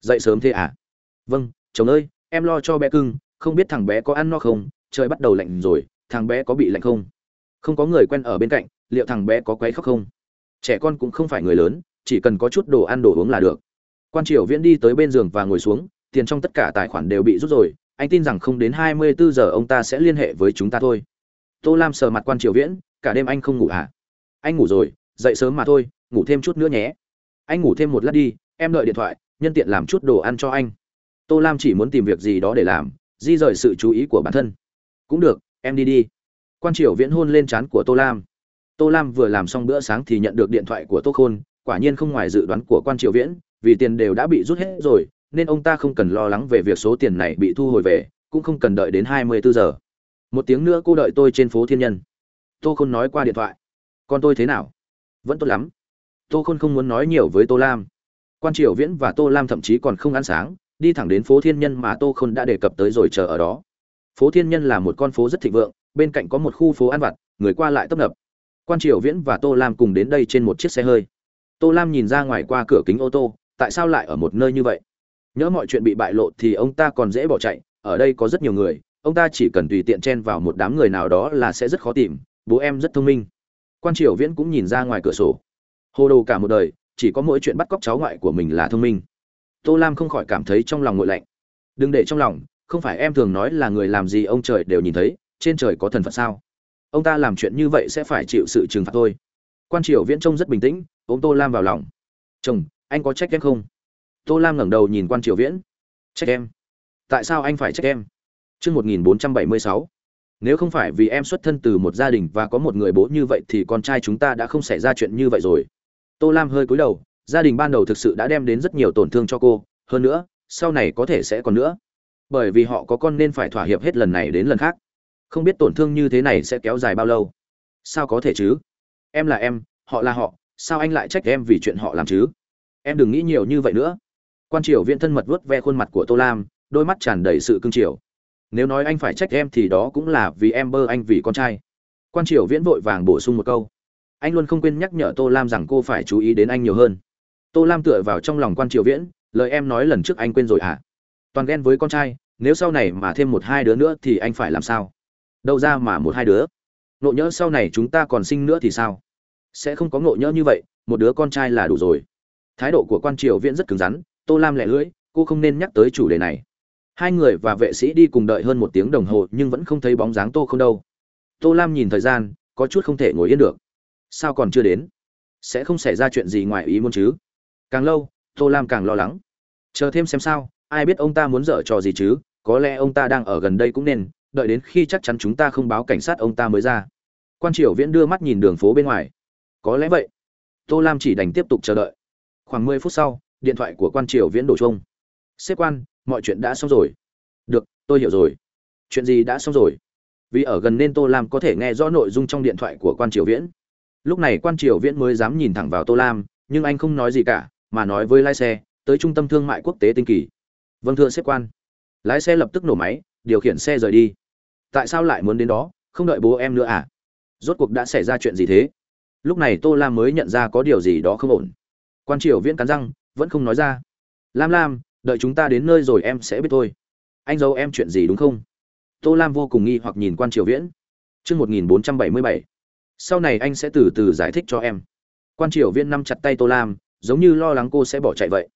dậy sớm thế à? Vâng chồng ơi, em lo cho bé cưng, không biết thằng bé có ăn no không? Trời bắt đầu lạnh rồi, thằng bé có bị lạnh không? Không có người quen ở bên cạnh, liệu thằng bé có quấy khóc không? Trẻ con cũng không phải người lớn, chỉ cần có chút đồ ăn đồ uống là được. Quan triều viễn đi tới bên giường và ngồi xuống, tiền trong tất cả tài khoản đều bị rút rồi, anh tin rằng không đến hai mươi bốn giờ ông ta sẽ liên hệ với chúng ta thôi. Tô lam sờ mặt quan triều viễn, cả đêm anh không ngủ à? anh ngủ rồi, dậy sớm mà thôi, ngủ thêm chút nữa nhé. Anh ngủ thêm một lát đi, em đợi điện thoại nhân tiện làm chút đồ ăn cho anh. Tô lam chỉ muốn tìm việc gì đó để làm, di rời sự chú ý của bản thân. Cũng được, em đi đi. Quan triều viễn hôn lên trán của tô lam. Tô lam vừa làm xong bữa sáng thì nhận được điện thoại của tô khôn, quả nhiên không ngoài dự đoán của quan triều viễn, vì tiền đều đã bị rút hết rồi, nên ông ta không cần lo lắng về việc số tiền này bị thu hồi về, cũng không cần đợi đến hai mươi bốn giờ. Một tiếng nữa cô đợi tôi trên phố thiên nhân. Tô khôn nói qua điện thoại. Con tôi thế nào? Vẫn tốt lắm. Tô khôn không muốn nói nhiều với tô lam quan triều viễn và tô lam thậm chí còn không ăn sáng, đi thẳng đến phố thiên nhân mà tô khôn đã đề cập tới rồi chờ ở đó. Phố thiên nhân là một con phố rất thịnh vượng, bên cạnh có một khu phố ăn vặt, người qua lại tấp nập. Quan triều viễn và tô lam cùng đến đây trên một chiếc xe hơi. Tô lam nhìn ra ngoài qua cửa kính ô tô, tại sao lại ở một nơi như vậy? Nhớ mọi chuyện bị bại lộ thì ông ta còn dễ bỏ chạy, ở đây có rất nhiều người, ông ta chỉ cần tùy tiện chen vào một đám người nào đó là sẽ rất khó tìm, bố em rất thông minh. Quan triều viễn cũng nhìn ra ngoài cửa sổ. Hồ đồ cả một đời chỉ có mỗi chuyện bắt cóc cháu ngoại của mình là thông minh. Tô lam không khỏi cảm thấy trong lòng nguội lạnh. Đừng để trong lòng không phải em thường nói là người làm gì ông trời đều nhìn thấy trên trời có thần phật sao? Ông ta làm chuyện như vậy sẽ phải chịu sự trừng phạt thôi. Quan triều viễn trông rất bình tĩnh ôm tô lam vào lòng. Chồng anh có trách em không? Tô lam ngẩng đầu nhìn quan triều viễn. Trách em? Tại sao anh phải trách em? Trước 1476, nếu không phải vì em xuất thân từ một gia đình và có một người bố như vậy thì con trai chúng ta đã không xảy ra chuyện như vậy rồi tô lam hơi cúi đầu, gia đình ban đầu thực sự đã đem đến rất nhiều tổn thương cho cô, hơn nữa, sau này có thể sẽ còn nữa. Bởi vì họ có con nên phải thỏa hiệp hết lần này đến lần khác. Không biết tổn thương như thế này sẽ kéo dài bao lâu. Sao có thể chứ? Em là em, họ là họ, sao anh lại trách em vì chuyện họ làm chứ? Em đừng nghĩ nhiều như vậy nữa. Quan triều viễn thân mật vuốt ve khuôn mặt của tô lam, đôi mắt tràn đầy sự cưng chiều. Nếu nói anh phải trách em thì đó cũng là vì em bơ anh vì con trai. Quan triều viễn vội vàng bổ sung một câu anh luôn không quên nhắc nhở tô lam rằng cô phải chú ý đến anh nhiều hơn. Tô lam tựa vào trong lòng quan triều viễn, lời em nói lần trước anh quên rồi à toàn ghen với con trai, nếu sau này mà thêm một hai đứa nữa thì anh phải làm sao? Đâu ra mà một hai đứa. Nộ nhỡ sau này chúng ta còn sinh nữa thì sao? Sẽ không có ngộ nhỡ như vậy, một đứa con trai là đủ rồi. Thái độ của quan triều viễn rất cứng rắn, tô lam lẻ lưỡi, cô không nên nhắc tới chủ đề này. Hai người và vệ sĩ đi cùng đợi hơn một tiếng đồng hồ nhưng vẫn không thấy bóng dáng tô không đâu. Tô lam nhìn thời gian, có chút không thể ngồi yên được sao còn chưa đến? Sẽ không xảy ra chuyện gì ngoài ý muốn chứ? Càng lâu, tô lam càng lo lắng. Chờ thêm xem sao, ai biết ông ta muốn dở trò gì chứ? Có lẽ ông ta đang ở gần đây cũng nên, đợi đến khi chắc chắn chúng ta không báo cảnh sát ông ta mới ra. Quan triều viễn đưa mắt nhìn đường phố bên ngoài. Có lẽ vậy. Tô lam chỉ đành tiếp tục chờ đợi. Khoảng mười phút sau, điện thoại của quan triều viễn đổ chuông. Xếp quan, mọi chuyện đã xong rồi. Được, tôi hiểu rồi. Chuyện gì đã xong rồi? Vì ở gần nên tô lam có thể nghe rõ nội dung trong điện thoại của quan triều viễn lúc này quan triều viễn mới dám nhìn thẳng vào tô lam nhưng anh không nói gì cả mà nói với lái xe tới trung tâm thương mại quốc tế tinh kỳ. Vâng thưa xếp quan. Lái xe lập tức nổ máy điều khiển xe rời đi. Tại sao lại muốn đến đó? Không đợi bố em nữa à? Rốt cuộc đã xảy ra chuyện gì thế? Lúc này tô lam mới nhận ra có điều gì đó không ổn. Quan triều viễn cắn răng vẫn không nói ra. Lam lam đợi chúng ta đến nơi rồi em sẽ biết thôi. Anh giấu em chuyện gì đúng không? Tô lam vô cùng nghi hoặc nhìn quan triều viễn. Trước 1477, sau này anh sẽ từ từ giải thích cho em. Quan triều viễn nắm chặt tay tô lam, giống như lo lắng cô sẽ bỏ chạy vậy.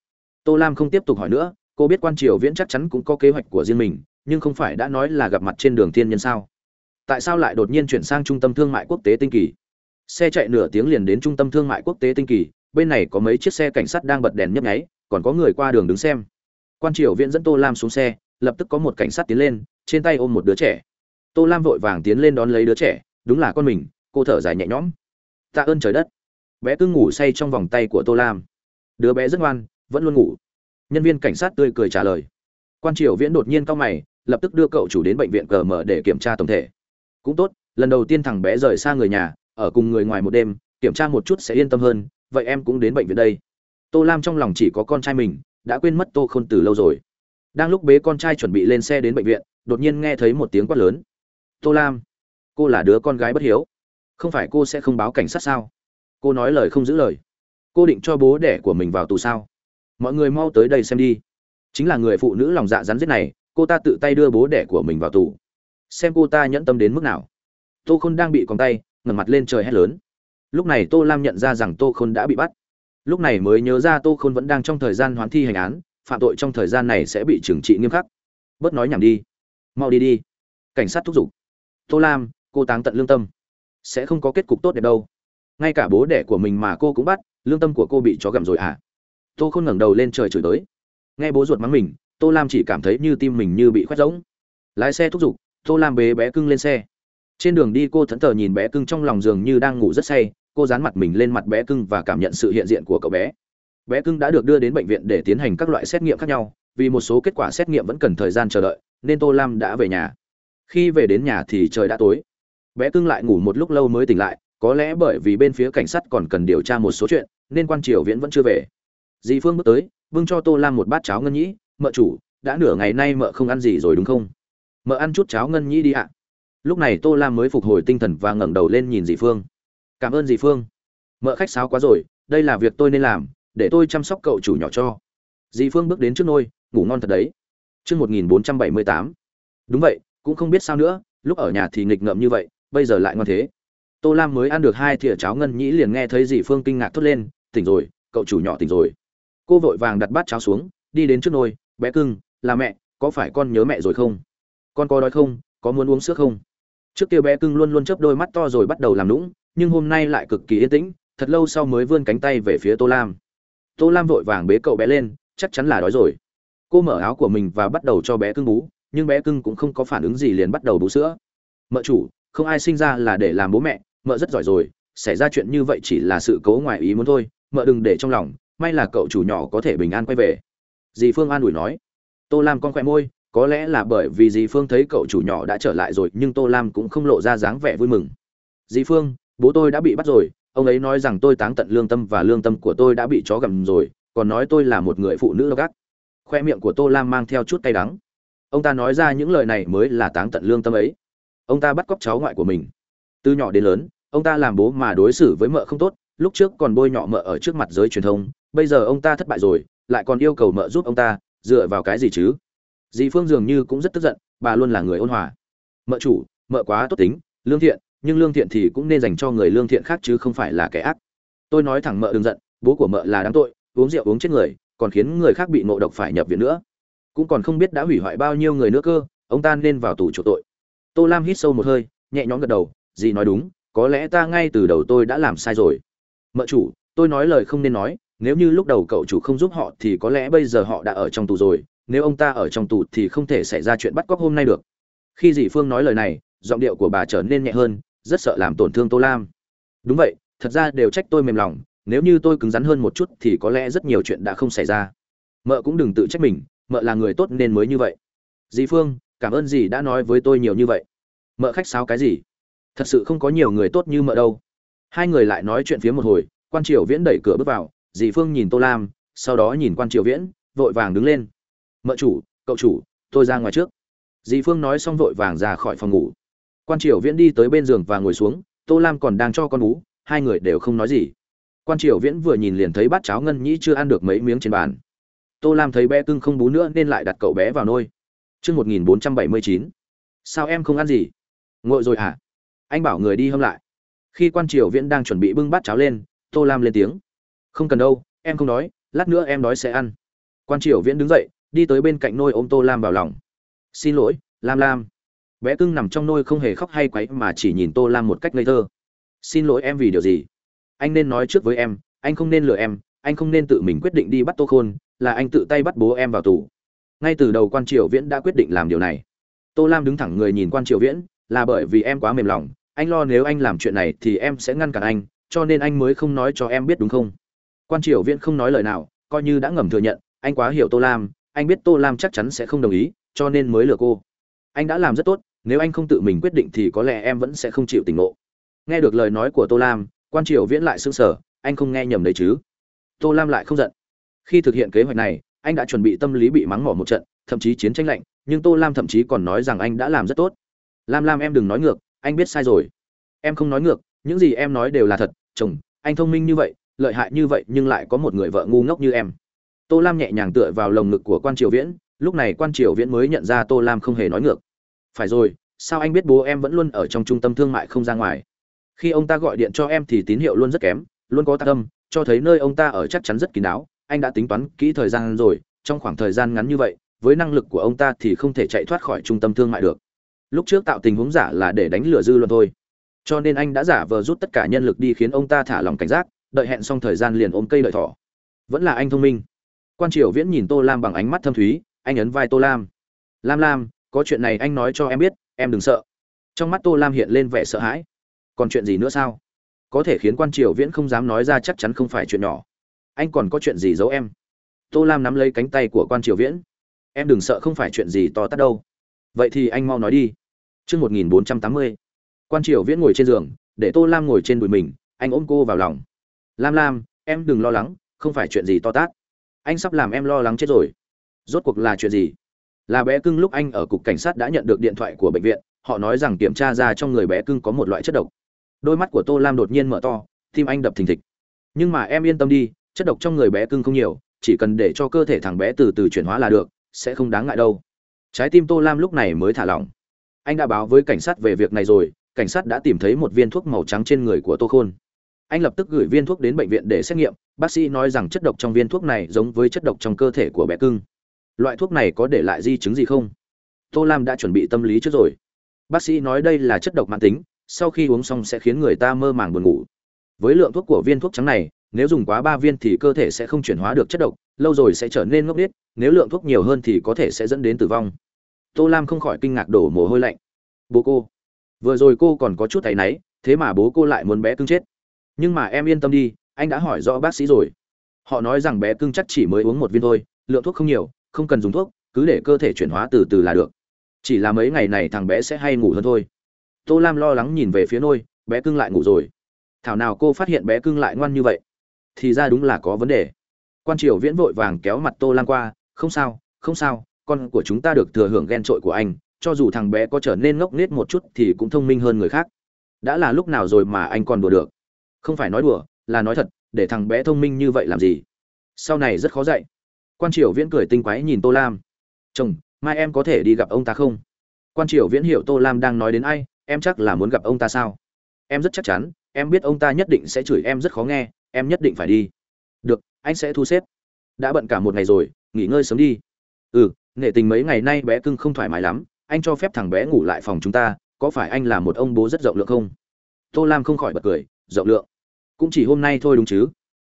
Tô lam không tiếp tục hỏi nữa, cô biết quan triều viễn chắc chắn cũng có kế hoạch của riêng mình, nhưng không phải đã nói là gặp mặt trên đường thiên nhân sao? Tại sao lại đột nhiên chuyển sang trung tâm thương mại quốc tế tinh kỳ? Xe chạy nửa tiếng liền đến trung tâm thương mại quốc tế tinh kỳ, bên này có mấy chiếc xe cảnh sát đang bật đèn nhấp nháy, còn có người qua đường đứng xem. Quan triều viễn dẫn tô lam xuống xe, lập tức có một cảnh sát tiến lên, trên tay ôm một đứa trẻ. Tô lam vội vàng tiến lên đón lấy đứa trẻ, đúng là con mình cô thở dài nhẹ nhõm. Tạ ơn trời đất. Bé cứ ngủ say trong vòng tay của tô lam. Đứa bé rất ngoan, vẫn luôn ngủ. Nhân viên cảnh sát tươi cười trả lời. Quan triều viễn đột nhiên cau mày, lập tức đưa cậu chủ đến bệnh viện cờ mở để kiểm tra tổng thể. Cũng tốt, lần đầu tiên thằng bé rời xa người nhà, ở cùng người ngoài một đêm, kiểm tra một chút sẽ yên tâm hơn, vậy em cũng đến bệnh viện đây. Tô lam trong lòng chỉ có con trai mình, đã quên mất tô khôn từ lâu rồi. Đang lúc bế con trai chuẩn bị lên xe đến bệnh viện, đột nhiên nghe thấy một tiếng quát lớn. Tô lam, cô là đứa con gái bất hiếu không phải cô sẽ không báo cảnh sát sao? Cô nói lời không giữ lời. Cô định cho bố đẻ của mình vào tù sao? Mọi người mau tới đây xem đi. Chính là người phụ nữ lòng dạ rắn rết này, cô ta tự tay đưa bố đẻ của mình vào tù. Xem cô ta nhẫn tâm đến mức nào. Tô khôn đang bị còng tay, ngẩng mặt lên trời hét lớn. Lúc này tô lam nhận ra rằng tô khôn đã bị bắt. Lúc này mới nhớ ra tô khôn vẫn đang trong thời gian hoán thi hành án, phạm tội trong thời gian này sẽ bị trừng trị nghiêm khắc. Bớt nói nhảm đi. Mau đi đi. Cảnh sát thúc giục. Tô lam, cô táng tận lương tâm sẽ không có kết cục tốt đẹp đâu. Ngay cả bố đẻ của mình mà cô cũng bắt, lương tâm của cô bị chó gặm rồi à? Tô khôn ngẩng đầu lên trời chửi tới. Nghe bố ruột mắng mình, tô lam chỉ cảm thấy như tim mình như bị khoét rỗng. Lái xe thúc giục, tô lam bế bé cưng lên xe. Trên đường đi cô thẫn thờ nhìn bé cưng trong lòng giường như đang ngủ rất say, cô dán mặt mình lên mặt bé cưng và cảm nhận sự hiện diện của cậu bé. Bé cưng đã được đưa đến bệnh viện để tiến hành các loại xét nghiệm khác nhau, vì một số kết quả xét nghiệm vẫn cần thời gian chờ đợi, nên tô lam đã về nhà. Khi về đến nhà thì trời đã tối bé cưng lại ngủ một lúc lâu mới tỉnh lại, có lẽ bởi vì bên phía cảnh sát còn cần điều tra một số chuyện, nên quan triều viễn vẫn chưa về. Dì phương bước tới vương cho tô lam một bát cháo ngân nhĩ, mợ chủ, đã nửa ngày nay mợ không ăn gì rồi đúng không? Mợ ăn chút cháo ngân nhĩ đi ạ. Lúc này tô lam mới phục hồi tinh thần và ngẩng đầu lên nhìn dì phương. Cảm ơn dì phương. Mợ khách sáo quá rồi, đây là việc tôi nên làm, để tôi chăm sóc cậu chủ nhỏ cho. Dì phương bước đến trước nôi, ngủ ngon thật đấy. Chương một nghìn bốn trăm bảy mươi tám. Đúng vậy, cũng không biết sao nữa, lúc ở nhà thì nghịch ngợm như vậy bây giờ lại ngon thế. Tô lam mới ăn được hai thìa cháo ngân nhĩ liền nghe thấy dì phương kinh ngạc thốt lên, tỉnh rồi, cậu chủ nhỏ tỉnh rồi. Cô vội vàng đặt bát cháo xuống, đi đến trước nôi, bé cưng, là mẹ, có phải con nhớ mẹ rồi không? Con có đói không? Có muốn uống sữa không? Trước kia bé cưng luôn luôn chớp đôi mắt to rồi bắt đầu làm lũng nhưng hôm nay lại cực kỳ yên tĩnh, thật lâu sau mới vươn cánh tay về phía tô lam. Tô lam vội vàng bế cậu bé lên, chắc chắn là đói rồi. Cô mở áo của mình và bắt đầu cho bé cưng bú, nhưng bé cưng cũng không có phản ứng gì liền bắt đầu bú sữa. Mợ chủ không ai sinh ra là để làm bố mẹ, mợ rất giỏi rồi, xảy ra chuyện như vậy chỉ là sự cố ngoài ý muốn thôi, mợ đừng để trong lòng, may là cậu chủ nhỏ có thể bình an quay về. Dì phương an ủi nói. Tô lam con khỏe môi, có lẽ là bởi vì dì phương thấy cậu chủ nhỏ đã trở lại rồi, nhưng tô lam cũng không lộ ra dáng vẻ vui mừng. Dì phương, bố tôi đã bị bắt rồi, ông ấy nói rằng tôi táng tận lương tâm và lương tâm của tôi đã bị chó gầm rồi, còn nói tôi là một người phụ nữ độc ác. Khoe miệng của tô lam mang theo chút cay đắng. Ông ta nói ra những lời này mới là táng tận lương tâm ấy ông ta bắt cóc cháu ngoại của mình. Từ nhỏ đến lớn, ông ta làm bố mà đối xử với mợ không tốt, lúc trước còn bôi nhọ mợ ở trước mặt giới truyền thông, bây giờ ông ta thất bại rồi, lại còn yêu cầu mợ giúp ông ta, dựa vào cái gì chứ? Dì phương dường như cũng rất tức giận, bà luôn là người ôn hòa. Mợ chủ, mợ quá tốt tính, lương thiện, nhưng lương thiện thì cũng nên dành cho người lương thiện khác chứ không phải là kẻ ác. Tôi nói thẳng mợ đừng giận, bố của mợ là đáng tội, uống rượu uống chết người, còn khiến người khác bị ngộ độc phải nhập viện nữa. Cũng còn không biết đã hủy hoại bao nhiêu người nữa cơ, ông ta nên vào tù chỗ tội tô lam hít sâu một hơi, nhẹ nhõm gật đầu, dì nói đúng, có lẽ ta ngay từ đầu tôi đã làm sai rồi. Mợ chủ, tôi nói lời không nên nói, nếu như lúc đầu cậu chủ không giúp họ thì có lẽ bây giờ họ đã ở trong tù rồi, nếu ông ta ở trong tù thì không thể xảy ra chuyện bắt cóc hôm nay được. Khi dì phương nói lời này, giọng điệu của bà trở nên nhẹ hơn, rất sợ làm tổn thương tô lam. Đúng vậy, thật ra đều trách tôi mềm lòng, nếu như tôi cứng rắn hơn một chút thì có lẽ rất nhiều chuyện đã không xảy ra. Mợ cũng đừng tự trách mình, mợ là người tốt nên mới như vậy. Dì phương cảm ơn gì đã nói với tôi nhiều như vậy. Mợ khách sáo cái gì? Thật sự không có nhiều người tốt như mợ đâu. Hai người lại nói chuyện phía một hồi, quan triều viễn đẩy cửa bước vào, dì phương nhìn tô lam, sau đó nhìn quan triều viễn, vội vàng đứng lên. Mợ chủ, cậu chủ, tôi ra ngoài trước. Dì phương nói xong vội vàng ra khỏi phòng ngủ. Quan triều viễn đi tới bên giường và ngồi xuống, tô lam còn đang cho con bú, hai người đều không nói gì. Quan triều viễn vừa nhìn liền thấy bát cháo ngân nhĩ chưa ăn được mấy miếng trên bàn. Tô lam thấy bé cưng không bú nữa nên lại đặt cậu bé vào nôi chương một nghìn bốn trăm bảy mươi chín. Sao em không ăn gì? Ngồi rồi hả anh bảo người đi hâm lại. Khi quan triều viễn đang chuẩn bị bưng bát cháo lên, tô lam lên tiếng. Không cần đâu, em không đói, lát nữa em đói sẽ ăn. Quan triều viễn đứng dậy, đi tới bên cạnh nôi ôm tô lam vào lòng. Xin lỗi, lam lam. Bé cưng nằm trong nôi không hề khóc hay quấy mà chỉ nhìn tô lam một cách ngây thơ. Xin lỗi em vì điều gì? Anh nên nói trước với em, anh không nên lừa em, anh không nên tự mình quyết định đi bắt tô khôn, là anh tự tay bắt bố em vào tù ngay từ đầu quan triều viễn đã quyết định làm điều này. Tô lam đứng thẳng người nhìn quan triều viễn, là bởi vì em quá mềm lòng. Anh lo nếu anh làm chuyện này thì em sẽ ngăn cản anh, cho nên anh mới không nói cho em biết đúng không? Quan triều viễn không nói lời nào, coi như đã ngầm thừa nhận, anh quá hiểu tô lam, anh biết tô lam chắc chắn sẽ không đồng ý, cho nên mới lừa cô. Anh đã làm rất tốt, nếu anh không tự mình quyết định thì có lẽ em vẫn sẽ không chịu tỉnh ngộ. Nghe được lời nói của tô lam, quan triều viễn lại s ư n g sở anh không nghe nhầm đấy chứ? Tô lam lại không giận. Khi thực hiện kế hoạch này anh đã chuẩn bị tâm lý bị mắng mỏ một trận, thậm chí chiến tranh lạnh, nhưng tô lam thậm chí còn nói rằng anh đã làm rất tốt. Lam lam em đừng nói ngược, anh biết sai rồi. Em không nói ngược, những gì em nói đều là thật, chồng, anh thông minh như vậy, lợi hại như vậy nhưng lại có một người vợ ngu ngốc như em. Tô lam nhẹ nhàng tựa vào lồng ngực của quan triều viễn, lúc này quan triều viễn mới nhận ra tô lam không hề nói ngược. Phải rồi, sao anh biết bố em vẫn luôn ở trong trung tâm thương mại không ra ngoài? Khi ông ta gọi điện cho em thì tín hiệu luôn rất kém, luôn có tác tâm cho thấy nơi ông ta ở chắc chắn rất kín đáo anh đã tính toán kỹ thời gian rồi, trong khoảng thời gian ngắn như vậy, với năng lực của ông ta thì không thể chạy thoát khỏi trung tâm thương mại được. Lúc trước tạo tình huống giả là để đánh lừa dư luận thôi. Cho nên anh đã giả vờ rút tất cả nhân lực đi khiến ông ta thả lòng cảnh giác, đợi hẹn xong thời gian liền ôm cây đợi thỏ. Vẫn là anh thông minh. Quan triều viễn nhìn tô lam bằng ánh mắt thâm thúy, anh ấn vai tô lam. Lam lam, có chuyện này anh nói cho em biết, em đừng sợ. Trong mắt tô lam hiện lên vẻ sợ hãi. Còn chuyện gì nữa sao? Có thể khiến quan triều viễn không dám nói ra chắc chắn không phải chuyện nhỏ anh còn có chuyện gì giấu em? Tô lam nắm lấy cánh tay của quan triều viễn. Em đừng sợ không phải chuyện gì to tát đâu. Vậy thì anh mau nói đi. Trước 1480, quan triều viễn ngồi trên giường để tô lam ngồi trên đùi mình anh ôm cô vào lòng. Lam lam em đừng lo lắng không phải chuyện gì to tát. Anh sắp làm em lo lắng chết rồi. Rốt cuộc là chuyện gì? Là bé cưng lúc anh ở cục cảnh sát đã nhận được điện thoại của bệnh viện họ nói rằng kiểm tra ra trong người bé cưng có một loại chất độc. Đôi mắt của tô lam đột nhiên mở to tim anh đập thình thịch. Nhưng mà em yên tâm đi chất độc trong người bé cưng không nhiều, chỉ cần để cho cơ thể thằng bé từ từ chuyển hóa là được, sẽ không đáng ngại đâu. Trái tim tô lam lúc này mới thả lỏng. Anh đã báo với cảnh sát về việc này rồi, cảnh sát đã tìm thấy một viên thuốc màu trắng trên người của tô khôn. Anh lập tức gửi viên thuốc đến bệnh viện để xét nghiệm, bác sĩ nói rằng chất độc trong viên thuốc này giống với chất độc trong cơ thể của bé cưng. Loại thuốc này có để lại di chứng gì không? Tô lam đã chuẩn bị tâm lý trước rồi. Bác sĩ nói đây là chất độc mạng tính, sau khi uống xong sẽ khiến người ta mơ màng buồn ngủ. Với lượng thuốc của viên thuốc trắng này nếu dùng quá ba viên thì cơ thể sẽ không chuyển hóa được chất độc, lâu rồi sẽ trở nên ngốc nghếch, nếu lượng thuốc nhiều hơn thì có thể sẽ dẫn đến tử vong. Tô lam không khỏi kinh ngạc đổ mồ hôi lạnh. Bố cô. Vừa rồi cô còn có chút thấy náy, thế mà bố cô lại muốn bé cưng chết. Nhưng mà em yên tâm đi, anh đã hỏi rõ bác sĩ rồi. Họ nói rằng bé cưng chắc chỉ mới uống một viên thôi, lượng thuốc không nhiều, không cần dùng thuốc, cứ để cơ thể chuyển hóa từ từ là được. Chỉ là mấy ngày này thằng bé sẽ hay ngủ hơn thôi. Tô lam lo lắng nhìn về phía nôi, bé cưng lại ngủ rồi. Thảo nào cô phát hiện bé cưng lại ngoan như vậy? Thì ra đúng là có vấn đề. Quan triều viễn vội vàng kéo mặt tô lan qua, không sao không sao, con của chúng ta được thừa hưởng ghen trội của anh, cho dù thằng bé có trở nên ngốc nghếch một chút thì cũng thông minh hơn người khác. Đã là lúc nào rồi mà anh còn đùa được? Không phải nói đùa, là nói thật, để thằng bé thông minh như vậy làm gì? Sau này rất khó dạy. Quan triều viễn cười tinh quái nhìn tô lam. Chồng, mai em có thể đi gặp ông ta không? Quan triều viễn hiểu tô lam đang nói đến ai, em chắc là muốn gặp ông ta sao? Em rất chắc chắn, em biết ông ta nhất định sẽ chửi em rất khó nghe em nhất định phải đi. Được, anh sẽ thu xếp. Đã bận cả một ngày rồi, nghỉ ngơi sớm đi. Ừ nghệ tình mấy ngày nay bé cưng không thoải mái lắm, anh cho phép thằng bé ngủ lại phòng chúng ta, có phải anh là một ông bố rất rộng lượng không? Tô lam không khỏi bật cười, rộng lượng. Cũng chỉ hôm nay thôi đúng chứ?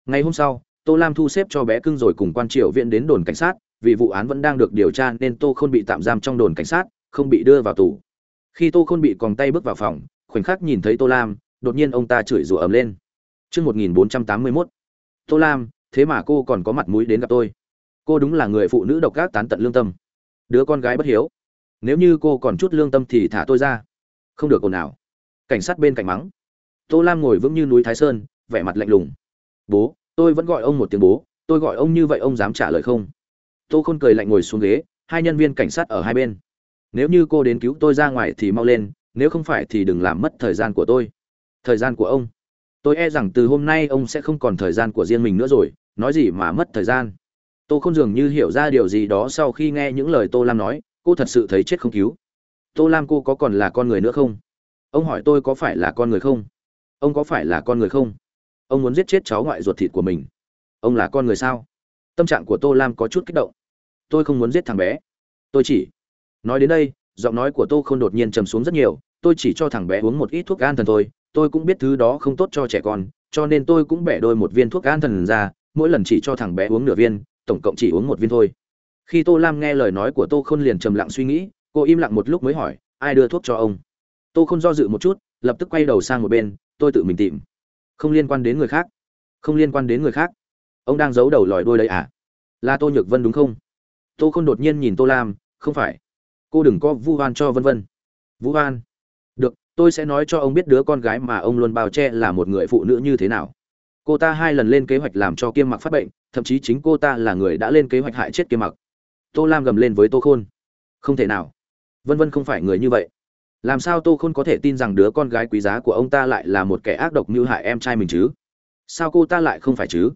Ngày hôm sau, tô lam thu xếp cho bé cưng rồi cùng quan triều viện đến đồn cảnh sát, vì vụ án vẫn đang được điều tra nên tô khôn bị tạm giam trong đồn cảnh sát, không bị đưa vào tù. Khi tô khôn bị còng tay bước vào phòng, khoảnh khắc nhìn thấy tô lam, đột nhiên ông ta chửi rủa ầm lên chương một nghìn bốn trăm tám mươi mốt. Tô lam, thế mà cô còn có mặt mũi đến gặp tôi. Cô đúng là người phụ nữ độc ác tán tận lương tâm. Đứa con gái bất hiếu. Nếu như cô còn chút lương tâm thì thả tôi ra. Không được ồn nào cảnh sát bên cạnh mắng. Tô lam ngồi vững như núi thái sơn, vẻ mặt lạnh lùng. Bố, tôi vẫn gọi ông một tiếng bố. Tôi gọi ông như vậy ông dám trả lời không? Tô khôn cười lạnh ngồi xuống ghế, hai nhân viên cảnh sát ở hai bên. Nếu như cô đến cứu tôi ra ngoài thì mau lên, nếu không phải thì đừng làm mất thời gian của tôi. Thời gian của ông? Tôi e rằng từ hôm nay ông sẽ không còn thời gian của riêng mình nữa rồi, nói gì mà mất thời gian. Tô không dường như hiểu ra điều gì đó sau khi nghe những lời tô lam nói, cô thật sự thấy chết không cứu. Tô lam cô có còn là con người nữa không? Ông hỏi tôi có phải là con người không? Ông có phải là con người không? Ông muốn giết chết cháu ngoại ruột thịt của mình. Ông là con người sao? Tâm trạng của tô lam có chút kích động. Tôi không muốn giết thằng bé. Tôi chỉ nói đến đây, giọng nói của tô không đột nhiên trầm xuống rất nhiều. Tôi chỉ cho thằng bé uống một ít thuốc an thần thôi tôi cũng biết thứ đó không tốt cho trẻ con, cho nên tôi cũng bẻ đôi một viên thuốc an thần ra, mỗi lần chỉ cho thằng bé uống nửa viên, tổng cộng chỉ uống một viên thôi. Khi tô lam nghe lời nói của tô khôn liền trầm lặng suy nghĩ, cô im lặng một lúc mới hỏi, ai đưa thuốc cho ông? Tô khôn do dự một chút, lập tức quay đầu sang một bên, tôi tự mình tìm. Không liên quan đến người khác. Không liên quan đến người khác. Ông đang giấu đầu lòi đôi đấy à? Là tô nhược vân đúng không? Tô khôn đột nhiên nhìn tô lam, không phải. Cô đừng có vu oan cho vân vân. Vu oan? Tôi sẽ nói cho ông biết đứa con gái mà ông luôn bao che là một người phụ nữ như thế nào. Cô ta hai lần lên kế hoạch làm cho kiêm mặc phát bệnh, thậm chí chính cô ta là người đã lên kế hoạch hại chết kiêm mặc. Tô lam gầm lên với tô khôn. Không thể nào. Vân vân không phải người như vậy. Làm sao tô khôn có thể tin rằng đứa con gái quý giá của ông ta lại là một kẻ ác độc như hại em trai mình chứ? Sao cô ta lại không phải chứ?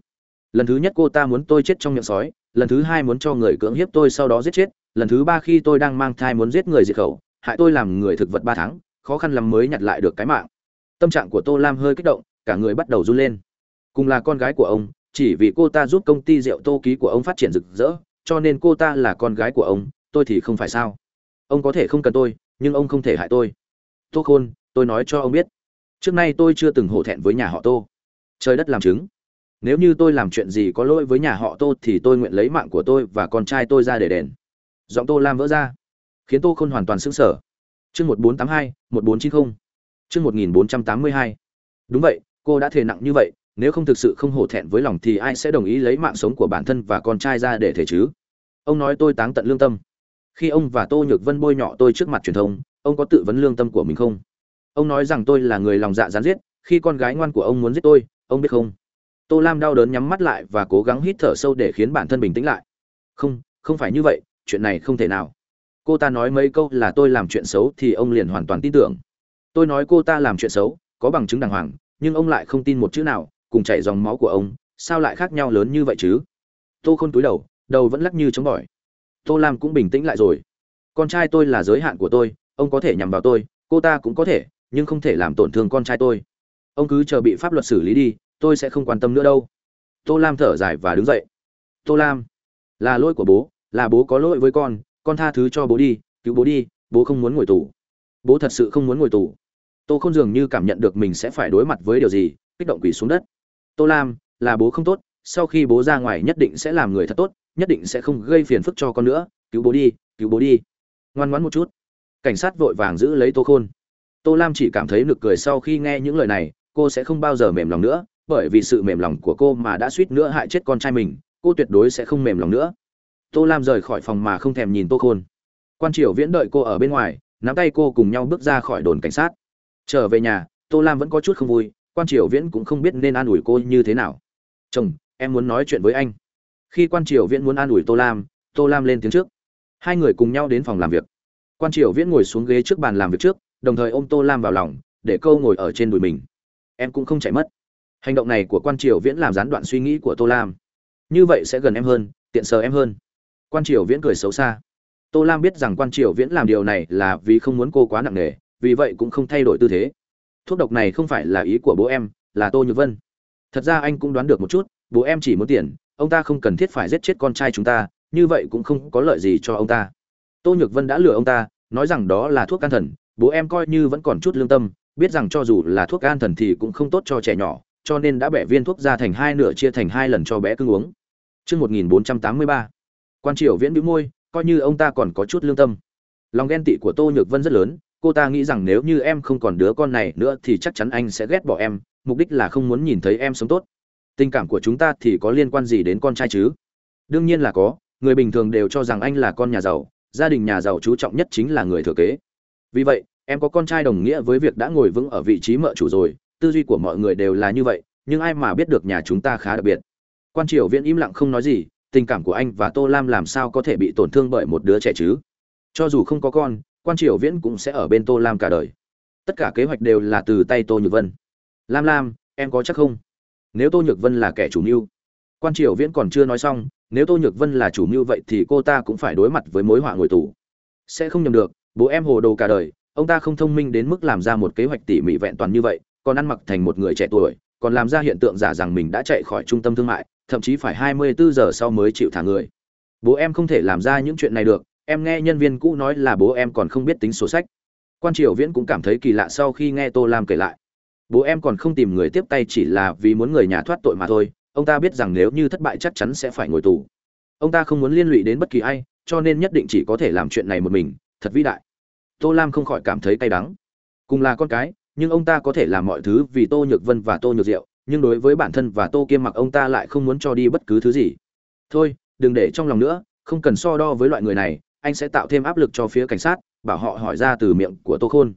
Lần thứ nhất cô ta muốn tôi chết trong miệng sói, lần thứ hai muốn cho người cưỡng hiếp tôi sau đó giết chết, lần thứ ba khi tôi đang mang thai muốn giết người diệt khẩu, hại tôi làm người thực vật ba tháng khó khăn lắm mới nhặt lại được cái mạng. Tâm trạng của tô lam hơi kích động, cả người bắt đầu run lên. Cùng là con gái của ông, chỉ vì cô ta giúp công ty rượu tô ký của ông phát triển rực rỡ, cho nên cô ta là con gái của ông, tôi thì không phải sao? Ông có thể không cần tôi, nhưng ông không thể hại tôi. Tô khôn, tôi nói cho ông biết. Trước nay tôi chưa từng hổ thẹn với nhà họ tô. Trời đất làm chứng. Nếu như tôi làm chuyện gì có lỗi với nhà họ tô thì tôi nguyện lấy mạng của tôi và con trai tôi ra để đền. Giọng tô lam vỡ ra, khiến tô khôn hoàn toàn sững sờ chương một bốn tám hai, một bốn chín mươi chương một nghìn bốn trăm tám mươi hai. Đúng vậy, cô đã thề nặng như vậy, nếu không thực sự không hổ thẹn với lòng thì ai sẽ đồng ý lấy mạng sống của bản thân và con trai ra để thể chứ? Ông nói tôi táng tận lương tâm. Khi ông và tô nhược vân bôi nhọ tôi trước mặt truyền thông, ông có tự vấn lương tâm của mình không? Ông nói rằng tôi là người lòng dạ gián giết, khi con gái ngoan của ông muốn giết tôi, ông biết không? Tô lam đau đớn nhắm mắt lại và cố gắng hít thở sâu để khiến bản thân bình tĩnh lại. Không không phải như vậy, chuyện này không thể nào cô ta nói mấy câu là tôi làm chuyện xấu thì ông liền hoàn toàn tin tưởng. Tôi nói cô ta làm chuyện xấu, có bằng chứng đàng hoàng, nhưng ông lại không tin một chữ nào, cùng chảy dòng máu của ông, sao lại khác nhau lớn như vậy chứ? Tô khôn túi đầu đầu vẫn lắc như chống bỏi. Tô lam cũng bình tĩnh lại rồi. Con trai tôi là giới hạn của tôi, ông có thể nhằm vào tôi, cô ta cũng có thể, nhưng không thể làm tổn thương con trai tôi. Ông cứ chờ bị pháp luật xử lý đi, tôi sẽ không quan tâm nữa đâu. Tô lam thở dài và đứng dậy. Tô lam, là lỗi của bố, là bố có lỗi với con con tha thứ cho bố đi, cứu bố đi, bố không muốn ngồi tù. Bố thật sự không muốn ngồi tù. Tô không dường như cảm nhận được mình sẽ phải đối mặt với điều gì, kích động quỷ xuống đất. Tô lam, là bố không tốt, sau khi bố ra ngoài nhất định sẽ làm người thật tốt, nhất định sẽ không gây phiền phức cho con nữa, cứu bố đi, cứu bố đi. Ngoan ngoãn một chút. Cảnh sát vội vàng giữ lấy tô khôn. Tô lam chỉ cảm thấy nực cười sau khi nghe những lời này, cô sẽ không bao giờ mềm lòng nữa, bởi vì sự mềm lòng của cô mà đã suýt nữa hại chết con trai mình, cô tuyệt đối sẽ không mềm lòng nữa tô lam rời khỏi phòng mà không thèm nhìn tô khôn. Quan triều viễn đợi cô ở bên ngoài, nắm tay cô cùng nhau bước ra khỏi đồn cảnh sát. Trở về nhà, tô lam vẫn có chút không vui, quan triều viễn cũng không biết nên an ủi cô như thế nào. Chồng, em muốn nói chuyện với anh. Khi quan triều viễn muốn an ủi tô lam tô lam lên tiếng trước. Hai người cùng nhau đến phòng làm việc. Quan triều viễn ngồi xuống ghế trước bàn làm việc trước, đồng thời ôm tô lam vào lòng, để câu ngồi ở trên đùi mình. Em cũng không chạy mất. Hành động này của quan triều viễn làm gián đoạn suy nghĩ của tô lam. Như vậy sẽ gần em hơn, tiện sờ em hơn quan triều viễn cười xấu xa. Tô lam biết rằng quan triều viễn làm điều này là vì không muốn cô quá nặng nề, vì vậy cũng không thay đổi tư thế. Thuốc độc này không phải là ý của bố em, là tô nhược vân. Thật ra anh cũng đoán được một chút, bố em chỉ muốn tiền, ông ta không cần thiết phải giết chết con trai chúng ta, như vậy cũng không có lợi gì cho ông ta. Tô nhược vân đã lừa ông ta, nói rằng đó là thuốc can thần, bố em coi như vẫn còn chút lương tâm, biết rằng cho dù là thuốc can thần thì cũng không tốt cho trẻ nhỏ, cho nên đã bẻ viên thuốc ra thành hai nửa, chia thành hai lần cho bé cưng uống. Trước 1483. Quan Triều Viễn bĩu môi, coi như ông ta còn có chút lương tâm. Lòng ghen tị của Tô Nhược Vân rất lớn, cô ta nghĩ rằng nếu như em không còn đứa con này nữa thì chắc chắn anh sẽ ghét bỏ em, mục đích là không muốn nhìn thấy em sống tốt. Tình cảm của chúng ta thì có liên quan gì đến con trai chứ? Đương nhiên là có, người bình thường đều cho rằng anh là con nhà giàu, gia đình nhà giàu chú trọng nhất chính là người thừa kế. Vì vậy, em có con trai đồng nghĩa với việc đã ngồi vững ở vị trí mợ chủ rồi, tư duy của mọi người đều là như vậy, nhưng ai mà biết được nhà chúng ta khá đặc biệt quan triều viễn im lặng không nói gì tình cảm của anh và tô lam làm sao có thể bị tổn thương bởi một đứa trẻ chứ? Cho dù không có con, quan triều viễn cũng sẽ ở bên tô lam cả đời. Tất cả kế hoạch đều là từ tay tô nhược vân. Lam lam, em có chắc không? Nếu tô nhược vân là kẻ chủ mưu, quan triều viễn còn chưa nói xong, nếu tô nhược vân là chủ mưu vậy thì cô ta cũng phải đối mặt với mối họa ngồi tù. Sẽ không nhầm được, bố em hồ đồ cả đời, ông ta không thông minh đến mức làm ra một kế hoạch tỉ mỉ vẹn toàn như vậy, còn ăn mặc thành một người trẻ tuổi, còn làm ra hiện tượng giả rằng mình đã chạy khỏi trung tâm thương mại thậm chí phải 24 giờ sau mới chịu thả người. Bố em không thể làm ra những chuyện này được, em nghe nhân viên cũ nói là bố em còn không biết tính sổ sách. Quan Triều Viễn cũng cảm thấy kỳ lạ sau khi nghe Tô Lam kể lại. Bố em còn không tìm người tiếp tay chỉ là vì muốn người nhà thoát tội mà thôi, ông ta biết rằng nếu như thất bại chắc chắn sẽ phải ngồi tù. Ông ta không muốn liên lụy đến bất kỳ ai, cho nên nhất định chỉ có thể làm chuyện này một mình, thật vĩ đại. Tô Lam không khỏi cảm thấy cay đắng. Cùng là con cái, nhưng ông ta có thể làm mọi thứ vì Tô Nhược Vân và Tô Nhược Diệu, nhưng đối với bản thân và tô kiêm mặc ông ta lại không muốn cho đi bất cứ thứ gì. Thôi, đừng để trong lòng nữa, không cần so đo với loại người này, anh sẽ tạo thêm áp lực cho phía cảnh sát, bảo họ hỏi ra từ miệng của tô khôn.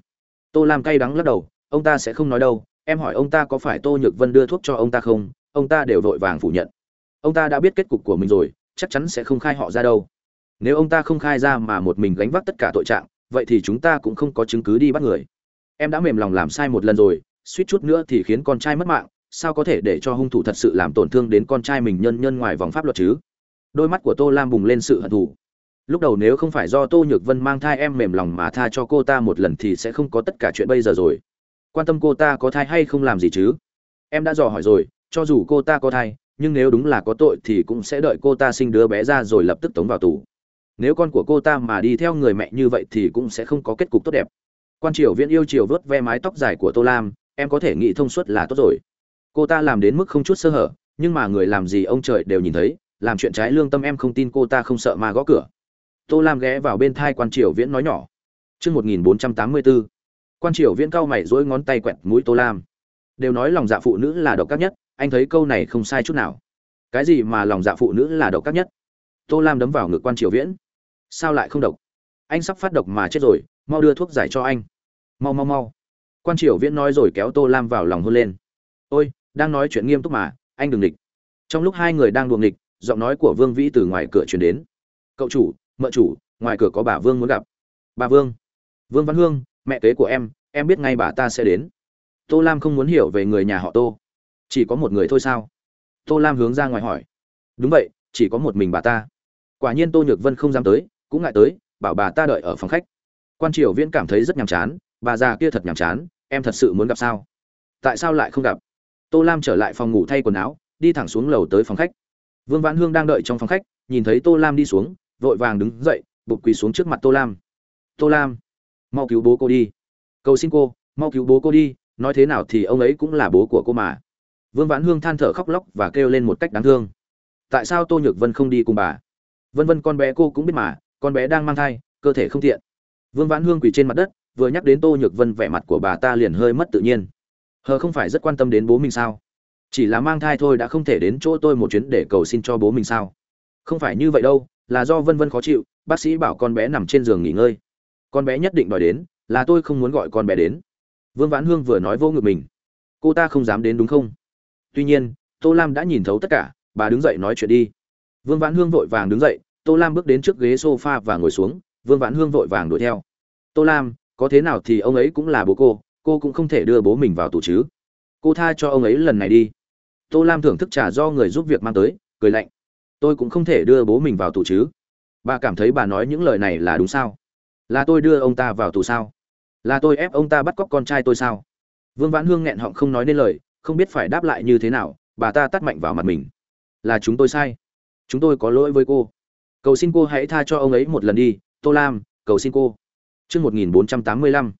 Tô làm cay đắng lắc đầu, ông ta sẽ không nói đâu, em hỏi ông ta có phải tô nhược vân đưa thuốc cho ông ta không, ông ta đều vội vàng phủ nhận. Ông ta đã biết kết cục của mình rồi, chắc chắn sẽ không khai họ ra đâu. Nếu ông ta không khai ra mà một mình gánh vác tất cả tội trạng, vậy thì chúng ta cũng không có chứng cứ đi bắt người. Em đã mềm lòng làm sai một lần rồi, suýt chút nữa thì khiến con trai mất mạng sao có thể để cho hung thủ thật sự làm tổn thương đến con trai mình nhân nhân ngoài vòng pháp luật chứ? Đôi mắt của tô lam bùng lên sự hận thù. Lúc đầu nếu không phải do tô nhược vân mang thai em mềm lòng mà tha cho cô ta một lần thì sẽ không có tất cả chuyện bây giờ rồi. Quan tâm cô ta có thai hay không làm gì chứ? Em đã dò hỏi rồi, cho dù cô ta có thai, nhưng nếu đúng là có tội thì cũng sẽ đợi cô ta sinh đứa bé ra rồi lập tức tống vào tù. Nếu con của cô ta mà đi theo người mẹ như vậy thì cũng sẽ không có kết cục tốt đẹp. Quan triều viễn yêu chiều vớt ve mái tóc dài của tô lam, em có thể nghĩ thông suốt là tốt rồi cô ta làm đến mức không chút sơ hở, nhưng mà người làm gì ông trời đều nhìn thấy, làm chuyện trái lương tâm em không tin cô ta không sợ mà gõ cửa. Tô lam ghé vào bên thai quan triều viễn nói nhỏ. Chương một nghìn bốn trăm tám mươi bốn quan triều viễn cau mày dối ngón tay quẹt mũi tô lam. Đều nói lòng dạ phụ nữ là độc ác nhất, anh thấy câu này không sai chút nào. Cái gì mà lòng dạ phụ nữ là độc ác nhất? Tô lam đấm vào ngực quan triều viễn. Sao lại không độc? Anh sắp phát độc mà chết rồi, mau đưa thuốc giải cho anh. Mau mau mau. Quan triều viễn nói rồi kéo tô lam vào lòng hôn lên. Ôi đang nói chuyện nghiêm túc mà, anh đừng địch trong lúc hai người đang đuồng địch giọng nói của vương vĩ từ ngoài cửa chuyển đến. Cậu chủ, mợ chủ, ngoài cửa có bà vương muốn gặp. Bà vương. Vương văn hương, mẹ kế của em em biết ngay bà ta sẽ đến. Tô lam không muốn hiểu về người nhà họ tô. Chỉ có một người thôi sao? Tô lam hướng ra ngoài hỏi. Đúng vậy, chỉ có một mình bà ta. Quả nhiên tô nhược vân không dám tới, cũng ngại tới, bảo bà ta đợi ở phòng khách. Quan triều viễn cảm thấy rất nhàm chán, bà già kia thật nhàm chán, em thật sự muốn gặp sao? Tại sao lại không gặp? Tô lam trở lại phòng ngủ thay quần áo, đi thẳng xuống lầu tới phòng khách. Vương vãn hương đang đợi trong phòng khách, nhìn thấy tô lam đi xuống, vội vàng đứng dậy bục quỳ xuống trước mặt tô lam. Tô lam, mau cứu bố cô đi. Cầu xin cô, mau cứu bố cô đi, nói thế nào thì ông ấy cũng là bố của cô mà. Vương vãn hương than thở khóc lóc và kêu lên một cách đáng thương. Tại sao tô nhược vân không đi cùng bà? Vân vân con bé cô cũng biết mà, con bé đang mang thai, cơ thể không tiện. Vương vãn hương quỳ trên mặt đất, vừa nhắc đến tô nhược vân vẻ mặt của bà ta liền hơi mất tự nhiên hờ không phải rất quan tâm đến bố mình sao? Chỉ là mang thai thôi đã không thể đến chỗ tôi một chuyến để cầu xin cho bố mình sao? Không phải như vậy đâu, là do vân vân khó chịu, bác sĩ bảo con bé nằm trên giường nghỉ ngơi. Con bé nhất định đòi đến, là tôi không muốn gọi con bé đến. Vương vãn hương vừa nói vô ngực mình. Cô ta không dám đến đúng không? Tuy nhiên, tô lam đã nhìn thấu tất cả, bà đứng dậy nói chuyện đi. Vương vãn hương vội vàng đứng dậy, tô lam bước đến trước ghế s o f a và ngồi xuống, vương vãn hương vội vàng đuổi theo. Tô lam, có thế nào thì ông ấy cũng là bố cô cô cũng không thể đưa bố mình vào tù chứ. Cô tha cho ông ấy lần này đi. Tô lam thưởng thức trà do người giúp việc mang tới, cười lạnh. Tôi cũng không thể đưa bố mình vào tù chứ. Bà cảm thấy bà nói những lời này là đúng sao? Là tôi đưa ông ta vào tù sao? Là tôi ép ông ta bắt cóc con trai tôi sao? Vương vãn hương nghẹn họng không nói nên lời, không biết phải đáp lại như thế nào, bà ta tắt mạnh vào mặt mình. Là chúng tôi sai. Chúng tôi có lỗi với cô. Cầu xin cô hãy tha cho ông ấy một lần đi, tô lam, cầu xin cô. Chương một nghìn bốn trăm tám mươi lăm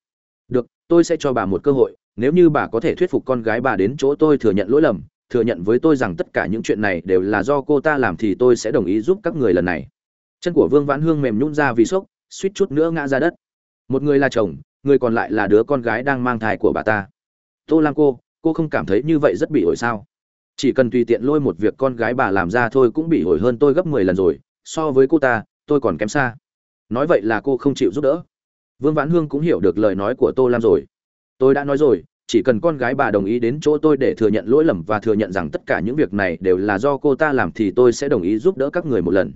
tôi sẽ cho bà một cơ hội, nếu như bà có thể thuyết phục con gái bà đến chỗ tôi thừa nhận lỗi lầm, thừa nhận với tôi rằng tất cả những chuyện này đều là do cô ta làm thì tôi sẽ đồng ý giúp các người lần này. Chân của vương vãn hương mềm nhún ra vì sốc, suýt chút nữa ngã ra đất. Một người là chồng, người còn lại là đứa con gái đang mang thai của bà ta. Tô lam cô cô không cảm thấy như vậy rất bị ổi sao? Chỉ cần tùy tiện lôi một việc con gái bà làm ra thôi cũng bị ổi hơn tôi gấp mười lần rồi, so với cô ta, tôi còn kém xa. Nói vậy là cô không chịu giúp đỡ vương vãn hương cũng hiểu được lời nói của tô lam rồi. Tôi đã nói rồi, chỉ cần con gái bà đồng ý đến chỗ tôi để thừa nhận lỗi lầm và thừa nhận rằng tất cả những việc này đều là do cô ta làm thì tôi sẽ đồng ý giúp đỡ các người một lần.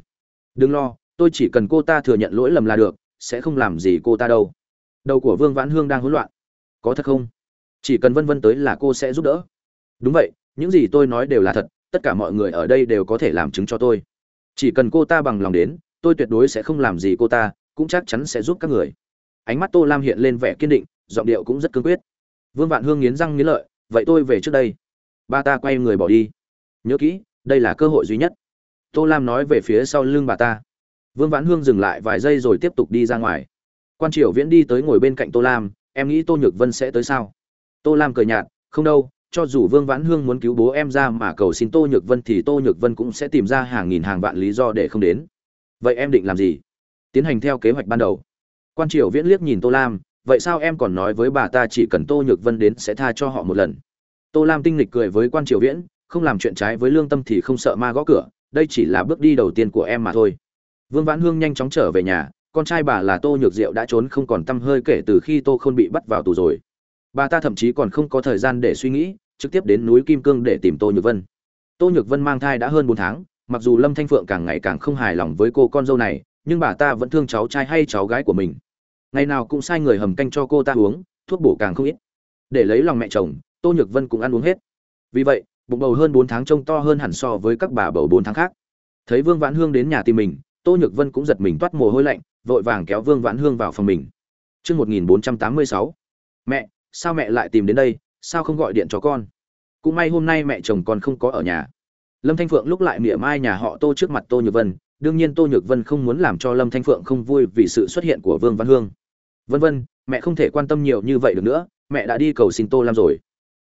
Đừng lo, tôi chỉ cần cô ta thừa nhận lỗi lầm là được, sẽ không làm gì cô ta đâu. Đầu của vương vãn hương đang hỗn loạn. Có thật không? Chỉ cần vân vân tới là cô sẽ giúp đỡ. Đúng vậy, những gì tôi nói đều là thật, tất cả mọi người ở đây đều có thể làm chứng cho tôi. Chỉ cần cô ta bằng lòng đến, tôi tuyệt đối sẽ không làm gì cô ta, cũng chắc chắn sẽ giúp các người ánh mắt tô lam hiện lên vẻ kiên định, giọng điệu cũng rất cương quyết. Vương vạn hương nghiến răng nghiến lợi, vậy tôi về trước đây. Ba ta quay người bỏ đi. Nhớ kỹ, đây là cơ hội duy nhất. Tô lam nói về phía sau lưng bà ta. Vương vãn hương dừng lại vài giây rồi tiếp tục đi ra ngoài. Quan triều viễn đi tới ngồi bên cạnh tô lam, em nghĩ tô nhược vân sẽ tới sao? Tô lam cười nhạt, không đâu, cho dù vương vãn hương muốn cứu bố em ra mà cầu xin tô nhược vân thì tô nhược vân cũng sẽ tìm ra hàng nghìn hàng vạn lý do để không đến. Vậy em định làm gì? Tiến hành theo kế hoạch ban đầu quan triều viễn liếc nhìn tô lam, vậy sao em còn nói với bà ta chỉ cần tô nhược vân đến sẽ tha cho họ một lần? Tô lam tinh lịch cười với quan triều viễn, không làm chuyện trái với lương tâm thì không sợ ma gõ cửa, đây chỉ là bước đi đầu tiên của em mà thôi. Vương vãn hương nhanh chóng trở về nhà, con trai bà là tô nhược diệu đã trốn không còn t hơi kể từ khi tô khôn bị bắt vào tù rồi. Bà ta thậm chí còn không có thời gian để suy nghĩ, trực tiếp đến núi kim cương để tìm tô nhược vân. Tô nhược vân mang thai đã hơn bốn tháng, mặc dù lâm thanh phượng càng ngày càng không hài lòng với cô con dâu này, nhưng bà ta vẫn thương cháu trai hay cháu gái của mình ngày nào cũng sai người hầm canh cho cô ta uống, thuốc bổ càng không ít. Để lấy lòng mẹ chồng, tô nhược vân cũng ăn uống hết. Vì vậy, bụng bầu hơn bốn tháng trông to hơn hẳn so với các bà bầu bốn tháng khác. Thấy vương vãn hương đến nhà tìm mình, tô nhược vân cũng giật mình toát mồ hôi lạnh, vội vàng kéo vương vãn hương vào phòng mình. Chương một nghìn bốn trăm tám mươi sáu. Mẹ, sao mẹ lại tìm đến đây? Sao không gọi điện cho con? Cũng may hôm nay mẹ chồng con không có ở nhà. Lâm thanh phượng lúc lại mỉa mai nhà họ tô trước mặt tô nhược vân đương nhiên tô nhược vân không muốn làm cho lâm thanh phượng không vui vì sự xuất hiện của vương văn hương. Vân vân, mẹ không thể quan tâm nhiều như vậy được nữa, mẹ đã đi cầu xin tô lam rồi.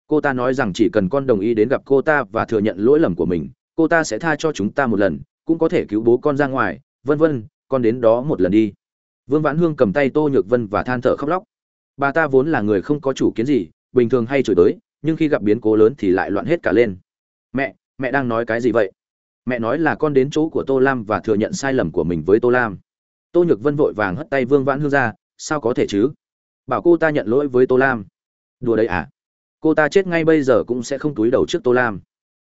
Cô ta nói rằng chỉ cần con đồng ý đến gặp cô ta và thừa nhận lỗi lầm của mình, cô ta sẽ tha cho chúng ta một lần, cũng có thể cứu bố con ra ngoài. Vân vân, con đến đó một lần đi. Vương vãn hương cầm tay tô nhược vân và than thở khóc lóc. Bà ta vốn là người không có chủ kiến gì, bình thường hay chửi tới nhưng khi gặp biến cố lớn thì lại loạn hết cả lên. Mẹ mẹ đang nói cái gì vậy? Mẹ nói là con đến chỗ của tô lam và thừa nhận sai lầm của mình với tô lam. Tô nhược vân vội vàng hất tay vương vãn hương ra, sao có thể chứ? Bảo cô ta nhận lỗi với tô lam. Đùa đấy à? Cô ta chết ngay bây giờ cũng sẽ không túi đầu trước tô lam.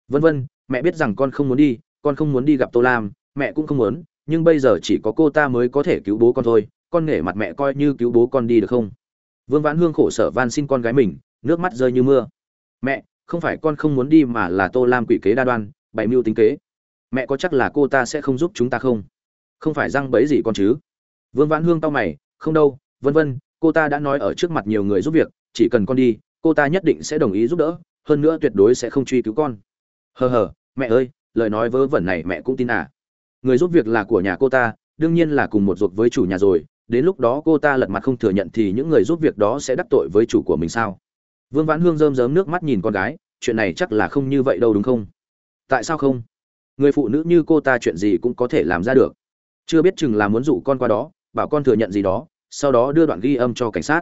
Vân vân, mẹ biết rằng con không muốn đi, con không muốn đi gặp tô lam, mẹ cũng không muốn, nhưng bây giờ chỉ có cô ta mới có thể cứu bố con thôi, con nể mặt mẹ coi như cứu bố con đi được không? Vương vãn hương khổ sở van xin con gái mình, nước mắt rơi như mưa. Mẹ, không phải con không muốn đi mà là tô lam quỷ kế đa đoan, bày mưu tính kế mẹ có chắc là cô ta sẽ không giúp chúng ta không? Không phải răng bẫy gì con chứ? Vương vãn hương tao mày, không đâu, vân vân, cô ta đã nói ở trước mặt nhiều người giúp việc, chỉ cần con đi, cô ta nhất định sẽ đồng ý giúp đỡ, hơn nữa tuyệt đối sẽ không truy cứu con. Hờ hờ, mẹ ơi, lời nói vớ vẩn này mẹ cũng tin à? Người giúp việc là của nhà cô ta, đương nhiên là cùng một ruột với chủ nhà rồi, đến lúc đó cô ta lật mặt không thừa nhận thì những người giúp việc đó sẽ đắc tội với chủ của mình sao? Vương vãn hương rơm rớm nước mắt nhìn con gái, chuyện này chắc là không như vậy đâu đúng không? Tại sao không? Người phụ nữ như cô ta chuyện gì cũng có thể làm ra được. Chưa biết chừng là muốn dụ con qua đó, bảo con thừa nhận gì đó, sau đó đưa đoạn ghi âm cho cảnh sát.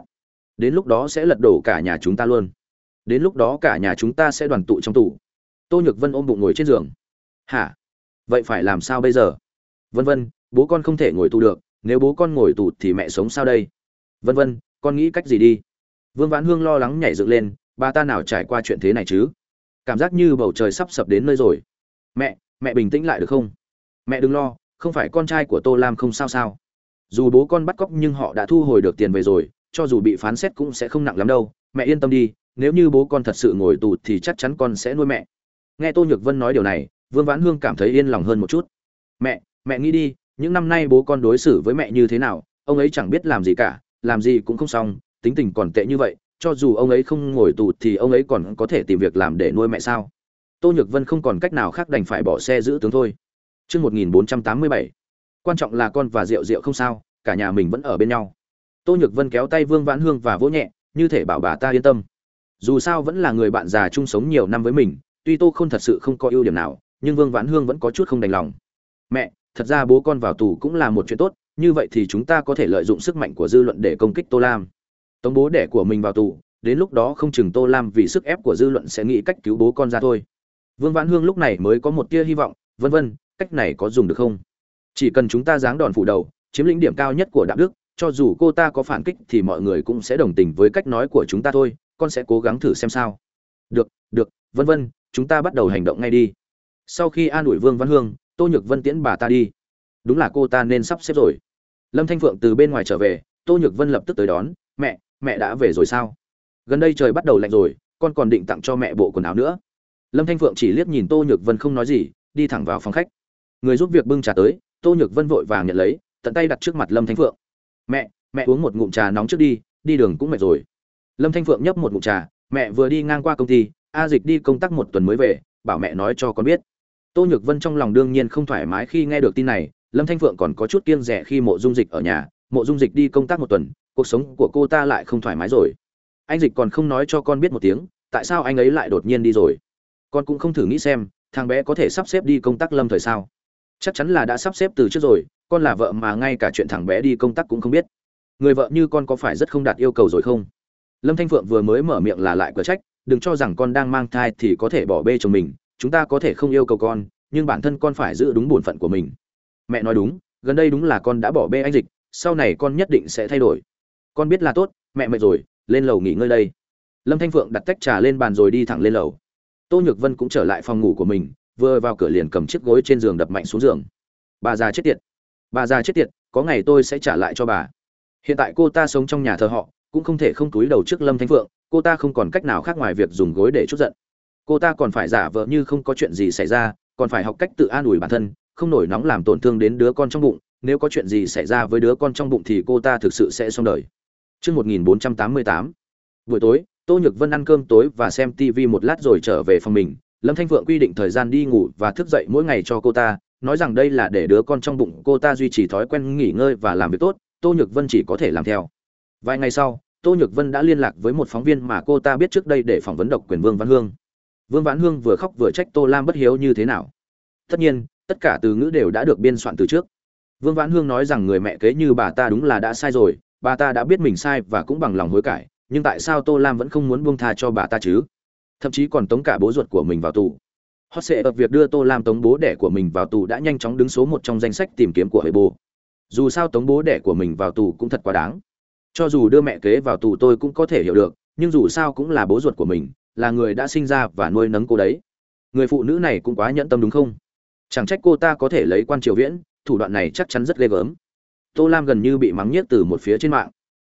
Đến lúc đó sẽ lật đổ cả nhà chúng ta luôn. Đến lúc đó cả nhà chúng ta sẽ đoàn tụ trong tủ tô nhược vân ôm bụng ngồi trên giường. Hả? Vậy phải làm sao bây giờ? Vân vân, bố con không thể ngồi tù được, nếu bố con ngồi tù thì mẹ sống sao đây? Vân vân, con nghĩ cách gì đi? Vương vãn hương lo lắng nhảy dựng lên, bà ta nào trải qua chuyện thế này chứ? Cảm giác như bầu trời sắp sập đến nơi rồi. Mẹ mẹ bình tĩnh lại được không? Mẹ đừng lo, không phải con trai của tô lam không sao sao? Dù bố con bắt cóc nhưng họ đã thu hồi được tiền về rồi, cho dù bị phán xét cũng sẽ không nặng lắm đâu. Mẹ yên tâm đi, nếu như bố con thật sự ngồi tù thì chắc chắn con sẽ nuôi mẹ. Nghe tô nhược vân nói điều này, vương vãn hương cảm thấy yên lòng hơn một chút. Mẹ mẹ nghĩ đi, những năm nay bố con đối xử với mẹ như thế nào, ông ấy chẳng biết làm gì cả, làm gì cũng không xong, tính tình còn tệ như vậy, cho dù ông ấy không ngồi tù thì ông ấy còn có thể tìm việc làm để nuôi mẹ sao? Tô nhược vân không còn cách nào khác đành phải bỏ xe giữ tướng thôi. Chương 1487, quan trọng là con và Diệu Diệu không sao cả nhà mình vẫn ở bên nhau. Tô nhược vân kéo tay vương vãn hương và vỗ nhẹ như thể bảo bà ta yên tâm. Dù sao vẫn là người bạn già chung sống nhiều năm với mình tuy tô không thật sự không có ưu điểm nào nhưng vương vãn hương vẫn có chút không đành lòng. Mẹ thật ra bố con vào tù cũng là một chuyện tốt như vậy thì chúng ta có thể lợi dụng sức mạnh của dư luận để công kích tô lam. Tống bố đẻ của mình vào tù đến lúc đó không chừng tô lam vì sức ép của dư luận sẽ nghĩ cách cứu bố con ra thôi vương vãn hương lúc này mới có một tia hy vọng, vân vân, cách này có dùng được không? Chỉ cần chúng ta giáng đòn phủ đầu, chiếm lĩnh điểm cao nhất của đạo đức, cho dù cô ta có phản kích thì mọi người cũng sẽ đồng tình với cách nói của chúng ta thôi, con sẽ cố gắng thử xem sao. Được được, vân vân, chúng ta bắt đầu hành động ngay đi. Sau khi an ủi vương Vãn hương, tô nhược vân tiễn bà ta đi. Đúng là cô ta nên sắp xếp rồi. Lâm thanh phượng từ bên ngoài trở về, tô nhược vân lập tức tới đón, mẹ mẹ đã về rồi sao? Gần đây trời bắt đầu lạnh rồi, con còn định tặng cho mẹ bộ quần áo nữa lâm thanh phượng chỉ liếc nhìn tô nhược vân không nói gì, đi thẳng vào phòng khách. Người giúp việc bưng trà tới, tô nhược vân vội vàng nhận lấy, tận tay đặt trước mặt lâm thanh phượng. Mẹ mẹ uống một ngụm trà nóng trước đi đi đường cũng mệt rồi. Lâm thanh phượng nhấp một ngụm trà, mẹ vừa đi ngang qua công ty, a dịch đi công tác một tuần mới về, bảo mẹ nói cho con biết. Tô nhược vân trong lòng đương nhiên không thoải mái khi nghe được tin này, lâm thanh phượng còn có chút kiêng rẻ khi mộ dung dịch ở nhà, mộ dung dịch đi công tác một tuần, cuộc sống của cô ta lại không thoải mái rồi. Anh dịch còn không nói cho con biết một tiếng, tại sao anh ấy lại đột nhiên đi rồi? Con cũng không thử nghĩ xem, thằng bé có thể sắp xếp đi công tác lâm thời sao? Chắc chắn là đã sắp xếp từ trước rồi, con là vợ mà ngay cả chuyện thằng bé đi công tác cũng không biết. Người vợ như con có phải rất không đạt yêu cầu rồi không? Lâm thanh phượng vừa mới mở miệng là lại cửa trách, đừng cho rằng con đang mang thai thì có thể bỏ bê chồng mình, chúng ta có thể không yêu cầu con, nhưng bản thân con phải giữ đúng bổn phận của mình. Mẹ nói đúng, gần đây đúng là con đã bỏ bê anh dịch, sau này con nhất định sẽ thay đổi. Con biết là tốt, mẹ mệt rồi, lên lầu nghỉ ngơi đây. Lâm thanh phượng đặt tách trà lên bàn rồi đi thẳng lên lầu tô nhược vân cũng trở lại phòng ngủ của mình vừa vào cửa liền cầm chiếc gối trên giường đập mạnh xuống giường. Bà già chết tiệt. Bà già chết tiệt có ngày tôi sẽ trả lại cho bà. Hiện tại cô ta sống trong nhà thờ họ cũng không thể không túi đầu trước lâm thanh phượng cô ta không còn cách nào khác ngoài việc dùng gối để chút giận. Cô ta còn phải giả vờ như không có chuyện gì xảy ra còn phải học cách tự an ủi bản thân không nổi nóng làm tổn thương đến đứa con trong bụng nếu có chuyện gì xảy ra với đứa con trong bụng thì cô ta thực sự sẽ xong đời. Trước 1488, buổi tối, Tô Nhược Vân ăn cơm tối và xem TV một lát rồi trở về phòng mình. Lâm Thanh Phượng quy định thời gian đi ngủ và thức dậy mỗi ngày cho cô ta, nói rằng đây là để đứa con trong bụng cô ta duy trì thói quen nghỉ ngơi và làm việc tốt. Tô Nhược Vân chỉ có thể làm theo. Vài ngày sau, Tô Nhược Vân đã liên lạc với một phóng viên mà cô ta biết trước đây để phỏng vấn độc quyền Vương Văn Hương. Vương Vãn Hương vừa khóc vừa trách Tô Lam bất hiếu như thế nào. Tất nhiên, tất cả từ ngữ đều đã được biên soạn từ trước. Vương Vãn Hương nói rằng người mẹ kế như bà ta đúng là đã sai rồi, bà ta đã biết mình sai và cũng bằng lòng hối cải, nhưng tại sao Tô Lam vẫn không muốn buông tha cho bà ta chứ? Thậm chí còn tống cả bố ruột của mình vào tù. Hot sẽ ập việc đưa Tô Lam tống bố đẻ của mình vào tù đã nhanh chóng đứng số một trong danh sách tìm kiếm của hệ bồ Dù sao tống bố đẻ của mình vào tù cũng thật quá đáng. Cho dù đưa mẹ kế vào tù tôi cũng có thể hiểu được, nhưng dù sao cũng là bố ruột của mình, là người đã sinh ra và nuôi nấng cô đấy. Người phụ nữ này cũng quá nhẫn tâm đúng không? Chẳng trách cô ta có thể lấy quan triều viễn, thủ đoạn này chắc chắn rất ghê gớm. Tô Lam gần như bị mắng nhiếc từ một phía trên mạng.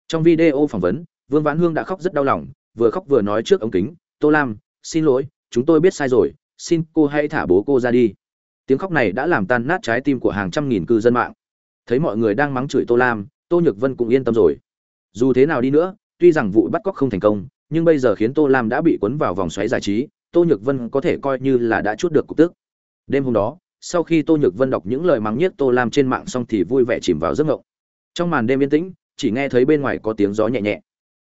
Trong video phỏng vấn, Vương Vãn Hương đã khóc rất đau lòng, vừa khóc vừa nói trước ống kính, "Tô Lam, xin lỗi, chúng tôi biết sai rồi, xin cô hãy thả bố cô ra đi." Tiếng khóc này đã làm tan nát trái tim của hàng trăm nghìn cư dân mạng. Thấy mọi người đang mắng chửi Tô Lam, Tô Nhược Vân cũng yên tâm rồi. Dù thế nào đi nữa, tuy rằng vụ bắt cóc không thành công, nhưng bây giờ khiến Tô Lam đã bị cuốn vào vòng xoáy giải trí, Tô Nhược Vân có thể coi như là đã chút được cục tức. Đêm hôm đó, sau khi Tô Nhược Vân đọc những lời mắng nhiếc Tô Lam trên mạng xong thì vui vẻ chìm vào giấc ngủ. Trong màn đêm yên tĩnh, chỉ nghe thấy bên ngoài có tiếng gió nhẹ nhẹ.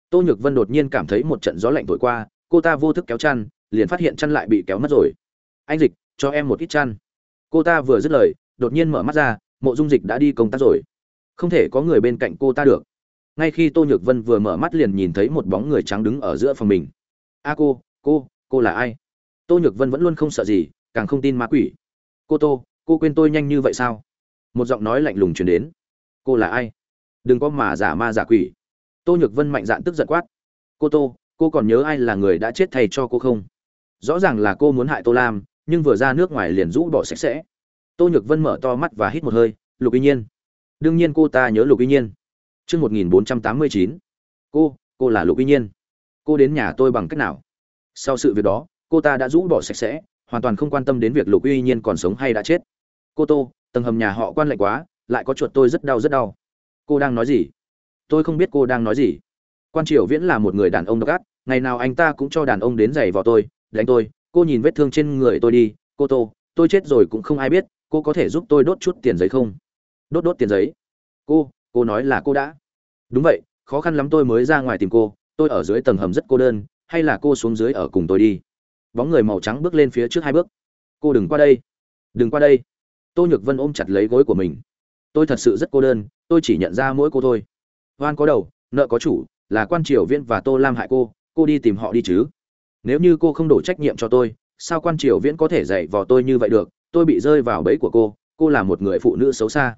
Tô Nhược Vân đột nhiên cảm thấy một trận gió lạnh thổi qua, cô ta vô thức kéo chăn, liền phát hiện chăn lại bị kéo mất rồi. "Anh Dịch, cho em một ít chăn." Cô ta vừa dứt lời, đột nhiên mở mắt ra, Mộ Dung Dịch đã đi công tác rồi. Không thể có người bên cạnh cô ta được. Ngay khi Tô Nhược Vân vừa mở mắt liền nhìn thấy một bóng người trắng đứng ở giữa phòng mình. "A cô, cô, cô là ai?" Tô Nhược Vân vẫn luôn không sợ gì, càng không tin ma quỷ cô tô cô quên tôi nhanh như vậy sao một giọng nói lạnh lùng truyền đến cô là ai đừng có mà giả ma giả quỷ tô nhược vân mạnh dạn tức giận quát. Cô tô, cô còn nhớ ai là người đã chết thay cho cô không? Rõ ràng là cô muốn hại tô lam, nhưng vừa ra nước ngoài liền rũ bỏ sạch sẽ. Tô nhược vân mở to mắt và hít một hơi, lục y nhiên, đương nhiên cô ta nhớ lục y nhiên. Chương một nghìn bốn trăm tám mươi chín. Cô cô là lục y nhiên. Cô đến nhà tôi bằng cách nào? Sau sự việc đó, cô ta đã rũ bỏ sạch sẽ, hoàn toàn không quan tâm đến việc lục y nhiên còn sống hay đã chết. Cô tô, tầng hầm nhà họ quan lạnh quá, lại có chuột tôi rất đau rất đau. Cô đang nói gì? Tôi không biết cô đang nói gì. Quan triều viễn là một người đàn ông độc ác, ngày nào anh ta cũng cho đàn ông đến giày vào tôi, đánh tôi, cô nhìn vết thương trên người tôi đi, cô tô, tôi chết rồi cũng không ai biết, cô có thể giúp tôi đốt chút tiền giấy không? Đốt đốt tiền giấy? Cô cô nói là cô đã. Đúng vậy, khó khăn lắm tôi mới ra ngoài tìm cô, tôi ở dưới tầng hầm rất cô đơn, hay là cô xuống dưới ở cùng tôi đi? Bóng người màu trắng bước lên phía trước hai bước. Cô đừng qua đây, đừng qua đây. Tô nhược vân ôm chặt lấy gối của mình. Tôi thật sự rất cô đơn, tôi chỉ nhận ra mỗi cô thôi oan có đầu, nợ có chủ, là quan triều viễn và tô lam hại cô cô đi tìm họ đi chứ. Nếu như cô không đổ trách nhiệm cho tôi, sao quan triều viễn có thể dạy vò tôi như vậy được? Tôi bị rơi vào bẫy của cô cô là một người phụ nữ xấu xa.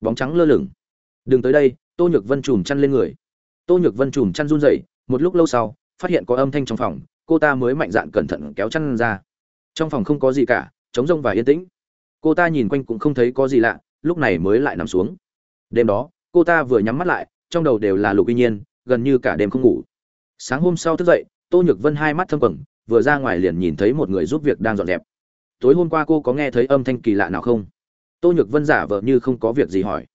Bóng trắng lơ lửng. Đừng tới đây, tô nhược vân chùm chăn lên người. Tô nhược vân chùm chăn run rẩy, một lúc lâu sau, phát hiện có âm thanh trong phòng, cô ta mới mạnh dạn cẩn thận kéo chăn ra. Trong phòng không có gì cả, trống rông và yên tĩnh. Cô ta nhìn quanh cũng không thấy có gì lạ, lúc này mới lại nằm xuống. Đêm đó, cô ta vừa nhắm mắt lại trong đầu đều là lục uy nhiên, gần như cả đêm không ngủ. Sáng hôm sau thức dậy, tô nhược vân hai mắt thâm quầng, vừa ra ngoài liền nhìn thấy một người giúp việc đang dọn dẹp. Tối hôm qua cô có nghe thấy âm thanh kỳ lạ nào không? Tô nhược vân giả vờ như không có việc gì hỏi.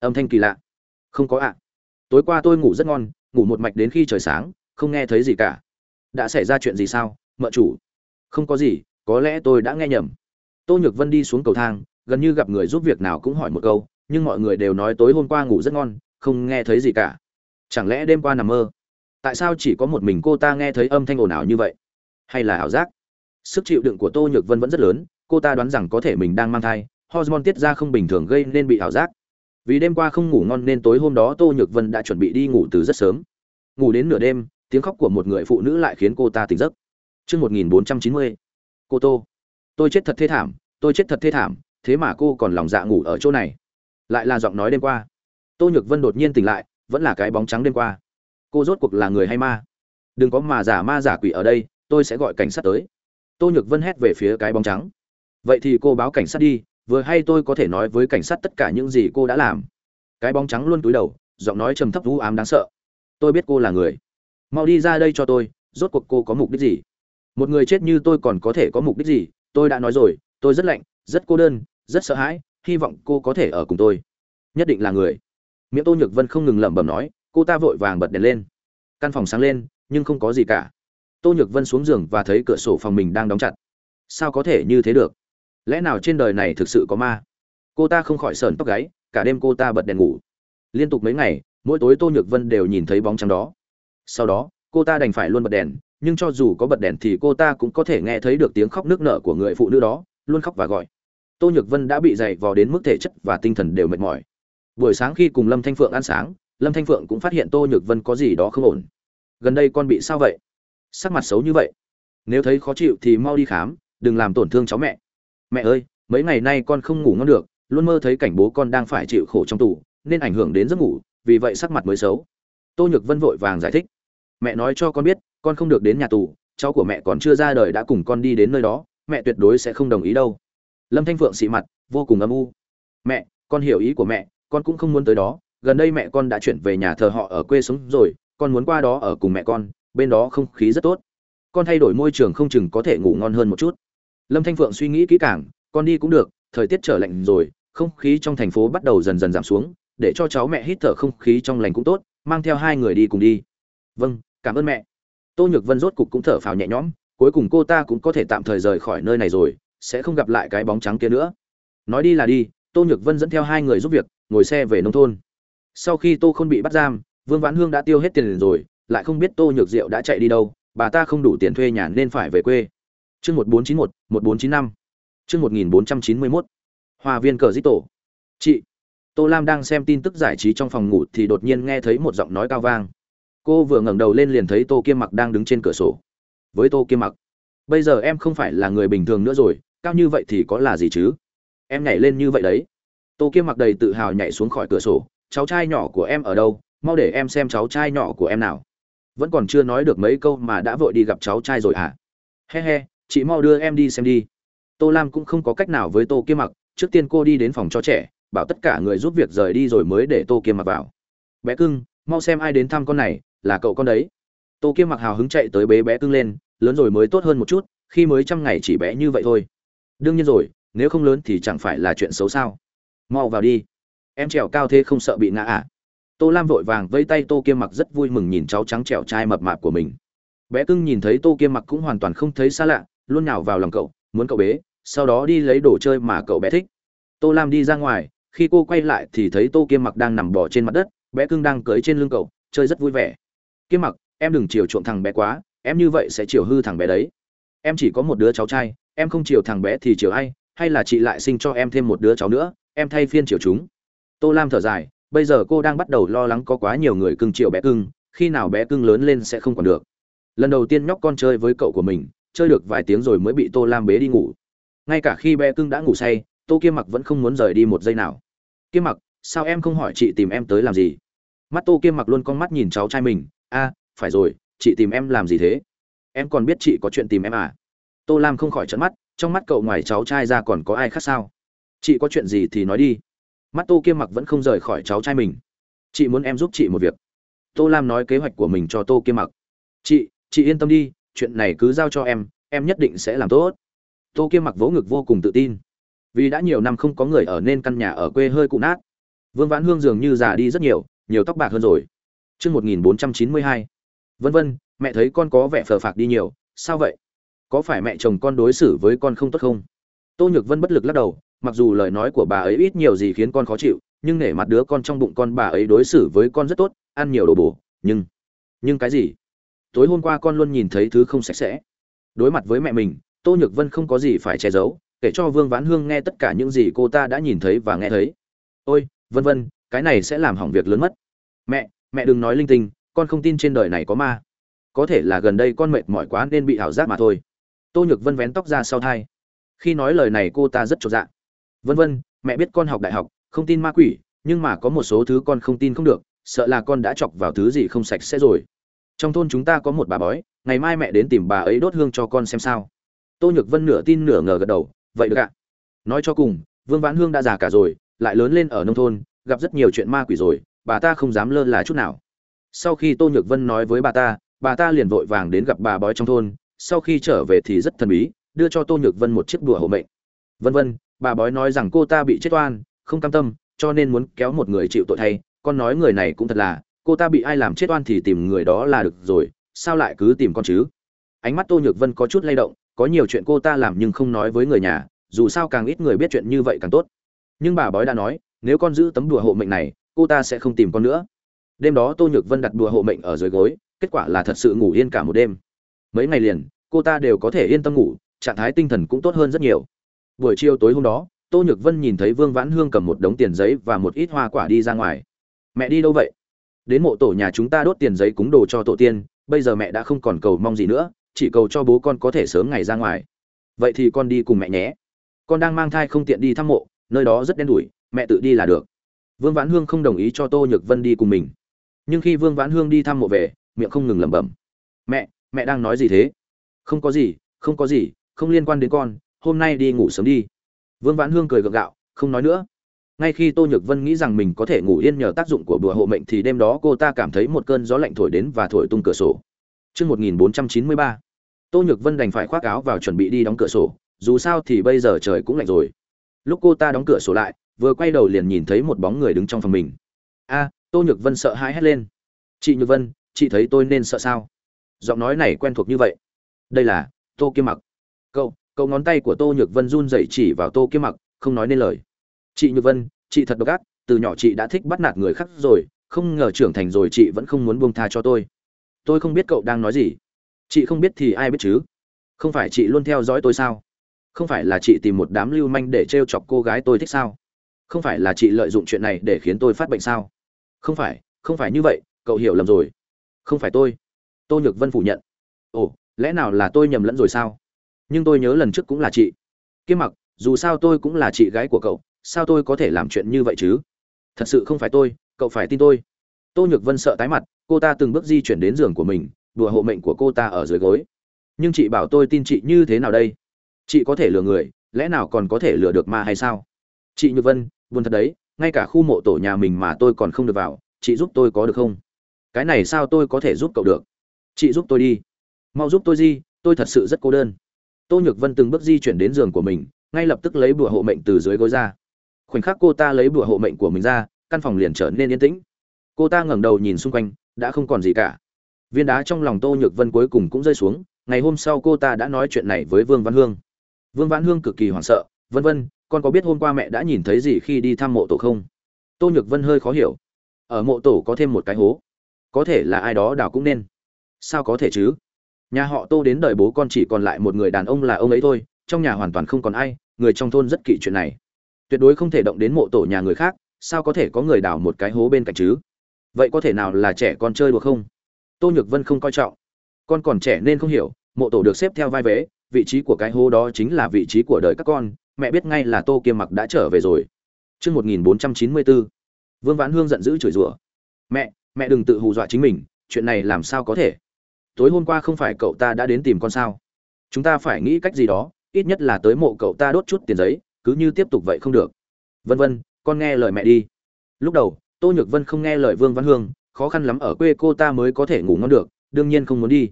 Âm thanh kỳ lạ? Không có ạ. Tối qua tôi ngủ rất ngon, ngủ một mạch đến khi trời sáng, không nghe thấy gì cả. Đã xảy ra chuyện gì sao, mợ chủ? Không có gì, có lẽ tôi đã nghe nhầm. Tô nhược vân đi xuống cầu thang, gần như gặp người giúp việc nào cũng hỏi một câu, nhưng mọi người đều nói tối hôm qua ngủ rất ngon không nghe thấy gì cả. Chẳng lẽ đêm qua nằm mơ? Tại sao chỉ có một mình cô ta nghe thấy âm thanh ồn ào như vậy? Hay là ảo giác? Sức chịu đựng của tô nhược vân vẫn rất lớn, cô ta đoán rằng có thể mình đang mang thai, hormone tiết ra không bình thường gây nên bị ảo giác. Vì đêm qua không ngủ ngon nên tối hôm đó tô nhược vân đã chuẩn bị đi ngủ từ rất sớm. Ngủ đến nửa đêm, tiếng khóc của một người phụ nữ lại khiến cô ta tỉnh giấc. Trước một nghìn bốn trăm chín mươi. Cô tô. Tôi chết thật thê thảm, tôi chết thật thê thảm, thế mà cô còn lòng dạ ngủ ở chỗ này. Lại là giọng nói đêm qua tô nhược vân đột nhiên tỉnh lại, vẫn là cái bóng trắng đêm qua. Cô rốt cuộc là người hay ma? Đừng có mà giả ma giả quỷ ở đây, tôi sẽ gọi cảnh sát tới. Tô nhược vân hét về phía cái bóng trắng. Vậy thì cô báo cảnh sát đi, vừa hay tôi có thể nói với cảnh sát tất cả những gì cô đã làm. Cái bóng trắng luôn túi đầu, giọng nói trầm thấp vũ ám đáng sợ. Tôi biết cô là người. Mau đi ra đây cho tôi, rốt cuộc cô có mục đích gì? Một người chết như tôi còn có thể có mục đích gì? Tôi đã nói rồi, tôi rất lạnh, rất cô đơn, rất sợ hãi, hy vọng cô có thể ở cùng tôi. Nhất định là người miệng tô nhược vân không ngừng lẩm bẩm nói, cô ta vội vàng bật đèn lên. Căn phòng sáng lên, nhưng không có gì cả. Tô nhược vân xuống giường và thấy cửa sổ phòng mình đang đóng chặt. Sao có thể như thế được? Lẽ nào trên đời này thực sự có ma? Cô ta không khỏi sờn tóc gáy, cả đêm cô ta bật đèn ngủ. Liên tục mấy ngày, mỗi tối tô nhược vân đều nhìn thấy bóng trắng đó. Sau đó, cô ta đành phải luôn bật đèn, nhưng cho dù có bật đèn thì cô ta cũng có thể nghe thấy được tiếng khóc nước nở của người phụ nữ đó, luôn khóc và gọi. Tô nhược vân đã bị dày vò đến mức thể chất và tinh thần đều mệt mỏi buổi sáng khi cùng lâm thanh phượng ăn sáng, lâm thanh phượng cũng phát hiện tô nhược vân có gì đó không ổn. Gần đây con bị sao vậy? Sắc mặt xấu như vậy. Nếu thấy khó chịu thì mau đi khám, đừng làm tổn thương cháu mẹ. Mẹ ơi, mấy ngày nay con không ngủ ngon được, luôn mơ thấy cảnh bố con đang phải chịu khổ trong tù, nên ảnh hưởng đến giấc ngủ, vì vậy sắc mặt mới xấu. Tô nhược vân vội vàng giải thích. Mẹ nói cho con biết, con không được đến nhà tù, cháu của mẹ còn chưa ra đời đã cùng con đi đến nơi đó, mẹ tuyệt đối sẽ không đồng ý đâu. Lâm thanh phượng xị mặt, vô cùng âm u. Mẹ, con hiểu ý của mẹ con cũng không muốn tới đó, gần đây mẹ con đã chuyển về nhà thờ họ ở quê sống rồi, con muốn qua đó ở cùng mẹ con, bên đó không khí rất tốt. Con thay đổi môi trường không chừng có thể ngủ ngon hơn một chút. Lâm thanh phượng suy nghĩ kỹ càng, con đi cũng được, thời tiết trở lạnh rồi, không khí trong thành phố bắt đầu dần dần giảm xuống, để cho cháu mẹ hít thở không khí trong lành cũng tốt, mang theo hai người đi cùng đi. Vâng cảm ơn mẹ. Tô nhược vân rốt cục cũng thở phào nhẹ nhõm, cuối cùng cô ta cũng có thể tạm thời rời khỏi nơi này rồi, sẽ không gặp lại cái bóng trắng kia nữa. Nói đi là đi tô nhược vân dẫn theo hai người giúp việc, ngồi xe về nông thôn. Sau khi tô khôn bị bắt giam, vương vãn hương đã tiêu hết tiền rồi, lại không biết tô nhược diệu đã chạy đi đâu, bà ta không đủ tiền thuê nhà nên phải về quê. Chương một bốn chín một một bốn chín năm. Chương một nghìn bốn trăm chín mươi mốt. Hòa viên cờ dít tổ. Chị, tô lam đang xem tin tức giải trí trong phòng ngủ thì đột nhiên nghe thấy một giọng nói cao vang. Cô vừa ngẩng đầu lên liền thấy tô kiêm mặc đang đứng trên cửa sổ. Với tô kiêm mặc, bây giờ em không phải là người bình thường nữa rồi, cao như vậy thì có là gì chứ? Em nhảy lên như vậy đấy. Tô kiêm mặc đầy tự hào nhảy xuống khỏi cửa sổ, cháu trai nhỏ của em ở đâu? Mau để em xem cháu trai nhỏ của em nào. Vẫn còn chưa nói được mấy câu mà đã vội đi gặp cháu trai rồi à he he, chị mau đưa em đi xem đi. Tô lam cũng không có cách nào với tô kiêm mặc, trước tiên cô đi đến phòng cho trẻ, bảo tất cả người giúp việc rời đi rồi mới để tô kiêm mặc vào. Bé cưng, mau xem ai đến thăm con này, là cậu con đấy. Tô kiêm mặc hào hứng chạy tới bế bé cưng lên, lớn rồi mới tốt hơn một chút, khi mới trăm ngày chỉ bé như vậy thôi. Đương nhiên rồi nếu không lớn thì chẳng phải là chuyện xấu sao? Mau vào đi. Em trèo cao thế không sợ bị ngã à? Tô lam vội vàng vây tay tô kiêm mặc rất vui mừng nhìn cháu trắng trẻo trai mập mạp của mình. Bé cưng nhìn thấy tô kiêm mặc cũng hoàn toàn không thấy xa lạ, luôn nhào vào lòng cậu, muốn cậu bế, sau đó đi lấy đồ chơi mà cậu bé thích. Tô lam đi ra ngoài, khi cô quay lại thì thấy tô kiêm mặc đang nằm bò trên mặt đất, bé cưng đang cưới trên lưng cậu, chơi rất vui vẻ. Kiêm mặc, em đừng chiều chuộng thằng bé quá, em như vậy sẽ chiều hư thằng bé đấy. Em chỉ có một đứa cháu trai, em không chiều thằng bé thì chiều ai hay là chị lại sinh cho em thêm một đứa cháu nữa, em thay phiên chiều chúng. Tô lam thở dài, bây giờ cô đang bắt đầu lo lắng có quá nhiều người cưng chiều bé cưng, khi nào bé cưng lớn lên sẽ không còn được. Lần đầu tiên nhóc con chơi với cậu của mình, chơi được vài tiếng rồi mới bị tô lam bế đi ngủ. Ngay cả khi bé cưng đã ngủ say, tô kiêm mặc vẫn không muốn rời đi một giây nào. Kiêm mặc, sao em không hỏi chị tìm em tới làm gì? Mắt tô kiêm mặc luôn con mắt nhìn cháu trai mình. A, phải rồi, chị tìm em làm gì thế? Em còn biết chị có chuyện tìm em à? Tô lam không khỏi trận mắt trong mắt cậu ngoài cháu trai ra còn có ai khác sao? Chị có chuyện gì thì nói đi. Mắt tô kiêm mặc vẫn không rời khỏi cháu trai mình. Chị muốn em giúp chị một việc. Tô lam nói kế hoạch của mình cho tô kiêm mặc. Chị chị yên tâm đi chuyện này cứ giao cho em em nhất định sẽ làm tốt. Tô kiêm mặc vỗ ngực vô cùng tự tin. Vì đã nhiều năm không có người ở nên căn nhà ở quê hơi cụ nát. Vương vãn hương dường như già đi rất nhiều nhiều tóc bạc hơn rồi. Chương 1492. Vân vân, mẹ thấy con có vẻ phờ phạc đi nhiều, sao vậy? Có phải mẹ chồng con đối xử với con không tốt không? Tô Nhược Vân bất lực lắc đầu, mặc dù lời nói của bà ấy ít nhiều gì khiến con khó chịu, nhưng nể mặt đứa con trong bụng con bà ấy đối xử với con rất tốt, ăn nhiều đồ bổ, nhưng nhưng cái gì? Tối hôm qua con luôn nhìn thấy thứ không sạch sẽ. Đối mặt với mẹ mình, Tô Nhược Vân không có gì phải che giấu, kể cho Vương Vãn Hương nghe tất cả những gì cô ta đã nhìn thấy và nghe thấy. "Ôi, Vân Vân, cái này sẽ làm hỏng việc lớn mất." "Mẹ, mẹ đừng nói linh tinh con không tin trên đời này có ma có thể là gần đây con mệt mỏi quá nên bị ảo giác mà thôi tô nhược vân vén tóc ra sau thai. Khi nói lời này cô ta rất chột dạ. Vân vân, mẹ biết con học đại học, không tin ma quỷ, nhưng mà có một số thứ con không tin không được, sợ là con đã chọc vào thứ gì không sạch sẽ rồi. Trong thôn chúng ta có một bà bói, ngày mai mẹ đến tìm bà ấy đốt hương cho con xem sao. Tô nhược vân nửa tin nửa ngờ gật đầu, vậy được ạ. Nói cho cùng, vương vãn hương đã già cả rồi, lại lớn lên ở nông thôn, gặp rất nhiều chuyện ma quỷ rồi, bà ta không dám lơ là chút nào. Sau khi tô nhược vân nói với bà ta bà ta liền vội vàng đến gặp bà bói trong thôn sau khi trở về thì rất thần bí, đưa cho tô nhược vân một chiếc đùa hộ mệnh. Vân vân, bà bói nói rằng cô ta bị chết oan, không cam tâm, cho nên muốn kéo một người chịu tội thay. Con nói người này cũng thật là, cô ta bị ai làm chết oan thì tìm người đó là được rồi, sao lại cứ tìm con chứ? Ánh mắt tô nhược vân có chút lay động, có nhiều chuyện cô ta làm nhưng không nói với người nhà, dù sao càng ít người biết chuyện như vậy càng tốt. Nhưng bà bói đã nói, nếu con giữ tấm đùa hộ mệnh này, cô ta sẽ không tìm con nữa. Đêm đó tô nhược vân đặt đùa hộ mệnh ở dưới gối, kết quả là thật sự ngủ yên cả một đêm mấy ngày liền, cô ta đều có thể yên tâm ngủ, trạng thái tinh thần cũng tốt hơn rất nhiều. Buổi chiều tối hôm đó, tô nhược vân nhìn thấy vương vãn hương cầm một đống tiền giấy và một ít hoa quả đi ra ngoài. Mẹ đi đâu vậy? Đến mộ tổ nhà chúng ta đốt tiền giấy cúng đồ cho tổ tiên, bây giờ mẹ đã không còn cầu mong gì nữa, chỉ cầu cho bố con có thể sớm ngày ra ngoài. Vậy thì con đi cùng mẹ nhé. Con đang mang thai không tiện đi thăm mộ, nơi đó rất đen đủi, mẹ tự đi là được. Vương vãn hương không đồng ý cho tô nhược vân đi cùng mình. Nhưng khi vương vãn hương đi thăm mộ về, miệng không ngừng lẩm bẩm. Mẹ mẹ đang nói gì thế không có gì không có gì không liên quan đến con hôm nay đi ngủ sớm đi vương vãn hương cười gượng gạo không nói nữa ngay khi tô nhược vân nghĩ rằng mình có thể ngủ yên nhờ tác dụng của bùa hộ mệnh thì đêm đó cô ta cảm thấy một cơn gió lạnh thổi đến và thổi tung cửa sổ Trước 1493. Tô Nhược Vân đành phải khoác áo vào chuẩn bị đi đóng cửa sổ, dù sao thì bây giờ trời cũng lạnh rồi. Lúc cô ta đóng cửa sổ lại, vừa quay đầu liền nhìn thấy một bóng người đứng trong phòng mình. A, Tô Nhược Vân sợ hãi hét lên. "Chị Nhược Vân, chị thấy tôi nên sợ sao?" Giọng nói này quen thuộc như vậy. Đây là Tô kiếm Mặc. Cậu, cậu ngón tay của Tô Nhược Vân run dậy chỉ vào Tô kiếm Mặc, không nói nên lời. "Chị Nhược Vân, chị thật độc ác, từ nhỏ chị đã thích bắt nạt người khác rồi, không ngờ trưởng thành rồi chị vẫn không muốn buông tha cho tôi." tôi không biết cậu đang nói gì chị không biết thì ai biết chứ không phải chị luôn theo dõi tôi sao không phải là chị tìm một đám lưu manh để t r e o chọc cô gái tôi thích sao không phải là chị lợi dụng chuyện này để khiến tôi phát bệnh sao không phải không phải như vậy cậu hiểu lầm rồi không phải tôi tô nhược vân phủ nhận. Ồ, lẽ nào là tôi nhầm lẫn rồi sao? Nhưng tôi nhớ lần trước cũng là chị. Kiếm mặc, dù sao tôi cũng là chị gái của cậu, sao tôi có thể làm chuyện như vậy chứ? Thật sự không phải tôi, cậu phải tin tôi. Tô nhược vân sợ tái mặt, cô ta từng bước di chuyển đến giường của mình, đùa hộ mệnh của cô ta ở dưới gối. Nhưng chị bảo tôi tin chị như thế nào đây? Chị có thể lừa người, lẽ nào còn có thể lừa được ma hay sao? Chị như vân, buồn thật đấy, ngay cả khu mộ tổ nhà mình mà tôi còn không được vào, chị giúp tôi có được không? Cái này sao tôi có thể giúp cậu được? Chị giúp tôi đi. Mau giúp tôi di, tôi thật sự rất cô đơn. Tô nhược vân từng bước di chuyển đến giường của mình, ngay lập tức lấy bùa hộ mệnh từ dưới gối ra. Khoảnh khắc cô ta lấy bùa hộ mệnh của mình ra, căn phòng liền trở nên yên tĩnh. Cô ta ngẩng đầu nhìn xung quanh, đã không còn gì cả. Viên đá trong lòng tô nhược vân cuối cùng cũng rơi xuống, ngày hôm sau cô ta đã nói chuyện này với vương văn hương. Vương văn hương cực kỳ hoảng sợ, vân vân, con có biết hôm qua mẹ đã nhìn thấy gì khi đi thăm mộ tổ không? Tô nhược vân hơi khó hiểu. Ở mộ tổ có thêm một cái hố. Có thể là ai đó đào cũng nên sao có thể chứ? Nhà họ tô đến đời bố con chỉ còn lại một người đàn ông là ông ấy thôi trong nhà hoàn toàn không còn ai người trong thôn rất kỵ chuyện này. Tuyệt đối không thể động đến mộ tổ nhà người khác sao có thể có người đào một cái hố bên cạnh chứ? Vậy có thể nào là trẻ con chơi được không? Tô nhược vân không coi trọng. Con còn trẻ nên không hiểu mộ tổ được xếp theo vai vế vị trí của cái hố đó chính là vị trí của đời các con mẹ biết ngay là tô kiêm mặc đã trở về rồi. Trước 1494, Vương Vãn Hương giận dữ chửi rủa. Mẹ, mẹ đừng tự hù dọa chính mình, chuyện này làm sao có thể? Tối hôm qua không phải cậu ta đã đến tìm con sao? Chúng ta phải nghĩ cách gì đó, ít nhất là tới mộ cậu ta đốt chút tiền giấy, cứ như tiếp tục vậy không được. Vân vân, con nghe lời mẹ đi. Lúc đầu, tô nhược vân không nghe lời vương văn hương khó khăn lắm ở quê cô ta mới có thể ngủ ngon được đương nhiên không muốn đi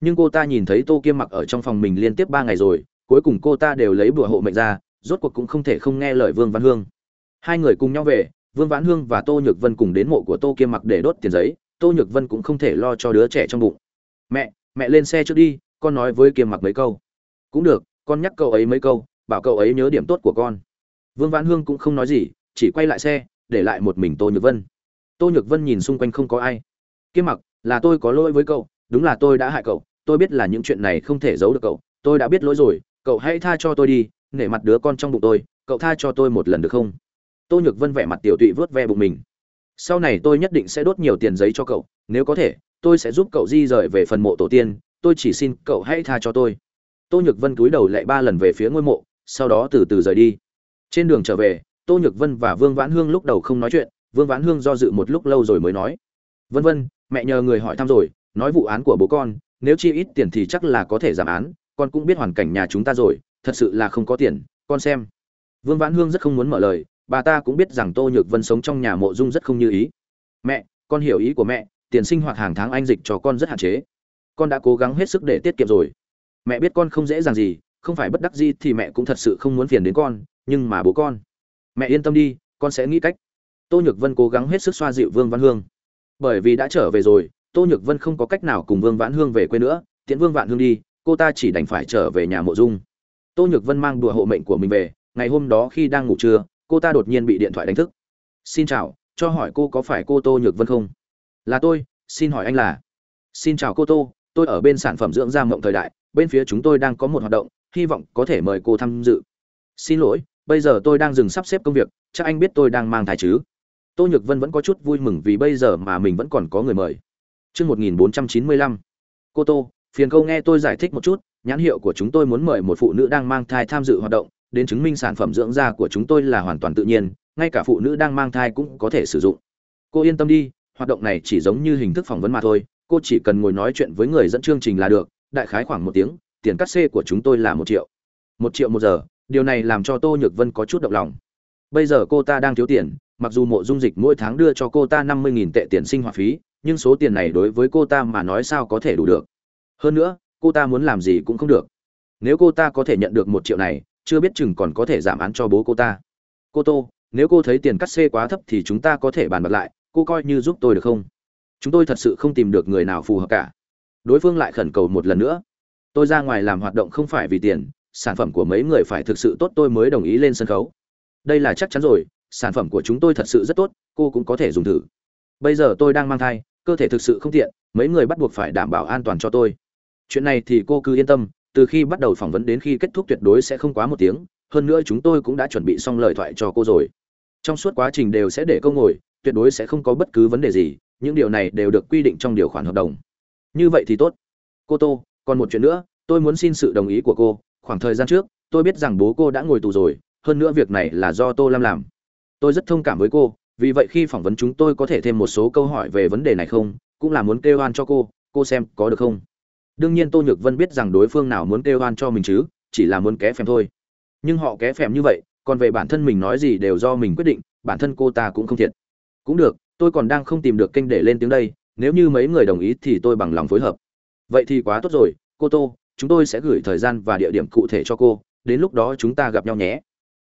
nhưng cô ta nhìn thấy tô kiêm mặc ở trong phòng mình liên tiếp ba ngày rồi cuối cùng cô ta đều lấy bùa hộ mệnh ra rốt cuộc cũng không thể không nghe lời vương văn hương hai người cùng nhau về vương văn hương và tô nhược vân cùng đến mộ của tô kiêm mặc để đốt tiền giấy tô nhược vân cũng không thể lo cho đứa trẻ trong bụng mẹ mẹ lên xe trước đi, con nói với kiêm mặc mấy câu. Cũng được, con nhắc cậu ấy mấy câu, bảo cậu ấy nhớ điểm tốt của con. Vương Vãn hương cũng không nói gì, chỉ quay lại xe, để lại một mình tô nhược vân. Tô nhược vân nhìn xung quanh không có ai. Kiêm mặc, là tôi có lỗi với cậu, đúng là tôi đã hại cậu, tôi biết là những chuyện này không thể giấu được cậu, tôi đã biết lỗi rồi, cậu hãy tha cho tôi đi, nể mặt đứa con trong bụng tôi, cậu tha cho tôi một lần được không? Tô nhược vân vẻ mặt tiểu tụy vớt ve bụng mình. Sau này tôi nhất định sẽ đốt nhiều tiền giấy cho cậu, nếu có thể tôi sẽ giúp cậu di rời về phần mộ tổ tiên, tôi chỉ xin cậu hãy tha cho tôi. Tô nhược vân cúi đầu lại ba lần về phía ngôi mộ, sau đó từ từ rời đi. Trên đường trở về, tô nhược vân và vương vãn hương lúc đầu không nói chuyện, vương vãn hương do dự một lúc lâu rồi mới nói. Vân vân, mẹ nhờ người hỏi thăm rồi, nói vụ án của bố con, nếu chi ít tiền thì chắc là có thể giảm án, con cũng biết hoàn cảnh nhà chúng ta rồi, thật sự là không có tiền, con xem. Vương vãn hương rất không muốn mở lời, bà ta cũng biết rằng tô nhược vân sống trong nhà mộ dung rất không như ý. Mẹ, con hiểu ý của mẹ tiền sinh hoạt hàng tháng anh dịch cho con rất hạn chế. Con đã cố gắng hết sức để tiết kiệm rồi. Mẹ biết con không dễ dàng gì, không phải bất đắc gì thì mẹ cũng thật sự không muốn phiền đến con, nhưng mà bố con. Mẹ yên tâm đi, con sẽ nghĩ cách. Tô nhược vân cố gắng hết sức xoa dịu vương văn hương. Bởi vì đã trở về rồi, tô nhược vân không có cách nào cùng vương vãn hương về quê nữa, tiễn vương vạn hương đi, cô ta chỉ đành phải trở về nhà mộ dung. Tô nhược vân mang đùa hộ mệnh của mình về, ngày hôm đó khi đang ngủ trưa, cô ta đột nhiên bị điện thoại đánh thức. Xin chào, cho hỏi cô có phải cô tô nhược vân không? Là tôi xin hỏi anh là? Xin chào cô tô tôi ở bên sản phẩm dưỡng da mộng thời đại bên phía chúng tôi đang có một hoạt động hy vọng có thể mời cô tham dự. Xin lỗi bây giờ tôi đang dừng sắp xếp công việc chắc anh biết tôi đang mang thai chứ? Tô nhược vân vẫn có chút vui mừng vì bây giờ mà mình vẫn còn có người mời. Trước 1495, cô tô phiền câu nghe tôi giải thích một chút nhãn hiệu của chúng tôi muốn mời một phụ nữ đang mang thai tham dự hoạt động đến chứng minh sản phẩm dưỡng da của chúng tôi là hoàn toàn tự nhiên ngay cả phụ nữ đang mang thai cũng có thể sử dụng. Cô yên tâm đi hoạt động này chỉ giống như hình thức phỏng vấn mà thôi, cô chỉ cần ngồi nói chuyện với người dẫn chương trình là được, đại khái khoảng một tiếng, tiền cắt xê của chúng tôi là một triệu. Một triệu một giờ, điều này làm cho tô nhược vân có chút động lòng. Bây giờ cô ta đang thiếu tiền, mặc dù mộ dung dịch mỗi tháng đưa cho cô ta năm mươi nghìn tệ tiền sinh hoạt phí, nhưng số tiền này đối với cô ta mà nói sao có thể đủ được. Hơn nữa, cô ta muốn làm gì cũng không được. Nếu cô ta có thể nhận được một triệu này, chưa biết chừng còn có thể giảm án cho bố cô ta. Cô tô, nếu cô thấy tiền cắt xê quá thấp thì chúng ta có thể bàn bạc lại cô coi như giúp tôi được không? Chúng tôi thật sự không tìm được người nào phù hợp cả. Đối phương lại khẩn cầu một lần nữa. Tôi ra ngoài làm hoạt động không phải vì tiền, sản phẩm của mấy người phải thực sự tốt tôi mới đồng ý lên sân khấu. Đây là chắc chắn rồi, sản phẩm của chúng tôi thật sự rất tốt, cô cũng có thể dùng thử. Bây giờ tôi đang mang thai, cơ thể thực sự không tiện, mấy người bắt buộc phải đảm bảo an toàn cho tôi. Chuyện này thì cô cứ yên tâm, từ khi bắt đầu phỏng vấn đến khi kết thúc tuyệt đối sẽ không quá một tiếng, hơn nữa chúng tôi cũng đã chuẩn bị xong lời thoại cho cô rồi. Trong suốt quá trình đều sẽ để câu ngồi tuyệt đối sẽ không có bất cứ vấn đề gì, những điều này đều được quy định trong điều khoản hợp đồng. Như vậy thì tốt. Cô tô, còn một chuyện nữa, tôi muốn xin sự đồng ý của cô. Khoảng thời gian trước, tôi biết rằng bố cô đã ngồi tù rồi, hơn nữa việc này là do tô lam làm. Tôi rất thông cảm với cô, vì vậy khi phỏng vấn chúng tôi có thể thêm một số câu hỏi về vấn đề này không, cũng là muốn kêu oan cho cô cô xem có được không. Đương nhiên tô nhược vân biết rằng đối phương nào muốn kêu oan cho mình chứ, chỉ là muốn ké phèm thôi. Nhưng họ ké phèm như vậy, còn về bản thân mình nói gì đều do mình quyết định, bản thân cô ta cũng không thiệt cũng được, tôi còn đang không tìm được kênh để lên tiếng đây, nếu như mấy người đồng ý thì tôi bằng lòng phối hợp. Vậy thì quá tốt rồi, cô tô, chúng tôi sẽ gửi thời gian và địa điểm cụ thể cho cô, đến lúc đó chúng ta gặp nhau nhé.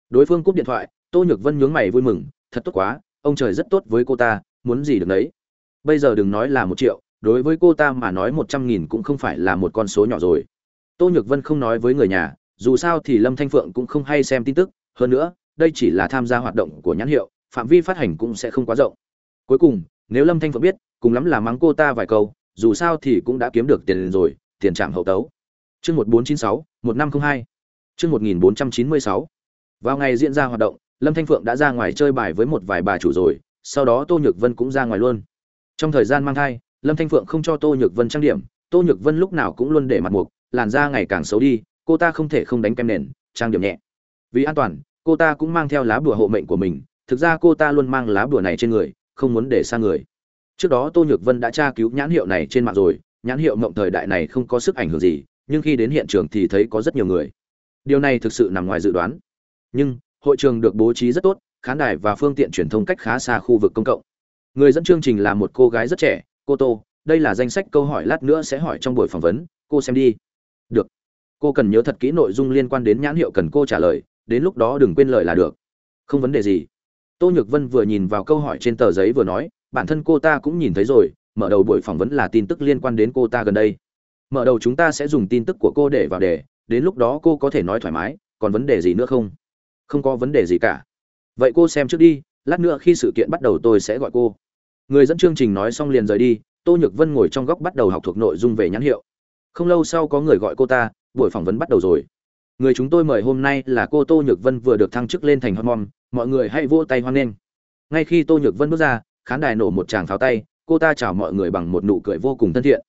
Đối phương cúp điện thoại, tô nhược vân nhướng mày vui mừng, thật tốt quá, ông trời rất tốt với cô ta, muốn gì được đấy bây giờ đừng nói là một triệu, đối với cô ta mà nói một trăm nghìn cũng không phải là một con số nhỏ rồi. Tô nhược vân không nói với người nhà, dù sao thì lâm thanh phượng cũng không hay xem tin tức, hơn nữa, đây chỉ là tham gia hoạt động của nhãn hiệu phạm vi phát hành cũng sẽ không quá rộng. Cuối cùng, nếu lâm thanh phượng biết, cùng lắm là mắng cô ta vài câu, dù sao thì cũng đã kiếm được tiền rồi, tiền trạm hậu tấu. Chương một bốn chín sáu, một năm không hai. Chương một nghìn bốn trăm chín mươi sáu. Vào ngày diễn ra hoạt động, lâm thanh phượng đã ra ngoài chơi bài với một vài bà chủ rồi, sau đó tô nhược vân cũng ra ngoài luôn. Trong thời gian mang thai, lâm thanh phượng không cho tô nhược vân trang điểm, tô nhược vân lúc nào cũng luôn để mặt mục, làn da ngày càng xấu đi, cô ta không thể không đánh kem nền, trang điểm nhẹ. Vì an toàn, cô ta cũng mang theo lá bùa hộ mệnh của mình thực ra cô ta luôn mang lá bùa này trên người, không muốn để xa người. Trước đó tô nhược vân đã tra cứu nhãn hiệu này trên mạng rồi, nhãn hiệu mộng thời đại này không có sức ảnh hưởng gì, nhưng khi đến hiện trường thì thấy có rất nhiều người. Điều này thực sự nằm ngoài dự đoán. Nhưng, hội trường được bố trí rất tốt, khán đài và phương tiện truyền thông cách khá xa khu vực công cộng. Người dẫn chương trình là một cô gái rất trẻ, cô tô, đây là danh sách câu hỏi lát nữa sẽ hỏi trong buổi phỏng vấn, cô xem đi. Được. Cô cần nhớ thật kỹ nội dung liên quan đến nhãn hiệu cần cô trả lời, đến lúc đó đừng quên lời là được. Không vấn đề gì tô nhược vân vừa nhìn vào câu hỏi trên tờ giấy vừa nói, bản thân cô ta cũng nhìn thấy rồi, mở đầu buổi phỏng vấn là tin tức liên quan đến cô ta gần đây. Mở đầu chúng ta sẽ dùng tin tức của cô để vào đề, đến lúc đó cô có thể nói thoải mái, còn vấn đề gì nữa không? Không có vấn đề gì cả. Vậy cô xem trước đi, lát nữa khi sự kiện bắt đầu tôi sẽ gọi cô. Người dẫn chương trình nói xong liền rời đi, tô nhược vân ngồi trong góc bắt đầu học thuộc nội dung về nhãn hiệu. Không lâu sau có người gọi cô ta, buổi phỏng vấn bắt đầu rồi. Người chúng tôi mời hôm nay là cô tô nhược vân vừa được thăng chức lên thành hormone mọi người hãy vỗ tay hoan nghênh. Ngay khi tô nhược vân bước ra, khán đài nổ một tràng pháo tay, cô ta chào mọi người bằng một nụ cười vô cùng thân thiện.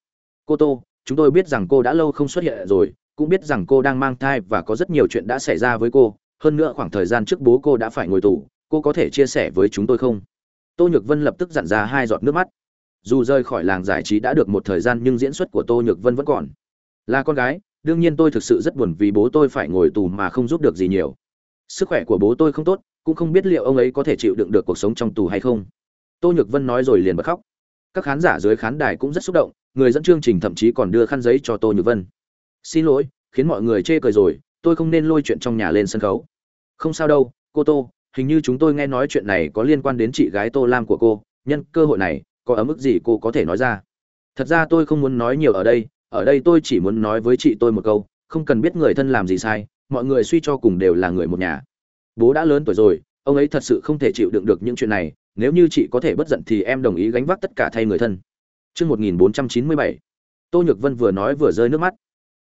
Cô tô, chúng tôi biết rằng cô đã lâu không xuất hiện rồi, cũng biết rằng cô đang mang thai và có rất nhiều chuyện đã xảy ra với cô, hơn nữa khoảng thời gian trước bố cô đã phải ngồi tù, cô có thể chia sẻ với chúng tôi không? Tô nhược vân lập tức dặn ra hai giọt nước mắt. Dù rời khỏi làng giải trí đã được một thời gian nhưng diễn xuất của tô nhược vân vẫn còn. Là con gái, đương nhiên tôi thực sự rất buồn vì bố tôi phải ngồi tù mà không giúp được gì nhiều. Sức khỏe của bố tôi không tốt cũng không biết liệu ông ấy có thể chịu đựng được cuộc sống trong tù hay không. Tô nhược vân nói rồi liền bật khóc. Các khán giả dưới khán đài cũng rất xúc động, người dẫn chương trình thậm chí còn đưa khăn giấy cho tô nhược vân. Xin lỗi, khiến mọi người chê cười rồi, tôi không nên lôi chuyện trong nhà lên sân khấu. Không sao đâu, cô tô, hình như chúng tôi nghe nói chuyện này có liên quan đến chị gái tô lam của cô, nhân cơ hội này, có ở mức gì cô có thể nói ra? Thật ra tôi không muốn nói nhiều ở đây ở đây tôi chỉ muốn nói với chị tôi một câu, không cần biết người thân làm gì sai, mọi người suy cho cùng đều là người một nhà bố đã lớn tuổi rồi ông ấy thật sự không thể chịu đựng được những chuyện này nếu như chị có thể bất giận thì em đồng ý gánh vác tất cả thay người thân Trước 1497, Tô Nhược Vân vừa nói vừa rơi nước mắt.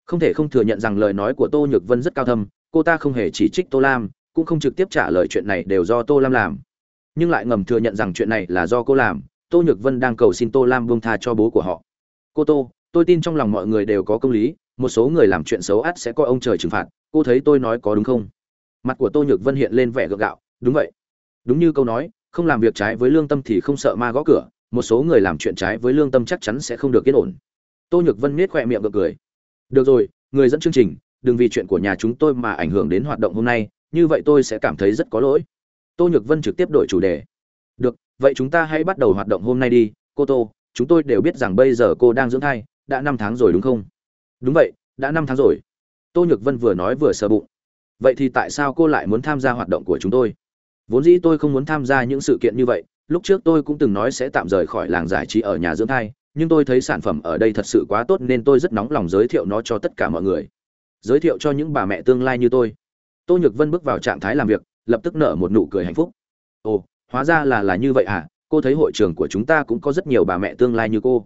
Không thể không thừa nhận rằng lời nói của Tô Nhược Vân rất cao thâm, cô ta không hề chỉ trích Tô Lam, cũng không trực tiếp trả lời chuyện này đều do Tô Lam làm, nhưng lại ngầm thừa nhận rằng chuyện này là do cô làm. Tô Nhược Vân đang cầu xin Tô Lam buông tha cho bố của họ. Cô Tô, tôi tin trong lòng mọi người đều có công lý, một số người làm chuyện xấu ắt sẽ coi ông trời trừng phạt. Cô thấy tôi nói có đúng không? Mặt của Tô Nhược Vân hiện lên vẻ gượng gạo, đúng vậy. Đúng như câu nói, không làm việc trái với lương tâm thì không sợ ma gõ cửa, một số người làm chuyện trái với lương tâm chắc chắn sẽ không được yên ổn. Tô Nhược Vân miết khoe miệng gượng cười. Được rồi, người dẫn chương trình, đừng vì chuyện của nhà chúng tôi mà ảnh hưởng đến hoạt động hôm nay, như vậy tôi sẽ cảm thấy rất có lỗi tô nhược vân trực tiếp đổi chủ đề được vậy chúng ta hãy bắt đầu hoạt động hôm nay đi cô tô chúng tôi đều biết rằng bây giờ cô đang dưỡng thai đã năm tháng rồi đúng không đúng vậy đã năm tháng rồi tô nhược vân vừa nói vừa sờ bụng vậy thì tại sao cô lại muốn tham gia hoạt động của chúng tôi? Vốn dĩ tôi không muốn tham gia những sự kiện như vậy, lúc trước tôi cũng từng nói sẽ tạm rời khỏi làng giải trí ở nhà dưỡng thai, nhưng tôi thấy sản phẩm ở đây thật sự quá tốt nên tôi rất nóng lòng giới thiệu nó cho tất cả mọi người. Giới thiệu cho những bà mẹ tương lai như tôi. Tô nhược vân bước vào trạng thái làm việc, lập tức nở một nụ cười hạnh phúc. Ồ, hóa ra là là như vậy à? Cô thấy hội trường của chúng ta cũng có rất nhiều bà mẹ tương lai như cô.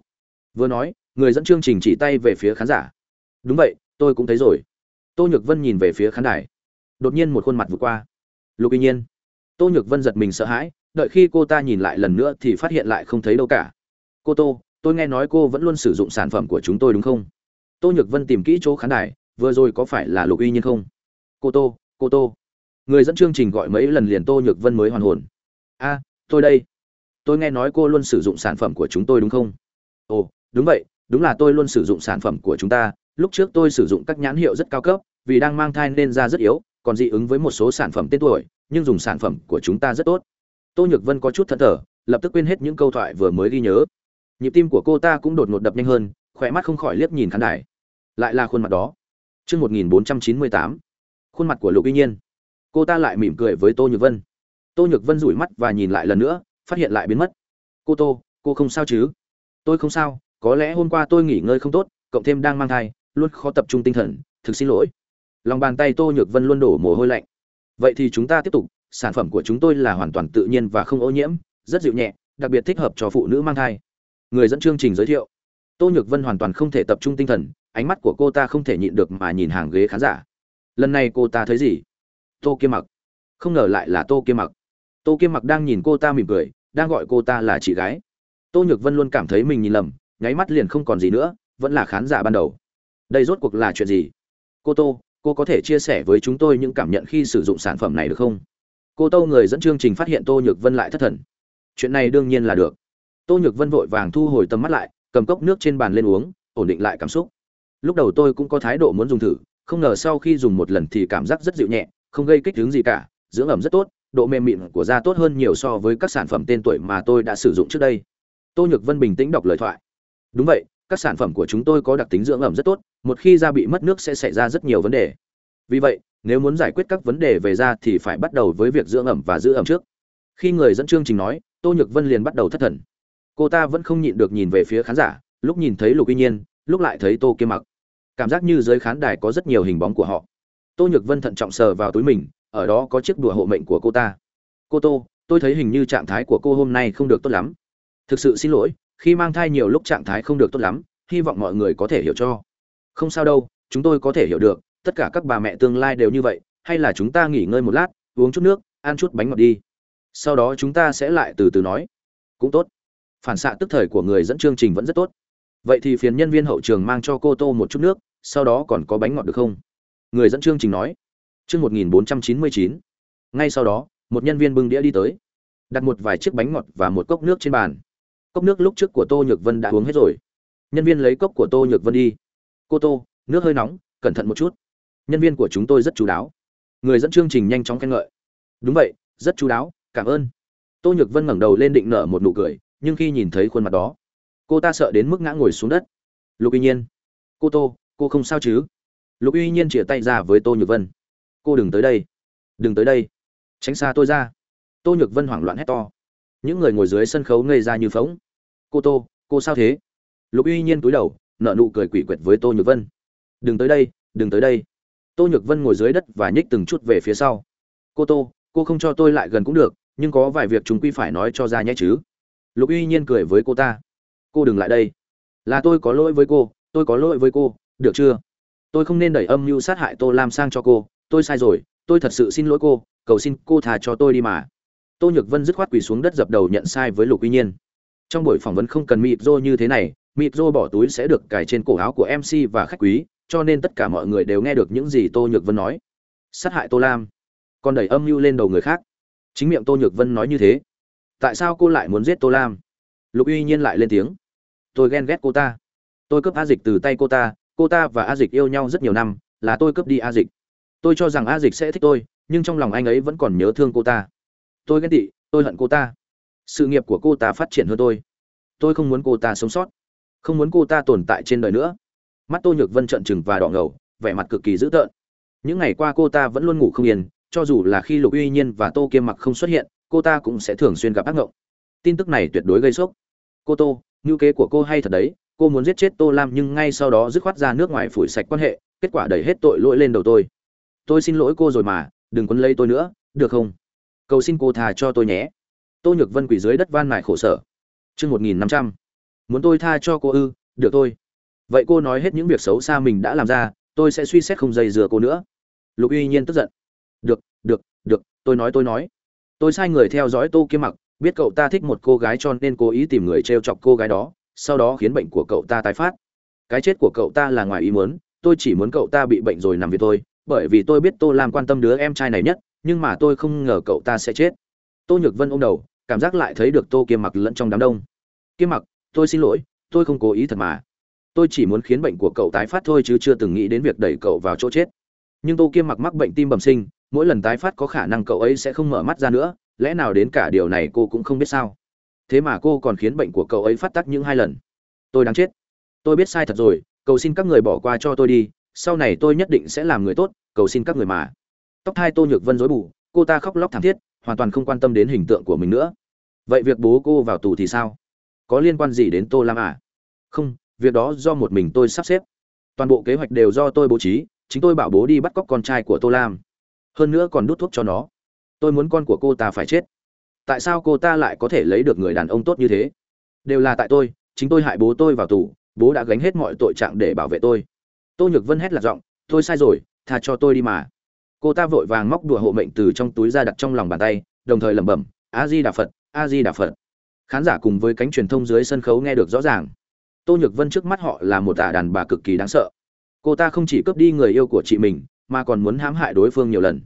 Vừa nói, người dẫn chương trình chỉ tay về phía khán giả. Đúng vậy, tôi cũng thấy rồi. Tô nhược vân nhìn về phía khán đài đột nhiên một khuôn mặt vượt qua. Lục y nhiên, tô nhược vân giật mình sợ hãi, đợi khi cô ta nhìn lại lần nữa thì phát hiện lại không thấy đâu cả. Cô tô, tôi nghe nói cô vẫn luôn sử dụng sản phẩm của chúng tôi đúng không? Tô nhược vân tìm kỹ chỗ khán đài, vừa rồi có phải là lục y nhiên không? Cô tô cô tô. Người dẫn chương trình gọi mấy lần liền tô nhược vân mới hoàn hồn. A, tôi đây. Tôi nghe nói cô luôn sử dụng sản phẩm của chúng tôi đúng không? Ồ, đúng vậy, đúng là tôi luôn sử dụng sản phẩm của chúng ta. Lúc trước tôi sử dụng các nhãn hiệu rất cao cấp, vì đang mang thai nên da rất yếu còn dị ứng với một số sản phẩm tên tuổi nhưng dùng sản phẩm của chúng ta rất tốt. Tô nhược vân có chút thất thờ lập tức quên hết những câu thoại vừa mới ghi nhớ. Nhịp tim của cô ta cũng đột ngột đập nhanh hơn khỏe mắt không khỏi liếc nhìn khán đài. Lại là khuôn mặt đó. Trước 1498, khuôn mặt của lục y nhiên. Cô ta lại mỉm cười với tô nhược vân. Tô nhược vân rủi mắt và nhìn lại lần nữa phát hiện lại biến mất. Cô tô cô không sao chứ? Tôi không sao có lẽ hôm qua tôi nghỉ ngơi không tốt cộng thêm đang mang thai luôn khó tập trung tinh thần thực xin lỗi lòng bàn tay tô nhược vân luôn đổ mồ hôi lạnh. Vậy thì chúng ta tiếp tục, sản phẩm của chúng tôi là hoàn toàn tự nhiên và không ô nhiễm, rất dịu nhẹ, đặc biệt thích hợp cho phụ nữ mang thai. Người dẫn chương trình giới thiệu. Tô nhược vân hoàn toàn không thể tập trung tinh thần, ánh mắt của cô ta không thể nhịn được mà nhìn hàng ghế khán giả. Lần này cô ta thấy gì? Tô kiêm mặc. Không ngờ lại là tô kiêm mặc. Tô kiêm mặc đang nhìn cô ta mỉm cười, đang gọi cô ta là chị gái. Tô nhược vân luôn cảm thấy mình nhìn lầm, nháy mắt liền không còn gì nữa, vẫn là khán giả ban đầu. Đây rốt cuộc là chuyện gì? Cô tô cô có thể chia sẻ với chúng tôi những cảm nhận khi sử dụng sản phẩm này được không? Cô tô người dẫn chương trình phát hiện tô nhược vân lại thất thần. Chuyện này đương nhiên là được. Tô nhược vân vội vàng thu hồi tầm mắt lại, cầm cốc nước trên bàn lên uống, ổn định lại cảm xúc. Lúc đầu tôi cũng có thái độ muốn dùng thử, không ngờ sau khi dùng một lần thì cảm giác rất dịu nhẹ, không gây kích ứng gì cả, dưỡng ẩm rất tốt, độ mềm mịn của da tốt hơn nhiều so với các sản phẩm tên tuổi mà tôi đã sử dụng trước đây. Tô nhược vân bình tĩnh đọc lời thoại. Đúng vậy các sản phẩm của chúng tôi có đặc tính dưỡng ẩm rất tốt, một khi da bị mất nước sẽ xảy ra rất nhiều vấn đề. Vì vậy, nếu muốn giải quyết các vấn đề về da thì phải bắt đầu với việc dưỡng ẩm và giữ ẩm trước. Khi người dẫn chương trình nói, tô nhược vân liền bắt đầu thất thần. Cô ta vẫn không nhịn được nhìn về phía khán giả, lúc nhìn thấy lục uy nhiên, lúc lại thấy tô kiêm mặc. Cảm giác như dưới khán đài có rất nhiều hình bóng của họ. Tô nhược vân thận trọng sờ vào túi mình, ở đó có chiếc đùa hộ mệnh của cô ta. Cô tô, tôi thấy hình như trạng thái của cô hôm nay không được tốt lắm. Thực sự xin lỗi khi mang thai nhiều lúc trạng thái không được tốt lắm, hy vọng mọi người có thể hiểu cho. Không sao đâu, chúng tôi có thể hiểu được, tất cả các bà mẹ tương lai đều như vậy, hay là chúng ta nghỉ ngơi một lát, uống chút nước, ăn chút bánh ngọt đi. Sau đó chúng ta sẽ lại từ từ nói. Cũng tốt. Phản xạ tức thời của người dẫn chương trình vẫn rất tốt. Vậy thì phiền nhân viên hậu trường mang cho cô tô một chút nước, sau đó còn có bánh ngọt được không? Người dẫn chương trình nói. Chương một nghìn bốn trăm chín mươi chín. Ngay sau đó, một nhân viên bưng đĩa đi tới. Đặt một vài chiếc bánh ngọt và một cốc nước trên bàn cốc nước lúc trước của tô nhược vân đã uống hết rồi. Nhân viên lấy cốc của tô nhược vân đi. Cô tô, nước hơi nóng, cẩn thận một chút. Nhân viên của chúng tôi rất chú đáo. Người dẫn chương trình nhanh chóng khen ngợi. Đúng vậy, rất chú đáo, cảm ơn. Tô nhược vân ngẩng đầu lên định nở một nụ cười, nhưng khi nhìn thấy khuôn mặt đó, cô ta sợ đến mức ngã ngồi xuống đất. Lục uy nhiên. Cô tô, cô không sao chứ? Lục uy nhiên chìa tay ra với tô nhược vân. Cô đừng tới đây. Đừng tới đây. Tránh xa tôi ra. Tô nhược vân hoảng loạn hét to. Những người ngồi dưới sân khấu ngây ra như phóng cô tô, cô sao thế? Lục uy nhiên cúi đầu nợ nụ cười quỷ quyệt với tô nhược vân. Đừng tới đây, đừng tới đây. Tô nhược vân ngồi dưới đất và nhích từng chút về phía sau. Cô tô, cô không cho tôi lại gần cũng được, nhưng có vài việc chúng quy phải nói cho ra nhé chứ. Lục uy nhiên cười với cô ta. Cô đừng lại đây. Là tôi có lỗi với cô, tôi có lỗi với cô, được chưa? Tôi không nên đẩy âm mưu sát hại tô lam sang cho cô. Tôi sai rồi, tôi thật sự xin lỗi cô, cầu xin cô thà cho tôi đi mà. Tô nhược vân dứt khoát quỳ xuống đất dập đầu nhận sai với lục uy nhiên trong buổi phỏng vấn không cần mịp rô như thế này mịp rô bỏ túi sẽ được cài trên cổ áo của mc và khách quý, cho nên tất cả mọi người đều nghe được những gì tô nhược vân nói. Sát hại tô lam. Còn đẩy âm mưu lên đầu người khác. Chính miệng tô nhược vân nói như thế. Tại sao cô lại muốn giết tô lam? Lục uy nhiên lại lên tiếng. Tôi ghen ghét cô ta. Tôi cướp a dịch từ tay cô ta cô ta và a dịch yêu nhau rất nhiều năm, là tôi cướp đi a dịch. Tôi cho rằng a dịch sẽ thích tôi, nhưng trong lòng anh ấy vẫn còn nhớ thương cô ta. Tôi ghen tị, tôi hận cô ta sự nghiệp của cô ta phát triển hơn tôi. Tôi không muốn cô ta sống sót. Không muốn cô ta tồn tại trên đời nữa. Mắt tô nhược vân trợn trừng và đỏ ngầu, vẻ mặt cực kỳ dữ tợn. Những ngày qua cô ta vẫn luôn ngủ không yên, cho dù là khi lục uy nhiên và tô kiêm mặc không xuất hiện, cô ta cũng sẽ thường xuyên gặp ác ngộng. Tin tức này tuyệt đối gây sốc. Cô tô, ngữ kế của cô hay thật đấy, cô muốn giết chết tô lam nhưng ngay sau đó dứt khoát ra nước ngoài phủi sạch quan hệ, kết quả đẩy hết tội lỗi lên đầu tôi. Tôi xin lỗi cô rồi mà, đừng quấn lấy tôi nữa, được không? Cầu xin cô thà cho tôi nhé tô nhược vân quỳ dưới đất van nài khổ sở. Chương một nghìn năm trăm. Muốn tôi tha cho cô ư? Được thôi. Vậy cô nói hết những việc xấu xa mình đã làm ra, tôi sẽ suy xét không dây dừa cô nữa. Lục uy nhiên tức giận. Được được được, tôi nói tôi nói. Tôi sai người theo dõi tô kiếm mặc, biết cậu ta thích một cô gái cho nên cố ý tìm người t r e o chọc cô gái đó, sau đó khiến bệnh của cậu ta tái phát. Cái chết của cậu ta là ngoài ý muốn, tôi chỉ muốn cậu ta bị bệnh rồi nằm với tôi bởi vì tôi biết tô làm quan tâm đứa em trai này nhất, nhưng mà tôi không ngờ cậu ta sẽ chết. Tô nhược vân ôm đầu cảm giác lại thấy được tô kiêm mặc lẫn trong đám đông. Kiêm mặc, tôi xin lỗi, tôi không cố ý thật mà. Tôi chỉ muốn khiến bệnh của cậu tái phát thôi chứ chưa từng nghĩ đến việc đẩy cậu vào chỗ chết. Nhưng tô kiêm mặc mắc bệnh tim bẩm sinh, mỗi lần tái phát có khả năng cậu ấy sẽ không mở mắt ra nữa, lẽ nào đến cả điều này cô cũng không biết sao? Thế mà cô còn khiến bệnh của cậu ấy phát tắc những hai lần. Tôi đáng chết. Tôi biết sai thật rồi, cầu xin các người bỏ qua cho tôi đi, sau này tôi nhất định sẽ làm người tốt, cầu xin các người mà. Tóc hai tô nhược vân dối bù, cô ta khóc lóc thảm thiết hoàn toàn không quan tâm đến hình tượng của mình nữa. Vậy việc bố cô vào tù thì sao? Có liên quan gì đến tô lam à? Không, việc đó do một mình tôi sắp xếp. Toàn bộ kế hoạch đều do tôi bố trí, chính tôi bảo bố đi bắt cóc con trai của tô lam. Hơn nữa còn đút thuốc cho nó. Tôi muốn con của cô ta phải chết. Tại sao cô ta lại có thể lấy được người đàn ông tốt như thế? Đều là tại tôi, chính tôi hại bố tôi vào tù, bố đã gánh hết mọi tội trạng để bảo vệ tôi. Tô nhược vân hét lạc giọng tôi sai rồi, tha cho tôi đi mà cô ta vội vàng móc đùa hộ mệnh từ trong túi ra đặt trong lòng bàn tay, đồng thời lẩm bẩm a di đà phật a di đà phật. Khán giả cùng với cánh truyền thông dưới sân khấu nghe được rõ ràng. Tô nhược vân trước mắt họ là một tả đàn bà cực kỳ đáng sợ. Cô ta không chỉ cướp đi người yêu của chị mình, mà còn muốn hãm hại đối phương nhiều lần.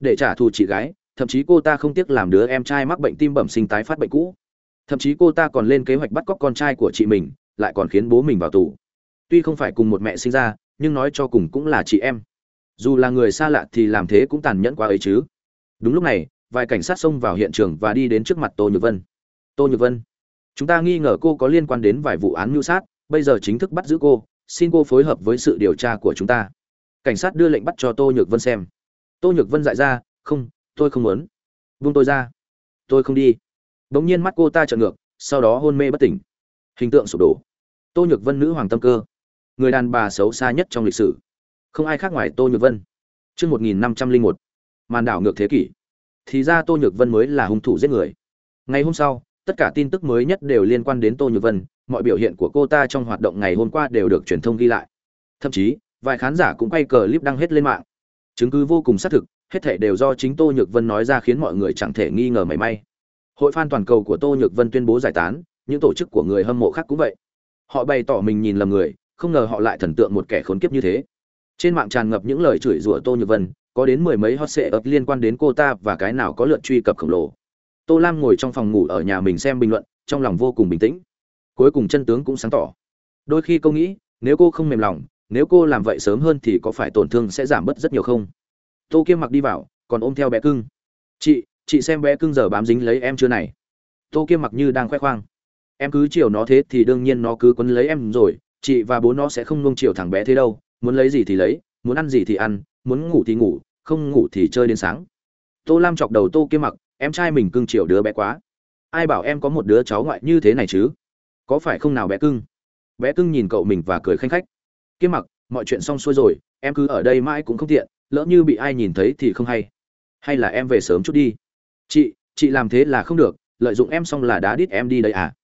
Để trả thù chị gái, thậm chí cô ta không tiếc làm đứa em trai mắc bệnh tim bẩm sinh tái phát bệnh cũ. Thậm chí cô ta còn lên kế hoạch bắt cóc con trai của chị mình, lại còn khiến bố mình vào tù. Tuy không phải cùng một mẹ sinh ra, nhưng nói cho cùng cũng là chị em dù là người xa lạ thì làm thế cũng tàn nhẫn quá ấy chứ. Đúng lúc này, vài cảnh sát xông vào hiện trường và đi đến trước mặt tô nhược vân. Tô nhược vân, chúng ta nghi ngờ cô có liên quan đến vài vụ án mưu sát, bây giờ chính thức bắt giữ cô, xin cô phối hợp với sự điều tra của chúng ta. Cảnh sát đưa lệnh bắt cho tô nhược vân xem. Tô nhược vân dại ra, không, tôi không muốn. Vung tôi ra. Tôi không đi. Đ ỗ n g nhiên mắt cô ta trợn ngược, sau đó hôn mê bất tỉnh. Hình tượng sụp đổ. Tô nhược vân nữ hoàng tâm cơ. Người đàn bà xấu xa nhất trong lịch sử không ai khác ngoài tô nhược vân Trước 1501, màn đảo ngược thế kỷ. Thì ra Tô Nhược Vân mới là hung thủ giết người. Ngày hôm sau, tất cả tin tức mới nhất đều liên quan đến Tô Nhược Vân, mọi biểu hiện của cô ta trong hoạt động ngày hôm qua đều được truyền thông ghi lại. Thậm chí, vài khán giả cũng quay cờ clip đăng hết lên mạng. Chứng cứ vô cùng xác thực, hết thảy đều do chính Tô Nhược Vân nói ra khiến mọi người chẳng thể nghi ngờ mảy may. Hội fan toàn cầu của Tô Nhược Vân tuyên bố giải tán, những tổ chức của người hâm mộ khác cũng vậy. Họ bày tỏ mình nhìn lầm người, không ngờ họ lại thần tượng một kẻ khốn kiếp như thế. Trên mạng tràn ngập những lời chửi rủa Tô Nhược Vân, có đến mười mấy hot sệ ập liên quan đến cô ta và cái nào có lượt truy cập khổng lồ. Tô Lam ngồi trong phòng ngủ ở nhà mình xem bình luận, trong lòng vô cùng bình tĩnh. Cuối cùng chân tướng cũng sáng tỏ. Đôi khi cô nghĩ, nếu cô không mềm lòng, nếu cô làm vậy sớm hơn thì có phải tổn thương sẽ giảm bớt rất nhiều không? tô kiêm mặc đi vào còn ôm theo bé cưng chị chị xem bé cưng giờ bám dính lấy em chưa này tô kiêm mặc như đang khoe khoang em cứ chiều nó thế thì đương nhiên nó cứ quấn lấy em rồi chị và bố nó sẽ không nuông chiều thằng bé thế đâu muốn lấy gì thì lấy, muốn ăn gì thì ăn, muốn ngủ thì ngủ, không ngủ thì chơi đến sáng. Tô lam chọc đầu tô kia mặc, em trai mình cưng chiều đứa bé quá. Ai bảo em có một đứa cháu ngoại như thế này chứ? Có phải không nào bé cưng? Bé cưng nhìn cậu mình và cười khanh khách. Kia mặc, mọi chuyện xong xuôi rồi, em cứ ở đây mãi cũng không tiện, lỡ như bị ai nhìn thấy thì không hay. Hay là em về sớm chút đi. Chị chị làm thế là không được, lợi dụng em xong là đá đít em đi đấy à?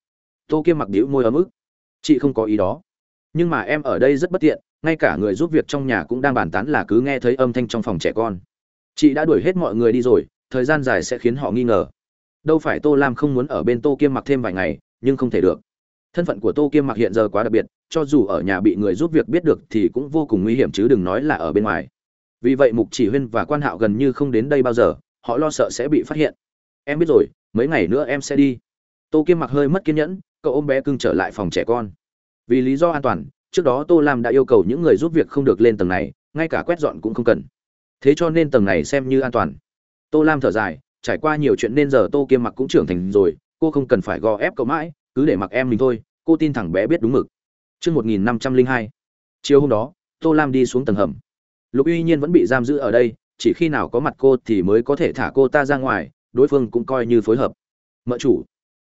Tô kia mặc đĩu môi ấm ức. Chị không có ý đó. Nhưng mà em ở đây rất bất tiện ngay cả người giúp việc trong nhà cũng đang bàn tán là cứ nghe thấy âm thanh trong phòng trẻ con. Chị đã đuổi hết mọi người đi rồi, thời gian dài sẽ khiến họ nghi ngờ. Đâu phải tô lam không muốn ở bên tô kiêm mặc thêm vài ngày, nhưng không thể được. Thân phận của tô kiêm mặc hiện giờ quá đặc biệt, cho dù ở nhà bị người giúp việc biết được thì cũng vô cùng nguy hiểm chứ đừng nói là ở bên ngoài. Vì vậy mục chỉ huyên và quan hạo gần như không đến đây bao giờ, họ lo sợ sẽ bị phát hiện. Em biết rồi, mấy ngày nữa em sẽ đi. Tô kiêm mặc hơi mất kiên nhẫn, cậu ôm bé cưng trở lại phòng trẻ con. Vì lý do an toàn trước đó tô lam đã yêu cầu những người giúp việc không được lên tầng này ngay cả quét dọn cũng không cần thế cho nên tầng này xem như an toàn tô lam thở dài trải qua nhiều chuyện nên giờ tô kiêm mặc cũng trưởng thành rồi cô không cần phải gò ép cậu mãi cứ để mặc em mình thôi cô tin thằng bé biết đúng mực Trước 1502, chiều hôm đó, Tô Lam đi xuống tầng hầm. Lục Uy Nhiên vẫn bị giam giữ ở đây, chỉ khi nào có mặt cô thì mới có thể thả cô ta ra ngoài, đối phương cũng coi như phối hợp. Mợ chủ,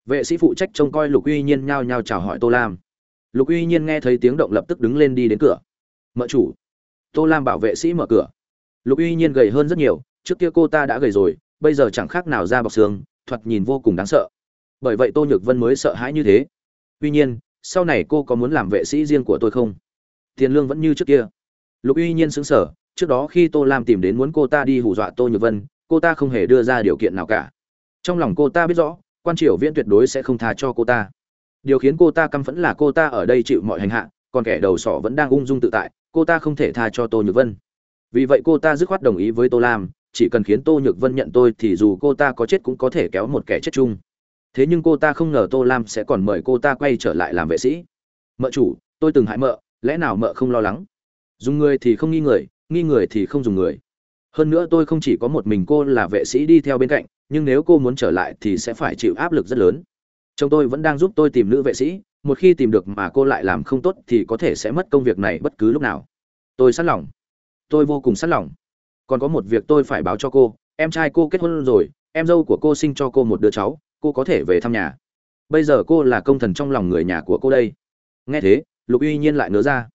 vệ sĩ phụ trách trông coi Lục Uy Nhiên nhao nhao chào hỏi Tô Lam. Lục Uy Nhiên nghe thấy tiếng động lập tức đứng lên đi đến cửa. Mợ chủ, Tô Lam bảo vệ sĩ mở cửa. Lục Uy Nhiên gầy hơn rất nhiều, trước kia cô ta đã gầy rồi, bây giờ chẳng khác nào da bọc xương, thoạt nhìn vô cùng đáng sợ. Bởi vậy Tô Nhược Vân mới sợ hãi như thế. Tuy nhiên, sau này cô có muốn làm vệ sĩ riêng của tôi không tiền lương vẫn như trước kia lục uy nhiên xứng sở trước đó khi tô lam tìm đến muốn cô ta đi hù dọa tô nhược vân cô ta không hề đưa ra điều kiện nào cả trong lòng cô ta biết rõ quan triều viễn tuyệt đối sẽ không tha cho cô ta điều khiến cô ta căm phẫn là cô ta ở đây chịu mọi hành hạ, còn kẻ đầu sỏ vẫn đang ung dung tự tại, cô ta không thể tha cho tô nhược vân. Vì vậy cô ta dứt khoát đồng ý với tô lam, chỉ cần khiến tô nhược vân nhận tôi thì dù cô ta có chết cũng có thể kéo một kẻ chết chung. Thế nhưng cô ta không ngờ tô lam sẽ còn mời cô ta quay trở lại làm vệ sĩ. Mợ chủ, tôi từng hại mợ, lẽ nào mợ không lo lắng? Dùng người thì không nghi người nghi người thì không dùng người. Hơn nữa tôi không chỉ có một mình cô là vệ sĩ đi theo bên cạnh, nhưng nếu cô muốn trở lại thì sẽ phải chịu áp lực rất lớn chồng tôi vẫn đang giúp tôi tìm nữ vệ sĩ, một khi tìm được mà cô lại làm không tốt thì có thể sẽ mất công việc này bất cứ lúc nào. Tôi sẵn lòng. Tôi vô cùng sẵn lòng. Còn có một việc tôi phải báo cho cô, em trai cô kết hôn rồi, em dâu của cô sinh cho cô một đứa cháu, cô có thể về thăm nhà. Bây giờ cô là công thần trong lòng người nhà của cô đây. Nghe thế, lục uy nhiên lại ngớ ra.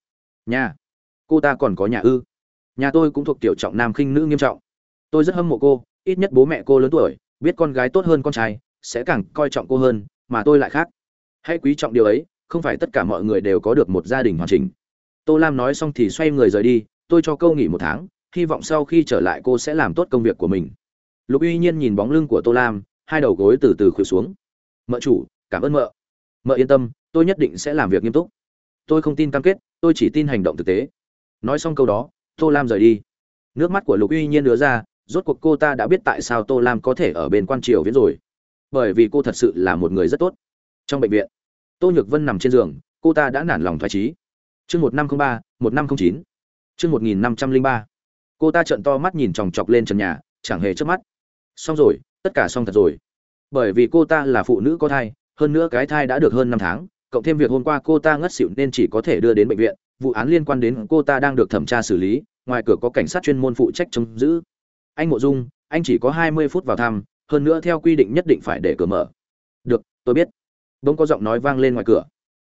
Nhà. Cô ta còn có nhà ư? Nhà tôi cũng thuộc tiểu trọng nam khinh nữ nghiêm trọng. Tôi rất hâm mộ cô, ít nhất bố mẹ cô lớn tuổi, biết con gái tốt hơn con trai, sẽ càng coi trọng cô hơn mà tôi lại khác. Hãy quý trọng điều ấy, không phải tất cả mọi người đều có được một gia đình hoàn chỉnh. Tô lam nói xong thì xoay người rời đi, tôi cho câu nghỉ một tháng, hy vọng sau khi trở lại cô sẽ làm tốt công việc của mình. Lục uy nhiên nhìn bóng lưng của tô lam, hai đầu gối từ từ khuỵu xuống. Mợ chủ, cảm ơn mợ. Mợ yên tâm, tôi nhất định sẽ làm việc nghiêm túc. Tôi không tin cam kết, tôi chỉ tin hành động thực tế. Nói xong câu đó, tô lam rời đi. Nước mắt của lục uy nhiên đứa ra, rốt cuộc cô ta đã biết tại sao tô lam có thể ở bên quan triều viễn rồi bởi vì cô thật sự là một người rất tốt. Trong bệnh viện, tô nhược vân nằm trên giường, cô ta đã nản lòng thoải trí chương một năm trăm ba, một năm trăm chín. Chương một nghìn năm trăm linh ba. Cô ta trợn to mắt nhìn chòng chọc lên trần nhà, chẳng hề chớp mắt. Xong rồi, tất cả xong thật rồi. Bởi vì cô ta là phụ nữ có thai, hơn nữa cái thai đã được hơn năm tháng, cộng thêm việc hôm qua cô ta ngất xỉu nên chỉ có thể đưa đến bệnh viện. Vụ án liên quan đến cô ta đang được thẩm tra xử lý, ngoài cửa có cảnh sát chuyên môn phụ trách trông giữ. Anh mộ dung, anh chỉ có hai mươi phút vào thăm hơn nữa theo quy định nhất định phải để cửa mở. Được, tôi biết. Bỗng có giọng nói vang lên ngoài cửa.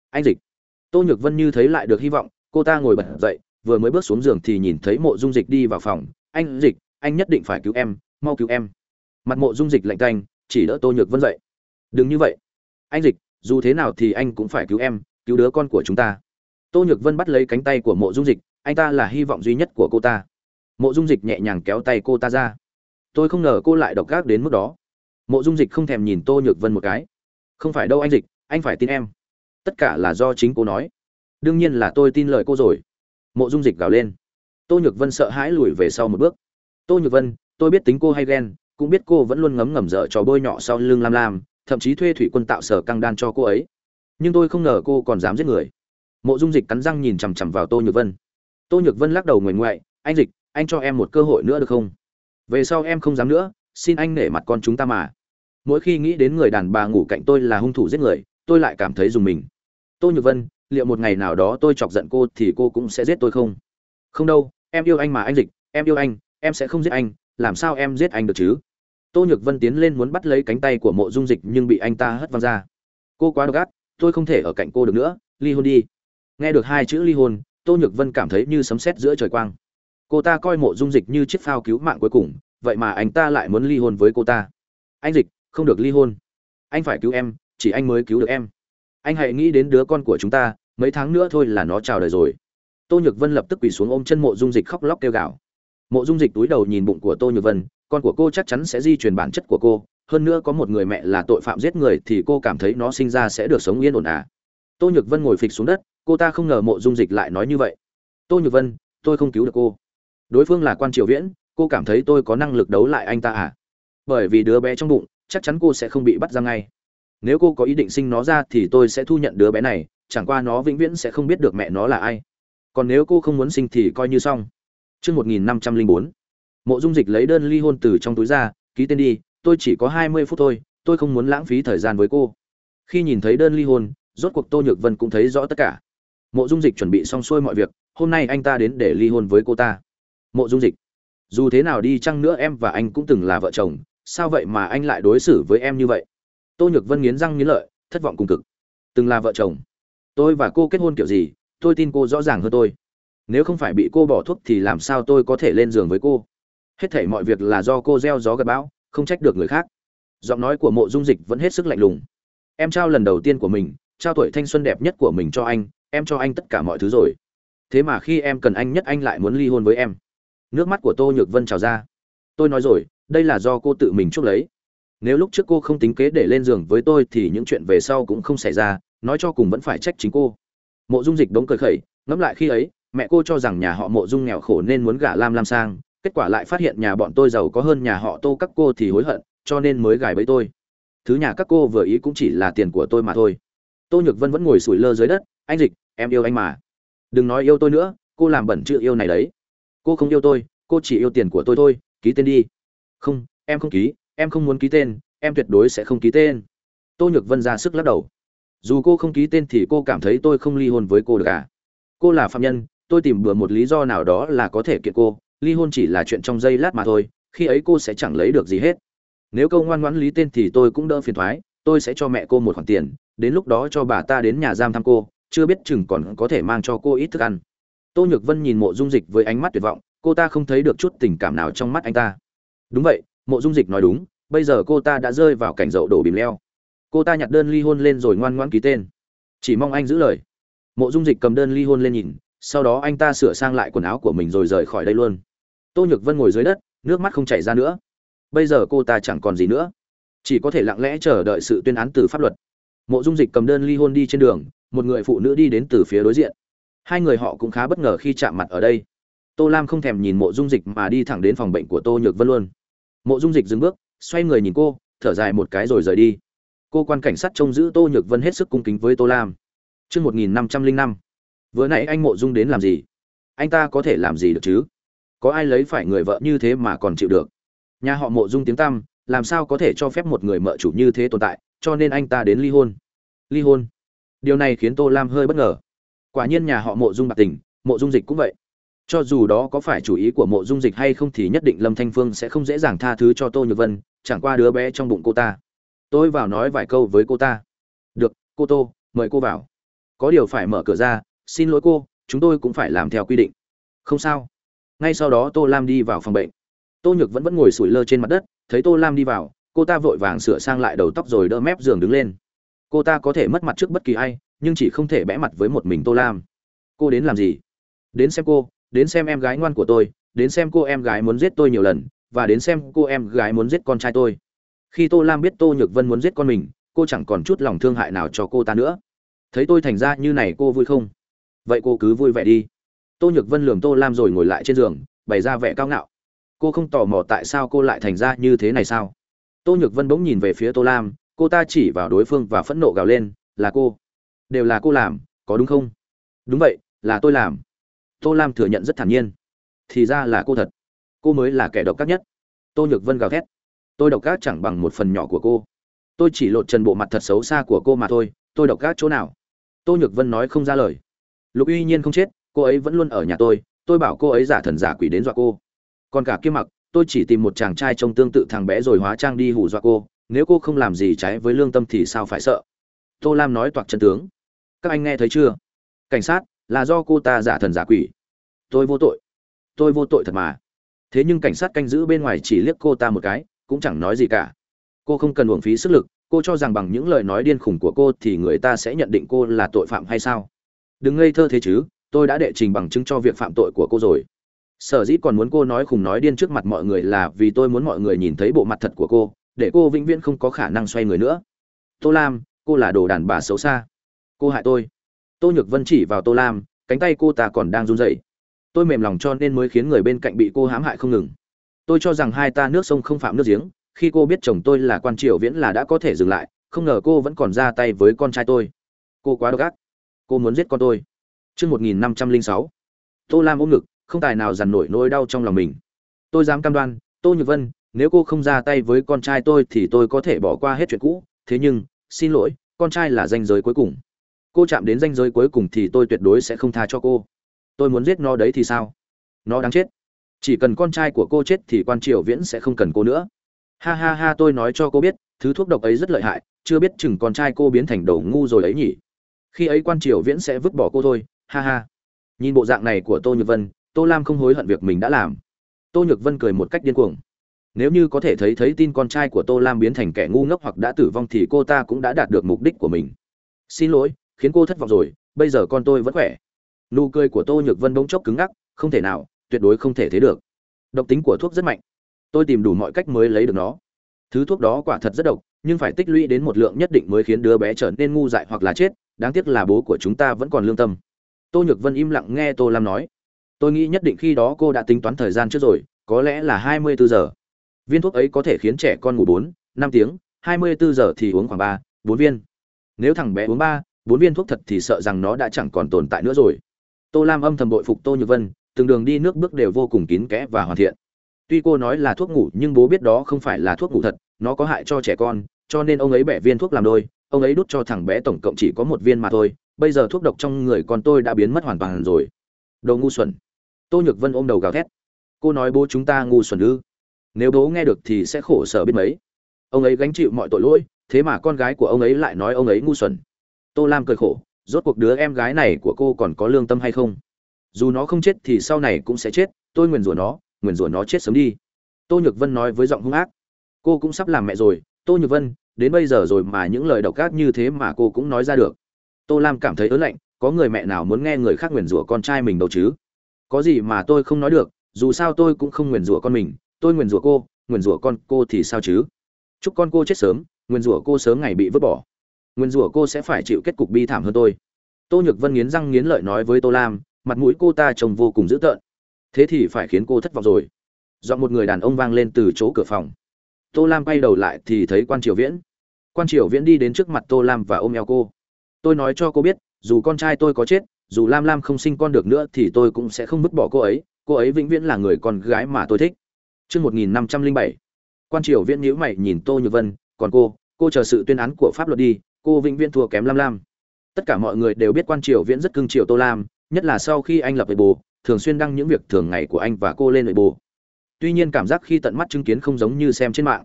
Anh dịch. Tô nhược vân như thấy lại được hy vọng, cô ta ngồi bật dậy, vừa mới bước xuống giường thì nhìn thấy mộ dung dịch đi vào phòng. Anh dịch, anh nhất định phải cứu em, mau cứu em. Mặt mộ dung dịch lạnh tanh, chỉ đỡ tô nhược vân dậy. Đừng như vậy. Anh dịch, dù thế nào thì anh cũng phải cứu em, cứu đứa con của chúng ta. Tô nhược vân bắt lấy cánh tay của mộ dung dịch, anh ta là hy vọng duy nhất của cô ta. Mộ dung dịch nhẹ nhàng kéo tay cô ta ra tôi không ngờ cô lại độc ác đến mức đó. Mộ dung dịch không thèm nhìn tô nhược vân một cái. Không phải đâu anh dịch, anh phải tin em. Tất cả là do chính cô nói. Đương nhiên là tôi tin lời cô rồi. Mộ dung dịch gào lên. Tô nhược vân sợ hãi lùi về sau một bước. Tô nhược vân, tôi biết tính cô hay ghen, cũng biết cô vẫn luôn ngấm ngầm dở trò bôi nhọ sau lưng lam lam, thậm chí thuê thủy quân tạo sở căng đan cho cô ấy. Nhưng tôi không ngờ cô còn dám giết người. Mộ dung dịch cắn răng nhìn chằm chằm vào tô nhược vân. Tô nhược vân lắc đầu ngoảnh ngoại anh dịch, anh cho em một cơ hội nữa được không? Về sau em không dám nữa, xin anh nể mặt con chúng ta mà. Mỗi khi nghĩ đến người đàn bà ngủ cạnh tôi là hung thủ giết người, tôi lại cảm thấy dùng mình. Tô nhược vân, liệu một ngày nào đó tôi chọc giận cô thì cô cũng sẽ giết tôi không? Không đâu, em yêu anh mà anh dịch, em yêu anh, em sẽ không giết anh, làm sao em giết anh được chứ? Tô nhược vân tiến lên muốn bắt lấy cánh tay của mộ dung dịch nhưng bị anh ta hất văng ra. Cô quá độc ác, tôi không thể ở cạnh cô được nữa, ly hôn đi. Nghe được hai chữ ly hôn, tô nhược vân cảm thấy như sấm sét giữa trời quang cô ta coi mộ dung dịch như chiếc phao cứu mạng cuối cùng, vậy mà anh ta lại muốn ly hôn với cô ta. Anh dịch, không được ly hôn. Anh phải cứu em, chỉ anh mới cứu được em. Anh hãy nghĩ đến đứa con của chúng ta, mấy tháng nữa thôi là nó chào đời rồi. Tô nhược vân lập tức quỳ xuống ôm chân mộ dung dịch khóc lóc kêu gào. Mộ dung dịch túi đầu nhìn bụng của tô nhược vân, con của cô chắc chắn sẽ di truyền bản chất của cô, hơn nữa có một người mẹ là tội phạm giết người thì cô cảm thấy nó sinh ra sẽ được sống yên ổn à. Tô nhược vân ngồi phịch xuống đất, cô ta không ngờ mộ dung dịch lại nói như vậy. Tô nhược vân, tôi không cứu được cô đối phương là quan triều viễn, cô cảm thấy tôi có năng lực đấu lại anh ta à? Bởi vì đứa bé trong bụng, chắc chắn cô sẽ không bị bắt ra ngay. Nếu cô có ý định sinh nó ra thì tôi sẽ thu nhận đứa bé này, chẳng qua nó vĩnh viễn sẽ không biết được mẹ nó là ai. Còn nếu cô không muốn sinh thì coi như xong. Chương một nghìn năm trăm linh bốn. Mộ dung dịch lấy đơn ly hôn từ trong túi ra, ký tên đi, tôi chỉ có hai mươi phút thôi, tôi không muốn lãng phí thời gian với cô. Khi nhìn thấy đơn ly hôn, rốt cuộc tô nhược vân cũng thấy rõ tất cả. Mộ dung dịch chuẩn bị xong xuôi mọi việc, hôm nay anh ta đến để ly hôn với cô ta mộ dung dịch. Dù thế nào đi chăng nữa em và anh cũng từng là vợ chồng, sao vậy mà anh lại đối xử với em như vậy? Tô nhược vân nghiến răng nghiến lợi, thất vọng cùng cực. Từng là vợ chồng. Tôi và cô kết hôn kiểu gì, tôi tin cô rõ ràng hơn tôi. Nếu không phải bị cô bỏ thuốc thì làm sao tôi có thể lên giường với cô? Hết thảy mọi việc là do cô gieo gió gặt bão, không trách được người khác. Giọng nói của mộ dung dịch vẫn hết sức lạnh lùng. Em trao lần đầu tiên của mình, trao tuổi thanh xuân đẹp nhất của mình cho anh, em cho anh tất cả mọi thứ rồi. Thế mà khi em cần anh nhất, anh lại muốn ly hôn với em nước mắt của tô nhược vân trào ra. Tôi nói rồi, đây là do cô tự mình chuốc lấy. Nếu lúc trước cô không tính kế để lên giường với tôi thì những chuyện về sau cũng không xảy ra, nói cho cùng vẫn phải trách chính cô. Mộ dung dịch đống cười khẩy, ngẫm lại khi ấy, mẹ cô cho rằng nhà họ mộ dung nghèo khổ nên muốn gả lam lam sang, kết quả lại phát hiện nhà bọn tôi giàu có hơn nhà họ tô các cô thì hối hận, cho nên mới gài bẫy tôi. Thứ nhà các cô vừa ý cũng chỉ là tiền của tôi mà thôi. Tô nhược vân vẫn ngồi sủi lơ dưới đất, anh dịch, em yêu anh mà. Đừng nói yêu tôi nữa, cô làm bẩn chữ yêu này đấy cô không yêu tôi, cô chỉ yêu tiền của tôi thôi, ký tên đi. Không, em không ký, em không muốn ký tên, em tuyệt đối sẽ không ký tên. Tô nhược vân ra sức lắc đầu. Dù cô không ký tên thì cô cảm thấy tôi không ly hôn với cô được à? Cô là phạm nhân, tôi tìm bừa một lý do nào đó là có thể kiện cô, ly hôn chỉ là chuyện trong giây lát mà thôi, khi ấy cô sẽ chẳng lấy được gì hết. Nếu câu ngoan ngoãn lý tên thì tôi cũng đỡ phiền thoái, tôi sẽ cho mẹ cô một khoản tiền, đến lúc đó cho bà ta đến nhà giam thăm cô, chưa biết chừng còn có thể mang cho cô ít thức ăn tô nhược vân nhìn mộ dung dịch với ánh mắt tuyệt vọng, cô ta không thấy được chút tình cảm nào trong mắt anh ta. Đúng vậy, mộ dung dịch nói đúng, bây giờ cô ta đã rơi vào cảnh dậu đổ bìm leo. Cô ta nhặt đơn ly hôn lên rồi ngoan ngoãn ký tên. Chỉ mong anh giữ lời. Mộ dung dịch cầm đơn ly hôn lên nhìn, sau đó anh ta sửa sang lại quần áo của mình rồi rời khỏi đây luôn. Tô nhược vân ngồi dưới đất, nước mắt không chảy ra nữa. Bây giờ cô ta chẳng còn gì nữa. Chỉ có thể lặng lẽ chờ đợi sự tuyên án từ pháp luật. Mộ dung dịch cầm đơn ly hôn đi trên đường, một người phụ nữ đi đến từ phía đối diện hai người họ cũng khá bất ngờ khi chạm mặt ở đây. Tô lam không thèm nhìn mộ dung dịch mà đi thẳng đến phòng bệnh của tô nhược vân luôn. Mộ dung dịch dừng bước xoay người nhìn cô thở dài một cái rồi rời đi. Cô quan cảnh sát trông giữ tô nhược vân hết sức cung kính với tô lam. Trước 1505, vừa nãy anh mộ dung đến làm gì? Anh ta có thể làm gì được chứ? Có ai lấy phải người vợ như thế mà còn chịu được? Nhà họ mộ dung tiếng tăm làm sao có thể cho phép một người mợ chủ như thế tồn tại cho nên anh ta đến ly hôn. Ly hôn? Điều này khiến tô lam hơi bất ngờ quả nhiên nhà họ mộ dung bạc tình, mộ dung dịch cũng vậy. Cho dù đó có phải chủ ý của mộ dung dịch hay không thì nhất định lâm thanh phương sẽ không dễ dàng tha thứ cho tô nhược vân, chẳng qua đứa bé trong bụng cô ta. Tôi vào nói vài câu với cô ta. Được, cô tô, mời cô vào. Có điều phải mở cửa ra, xin lỗi cô, chúng tôi cũng phải làm theo quy định. Không sao. Ngay sau đó tô lam đi vào phòng bệnh. Tô nhược vẫn vẫn ngồi sủi lơ trên mặt đất, thấy tô lam đi vào, cô ta vội vàng sửa sang lại đầu tóc rồi đỡ mép giường đứng lên. Cô ta có thể mất mặt trước bất kỳ ai nhưng chỉ không thể bẽ mặt với một mình tô lam. Cô đến làm gì? Đến xem cô, đến xem em gái ngoan của tôi, đến xem cô em gái muốn giết tôi nhiều lần, và đến xem cô em gái muốn giết con trai tôi. Khi tô lam biết tô nhược vân muốn giết con mình, cô chẳng còn chút lòng thương hại nào cho cô ta nữa. Thấy tôi thành ra như này cô vui không? Vậy cô cứ vui vẻ đi. Tô nhược vân lường tô lam rồi ngồi lại trên giường, bày ra vẻ cao ngạo. Cô không tò mò tại sao cô lại thành ra như thế này sao? Tô nhược vân bỗng nhìn về phía tô lam, cô ta chỉ vào đối phương và phẫn nộ gào lên, là cô đều là cô làm, có đúng không? Đúng vậy, là tôi làm. Tô lam thừa nhận rất thản nhiên. Thì ra là cô thật. Cô mới là kẻ độc ác nhất. Tô nhược vân gào thét. Tôi độc ác chẳng bằng một phần nhỏ của cô. Tôi chỉ lột trần bộ mặt thật xấu xa của cô mà thôi. Tôi độc ác chỗ nào? Tô nhược vân nói không ra lời. Lục uy nhiên không chết, cô ấy vẫn luôn ở nhà tôi. Tôi bảo cô ấy giả thần giả quỷ đến dọa cô. Còn cả kia mặc, tôi chỉ tìm một chàng trai trông tương tự thằng bé rồi hóa trang đi hù dọa cô. Nếu cô không làm gì trái với lương tâm thì sao phải sợ? Tô lam nói toạc chân tướng. Các anh nghe thấy chưa? Cảnh sát, là do cô ta giả thần giả quỷ. Tôi vô tội. Tôi vô tội thật mà. Thế nhưng cảnh sát canh giữ bên ngoài chỉ liếc cô ta một cái, cũng chẳng nói gì cả. Cô không cần uổng phí sức lực, cô cho rằng bằng những lời nói điên khủng của cô thì người ta sẽ nhận định cô là tội phạm hay sao? Đừng ngây thơ thế chứ, tôi đã đệ trình bằng chứng cho việc phạm tội của cô rồi. Sở dĩ còn muốn cô nói khùng nói điên trước mặt mọi người là vì tôi muốn mọi người nhìn thấy bộ mặt thật của cô, để cô vĩnh viễn không có khả năng xoay người nữa. Tô lam cô là đồ đàn bà xấu xa. Cô hại tôi. Tô nhược vân chỉ vào tô lam cánh tay cô ta còn đang run rẩy. Tôi mềm lòng cho nên mới khiến người bên cạnh bị cô hãm hại không ngừng. Tôi cho rằng hai ta nước sông không phạm nước giếng khi cô biết chồng tôi là quan triều viễn là đã có thể dừng lại không ngờ cô vẫn còn ra tay với con trai tôi. Cô quá độc ác. Cô muốn giết con tôi. Chương 1506. Tô Lam ôm ngực, không tài nào dằn nổi nỗi đau trong lòng mình. Tôi dám cam đoan, Tô Nhược Vân, nếu cô không ra tay với con trai tôi thì tôi có thể bỏ qua hết chuyện cũ, thế nhưng, xin lỗi, con trai là danh giới cuối cùng. Cô chạm đến danh giới cuối cùng thì tôi tuyệt đối sẽ không tha cho cô. Tôi muốn giết nó đấy thì sao? Nó đáng chết. Chỉ cần con trai của cô chết thì quan triều viễn sẽ không cần cô nữa. Ha ha ha, tôi nói cho cô biết, thứ thuốc độc ấy rất lợi hại, chưa biết chừng con trai cô biến thành đầu ngu rồi ấy nhỉ. Khi ấy quan triều viễn sẽ vứt bỏ cô thôi, ha ha nhìn bộ dạng này của tô nhược vân tô lam không hối hận việc mình đã làm tô nhược vân cười một cách điên cuồng nếu như có thể thấy thấy tin con trai của tô lam biến thành kẻ ngu ngốc hoặc đã tử vong thì cô ta cũng đã đạt được mục đích của mình. Xin lỗi, khiến cô thất vọng rồi, bây giờ con tôi vẫn khỏe. Nụ cười của tô nhược vân bỗng chốc cứng ngắc, không thể nào, tuyệt đối không thể thế được. Độc tính của thuốc rất mạnh. Tôi tìm đủ mọi cách mới lấy được nó. Thứ thuốc đó quả thật rất độc, nhưng phải tích lũy đến một lượng nhất định mới khiến đứa bé trở nên ngu dại hoặc là chết, đáng tiếc là bố của chúng ta vẫn còn lương tâm. Tô nhược vân im lặng nghe tô lam nói. Tôi nghĩ nhất định khi đó cô đã tính toán thời gian trước rồi, có lẽ là hai mươi bốn giờ viên thuốc ấy có thể khiến trẻ con ngủ bốn, năm tiếng, hai mươi bốn giờ thì uống khoảng ba, bốn viên. Nếu thằng bé uống ba, bốn viên thuốc thật thì sợ rằng nó đã chẳng còn tồn tại nữa rồi. Tô lam âm thầm bội phục tô nhược vân, từng đường đi nước bước đều vô cùng kín kẽ và hoàn thiện. Tuy cô nói là thuốc ngủ, nhưng bố biết đó không phải là thuốc ngủ thật, nó có hại cho trẻ con, cho nên ông ấy bẻ viên thuốc làm đôi, ông ấy đút cho thằng bé tổng cộng chỉ có một viên mà thôi, bây giờ thuốc độc trong người con tôi đã biến mất hoàn toàn rồi. Đồ ngu xuẩn. Tô nhược vân ôm đầu gào thét. Cô nói bố chúng ta ngu xuẩn ư? Nếu bố nghe được thì sẽ khổ sở biết mấy. Ông ấy gánh chịu mọi tội lỗi, thế mà con gái của ông ấy lại nói ông ấy ngu xuẩn. Tô lam cười khổ, rốt cuộc đứa em gái này của cô còn có lương tâm hay không? Dù nó không chết thì sau này cũng sẽ chết, tôi nguyền rủa nó, nguyền rủa nó chết sớm đi. Tô nhược vân nói với giọng hung ác. Cô cũng sắp làm mẹ rồi, tô nhược vân, đến bây giờ rồi mà những lời độc ác như thế mà cô cũng nói ra được. Tô lam cảm thấy ớn lạnh, có người mẹ nào muốn nghe người khác nguyền rủa con trai mình đâu chứ? Có gì mà tôi không nói được, dù sao tôi cũng không nguyền rủa con mình tôi nguyền rủa cô, nguyền rủa con cô thì sao chứ? Chúc con cô chết sớm, nguyền rủa cô sớm ngày bị vứt bỏ. Nguyền rủa cô sẽ phải chịu kết cục bi thảm hơn tôi. Tô nhược vân nghiến răng nghiến lợi nói với tô lam, mặt mũi cô ta trông vô cùng dữ tợn. Thế thì phải khiến cô thất vọng rồi. Dọn một người đàn ông vang lên từ chỗ cửa phòng. Tô lam quay đầu lại thì thấy quan triều viễn. Quan triều viễn đi đến trước mặt tô lam và ôm eo cô. Tôi nói cho cô biết, dù con trai tôi có chết, dù lam lam không sinh con được nữa thì tôi cũng sẽ không vứt bỏ cô ấy. Cô ấy vĩnh viễn là người con gái mà tôi thích. Chương 1507, quan triều viễn nhíu mày nhìn tô Nhược vân còn cô cô chờ sự tuyên án của pháp luật đi cô vĩnh viễn thua kém lam lam. Tất cả mọi người đều biết quan triều viễn rất cưng chiều tô lam nhất là sau khi anh lập về bồ thường xuyên đăng những việc thường ngày của anh và cô lên nội bồ tuy nhiên cảm giác khi tận mắt chứng kiến không giống như xem trên mạng.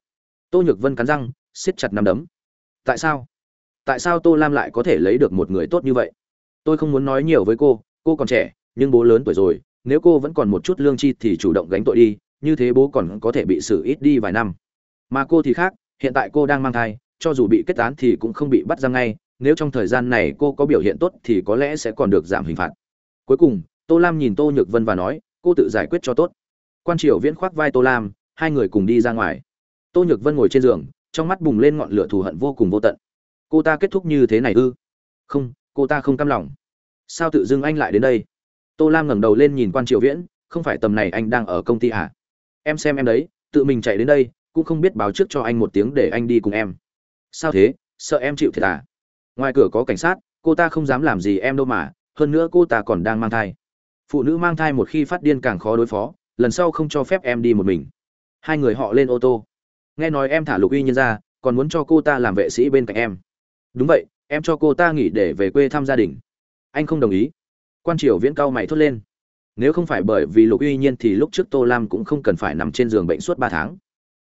Tô nhược vân cắn răng siết chặt nắm đấm. Tại sao? Tại sao tô lam lại có thể lấy được một người tốt như vậy? Tôi không muốn nói nhiều với cô cô còn trẻ nhưng bố lớn tuổi rồi nếu cô vẫn còn một chút lương chi thì chủ động gánh tội đi như thế bố còn có thể bị xử ít đi vài năm. Mà cô thì khác, hiện tại cô đang mang thai, cho dù bị kết án thì cũng không bị bắt ra ngay, nếu trong thời gian này cô có biểu hiện tốt thì có lẽ sẽ còn được giảm hình phạt. Cuối cùng, tô lam nhìn tô nhược vân và nói, cô tự giải quyết cho tốt. Quan triều viễn khoác vai tô lam, hai người cùng đi ra ngoài. Tô nhược vân ngồi trên giường, trong mắt bùng lên ngọn lửa thù hận vô cùng vô tận. Cô ta kết thúc như thế này ư? Không, cô ta không cam lòng. Sao tự dưng anh lại đến đây? Tô lam ngẩng đầu lên nhìn quan triều viễn, không phải tầm này anh đang ở công ty à? Em xem em đấy, tự mình chạy đến đây, cũng không biết báo trước cho anh một tiếng để anh đi cùng em. Sao thế? Sợ em chịu thiệt à? Ngoài cửa có cảnh sát, cô ta không dám làm gì em đâu mà, hơn nữa cô ta còn đang mang thai. Phụ nữ mang thai một khi phát điên càng khó đối phó, lần sau không cho phép em đi một mình. Hai người họ lên ô tô. Nghe nói em thả lục uy nhân ra, còn muốn cho cô ta làm vệ sĩ bên cạnh em. Đúng vậy, em cho cô ta nghỉ để về quê thăm gia đình. Anh không đồng ý. Quan triều viễn cao mày thốt lên nếu không phải bởi vì lục uy nhiên thì lúc trước tô lam cũng không cần phải nằm trên giường bệnh suốt ba tháng.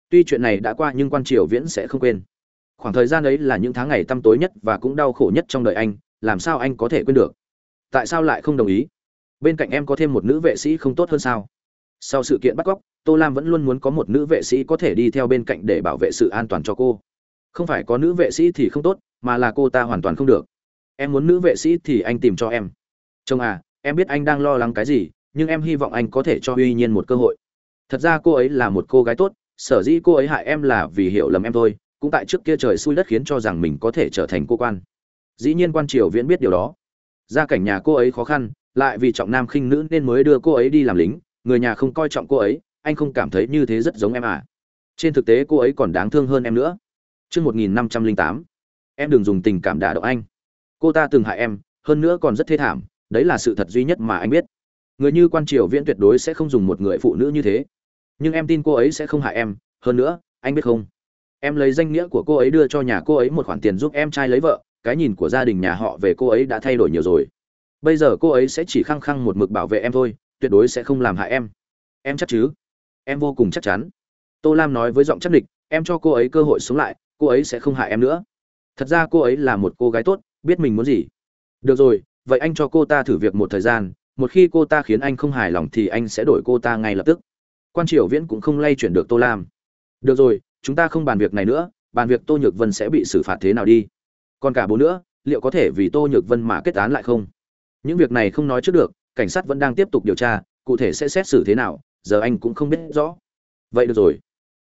Tuy chuyện này đã qua nhưng quan triều viễn sẽ không quên. Khoảng thời gian ấy là những tháng ngày tăm tối nhất và cũng đau khổ nhất trong đời anh, làm sao anh có thể quên được? Tại sao lại không đồng ý? Bên cạnh em có thêm một nữ vệ sĩ không tốt hơn sao? Sau sự kiện bắt cóc, tô lam vẫn luôn muốn có một nữ vệ sĩ có thể đi theo bên cạnh để bảo vệ sự an toàn cho cô. Không phải có nữ vệ sĩ thì không tốt, mà là cô ta hoàn toàn không được. Em muốn nữ vệ sĩ thì anh tìm cho em. Chồng à em biết anh đang lo lắng cái gì nhưng em hy vọng anh có thể cho uy nhiên một cơ hội. Thật ra cô ấy là một cô gái tốt sở dĩ cô ấy hại em là vì hiểu lầm em thôi cũng tại trước kia trời xui đất khiến cho rằng mình có thể trở thành cô quan. Dĩ nhiên quan triều viễn biết điều đó. Gia cảnh nhà cô ấy khó khăn lại vì trọng nam khinh nữ nên mới đưa cô ấy đi làm lính người nhà không coi trọng cô ấy anh không cảm thấy như thế rất giống em à. Trên thực tế cô ấy còn đáng thương hơn em nữa. Trước 1508, em đừng dùng tình cảm đả động anh. Cô ta từng hại em, hơn nữa còn rất thê thảm, đấy là sự thật duy nhất mà anh biết. Người như quan triều viễn tuyệt đối sẽ không dùng một người phụ nữ như thế. Nhưng em tin cô ấy sẽ không hại em, hơn nữa, anh biết không? Em lấy danh nghĩa của cô ấy đưa cho nhà cô ấy một khoản tiền giúp em trai lấy vợ, cái nhìn của gia đình nhà họ về cô ấy đã thay đổi nhiều rồi. Bây giờ cô ấy sẽ chỉ khăng khăng một mực bảo vệ em thôi, tuyệt đối sẽ không làm hại em. Em chắc chứ? Em vô cùng chắc chắn. Tô Lam nói với giọng chắc địch, em cho cô ấy cơ hội sống lại, cô ấy sẽ không hại em nữa thật ra cô ấy là một cô gái tốt biết mình muốn gì được rồi vậy anh cho cô ta thử việc một thời gian một khi cô ta khiến anh không hài lòng thì anh sẽ đổi cô ta ngay lập tức. Quan triều viễn cũng không lay chuyển được tô lam. Được rồi, chúng ta không bàn việc này nữa, bàn việc tô nhược vân sẽ bị xử phạt thế nào đi? Còn cả bố nữa, liệu có thể vì tô nhược vân mà kết án lại không? Những việc này không nói trước được, cảnh sát vẫn đang tiếp tục điều tra, cụ thể sẽ xét xử thế nào, giờ anh cũng không biết rõ. Vậy được rồi.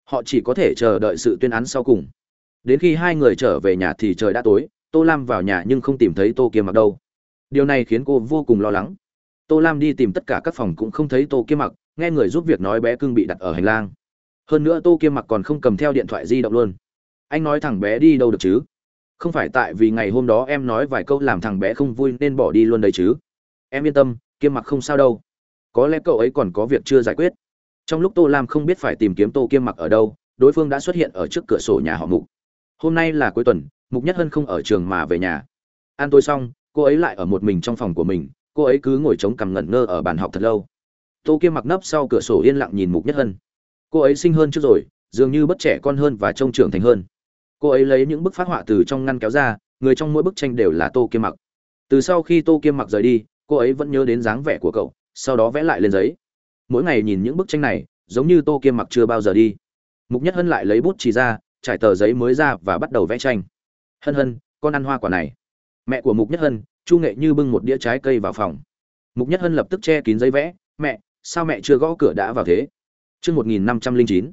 Họ chỉ có thể chờ đợi sự tuyên án sau cùng. Đến khi hai người trở về nhà thì trời đã tối, tô lam vào nhà nhưng không tìm thấy tô kiêm mặc đâu. Điều này khiến cô vô cùng lo lắng tô lam đi tìm tất cả các phòng cũng không thấy tô kiêm mặc, nghe người giúp việc nói bé cưng bị đặt ở hành lang. Hơn nữa tô kiêm mặc còn không cầm theo điện thoại di động luôn. Anh nói thằng bé đi đâu được chứ? Không phải tại vì ngày hôm đó em nói vài câu làm thằng bé không vui nên bỏ đi luôn đấy chứ. Em yên tâm, kiêm mặc không sao đâu. Có lẽ cậu ấy còn có việc chưa giải quyết. Trong lúc tô lam không biết phải tìm kiếm tô kiêm mặc ở đâu, đối phương đã xuất hiện ở trước cửa sổ nhà họ mục. Hôm nay là cuối tuần, mục nhất hân không ở trường mà về nhà. Ăn tối xong, cô ấy lại ở một mình trong phòng của mình cô ấy cứ ngồi trống cằm ngẩn ngơ ở bàn học thật lâu. Tô kiêm mặc nấp sau cửa sổ yên lặng nhìn mục nhất hân. Cô ấy sinh hơn trước rồi, dường như bất trẻ con hơn và trông trưởng thành hơn. Cô ấy lấy những bức phát họa từ trong ngăn kéo ra, người trong mỗi bức tranh đều là tô kiêm mặc. Từ sau khi tô kiêm mặc rời đi, cô ấy vẫn nhớ đến dáng vẻ của cậu, sau đó vẽ lại lên giấy. Mỗi ngày nhìn những bức tranh này, giống như tô kiêm mặc chưa bao giờ đi. Mục nhất hân lại lấy bút chỉ ra, trải tờ giấy mới ra và bắt đầu vẽ tranh. Hân hân, con ăn hoa quả này. Mẹ của mục nhất hân chu nghệ như bưng một đĩa trái cây vào phòng. Mục nhất hân lập tức che kín giấy vẽ. Mẹ, sao mẹ chưa gõ cửa đã vào thế? Chương một nghìn năm trăm linh chín.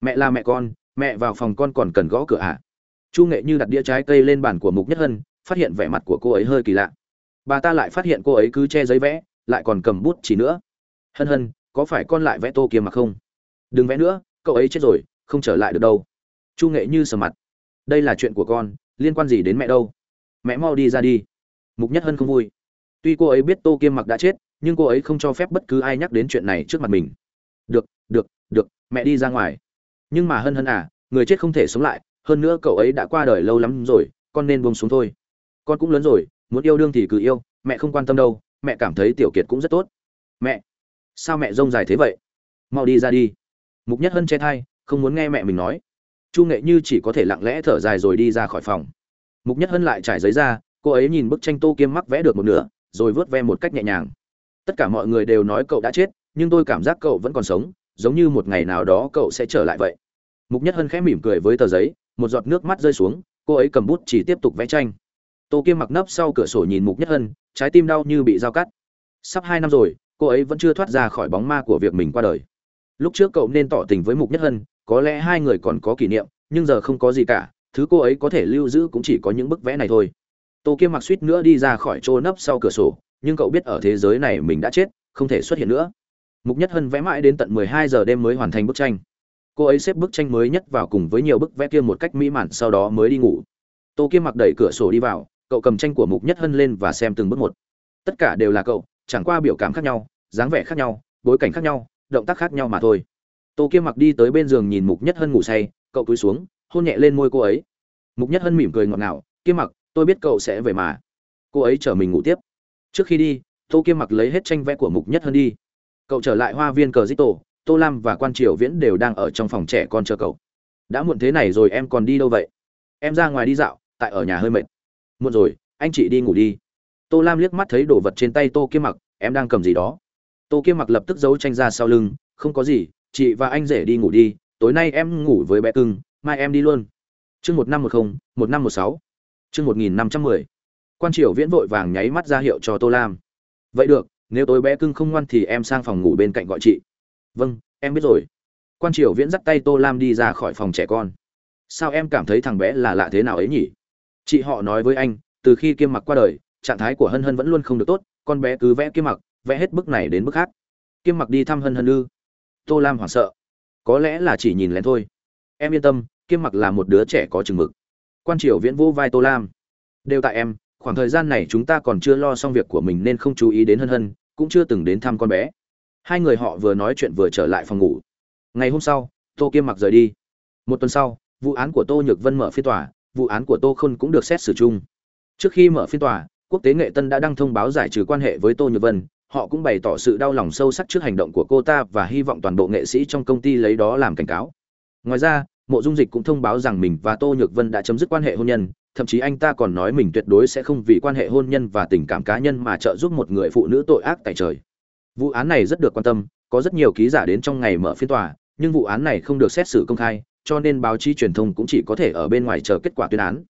Mẹ là mẹ con, mẹ vào phòng con còn cần gõ cửa à? chu nghệ như đặt đĩa trái cây lên bàn của mục nhất hân, phát hiện vẻ mặt của cô ấy hơi kỳ lạ. Bà ta lại phát hiện cô ấy cứ che giấy vẽ, lại còn cầm bút chỉ nữa. Hân hân, có phải con lại vẽ tô kia mà không? Đừng vẽ nữa, cậu ấy chết rồi, không trở lại được đâu. Chu nghệ như sờ mặt. Đây là chuyện của con, liên quan gì đến mẹ đâu? Mẹ mau đi ra đi mục nhất hân không vui. Tuy cô ấy biết tô kiêm mặc đã chết, nhưng cô ấy không cho phép bất cứ ai nhắc đến chuyện này trước mặt mình. Được được được, mẹ đi ra ngoài. Nhưng mà hân hân à người chết không thể sống lại, hơn nữa cậu ấy đã qua đời lâu lắm rồi, con nên buông xuống thôi. Con cũng lớn rồi, muốn yêu đương thì cứ yêu, mẹ không quan tâm đâu, mẹ cảm thấy tiểu kiệt cũng rất tốt. Mẹ, sao mẹ rông dài thế vậy? Mau đi ra đi. Mục nhất hân che thai, không muốn nghe mẹ mình nói. Chu nghệ như chỉ có thể lặng lẽ thở dài rồi đi ra khỏi phòng. Mục nhất hân lại trải giấy ra cô ấy nhìn bức tranh tô kiêm mắc vẽ được một nửa, rồi vớt ve một cách nhẹ nhàng. Tất cả mọi người đều nói cậu đã chết, nhưng tôi cảm giác cậu vẫn còn sống, giống như một ngày nào đó cậu sẽ trở lại vậy. Mục nhất hân khẽ mỉm cười với tờ giấy, một giọt nước mắt rơi xuống, cô ấy cầm bút chỉ tiếp tục vẽ tranh. Tô kiêm mặc nấp sau cửa sổ nhìn mục nhất hân, trái tim đau như bị dao cắt. Sắp hai năm rồi, cô ấy vẫn chưa thoát ra khỏi bóng ma của việc mình qua đời. Lúc trước cậu nên tỏ tình với mục nhất hân, có lẽ hai người còn có kỷ niệm, nhưng giờ không có gì cả, thứ cô ấy có thể lưu giữ cũng chỉ có những bức vẽ này thôi tô kiêm mặc suýt nữa đi ra khỏi chỗ nấp sau cửa sổ, nhưng cậu biết ở thế giới này mình đã chết, không thể xuất hiện nữa. Mục nhất hân vẽ mãi đến tận 12 giờ đêm mới hoàn thành bức tranh. Cô ấy xếp bức tranh mới nhất vào cùng với nhiều bức vẽ kia một cách mỹ mãn, sau đó mới đi ngủ. Tô kiêm mặc đẩy cửa sổ đi vào, cậu cầm tranh của mục nhất hân lên và xem từng bước một. Tất cả đều là cậu, chẳng qua biểu cảm khác nhau, dáng vẻ khác nhau, bối cảnh khác nhau, động tác khác nhau mà thôi. Tô kiêm mặc đi tới bên giường nhìn mục nhất hân ngủ say, cậu cúi xuống, hôn nhẹ lên môi cô ấy. Mục nhất hân mỉm cười ngọt ngào, kiêm mặc tôi biết cậu sẽ về mà. Cô ấy chở mình ngủ tiếp. Trước khi đi, tô kiêm mặc lấy hết tranh vẽ của mục nhất hơn đi. Cậu trở lại hoa viên cờ dít tổ, tô lam và quan triều viễn đều đang ở trong phòng trẻ con chờ cậu. Đã muộn thế này rồi em còn đi đâu vậy? Em ra ngoài đi dạo, tại ở nhà hơi mệt. Muộn rồi, anh chị đi ngủ đi. Tô lam liếc mắt thấy đồ vật trên tay tô kiêm mặc, em đang cầm gì đó. Tô kiêm mặc lập tức giấu tranh ra sau lưng, không có gì, chị và anh rể đi ngủ đi, tối nay em ngủ với bé cưng, mai em đi luôn. Chương một năm một không, một năm một sáu chương một nghìn năm trăm mười. Quan triều viễn vội vàng nháy mắt ra hiệu cho tô lam. Vậy được, nếu tối bé cưng không ngoan thì em sang phòng ngủ bên cạnh gọi chị. Vâng em biết rồi. Quan triều viễn dắt tay tô lam đi ra khỏi phòng trẻ con. Sao em cảm thấy thằng bé là lạ thế nào ấy nhỉ? Chị họ nói với anh, từ khi kiêm mặc qua đời, trạng thái của hân hân vẫn luôn không được tốt, con bé cứ vẽ kiêm mặc, vẽ hết bức này đến bức khác. Kiêm mặc đi thăm hân hân ư? Tô lam hoảng sợ. Có lẽ là chỉ nhìn lén thôi. Em yên tâm, kiêm mặc là một đứa trẻ có chừng mực quan triều viễn vô vai tô lam. Đều tại em, khoảng thời gian này chúng ta còn chưa lo xong việc của mình nên không chú ý đến hân hân, cũng chưa từng đến thăm con bé. Hai người họ vừa nói chuyện vừa trở lại phòng ngủ. Ngày hôm sau, tô kiêm mặc rời đi. Một tuần sau, vụ án của tô nhược vân mở phiên tòa, vụ án của tô khôn cũng được xét xử chung. Trước khi mở phiên tòa, quốc tế nghệ tân đã đăng thông báo giải trừ quan hệ với tô nhược vân, họ cũng bày tỏ sự đau lòng sâu sắc trước hành động của cô ta và hy vọng toàn bộ nghệ sĩ trong công ty lấy đó làm cảnh cáo. Ngoài ra mộ dung dịch cũng thông báo rằng mình và tô nhược vân đã chấm dứt quan hệ hôn nhân, thậm chí anh ta còn nói mình tuyệt đối sẽ không vì quan hệ hôn nhân và tình cảm cá nhân mà trợ giúp một người phụ nữ tội ác tại trời. Vụ án này rất được quan tâm, có rất nhiều ký giả đến trong ngày mở phiên tòa, nhưng vụ án này không được xét xử công khai, cho nên báo chí truyền thông cũng chỉ có thể ở bên ngoài chờ kết quả tuyên án.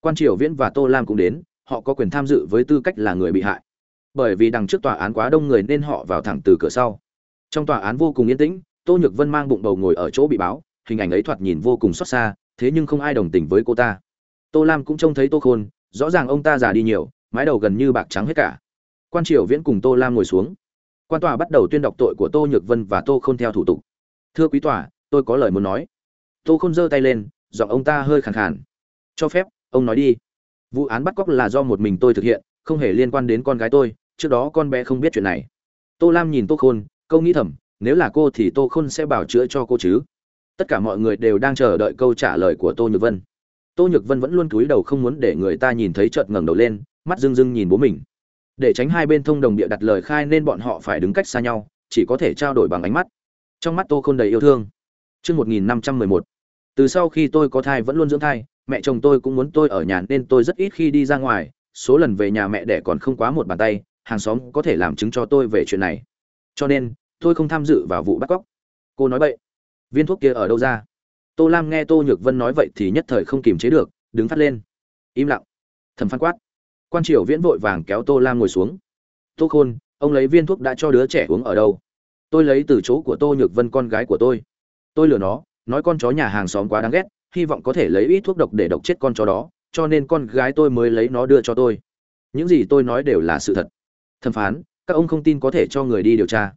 Quan triều viễn và tô lam cũng đến, họ có quyền tham dự với tư cách là người bị hại. Bởi vì đằng trước tòa án quá đông người nên họ vào thẳng từ cửa sau. Trong tòa án vô cùng yên tĩnh, tô nhược vân mang bụng bầu ngồi ở chỗ bị báo hình ảnh ấy thoạt nhìn vô cùng xót xa, thế nhưng không ai đồng tình với cô ta. Tô lam cũng trông thấy tô khôn, rõ ràng ông ta già đi nhiều, mái đầu gần như bạc trắng hết cả. Quan triều viễn cùng tô lam ngồi xuống. Quan tòa bắt đầu tuyên đọc tội của tô nhược vân và tô k h ô n theo thủ tục. Thưa quý tòa, tôi có lời muốn nói. Tô khôn giơ tay lên, giọng ông ta hơi khàn khàn. Cho phép, ông nói đi. Vụ án bắt cóc là do một mình tôi thực hiện, không hề liên quan đến con gái tôi, trước đó con bé không biết chuyện này. Tô lam nhìn tô khôn, câu nghĩ thầm, nếu là cô thì tô khôn sẽ bảo chữa cho cô chứ? Tất cả mọi người đều đang chờ đợi câu trả lời của tô nhược vân. Tô nhược vân vẫn luôn cúi đầu không muốn để người ta nhìn thấy trợt ngẩng đầu lên mắt rưng rưng nhìn bố mình. Để tránh hai bên thông đồng địa đặt lời khai nên bọn họ phải đứng cách xa nhau chỉ có thể trao đổi bằng ánh mắt. Trong mắt tô không đầy yêu thương. Trước 1511, từ sau khi tôi có thai vẫn luôn dưỡng thai mẹ chồng tôi cũng muốn tôi ở nhà nên tôi rất ít khi đi ra ngoài số lần về nhà mẹ đẻ còn không quá một bàn tay hàng xóm có thể làm chứng cho tôi về chuyện này. Cho nên tôi không tham dự vào vụ bắt cóc. Cô nói vậy viên thuốc kia ở đâu ra? Tô lam nghe tô nhược vân nói vậy thì nhất thời không kiềm chế được, đứng phát lên. Im lặng. Thầm phán quát. Quan triều viễn vội vàng kéo tô lam ngồi xuống. Tô khôn, ông lấy viên thuốc đã cho đứa trẻ uống ở đâu? Tôi lấy từ chỗ của tô nhược vân con gái của tôi. Tôi lừa nó, nói con chó nhà hàng xóm quá đáng ghét, hy vọng có thể lấy ít thuốc độc để độc chết con chó đó, cho nên con gái tôi mới lấy nó đưa cho tôi. Những gì tôi nói đều là sự thật. Thẩm phán, các ông không tin có thể cho người đi điều tra.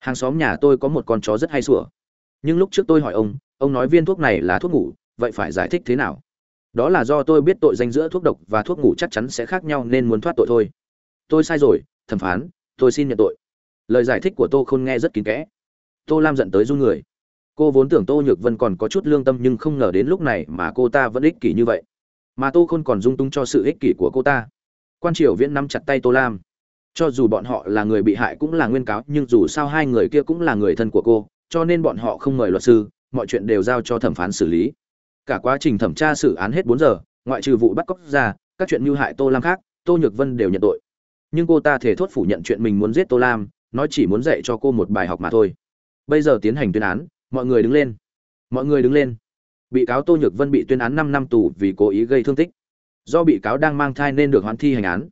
Hàng xóm nhà tôi có một con chó rất hay sủa nhưng lúc trước tôi hỏi ông ông nói viên thuốc này là thuốc ngủ, vậy phải giải thích thế nào? Đó là do tôi biết tội danh giữa thuốc độc và thuốc ngủ chắc chắn sẽ khác nhau nên muốn thoát tội thôi. Tôi sai rồi, thẩm phán, tôi xin nhận tội. Lời giải thích của tô khôn nghe rất kín kẽ. Tô lam giận tới run người. Cô vốn tưởng tô nhược vân còn có chút lương tâm nhưng không ngờ đến lúc này mà cô ta vẫn ích kỷ như vậy. Mà tô khôn còn dung tung cho sự ích kỷ của cô ta. Quan triều viễn nắm chặt tay tô lam. Cho dù bọn họ là người bị hại cũng là nguyên cáo, nhưng dù sao hai người kia cũng là người thân của cô cho nên bọn họ không mời luật sư, mọi chuyện đều giao cho thẩm phán xử lý. Cả quá trình thẩm tra xử án hết bốn giờ, ngoại trừ vụ bắt cóc ra, các chuyện như hại tô lam khác, tô nhược vân đều nhận tội. Nhưng cô ta thể thốt phủ nhận chuyện mình muốn giết tô lam, nói chỉ muốn dạy cho cô một bài học mà thôi. Bây giờ tiến hành tuyên án, mọi người đứng lên. Mọi người đứng lên. Bị cáo tô nhược vân bị tuyên án năm năm tù vì cố ý gây thương tích. Do bị cáo đang mang thai nên được hoãn thi hành án.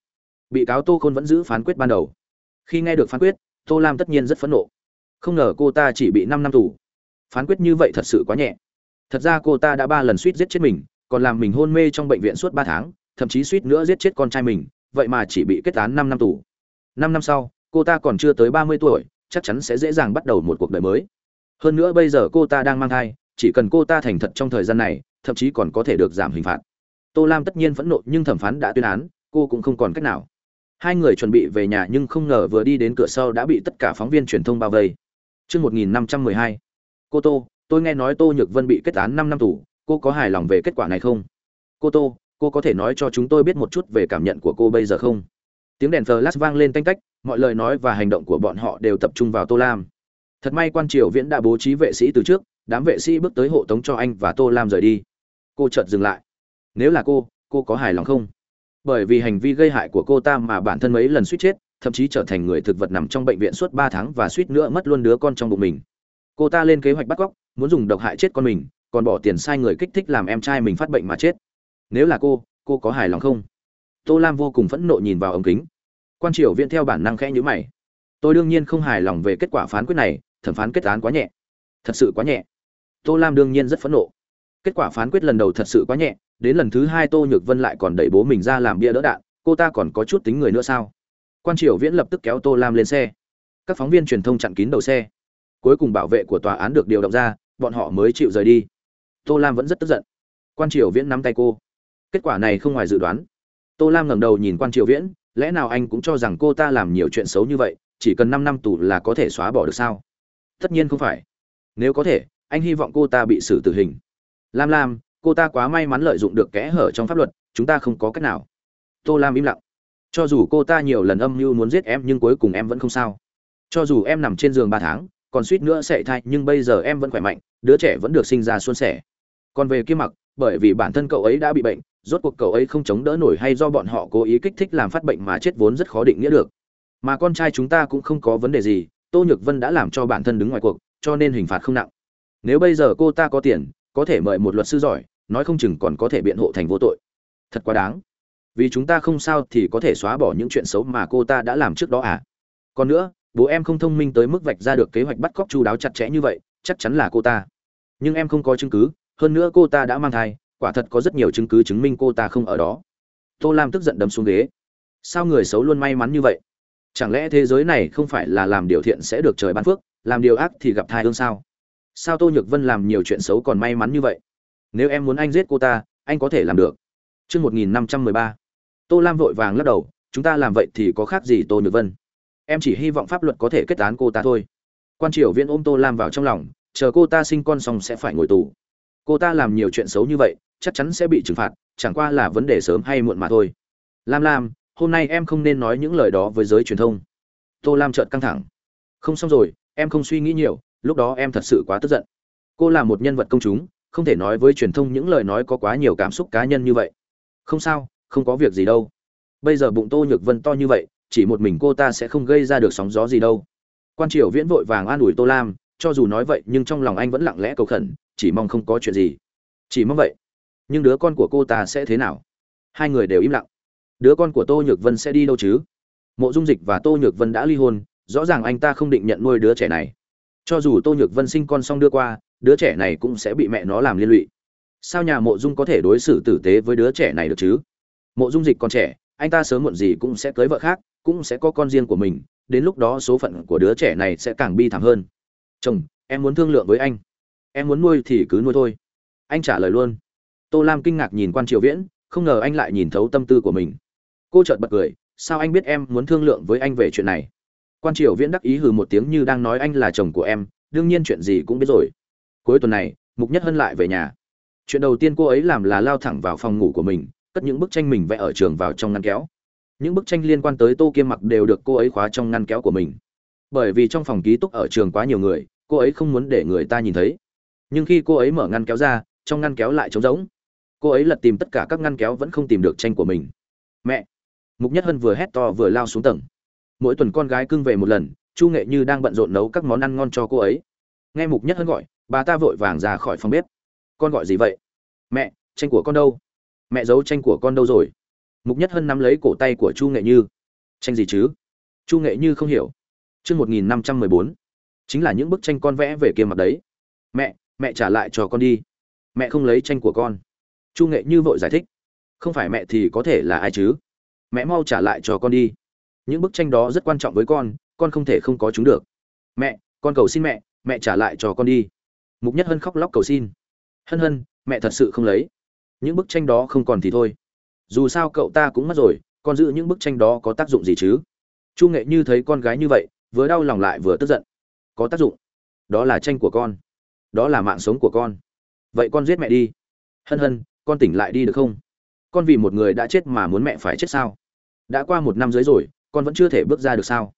Bị cáo tô khôn vẫn giữ phán quyết ban đầu. Khi nghe được phán quyết, tô lam tất nhiên rất phẫn nộ không ngờ cô ta chỉ bị năm năm tù. Phán quyết như vậy thật sự quá nhẹ. Thật ra cô ta đã ba lần suýt giết chết mình, còn làm mình hôn mê trong bệnh viện suốt ba tháng, thậm chí suýt nữa giết chết con trai mình, vậy mà chỉ bị kết án năm năm tù. Năm năm sau, cô ta còn chưa tới ba mươi tuổi, chắc chắn sẽ dễ dàng bắt đầu một cuộc đời mới. Hơn nữa bây giờ cô ta đang mang thai, chỉ cần cô ta thành thật trong thời gian này, thậm chí còn có thể được giảm hình phạt. Tô lam tất nhiên phẫn nộ nhưng thẩm phán đã tuyên án, cô cũng không còn cách nào. Hai người chuẩn bị về nhà nhưng không ngờ vừa đi đến cửa sau đã bị tất cả phóng viên truyền thông bao vây. Trước 1512, cô tô tôi nghe nói tô nhược vân bị kết án năm năm tù cô có hài lòng về kết quả này không? Cô tô cô có thể nói cho chúng tôi biết một chút về cảm nhận của cô bây giờ không? Tiếng đèn flash vang lên tanh tách mọi lời nói và hành động của bọn họ đều tập trung vào tô lam. Thật may quan triều viễn đã bố trí vệ sĩ từ trước đám vệ sĩ bước tới hộ tống cho anh và tô lam rời đi. Cô chợt dừng lại. Nếu là cô cô có hài lòng không? Bởi vì hành vi gây hại của cô ta mà bản thân mấy lần suýt chết thậm chí trở thành người thực vật nằm trong bệnh viện suốt ba tháng và suýt nữa mất luôn đứa con trong bụng mình. Cô ta lên kế hoạch bắt cóc, muốn dùng độc hại chết con mình, còn bỏ tiền sai người kích thích làm em trai mình phát bệnh mà chết. Nếu là cô cô có hài lòng không? Tô lam vô cùng phẫn nộ nhìn vào ống kính. Quan triều viện theo bản năng khẽ nhữ mày. Tôi đương nhiên không hài lòng về kết quả phán quyết này, thẩm phán kết án quá nhẹ. Thật sự quá nhẹ. Tô lam đương nhiên rất phẫn nộ. Kết quả phán quyết lần đầu thật sự quá nhẹ, đến lần thứ hai tô nhược vân lại còn đẩy bố mình ra làm bia đỡ đạn. Cô ta còn có chút tính người nữa sao? Quan triều viễn lập tức kéo tô lam lên xe. Các phóng viên truyền thông chặn kín đầu xe. Cuối cùng bảo vệ của tòa án được điều động ra, bọn họ mới chịu rời đi. Tô lam vẫn rất tức giận. Quan triều viễn nắm tay cô. Kết quả này không ngoài dự đoán. Tô lam ngẩng đầu nhìn quan triều viễn, lẽ nào anh cũng cho rằng cô ta làm nhiều chuyện xấu như vậy, chỉ cần năm năm tù là có thể xóa bỏ được sao? Tất nhiên không phải. Nếu có thể, anh hy vọng cô ta bị xử tử hình. Lam lam, cô ta quá may mắn lợi dụng được kẽ hở trong pháp luật, chúng ta không có cách nào. Tô lam im lặng cho dù cô ta nhiều lần âm mưu muốn giết em nhưng cuối cùng em vẫn không sao. Cho dù em nằm trên giường ba tháng, còn suýt nữa sẽ thai, nhưng bây giờ em vẫn khỏe mạnh, đứa trẻ vẫn được sinh ra suôn sẻ. Còn về kia mặc, bởi vì bản thân cậu ấy đã bị bệnh, rốt cuộc cậu ấy không chống đỡ nổi hay do bọn họ cố ý kích thích làm phát bệnh mà chết vốn rất khó định nghĩa được. Mà con trai chúng ta cũng không có vấn đề gì, tô nhược vân đã làm cho bản thân đứng ngoài cuộc, cho nên hình phạt không nặng. Nếu bây giờ cô ta có tiền, có thể mời một luật sư giỏi, nói không chừng còn có thể biện hộ thành vô tội. Thật quá đáng vì chúng ta không sao thì có thể xóa bỏ những chuyện xấu mà cô ta đã làm trước đó à? Còn nữa bố em không thông minh tới mức vạch ra được kế hoạch bắt cóc chu đáo chặt chẽ như vậy chắc chắn là cô ta. Nhưng em không có chứng cứ hơn nữa cô ta đã mang thai quả thật có rất nhiều chứng cứ chứng minh cô ta không ở đó. Tô lam tức giận đấm xuống ghế. Sao người xấu luôn may mắn như vậy? Chẳng lẽ thế giới này không phải là làm điều thiện sẽ được trời ban phước làm điều ác thì gặp thai ương sao? Sao tô nhược vân làm nhiều chuyện xấu còn may mắn như vậy? Nếu em muốn anh giết cô ta anh có thể làm được. Trước 1513, tô lam vội vàng lắc đầu, chúng ta làm vậy thì có khác gì tô nhược vân? Em chỉ hy vọng pháp luật có thể kết án cô ta thôi. Quan triều viễn ôm tô lam vào trong lòng, chờ cô ta sinh con xong sẽ phải ngồi tù. Cô ta làm nhiều chuyện xấu như vậy, chắc chắn sẽ bị trừng phạt, chẳng qua là vấn đề sớm hay muộn mà thôi. Lam lam, hôm nay em không nên nói những lời đó với giới truyền thông. Tô lam trợn căng thẳng. Không xong rồi, em không suy nghĩ nhiều, lúc đó em thật sự quá tức giận. Cô là một nhân vật công chúng, không thể nói với truyền thông những lời nói có quá nhiều cảm xúc cá nhân như vậy. Không sao không có việc gì đâu. Bây giờ bụng tô nhược vân to như vậy, chỉ một mình cô ta sẽ không gây ra được sóng gió gì đâu. Quan triều viễn vội vàng an ủi tô lam, cho dù nói vậy nhưng trong lòng anh vẫn lặng lẽ cầu khẩn, chỉ mong không có chuyện gì. Chỉ mong vậy. Nhưng đứa con của cô ta sẽ thế nào? Hai người đều im lặng. Đứa con của tô nhược vân sẽ đi đâu chứ? Mộ dung dịch và tô nhược vân đã ly hôn, rõ ràng anh ta không định nhận nuôi đứa trẻ này. Cho dù tô nhược vân sinh con xong đưa qua, đứa trẻ này cũng sẽ bị mẹ nó làm liên lụy. Sao nhà mộ dung có thể đối xử tử tế với đứa trẻ này được chứ? Mộ dung dịch còn trẻ, anh ta sớm muộn gì cũng sẽ cưới vợ khác, cũng sẽ có con riêng của mình, đến lúc đó số phận của đứa trẻ này sẽ càng bi thảm hơn. Chồng, em muốn thương lượng với anh. Em muốn nuôi thì cứ nuôi thôi. Anh trả lời luôn. Tô lam kinh ngạc nhìn quan triều viễn, không ngờ anh lại nhìn thấu tâm tư của mình. Cô chợt bật cười, sao anh biết em muốn thương lượng với anh về chuyện này? Quan triều viễn đắc ý hừ một tiếng như đang nói anh là chồng của em, đương nhiên chuyện gì cũng biết rồi. Cuối tuần này, mục nhất hân lại về nhà. Chuyện đầu tiên cô ấy làm là lao thẳng vào phòng ngủ của mình cất những bức tranh mình vẽ ở trường vào trong ngăn kéo. Những bức tranh liên quan tới tô kiêm mặc đều được cô ấy khóa trong ngăn kéo của mình. Bởi vì trong phòng ký túc ở trường quá nhiều người, cô ấy không muốn để người ta nhìn thấy. Nhưng khi cô ấy mở ngăn kéo ra, trong ngăn kéo lại trống rỗng. Cô ấy lật tìm tất cả các ngăn kéo vẫn không tìm được tranh của mình. Mẹ! Mục nhất hân vừa hét to vừa lao xuống tầng. Mỗi tuần con gái cưng về một lần, chu nghệ như đang bận rộn nấu các món ăn ngon cho cô ấy. Nghe mục nhất hân gọi, bà ta vội vàng ra khỏi phòng bếp. Con gọi gì vậy? Mẹ, tranh của con đâu? Mẹ giấu tranh của con đâu rồi? Mục nhất hân nắm lấy cổ tay của chu nghệ như. Tranh gì chứ? Chu nghệ như không hiểu. Chương một nghìn năm trăm mười bốn. Chính là những bức tranh con vẽ về kia mặt đấy. Mẹ mẹ trả lại cho con đi. Mẹ không lấy tranh của con. Chu nghệ như vội giải thích. Không phải mẹ thì có thể là ai chứ? Mẹ mau trả lại cho con đi. Những bức tranh đó rất quan trọng với con con không thể không có chúng được. Mẹ, con cầu xin mẹ mẹ trả lại cho con đi. Mục nhất hân khóc lóc cầu xin. Hân hân, mẹ thật sự không lấy những bức tranh đó không còn thì thôi. Dù sao cậu ta cũng mất rồi còn giữ những bức tranh đó có tác dụng gì chứ? Chu nghệ như thấy con gái như vậy, vừa đau lòng lại vừa tức giận. Có tác dụng. Đó là tranh của con. Đó là mạng sống của con. Vậy con giết mẹ đi. Hân hân, con tỉnh lại đi được không? Con vì một người đã chết mà muốn mẹ phải chết sao? Đã qua một năm dưới rồi, con vẫn chưa thể bước ra được sao?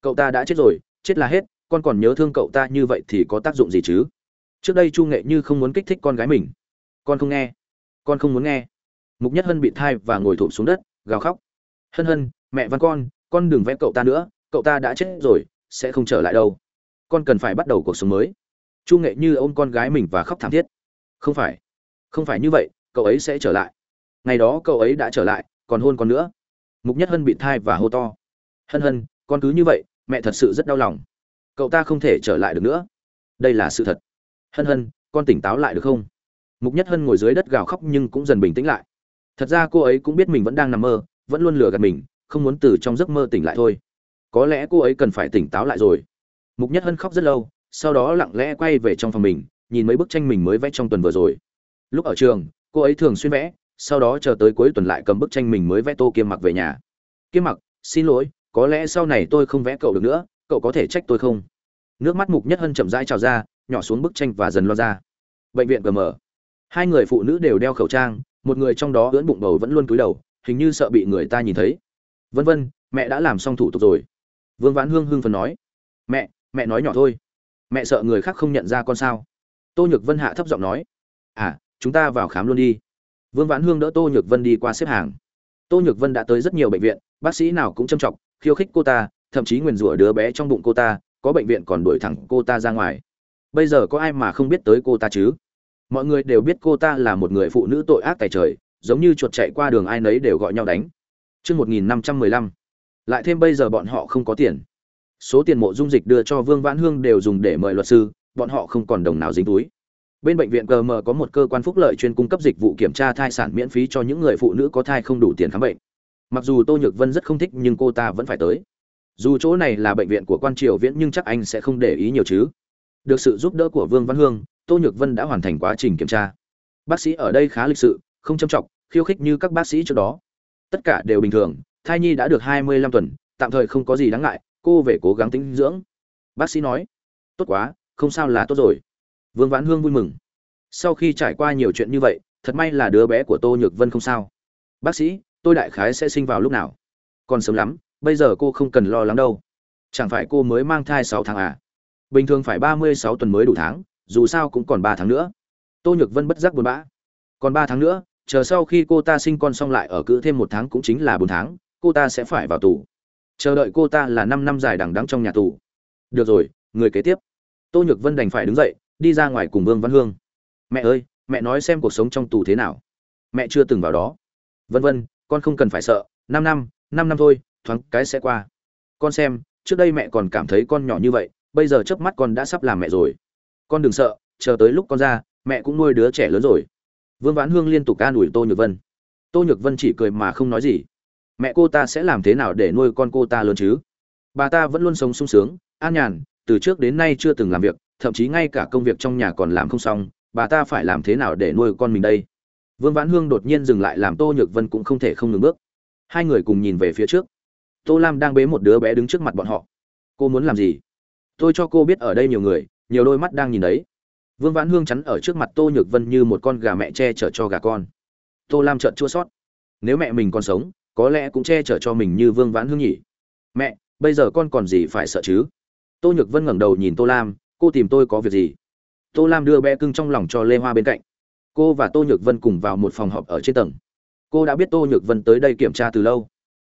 Cậu ta đã chết rồi, chết là hết, con còn nhớ thương cậu ta như vậy thì có tác dụng gì chứ? Trước đây chu nghệ như không muốn kích thích con gái mình. Con không nghe con không muốn nghe. Mục nhất hân bị thai và ngồi thụp xuống đất, gào khóc. Hân hân, mẹ văn con con đừng vẽ cậu ta nữa, cậu ta đã chết rồi, sẽ không trở lại đâu. Con cần phải bắt đầu cuộc sống mới. Chu nghệ như ôm con gái mình và khóc thảm thiết. Không phải không phải như vậy, cậu ấy sẽ trở lại. Ngày đó cậu ấy đã trở lại, còn hôn con nữa. Mục nhất hân bị thai và hô to. Hân hân, con cứ như vậy, mẹ thật sự rất đau lòng. Cậu ta không thể trở lại được nữa. Đây là sự thật. Hân hân, con tỉnh táo lại được không? Mục nhất hân ngồi dưới đất gào khóc nhưng cũng dần bình tĩnh lại. Thật ra cô ấy cũng biết mình vẫn đang nằm mơ, vẫn luôn lừa gạt mình, không muốn từ trong giấc mơ tỉnh lại thôi. Có lẽ cô ấy cần phải tỉnh táo lại rồi. Mục nhất hân khóc rất lâu, sau đó lặng lẽ quay về trong phòng mình, nhìn mấy bức tranh mình mới vẽ trong tuần vừa rồi. Lúc ở trường, cô ấy thường xuyên vẽ, sau đó chờ tới cuối tuần lại cầm bức tranh mình mới vẽ tô kiêm mặc về nhà. Kiêm mặc, xin lỗi, có lẽ sau này tôi không vẽ cậu được nữa, cậu có thể trách tôi không? Nước mắt mục nhất hân chậm rãi trào ra, nhỏ xuống bức tranh và dần lo ra. Bệnh viện gm hai người phụ nữ đều đeo khẩu trang, một người trong đó ưỡn bụng bầu vẫn luôn cúi đầu, hình như sợ bị người ta nhìn thấy. Vân vân, mẹ đã làm xong thủ tục rồi. Vương vãn hương hưng phần nói. Mẹ mẹ nói nhỏ thôi. Mẹ sợ người khác không nhận ra con sao? Tô nhược vân hạ thấp giọng nói. À chúng ta vào khám luôn đi. Vương vãn hương đỡ tô nhược vân đi qua xếp hàng. Tô nhược vân đã tới rất nhiều bệnh viện, bác sĩ nào cũng châm trọng khiêu khích cô ta, thậm chí nguyền rủa đứa bé trong bụng cô ta, có bệnh viện còn đuổi thẳng cô ta ra ngoài. Bây giờ có ai mà không biết tới cô ta chứ? Mọi người đều biết cô ta là một người phụ nữ tội ác tài trời giống như chuột chạy qua đường ai nấy đều gọi nhau đánh Trước 1515, lại thêm bây giờ bọn họ không có tiền. Số tiền mộ dung dịch đưa cho Vương Vãn Hương đều dùng để mời luật sư, bọn họ không còn đồng nào dính túi. Bên bệnh viện GM có một cơ quan phúc lợi chuyên cung cấp dịch vụ kiểm tra thai sản miễn phí cho những người phụ nữ có thai không đủ tiền khám bệnh. Mặc dù Tô Nhược Vân rất không thích nhưng cô ta vẫn phải tới. Dù chỗ này là bệnh viện của quan triều viễn nhưng chắc anh sẽ không để ý nhiều chứ. Được sự giúp đỡ của Vương Văn Hương, Tô Nhược Vân đã hoàn thành quá trình kiểm tra. Bác sĩ ở đây khá lịch sự, không châm trọng, khiêu khích như các bác sĩ trước đó. Tất cả đều bình thường, thai nhi đã được 25 tuần, tạm thời không có gì đáng ngại, cô về cố gắng tĩnh dưỡng. Bác sĩ nói. Tốt quá, không sao là tốt rồi. Vương Vãn Hương vui mừng. Sau khi trải qua nhiều chuyện như vậy, thật may là đứa bé của Tô Nhược Vân không sao. Bác sĩ, tôi đại khái sẽ sinh vào lúc nào? Còn sớm lắm, bây giờ cô không cần lo lắng đâu. Chẳng phải cô mới mang thai sáu tháng à? Bình thường phải 36 tuần mới đủ tháng, dù sao cũng còn 3 tháng nữa. Tô Nhược Vân bất giác buồn bã. Còn 3 tháng nữa, chờ sau khi cô ta sinh con xong lại ở cữ thêm một tháng cũng chính là 4 tháng, cô ta sẽ phải vào tù. Chờ đợi cô ta là 5 năm dài đằng đẵng trong nhà tù. Được rồi, người kế tiếp. Tô Nhược Vân đành phải đứng dậy, đi ra ngoài cùng Vương Văn Hương. Mẹ ơi, mẹ nói xem cuộc sống trong tù thế nào. Mẹ chưa từng vào đó. Vân Vân, con không cần phải sợ, 5 năm, 5 năm thôi, thoáng cái sẽ qua. Con xem, trước đây mẹ còn cảm thấy con nhỏ như vậy, bây giờ chớp mắt con đã sắp làm mẹ rồi. Con đừng sợ, chờ tới lúc con ra, mẹ cũng nuôi đứa trẻ lớn rồi. Vương Vãn Hương liên tục ca đuổi Tô Nhược Vân. Tô Nhược Vân chỉ cười mà không nói gì. Mẹ cô ta sẽ làm thế nào để nuôi con cô ta lớn chứ? Bà ta vẫn luôn sống sung sướng, an nhàn, từ trước đến nay chưa từng làm việc, thậm chí ngay cả công việc trong nhà còn làm không xong, bà ta phải làm thế nào để nuôi con mình đây? Vương Vãn Hương đột nhiên dừng lại làm Tô Nhược Vân cũng không thể không ngừng bước. Hai người cùng nhìn về phía trước. Tô Lam đang bế một đứa bé đứng trước mặt bọn họ. Cô muốn làm gì? Tôi cho cô biết ở đây nhiều người, nhiều đôi mắt đang nhìn đấy. Vương Vãn Hương chắn ở trước mặt Tô Nhược Vân như một con gà mẹ che chở cho gà con. Tô Lam trợn chua xót. Nếu mẹ mình còn sống, có lẽ cũng che chở cho mình như Vương Vãn Hương nhỉ. Mẹ, bây giờ con còn gì phải sợ chứ? Tô Nhược Vân ngẩng đầu nhìn Tô Lam, cô tìm tôi có việc gì? Tô Lam đưa bé cưng trong lòng cho Lê Hoa bên cạnh. Cô và Tô Nhược Vân cùng vào một phòng họp ở trên tầng. Cô đã biết Tô Nhược Vân tới đây kiểm tra từ lâu.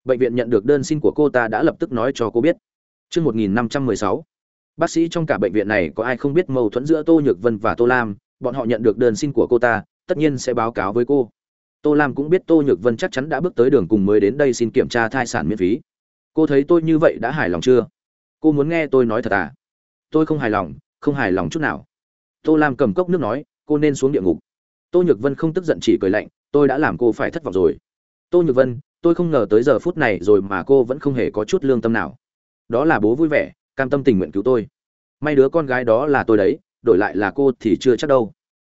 Bệnh viện nhận được đơn xin của cô ta đã lập tức nói cho cô biết. Chương 1516 bác sĩ trong cả bệnh viện này có ai không biết mâu thuẫn giữa tô nhược vân và tô lam? Bọn họ nhận được đơn xin của cô ta, tất nhiên sẽ báo cáo với cô. Tô lam cũng biết tô nhược vân chắc chắn đã bước tới đường cùng mới đến đây xin kiểm tra thai sản miễn phí. Cô thấy tôi như vậy đã hài lòng chưa? Cô muốn nghe tôi nói thật à? Tôi không hài lòng, không hài lòng chút nào. Tô lam cầm cốc nước nói, cô nên xuống địa ngục. Tô nhược vân không tức giận chỉ cười lạnh, tôi đã làm cô phải thất vọng rồi. Tô nhược vân, tôi không ngờ tới giờ phút này rồi mà cô vẫn không hề có chút lương tâm nào. Đó là bố vui vẻ cam tâm tình nguyện cứu tôi. May đứa con gái đó là tôi đấy, đổi lại là cô thì chưa chắc đâu.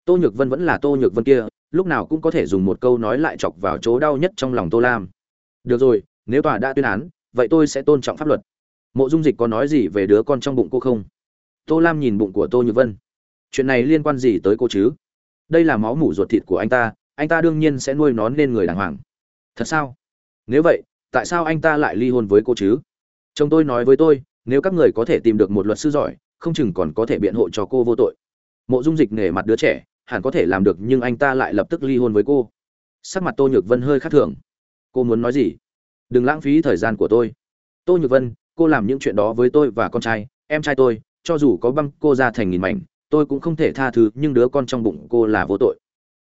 Tô nhược vân vẫn là tô nhược vân kia, lúc nào cũng có thể dùng một câu nói lại chọc vào chỗ đau nhất trong lòng tô lam. Được rồi, nếu tòa đã tuyên án, vậy tôi sẽ tôn trọng pháp luật. Mộ dung dịch có nói gì về đứa con trong bụng cô không? Tô lam nhìn bụng của tô nhược vân. Chuyện này liên quan gì tới cô chứ? Đây là máu mủ ruột thịt của anh ta anh ta đương nhiên sẽ nuôi nó nên người đàng hoàng. Thật sao? Nếu vậy, tại sao anh ta lại ly hôn với cô chứ? Chồng tôi nói với tôi nếu các người có thể tìm được một luật sư giỏi, không chừng còn có thể biện hộ cho cô vô tội. Mộ dung dịch nể mặt đứa trẻ, hẳn có thể làm được nhưng anh ta lại lập tức ly hôn với cô. Sắc mặt tô nhược vân hơi khác thường. Cô muốn nói gì? Đừng lãng phí thời gian của tôi. Tô nhược vân, cô làm những chuyện đó với tôi và con trai, em trai tôi, cho dù có băng cô ra thành nghìn mảnh, tôi cũng không thể tha thứ, nhưng đứa con trong bụng cô là vô tội.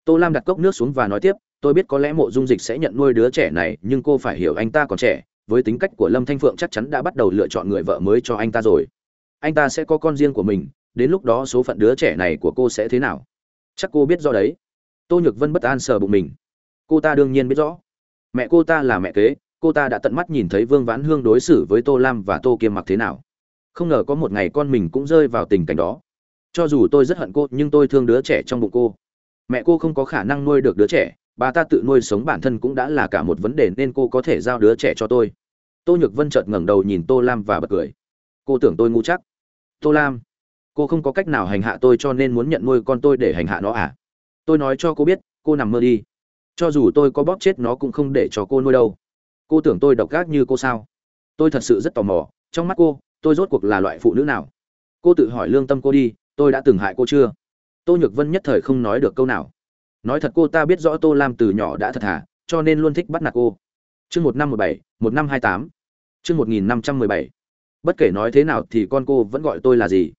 Tô lam đặt cốc nước xuống và nói tiếp, tôi biết có lẽ mộ dung dịch sẽ nhận nuôi đứa trẻ này, nhưng cô phải hiểu anh ta còn trẻ với tính cách của lâm thanh phượng chắc chắn đã bắt đầu lựa chọn người vợ mới cho anh ta rồi. Anh ta sẽ có con riêng của mình, đến lúc đó số phận đứa trẻ này của cô sẽ thế nào? Chắc cô biết rõ đấy. Tô nhược vân bất an sờ bụng mình. Cô ta đương nhiên biết rõ. Mẹ cô ta là mẹ kế, cô ta đã tận mắt nhìn thấy vương vãn hương đối xử với tô lam và tô kiêm mặc thế nào. Không ngờ có một ngày con mình cũng rơi vào tình cảnh đó. Cho dù tôi rất hận cô, nhưng tôi thương đứa trẻ trong bụng cô. Mẹ cô không có khả năng nuôi được đứa trẻ bà ta tự nuôi sống bản thân cũng đã là cả một vấn đề nên cô có thể giao đứa trẻ cho tôi. Tô nhược vân chợt ngẩng đầu nhìn tô lam và bật cười. Cô tưởng tôi ngu chắc. Tô lam, cô không có cách nào hành hạ tôi cho nên muốn nhận nuôi con tôi để hành hạ nó à? Tôi nói cho cô biết, cô nằm mơ đi. Cho dù tôi có bóp chết nó cũng không để cho cô nuôi đâu. Cô tưởng tôi độc gác như cô sao? Tôi thật sự rất tò mò, trong mắt cô, tôi rốt cuộc là loại phụ nữ nào? Cô tự hỏi lương tâm cô đi, tôi đã từng hại cô chưa? Tô nhược vân nhất thời không nói được câu nào nói thật cô ta biết rõ tô lam từ nhỏ đã thật thà, cho nên luôn thích bắt nạt cô. Chương một năm một bảy, một năm hai tám. Chương một nghìn năm trăm mười bảy. Bất kể nói thế nào thì con cô vẫn gọi tôi là gì.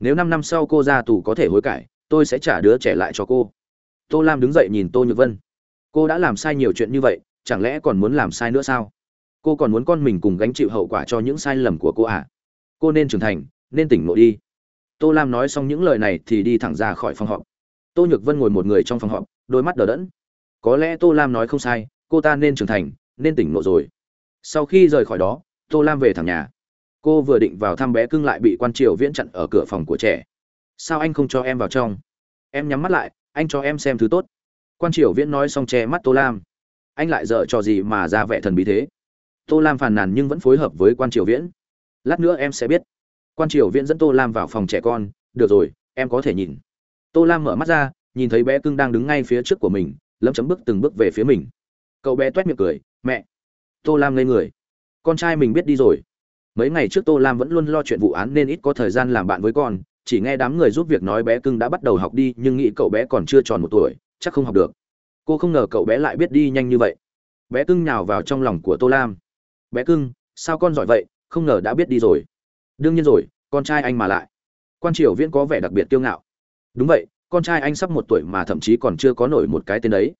Nếu năm năm sau cô ra tù có thể hối cải, tôi sẽ trả đứa trẻ lại cho cô. Tô lam đứng dậy nhìn tô nhược vân. Cô đã làm sai nhiều chuyện như vậy, chẳng lẽ còn muốn làm sai nữa sao? Cô còn muốn con mình cùng gánh chịu hậu quả cho những sai lầm của cô à? Cô nên trưởng thành, nên tỉnh ngộ đi. Tô lam nói xong những lời này thì đi thẳng ra khỏi phòng họp tô nhược vân ngồi một người trong phòng họp, đôi mắt đờ đẫn. Có lẽ tô lam nói không sai, cô ta nên trưởng thành, nên tỉnh ngộ rồi. Sau khi rời khỏi đó, tô lam về thẳng nhà. Cô vừa định vào thăm bé cưng lại bị quan triều viễn chặn ở cửa phòng của trẻ. Sao anh không cho em vào trong? Em nhắm mắt lại, anh cho em xem thứ tốt. Quan triều viễn nói xong che mắt tô lam. Anh lại dở trò gì mà ra vẻ thần bí thế? Tô lam phàn nàn nhưng vẫn phối hợp với quan triều viễn. Lát nữa em sẽ biết. Quan triều viễn dẫn tô lam vào phòng trẻ con. Được rồi, em có thể nhìn tô lam mở mắt ra, nhìn thấy bé cưng đang đứng ngay phía trước của mình, lấm chấm bước từng bước về phía mình. Cậu bé t miệng cười, mẹ, tô lam ngây người. Con trai mình biết đi rồi. Mấy ngày trước tô lam vẫn luôn lo chuyện vụ án nên ít có thời gian làm bạn với con, chỉ nghe đám người giúp việc nói bé cưng đã bắt đầu học đi, nhưng nghĩ cậu bé còn chưa tròn một tuổi, chắc không học được. Cô không ngờ cậu bé lại biết đi nhanh như vậy. Bé cưng nhào vào trong lòng của tô lam. Bé cưng, sao con giỏi vậy? Không ngờ đã biết đi rồi. Đương nhiên rồi, con trai anh mà lại. Quan triều viễn có vẻ đặc biệt kiêu ngạo đúng vậy, con trai anh sắp một tuổi mà thậm chí còn chưa có nổi một cái tên đấy.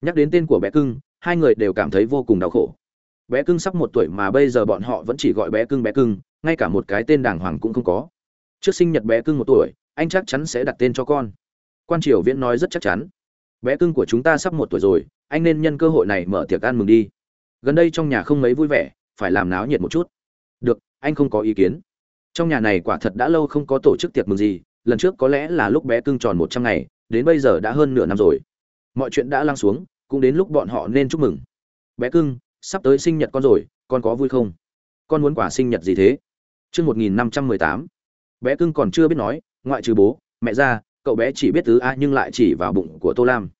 Nhắc đến tên của bé cưng, hai người đều cảm thấy vô cùng đau khổ. Bé cưng sắp một tuổi mà bây giờ bọn họ vẫn chỉ gọi bé cưng bé cưng, ngay cả một cái tên đàng hoàng cũng không có. Trước sinh nhật bé cưng một tuổi, anh chắc chắn sẽ đặt tên cho con. Quan triều viễn nói rất chắc chắn. Bé cưng của chúng ta sắp một tuổi rồi, anh nên nhân cơ hội này mở tiệc ăn mừng đi. Gần đây trong nhà không mấy vui vẻ, phải làm náo nhiệt một chút. Được, anh không có ý kiến. Trong nhà này quả thật đã lâu không có tổ chức tiệc mừng gì lần trước có lẽ là lúc bé cưng tròn một trăm ngày, đến bây giờ đã hơn nửa năm rồi. Mọi chuyện đã lăng xuống, cũng đến lúc bọn họ nên chúc mừng. Bé cưng, sắp tới sinh nhật con rồi, con có vui không? Con muốn quả sinh nhật gì thế? Chương một nghìn năm trăm mười tám. Bé cưng còn chưa biết nói, ngoại trừ bố, mẹ ra, cậu bé chỉ biết tứ a nhưng lại chỉ vào bụng của tô lam.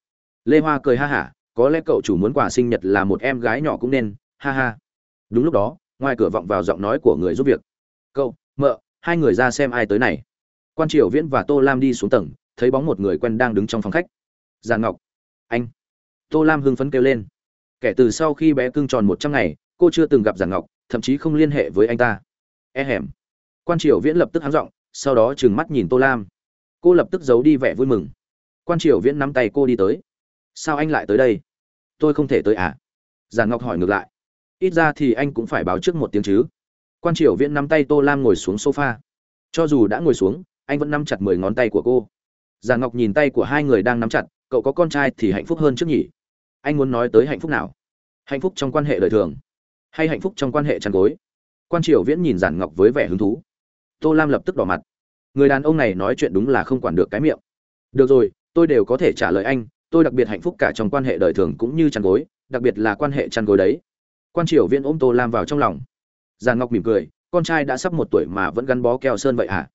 Lê hoa cười ha hả, có lẽ cậu chủ muốn quả sinh nhật là một em gái nhỏ cũng nên, ha ha. Đúng lúc đó, ngoài cửa vọng vào giọng nói của người giúp việc. Cậu, mợ, hai người ra xem ai tới này quan triều viễn và tô lam đi xuống tầng, thấy bóng một người quen đang đứng trong phòng khách. Giàn ngọc, anh. Tô lam hưng phấn kêu lên. Kể từ sau khi bé cưng tròn một trăm ngày, cô chưa từng gặp giàn ngọc, thậm chí không liên hệ với anh ta. E hẻm. Quan triều viễn lập tức háng r ộ n g sau đó trừng mắt nhìn tô lam. Cô lập tức giấu đi vẻ vui mừng. Quan triều viễn nắm tay cô đi tới. Sao anh lại tới đây? Tôi không thể tới à? Giàn ngọc hỏi ngược lại. Ít ra thì anh cũng phải báo trước một tiếng chứ. Quan triều viễn nắm tay tô lam ngồi xuống sofa. Cho dù đã ngồi xuống anh vẫn nắm chặt mười ngón tay của cô. Già ngọc nhìn tay của hai người đang nắm chặt, cậu có con trai thì hạnh phúc hơn trước nhỉ? Anh muốn nói tới hạnh phúc nào? Hạnh phúc trong quan hệ đời thường hay hạnh phúc trong quan hệ chăn gối? Quan triều viễn nhìn giản ngọc với vẻ hứng thú. Tô lam lập tức đỏ mặt. Người đàn ông này nói chuyện đúng là không quản được cái miệng. Được rồi, tôi đều có thể trả lời anh, tôi đặc biệt hạnh phúc cả trong quan hệ đời thường cũng như chăn gối, đặc biệt là quan hệ chăn gối đấy. Quan triều viễn ôm tô lam vào trong lòng. Giàn ngọc mỉm cười, con trai đã sắp một tuổi mà vẫn gắn bó keo sơn vậy à?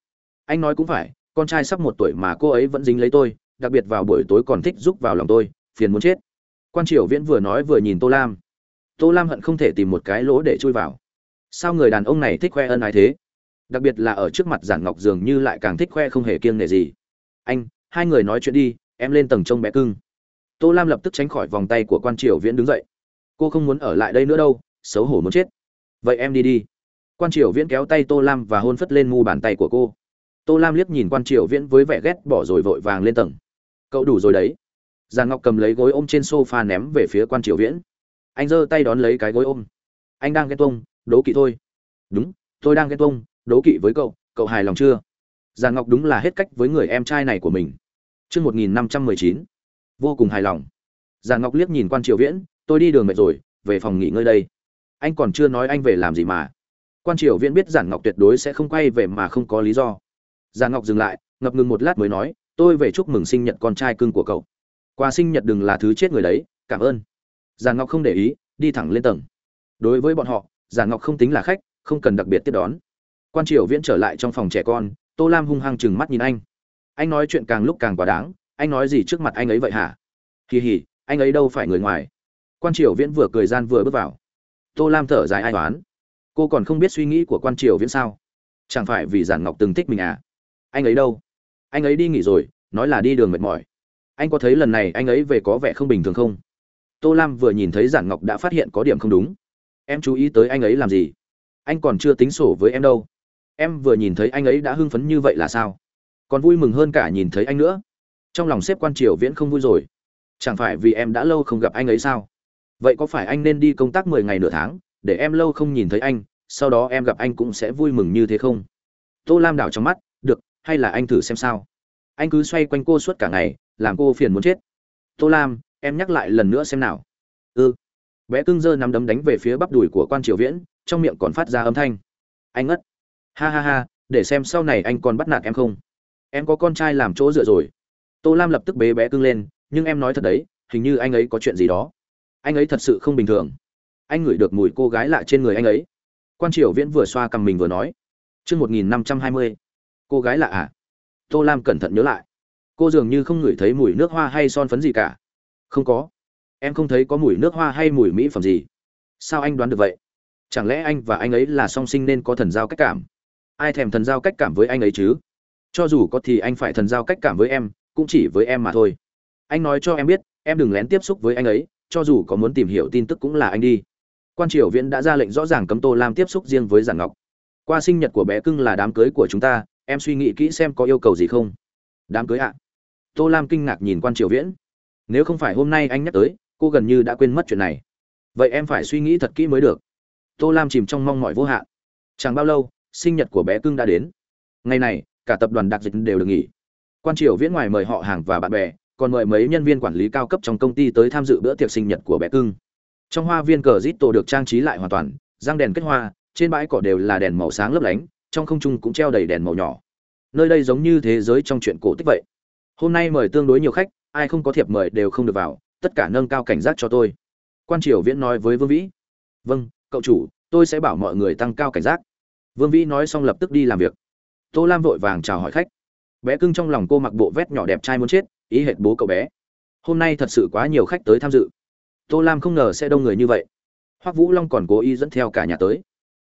Anh nói cũng phải, con trai sắp một tuổi mà cô ấy vẫn dính lấy tôi, đặc biệt vào buổi tối còn thích giúp vào lòng tôi, phiền muốn chết. Quan triều viễn vừa nói vừa nhìn tô lam. Tô lam hận không thể tìm một cái lỗ để chui vào. Sao người đàn ông này thích khoe ân ái thế? Đặc biệt là ở trước mặt giản ngọc dường như lại càng thích khoe không hề kiêng nể gì. Anh, hai người nói chuyện đi, em lên tầng trông bé cưng. Tô lam lập tức tránh khỏi vòng tay của quan triều viễn đứng dậy. Cô không muốn ở lại đây nữa đâu, xấu hổ muốn chết. Vậy em đi đi. Quan triều viễn kéo tay tô lam và hôn phất lên mu bàn tay của cô tô lam liếc nhìn quan triều viễn với vẻ ghét bỏ rồi vội vàng lên tầng cậu đủ rồi đấy giàn ngọc cầm lấy gối ôm trên sofa ném về phía quan triều viễn anh giơ tay đón lấy cái gối ôm anh đang ghen tuông đố kỵ thôi đúng tôi đang ghen tuông đố kỵ với cậu cậu hài lòng chưa giàn ngọc đúng là hết cách với người em trai này của mình Trước 1519, vô cùng hài lòng. Giàn Ngọc liếc nhìn quan triều viễn, tôi đi đường mệt rồi, về phòng nghỉ ngơi đây. Anh còn chưa nói anh về làm gì mà. Quan triều viễn biết Giản Ngọc tuyệt đối sẽ không quay về mà không có lý do già Ngọc dừng lại, ngập ngừng một lát mới nói, tôi về chúc mừng sinh nhật con trai cưng của cậu. Quà sinh nhật đừng là thứ chết người đấy, cảm ơn. già Ngọc không để ý, đi thẳng lên tầng. Đối với bọn họ, già Ngọc không tính là khách, không cần đặc biệt tiếp đón. Quan triều viễn trở lại trong phòng trẻ con, Tô Lam hung hăng chừng mắt nhìn anh anh nói chuyện càng lúc càng quá đáng anh nói gì trước mặt anh ấy vậy hả kỳ hỉ anh ấy đâu phải người ngoài quan triều viễn vừa cười gian vừa bước vào tô lam thở dài ai toán cô còn không biết suy nghĩ của quan triều viễn sao chẳng phải vì giản ngọc từng thích mình à anh ấy đâu? Anh ấy đi nghỉ rồi, nói là đi đường mệt mỏi. Anh có thấy lần này anh ấy về có vẻ không bình thường không? Tô lam vừa nhìn thấy giản ngọc đã phát hiện có điểm không đúng. Em chú ý tới anh ấy làm gì? Anh còn chưa tính sổ với em đâu. Em vừa nhìn thấy anh ấy đã hưng phấn như vậy là sao? Còn vui mừng hơn cả nhìn thấy anh nữa. Trong lòng xếp quan triều viễn không vui rồi. Chẳng phải vì em đã lâu không gặp anh ấy sao? Vậy có phải anh nên đi công tác mười ngày nửa tháng, để em lâu không nhìn thấy anh, sau đó em gặp anh cũng sẽ vui mừng như thế không? Tô lam đảo trong mắt hay là anh thử xem sao? Anh cứ xoay quanh cô suốt cả ngày, làm cô phiền muốn chết. Tô lam, em nhắc lại lần nữa xem nào. Ư ừ. bé cưng dơ nắm đấm đánh về phía bắp đùi của quan triều viễn, trong miệng còn phát ra âm thanh. Anh ngất. Ha ha ha, để xem sau này anh còn bắt nạt em không? Em có con trai làm chỗ dựa rồi. Tô lam lập tức bế bé cưng lên, nhưng em nói thật đấy, hình như anh ấy có chuyện gì đó. Anh ấy thật sự không bình thường. Anh ngửi được mùi cô gái lạ trên người anh ấy. Quan triều viễn vừa xoa cằm mình vừa nói. Chương một nghìn năm trăm hai mươi cô gái lạ à? Tô lam cẩn thận nhớ lại. Cô dường như không ngửi thấy mùi nước hoa hay son phấn gì cả. Không có. Em không thấy có mùi nước hoa hay mùi mỹ phẩm gì. Sao anh đoán được vậy? Chẳng lẽ anh và anh ấy là song sinh nên có thần giao cách cảm? Ai thèm thần giao cách cảm với anh ấy chứ? Cho dù có thì anh phải thần giao cách cảm với em, cũng chỉ với em mà thôi. Anh nói cho em biết, em đừng lén tiếp xúc với anh ấy, cho dù có muốn tìm hiểu tin tức cũng là anh đi. Quan triều viễn đã ra lệnh rõ ràng cấm tô lam tiếp xúc riêng với giản ngọc. Qua sinh nhật của bé cưng là đám cưới của chúng ta em suy nghĩ kỹ xem có yêu cầu gì không. Đám cưới ạ. À? tô lam kinh ngạc nhìn quan triều viễn. Nếu không phải hôm nay anh nhắc tới, cô gần như đã quên mất chuyện này. Vậy em phải suy nghĩ thật kỹ mới được. Tô lam chìm trong mong mỏi vô hạn. Chẳng bao lâu, sinh nhật của bé cưng đã đến. Ngày này, cả tập đoàn đặc dịch đều được nghỉ. Quan triều viễn ngoài mời họ hàng và bạn bè, còn mời mấy nhân viên quản lý cao cấp trong công ty tới tham dự bữa tiệc sinh nhật của bé cưng. Trong hoa viên cờ rít tổ được trang trí lại hoàn toàn, răng đèn kết hoa, trên bãi cỏ đều là đèn màu sáng lấp lánh trong không trung cũng treo đầy đèn màu nhỏ. Nơi đây giống như thế giới trong chuyện cổ tích vậy. Hôm nay mời tương đối nhiều khách, ai không có thiệp mời đều không được vào, tất cả nâng cao cảnh giác cho tôi. Quan triều viễn nói với vương vĩ. Vâng cậu chủ, tôi sẽ bảo mọi người tăng cao cảnh giác. Vương vĩ nói xong lập tức đi làm việc. Tô lam vội vàng chào hỏi khách. Bé cưng trong lòng cô mặc bộ vét nhỏ đẹp trai muốn chết, ý hệt bố cậu bé. Hôm nay thật sự quá nhiều khách tới tham dự. Tô lam không ngờ sẽ đông người như vậy. Hoắc vũ long còn cố ý dẫn theo cả nhà tới.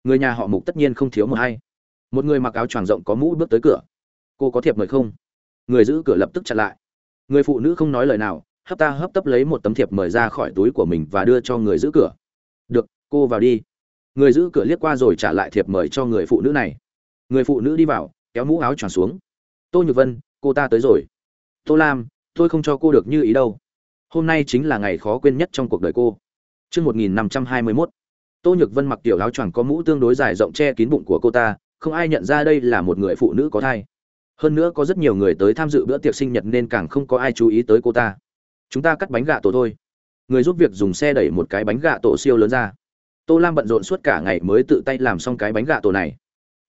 Người nhà họ mục tất nhiên không thiếu một hay một người mặc áo choàng rộng có mũ bước tới cửa. Cô có thiệp mời không? Người giữ cửa lập tức chặn lại. Người phụ nữ không nói lời nào hấp ta hấp tấp lấy một tấm thiệp mời ra khỏi túi của mình và đưa cho người giữ cửa. Được cô vào đi. Người giữ cửa liếc qua rồi trả lại thiệp mời cho người phụ nữ này. Người phụ nữ đi vào kéo mũ áo choàng xuống. Tô nhược vân cô ta tới rồi. Tô lam tôi không cho cô được như ý đâu. Hôm nay chính là ngày khó quên nhất trong cuộc đời cô. Trước 1521, Tô Nhược Vân mặc tiểu áo choàng có mũ tương đối dài rộng che kín bụng của cô ta, không ai nhận ra đây là một người phụ nữ có thai. Hơn nữa có rất nhiều người tới tham dự bữa tiệc sinh nhật nên càng không có ai chú ý tới cô ta. Chúng ta cắt bánh gà tổ thôi. Người giúp việc dùng xe đẩy một cái bánh gà tổ siêu lớn ra. Tô Lam bận rộn suốt cả ngày mới tự tay làm xong cái bánh gà tổ này.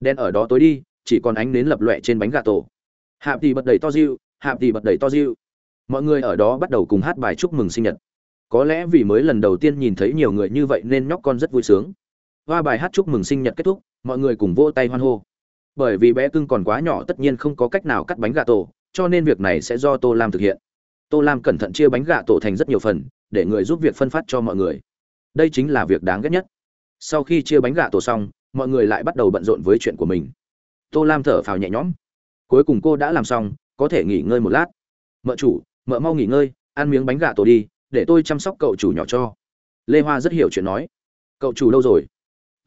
Đen ở đó tối đi, chỉ còn ánh nến lập lọe trên bánh gà tổ hạp thì bật đầy to diêu hạp thì bật đầy to diêu mọi người ở đó bắt đầu cùng hát bài chúc mừng sinh nhật có lẽ vì mới lần đầu tiên nhìn thấy nhiều người như vậy nên nhóc con rất vui sướng hoa bài hát chúc mừng sinh nhật kết thúc mọi người cùng vỗ tay hoan hô. Bởi vì bé cưng còn quá nhỏ tất nhiên không có cách nào cắt bánh gà tổ, cho nên việc này sẽ do tô lam thực hiện. Tô lam cẩn thận chia bánh gà tổ thành rất nhiều phần, để người giúp việc phân phát cho mọi người. Đây chính là việc đáng ghét nhất. Sau khi chia bánh gà tổ xong, mọi người lại bắt đầu bận rộn với chuyện của mình. Tô lam thở phào nhẹ nhõm. Cuối cùng cô đã làm xong, có thể nghỉ ngơi một lát. Mợ chủ, mợ mau nghỉ ngơi, ăn miếng bánh gà tổ đi, để tôi chăm sóc cậu chủ nhỏ cho. Lê hoa rất hiểu chuyện nói. Cậu chủ đâu rồi?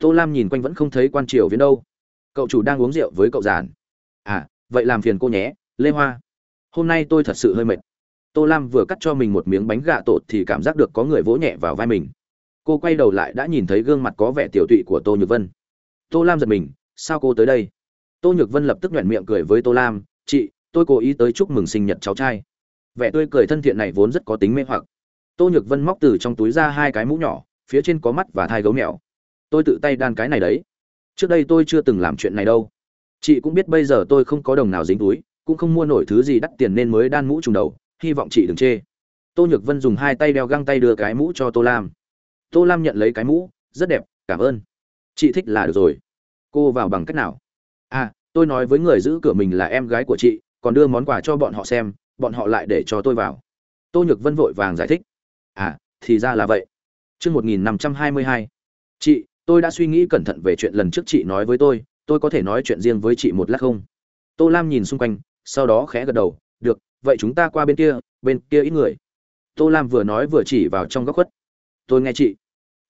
Tô lam nhìn quanh vẫn không thấy quan triều viễn đâu. Cậu chủ đang uống rượu với cậu giản à? à vậy làm phiền cô nhé, lê hoa. Hôm nay tôi thật sự hơi mệt. Tô lam vừa cắt cho mình một miếng bánh gà tột thì cảm giác được có người vỗ nhẹ vào vai mình. Cô quay đầu lại đã nhìn thấy gương mặt có vẻ tiểu tụy của tô nhược vân. Tô lam giật mình, sao cô tới đây? Tô nhược vân lập tức nhoẻn miệng cười với tô lam, chị, tôi cố ý tới chúc mừng sinh nhật cháu trai. Vẻ tươi cười thân thiện này vốn rất có tính mê hoặc. Tô nhược vân móc từ trong túi ra hai cái mũ nhỏ, phía trên có mắt và thai gấu mèo tôi tự tay đan cái này đấy. Trước đây tôi chưa từng làm chuyện này đâu. Chị cũng biết bây giờ tôi không có đồng nào dính túi, cũng không mua nổi thứ gì đắt tiền nên mới đan mũ trùng đầu, hy vọng chị đừng chê. Tô nhược vân dùng hai tay đeo găng tay đưa cái mũ cho tô lam. Tô lam nhận lấy cái mũ, rất đẹp, cảm ơn. Chị thích là được rồi. Cô vào bằng cách nào? À tôi nói với người giữ cửa mình là em gái của chị, còn đưa món quà cho bọn họ xem, bọn họ lại để cho tôi vào. Tô nhược vân vội vàng giải thích. À thì ra là vậy. Chương một nghìn năm trăm hai mươi hai. Chị tôi đã suy nghĩ cẩn thận về chuyện lần trước chị nói với tôi tôi có thể nói chuyện riêng với chị một lát không? Tô lam nhìn xung quanh, sau đó khẽ gật đầu, được, vậy chúng ta qua bên kia bên kia ít người. Tô lam vừa nói vừa chỉ vào trong góc khuất. Tôi nghe chị.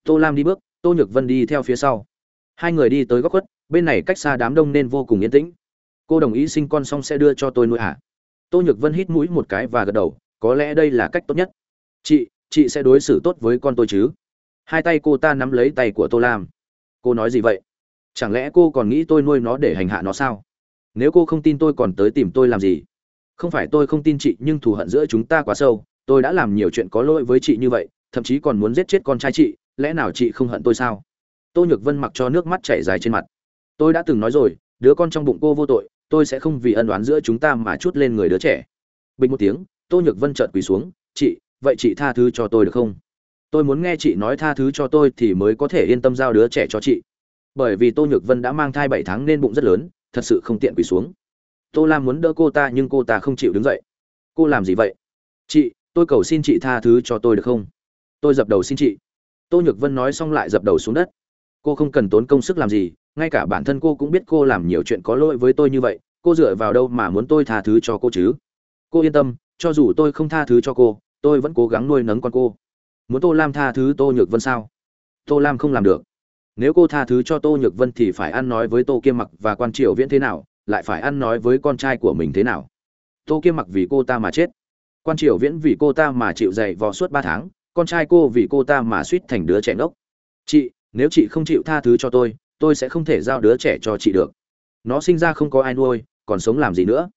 Tô lam đi bước, tô nhược vân đi theo phía sau. Hai người đi tới góc khuất, bên này cách xa đám đông nên vô cùng yên tĩnh. Cô đồng ý sinh con xong sẽ đưa cho tôi nuôi hả? Tô nhược vân hít mũi một cái và gật đầu, có lẽ đây là cách tốt nhất. Chị chị sẽ đối xử tốt với con tôi chứ? Hai tay cô ta nắm lấy tay của tô lam. Cô nói gì vậy? Chẳng lẽ cô còn nghĩ tôi nuôi nó để hành hạ nó sao? Nếu cô không tin tôi còn tới tìm tôi làm gì? Không phải tôi không tin chị, nhưng thù hận giữa chúng ta quá sâu. Tôi đã làm nhiều chuyện có lỗi với chị như vậy, thậm chí còn muốn giết chết con trai chị. Lẽ nào chị không hận tôi sao? Tô nhược vân mặc cho nước mắt chảy dài trên mặt. Tôi đã từng nói rồi, đứa con trong bụng cô vô tội, tôi sẽ không vì ân oán giữa chúng ta mà chút lên người đứa trẻ. Bình một tiếng, tô nhược vân trợn quỳ xuống. Chị, vậy chị tha thứ cho tôi được không? Tôi muốn nghe chị nói tha thứ cho tôi thì mới có thể yên tâm giao đứa trẻ cho chị. Bởi vì tô nhược vân đã mang thai bảy tháng nên bụng rất lớn, thật sự không tiện quỳ xuống. Tô lam muốn đỡ cô ta nhưng cô ta không chịu đứng dậy. Cô làm gì vậy? Chị, tôi cầu xin chị tha thứ cho tôi được không? Tôi dập đầu xin chị. Tô nhược vân nói xong lại dập đầu xuống đất. Cô không cần tốn công sức làm gì, ngay cả bản thân cô cũng biết cô làm nhiều chuyện có lỗi với tôi như vậy, cô dựa vào đâu mà muốn tôi tha thứ cho cô chứ? Cô yên tâm, cho dù tôi không tha thứ cho cô, tôi vẫn cố gắng nuôi nấng con cô muốn tô lam tha thứ tô nhược vân sao? Tô lam không làm được. Nếu cô tha thứ cho tô nhược vân thì phải ăn nói với tô kiêm mặc và quan triều viễn thế nào? Lại phải ăn nói với con trai của mình thế nào? Tô kiêm mặc vì cô ta mà chết. Quan triều viễn vì cô ta mà chịu dày vò suốt ba tháng. Con trai cô vì cô ta mà suýt thành đứa trẻ ngốc. Chị, nếu chị không chịu tha thứ cho tôi tôi sẽ không thể giao đứa trẻ cho chị được. Nó sinh ra không có ai nuôi, còn sống làm gì nữa?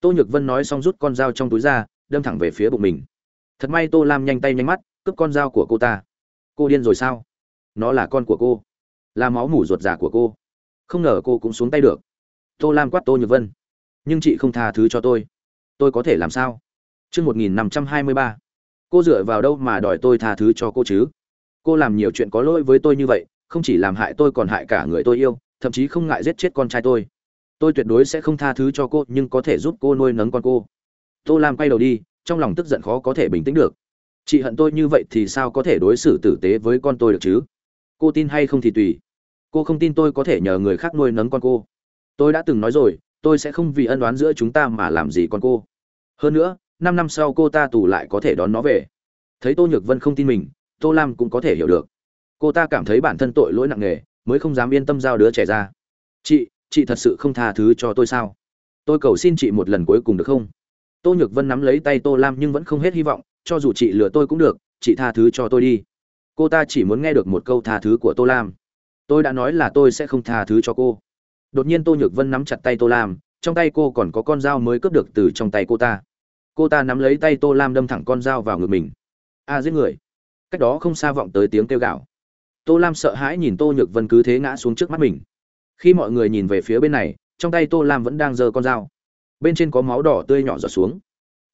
Tô nhược vân nói xong rút con dao trong túi ra, đâm thẳng về phía bụng mình. Thật may tô lam nhanh tay nhanh mắt cướp con dao của cô ta. Cô điên rồi sao? Nó là con của cô. Là máu mủ ruột giả của cô. Không ngờ cô cũng xuống tay được. Tô lam quát tô nhược vân. Nhưng chị không tha thứ cho tôi. Tôi có thể làm sao? Chương một nghìn năm trăm hai mươi ba. Cô dựa vào đâu mà đòi tôi tha thứ cho cô chứ? Cô làm nhiều chuyện có lỗi với tôi như vậy, không chỉ làm hại tôi còn hại cả người tôi yêu, thậm chí không ngại giết chết con trai tôi. Tôi tuyệt đối sẽ không tha thứ cho cô, nhưng có thể giúp cô nuôi nấng con cô. Tô lam quay đầu đi, trong lòng tức giận khó có thể bình tĩnh được chị hận tôi như vậy thì sao có thể đối xử tử tế với con tôi được chứ? Cô tin hay không thì tùy. Cô không tin tôi có thể nhờ người khác nuôi nấng con cô. Tôi đã từng nói rồi, tôi sẽ không vì ân oán giữa chúng ta mà làm gì con cô. Hơn nữa, năm năm sau cô ta tù lại có thể đón nó về. Thấy tô nhược vân không tin mình, tô lam cũng có thể hiểu được. Cô ta cảm thấy bản thân tội lỗi nặng nề, mới không dám yên tâm giao đứa trẻ ra. Chị chị thật sự không tha thứ cho tôi sao? Tôi cầu xin chị một lần cuối cùng được không? Tô nhược vân nắm lấy tay tô lam nhưng vẫn không hết hy vọng cho dù chị lừa tôi cũng được, chị tha thứ cho tôi đi. Cô ta chỉ muốn nghe được một câu tha thứ của tô lam. Tôi đã nói là tôi sẽ không tha thứ cho cô. Đột nhiên tô nhược vân nắm chặt tay tô lam, trong tay cô còn có con dao mới cướp được từ trong tay cô ta. Cô ta nắm lấy tay tô lam đâm thẳng con dao vào ngực mình. A, giết người. Cách đó không xa vọng tới tiếng kêu gạo tô lam sợ hãi nhìn tô nhược vân cứ thế ngã xuống trước mắt mình. Khi mọi người nhìn về phía bên này, trong tay tô lam vẫn đang giơ con dao. Bên trên có máu đỏ tươi nhỏ giọt xuống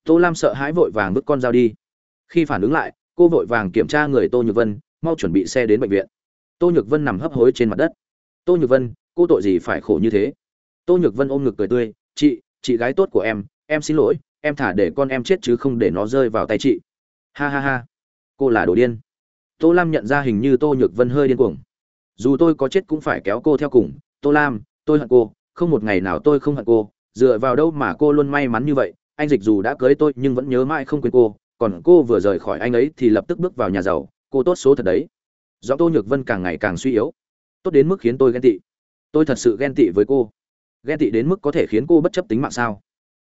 tô lam sợ hãi vội vàng vứt con dao đi. Khi phản ứng lại, cô vội vàng kiểm tra người tô nhược vân, mau chuẩn bị xe đến bệnh viện. Tô nhược vân nằm hấp hối trên mặt đất. Tô nhược vân, cô tội gì phải khổ như thế? Tô nhược vân ôm ngực cười tươi, chị chị gái tốt của em em xin lỗi, em thả để con em chết chứ không để nó rơi vào tay chị. Ha ha ha. Cô là đồ điên. Tô lam nhận ra hình như tô nhược vân hơi điên cuồng. Dù tôi có chết cũng phải kéo cô theo cùng, tô lam, tôi hận cô, không một ngày nào tôi không hận cô, dựa vào đâu mà cô luôn may mắn như vậy anh dịch dù đã cưới tôi nhưng vẫn nhớ mãi không quên cô, còn cô vừa rời khỏi anh ấy thì lập tức bước vào nhà giàu, cô tốt số thật đấy. Do tô nhược vân càng ngày càng suy yếu. Tốt đến mức khiến tôi ghen tị. Tôi thật sự ghen tị với cô. Ghen tị đến mức có thể khiến cô bất chấp tính mạng sao?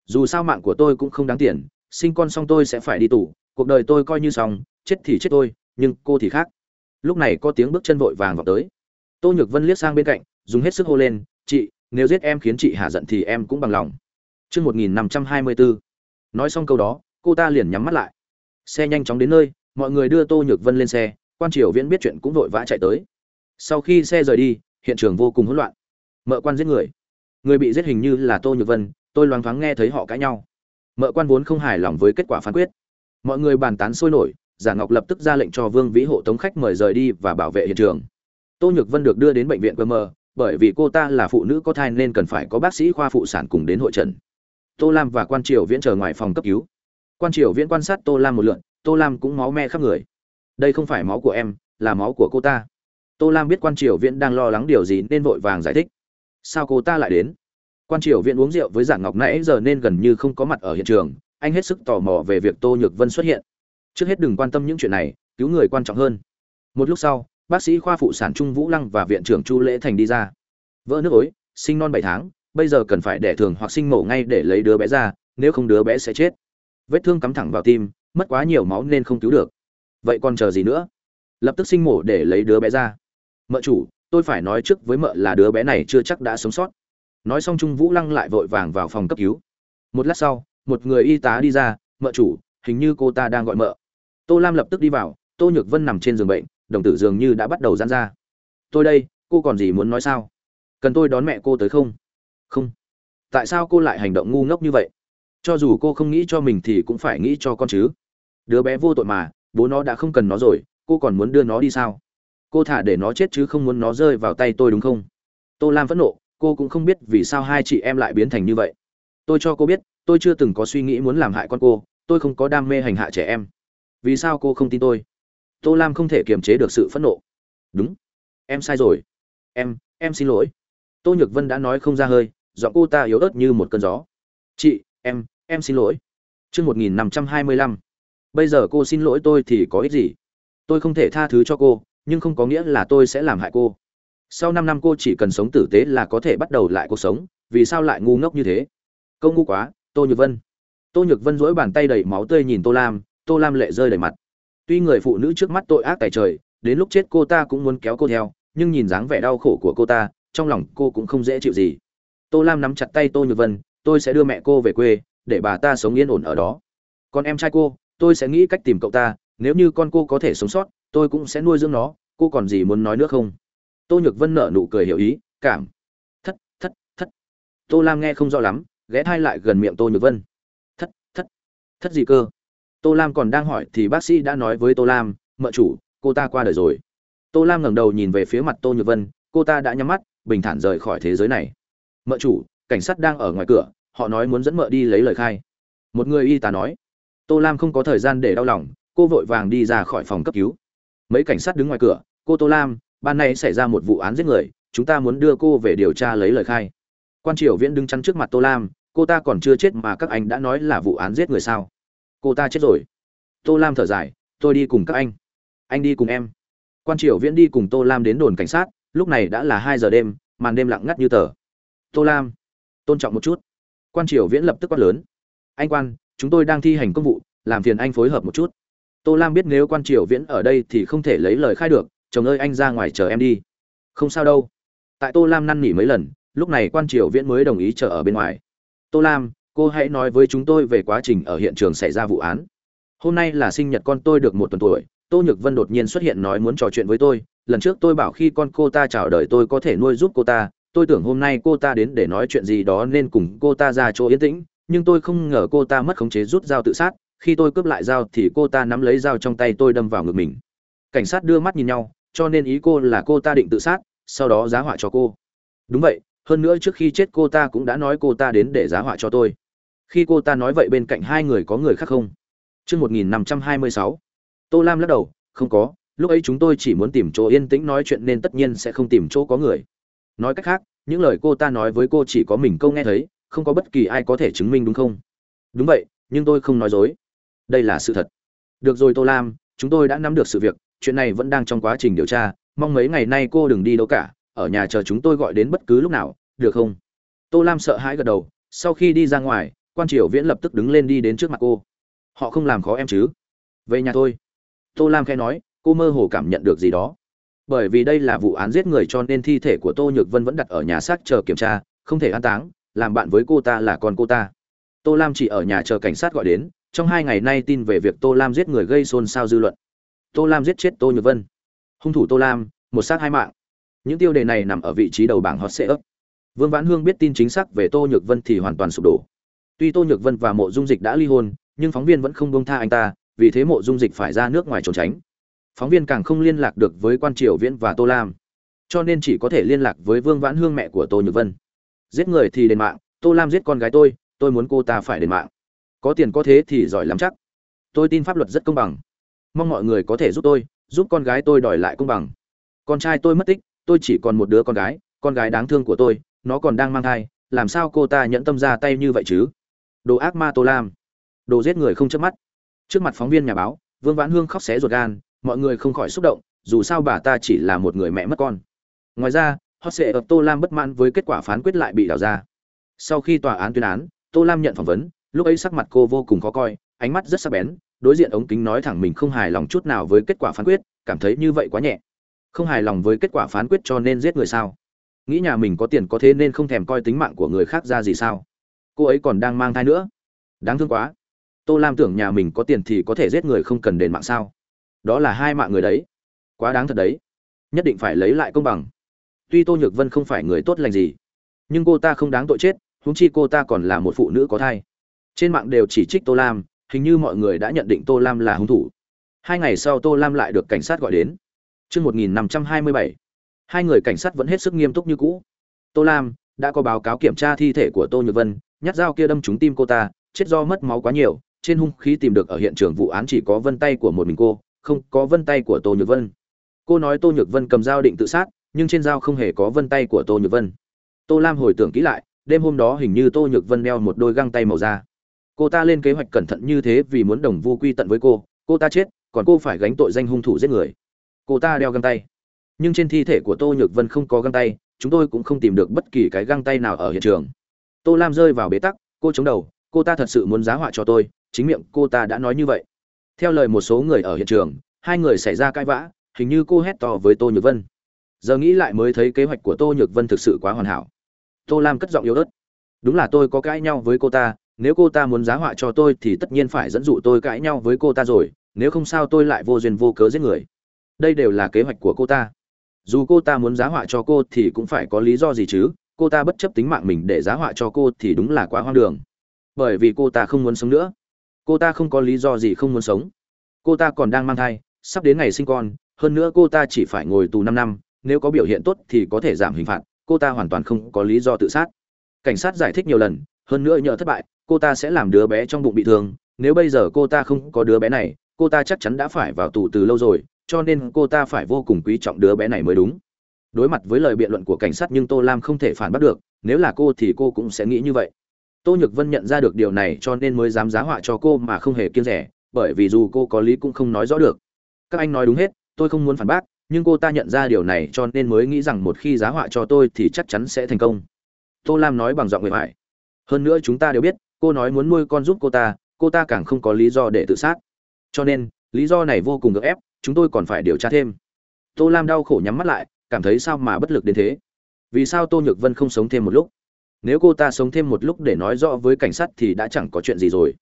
Dù sao mạng của tôi cũng không đáng tiền, sinh con xong tôi sẽ phải đi tù, cuộc đời tôi coi như xong, chết thì chết tôi, nhưng cô thì khác. Lúc này có tiếng bước chân vội vàng vào tới. Tô nhược vân liếc sang bên cạnh, dùng hết sức hô lên, chị, nếu giết em khiến chị hạ giận thì em cũng bằng lòng. Chương 1524. Nói xong câu đó, cô ta liền nhắm mắt lại. Xe nhanh chóng đến nơi, mọi người đưa Tô Nhược Vân lên xe, quan triều viễn biết chuyện cũng vội vã chạy tới. Sau khi xe rời đi, hiện trường vô cùng hỗn loạn. Mợ quan giết người. Người bị giết hình như là Tô Nhược Vân, tôi loáng thoáng nghe thấy họ cãi nhau. Mợ quan vốn không hài lòng với kết quả phán quyết. Mọi người bàn tán sôi nổi, Giả Ngọc lập tức ra lệnh cho Vương Vĩ hộ tống khách mời rời đi và bảo vệ hiện trường. Tô Nhược Vân được đưa đến bệnh viện QM, bởi vì cô ta là phụ nữ có thai nên cần phải có bác sĩ khoa phụ sản cùng đến hội trần tô lam và quan triều viễn chờ ngoài phòng cấp cứu. Quan triều viễn quan sát tô lam một lượn, tô lam cũng máu me khắp người. Đây không phải máu của em, là máu của cô ta. Tô lam biết quan triều viễn đang lo lắng điều gì nên vội vàng giải thích. Sao cô ta lại đến? Quan triều viễn uống rượu với giảng ngọc nãy giờ nên gần như không có mặt ở hiện trường, anh hết sức tò mò về việc tô nhược vân xuất hiện. Trước hết đừng quan tâm những chuyện này, cứu người quan trọng hơn. Một lúc sau, bác sĩ khoa phụ sản trung vũ lăng và viện trưởng chu lễ thành đi ra. Vỡ nước ối, sinh non bảy tháng bây giờ cần phải đẻ thường hoặc sinh mổ ngay để lấy đứa bé ra, nếu không đứa bé sẽ chết. Vết thương cắm thẳng vào tim, mất quá nhiều máu nên không cứu được. Vậy còn chờ gì nữa? Lập tức sinh mổ để lấy đứa bé ra. Mợ chủ, tôi phải nói trước với mợ là đứa bé này chưa chắc đã sống sót. Nói xong trung vũ lăng lại vội vàng vào phòng cấp cứu. Một lát sau, một người y tá đi ra, mợ chủ, hình như cô ta đang gọi mợ. Tô lam lập tức đi vào, tô nhược vân nằm trên giường bệnh, đồng tử dường như đã bắt đầu giãn ra. Tôi đây, cô còn gì muốn nói sao? Cần tôi đón mẹ cô tới không? Không. Tại sao cô lại hành động ngu ngốc như vậy? Cho dù cô không nghĩ cho mình thì cũng phải nghĩ cho con chứ. Đứa bé vô tội mà, bố nó đã không cần nó rồi, cô còn muốn đưa nó đi sao? Cô thả để nó chết chứ không muốn nó rơi vào tay tôi đúng không? Tô lam phẫn nộ, cô cũng không biết vì sao hai chị em lại biến thành như vậy. Tôi cho cô biết, tôi chưa từng có suy nghĩ muốn làm hại con cô, tôi không có đam mê hành hạ trẻ em. Vì sao cô không tin tôi? Tô lam không thể kiềm chế được sự phẫn nộ. Đúng. Em sai rồi. Em em xin lỗi. Tô nhược vân đã nói không ra hơi giọng cô ta yếu ớt như một cơn gió. Chị, em em xin lỗi. Chương một nghìn năm trăm hai mươi lăm. Bây giờ cô xin lỗi tôi thì có ích gì? Tôi không thể tha thứ cho cô, nhưng không có nghĩa là tôi sẽ làm hại cô. Sau năm năm cô chỉ cần sống tử tế là có thể bắt đầu lại cuộc sống, vì sao lại ngu ngốc như thế? Câu ngu quá, tô nhược vân. Tô nhược vân dỗi bàn tay đầy máu tươi nhìn tô lam tô lam lệ rơi đầy mặt. Tuy người phụ nữ trước mắt tội ác tài trời, đến lúc chết cô ta cũng muốn kéo cô theo, nhưng nhìn dáng vẻ đau khổ của cô ta, trong lòng cô cũng không dễ chịu gì tô lam nắm chặt tay tô nhược vân, tôi sẽ đưa mẹ cô về quê, để bà ta sống yên ổn ở đó. Còn em trai cô, tôi sẽ nghĩ cách tìm cậu ta, nếu như con cô có thể sống sót, tôi cũng sẽ nuôi dưỡng nó, cô còn gì muốn nói nữa không? Tô nhược vân nở nụ cười hiểu ý, cảm. Thất thất thất. Tô lam nghe không rõ lắm, ghé thai lại gần miệng tô nhược vân. Thất thất thất gì cơ? Tô lam còn đang hỏi thì bác sĩ đã nói với tô lam, mợ chủ, cô ta qua đời rồi. Tô lam ngẩng đầu nhìn về phía mặt tô nhược vân, cô ta đã nhắm mắt, bình thản rời khỏi thế giới này mợ chủ, cảnh sát đang ở ngoài cửa, họ nói muốn dẫn mợ đi lấy lời khai. Một người y tá nói. Tô lam không có thời gian để đau lòng, cô vội vàng đi ra khỏi phòng cấp cứu. Mấy cảnh sát đứng ngoài cửa, cô tô lam, ban nay xảy ra một vụ án giết người, chúng ta muốn đưa cô về điều tra lấy lời khai. Quan triều viễn đứng chắn trước mặt tô lam, cô ta còn chưa chết mà các anh đã nói là vụ án giết người sao? Cô ta chết rồi. Tô lam thở dài, tôi đi cùng các anh. Anh đi cùng em. Quan triều viễn đi cùng tô lam đến đồn cảnh sát, lúc này đã là hai giờ đêm, màn đêm lặng ngắt như tờ tô lam. Tôn trọng một chút. Quan triều viễn lập tức quát lớn. Anh quan, chúng tôi đang thi hành công vụ, làm phiền anh phối hợp một chút. Tô lam biết nếu quan triều viễn ở đây thì không thể lấy lời khai được, chồng ơi, anh ra ngoài chờ em đi. Không sao đâu. Tại tô lam năn nỉ mấy lần, lúc này quan triều viễn mới đồng ý chờ ở bên ngoài. Tô lam, cô hãy nói với chúng tôi về quá trình ở hiện trường xảy ra vụ án. Hôm nay là sinh nhật con tôi được một tuần tuổi, tô nhược vân đột nhiên xuất hiện nói muốn trò chuyện với tôi. Lần trước tôi bảo khi con cô ta chào đời tôi có thể nuôi giúp cô ta tôi tưởng hôm nay cô ta đến để nói chuyện gì đó nên cùng cô ta ra chỗ yên tĩnh, nhưng tôi không ngờ cô ta mất khống chế rút dao tự sát. Khi tôi cướp lại dao thì cô ta nắm lấy dao trong tay tôi đâm vào ngực mình. Cảnh sát đưa mắt nhìn nhau, cho nên ý cô là cô ta định tự sát, sau đó giá họa cho cô. Đúng vậy, hơn nữa trước khi chết cô ta cũng đã nói cô ta đến để giá họa cho tôi. Khi cô ta nói vậy bên cạnh hai người có người khác không? Chương một nghìn năm trăm hai mươi sáu. Tô lam lắc đầu, không có, lúc ấy chúng tôi chỉ muốn tìm chỗ yên tĩnh nói chuyện nên tất nhiên sẽ không tìm chỗ có người nói cách khác, những lời cô ta nói với cô chỉ có mình câu nghe thấy, không có bất kỳ ai có thể chứng minh đúng không? Đúng vậy, nhưng tôi không nói dối. Đây là sự thật. Được rồi tô lam, chúng tôi đã nắm được sự việc, chuyện này vẫn đang trong quá trình điều tra, mong mấy ngày nay cô đừng đi đâu cả, ở nhà chờ chúng tôi gọi đến bất cứ lúc nào, được không? Tô lam sợ hãi gật đầu, sau khi đi ra ngoài, quan triều viễn lập tức đứng lên đi đến trước mặt cô. Họ không làm khó em chứ? Về nhà thôi. Tô lam khẽ nói, cô mơ hồ cảm nhận được gì đó bởi vì đây là vụ án giết người cho nên thi thể của tô nhược vân vẫn đặt ở nhà xác chờ kiểm tra, không thể an táng, làm bạn với cô ta là con cô ta. Tô lam chỉ ở nhà chờ cảnh sát gọi đến, trong hai ngày nay tin về việc tô lam giết người gây xôn xao dư luận. Tô lam giết chết tô nhược vân. Hung thủ tô lam, một sát hai mạng. Những tiêu đề này nằm ở vị trí đầu bảng hot sệ ấp vương vãn hương biết tin chính xác về tô nhược vân thì hoàn toàn sụp đổ. Tuy tô nhược vân và mộ dung dịch đã ly hôn, nhưng phóng viên vẫn không bông tha anh ta, vì thế mộ dung dịch phải ra nước ngoài trốn tránh phóng viên càng không liên lạc được với quan triều viễn và tô lam, cho nên chỉ có thể liên lạc với vương vãn hương mẹ của tô nhược vân. Giết người thì đền mạng, tô lam giết con gái tôi tôi muốn cô ta phải đền mạng. Có tiền có thế thì giỏi lắm chắc. Tôi tin pháp luật rất công bằng. Mong mọi người có thể giúp tôi, giúp con gái tôi đòi lại công bằng. Con trai tôi mất tích, tôi chỉ còn một đứa con gái con gái đáng thương của tôi, nó còn đang mang thai, làm sao cô ta nhẫn tâm ra tay như vậy chứ? Đồ ác ma tô lam. Đồ giết người không chớp mắt. Trước mặt phóng viên nhà báo, vương vãn hương khóc xé ruột gan mọi người không khỏi xúc động, dù sao bà ta chỉ là một người mẹ mất con. Ngoài ra họ sẽ ập tô lam bất mãn với kết quả phán quyết lại bị đào ra. Sau khi tòa án tuyên án, tô lam nhận phỏng vấn, lúc ấy sắc mặt cô vô cùng khó coi, ánh mắt rất sắc bén, đối diện ống kính nói thẳng mình không hài lòng chút nào với kết quả phán quyết, cảm thấy như vậy quá nhẹ. Không hài lòng với kết quả phán quyết cho nên giết người sao? Nghĩ nhà mình có tiền có thế nên không thèm coi tính mạng của người khác ra gì sao? Cô ấy còn đang mang thai nữa. Đáng thương quá. Tô lam tưởng nhà mình có tiền thì có thể giết người không cần đền mạng sao? Đó là hai mạng người đấy. Quá đáng thật đấy. Nhất định phải lấy lại công bằng. Tuy tô nhược vân không phải người tốt lành gì nhưng cô ta không đáng tội chết huống chi cô ta còn là một phụ nữ có thai. Trên mạng đều chỉ trích tô lam hình như mọi người đã nhận định tô lam là hung thủ. Hai ngày sau tô lam lại được cảnh sát gọi đến. Trước 1527, hai người cảnh sát vẫn hết sức nghiêm túc như cũ. Tô lam đã có báo cáo kiểm tra thi thể của tô nhược vân nhát dao kia đâm trúng tim cô ta chết do mất máu quá nhiều trên hung khí tìm được ở hiện trường vụ án chỉ có vân tay của một mình cô không có vân tay của tô nhược vân. Cô nói tô nhược vân cầm dao định tự sát, nhưng trên dao không hề có vân tay của tô nhược vân. Tô lam hồi tưởng kỹ lại, đêm hôm đó hình như tô nhược vân đeo một đôi găng tay màu da. Cô ta lên kế hoạch cẩn thận như thế vì muốn đồng vu quy tận với cô cô ta chết, còn cô phải gánh tội danh hung thủ giết người. Cô ta đeo găng tay. Nhưng trên thi thể của tô nhược vân không có găng tay, chúng tôi cũng không tìm được bất kỳ cái găng tay nào ở hiện trường. Tô lam rơi vào bế tắc, cô chống đầu, cô ta thật sự muốn giá họa cho tôi, chính miệng cô ta đã nói như vậy theo lời một số người ở hiện trường, hai người xảy ra cãi vã, hình như cô hét to với tô nhược vân. Giờ nghĩ lại mới thấy kế hoạch của tô nhược vân thực sự quá hoàn hảo. Tô lam cất giọng yếu ớt. Đúng là tôi có cãi nhau với cô ta, nếu cô ta muốn giá họa cho tôi thì tất nhiên phải dẫn dụ tôi cãi nhau với cô ta rồi, nếu không sao tôi lại vô duyên vô cớ giết người. Đây đều là kế hoạch của cô ta. Dù cô ta muốn giá họa cho cô thì cũng phải có lý do gì chứ, cô ta bất chấp tính mạng mình để giá họa cho cô thì đúng là quá hoang đường. Bởi vì cô ta không muốn sống nữa cô ta không có lý do gì không muốn sống. Cô ta còn đang mang thai, sắp đến ngày sinh con, hơn nữa cô ta chỉ phải ngồi tù năm năm, nếu có biểu hiện tốt thì có thể giảm hình phạt, cô ta hoàn toàn không có lý do tự sát. Cảnh sát giải thích nhiều lần, hơn nữa nhờ thất bại, cô ta sẽ làm đứa bé trong bụng bị thương, nếu bây giờ cô ta không có đứa bé này, cô ta chắc chắn đã phải vào tù từ lâu rồi, cho nên cô ta phải vô cùng quý trọng đứa bé này mới đúng. Đối mặt với lời biện luận của cảnh sát nhưng tô lam không thể phản bác được, nếu là cô thì cô cũng sẽ nghĩ như vậy tô nhược vân nhận ra được điều này cho nên mới dám giá họa cho cô mà không hề kiêng rẻ, bởi vì dù cô có lý cũng không nói rõ được. Các anh nói đúng hết, tôi không muốn phản bác, nhưng cô ta nhận ra điều này cho nên mới nghĩ rằng một khi giá họa cho tôi thì chắc chắn sẽ thành công. Tô lam nói bằng giọng người mại hơn nữa chúng ta đều biết, cô nói muốn nuôi con giúp cô ta cô ta càng không có lý do để tự sát. Cho nên, lý do này vô cùng gợ ép, chúng tôi còn phải điều tra thêm. Tô lam đau khổ nhắm mắt lại, cảm thấy sao mà bất lực đến thế? Vì sao tô nhược vân không sống thêm một lúc? Nếu cô ta sống thêm một lúc để nói rõ với cảnh sát thì đã chẳng có chuyện gì rồi.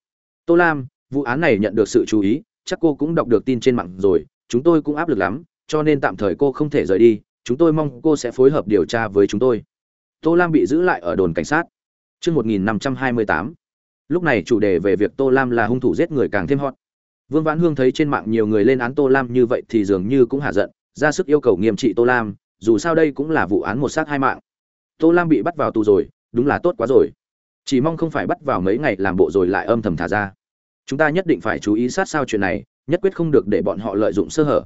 Tô lam vụ án này nhận được sự chú ý chắc cô cũng đọc được tin trên mạng rồi chúng tôi cũng áp lực lắm cho nên tạm thời cô không thể rời đi chúng tôi mong cô sẽ phối hợp điều tra với chúng tôi. Tô lam bị giữ lại ở đồn cảnh sát. Trước 1528, lúc này chủ đề về việc tô lam là hung thủ giết người càng thêm hot. Vương vãn hương thấy trên mạng nhiều người lên án tô lam như vậy thì dường như cũng hạ giận ra sức yêu cầu nghiêm trị tô lam dù sao đây cũng là vụ án một sát hai mạng. Tô lam bị bắt vào tù rồi đúng là tốt quá rồi. Chỉ mong không phải bắt vào mấy ngày làm bộ rồi lại âm thầm thả ra. Chúng ta nhất định phải chú ý sát sao chuyện này, nhất quyết không được để bọn họ lợi dụng sơ hở.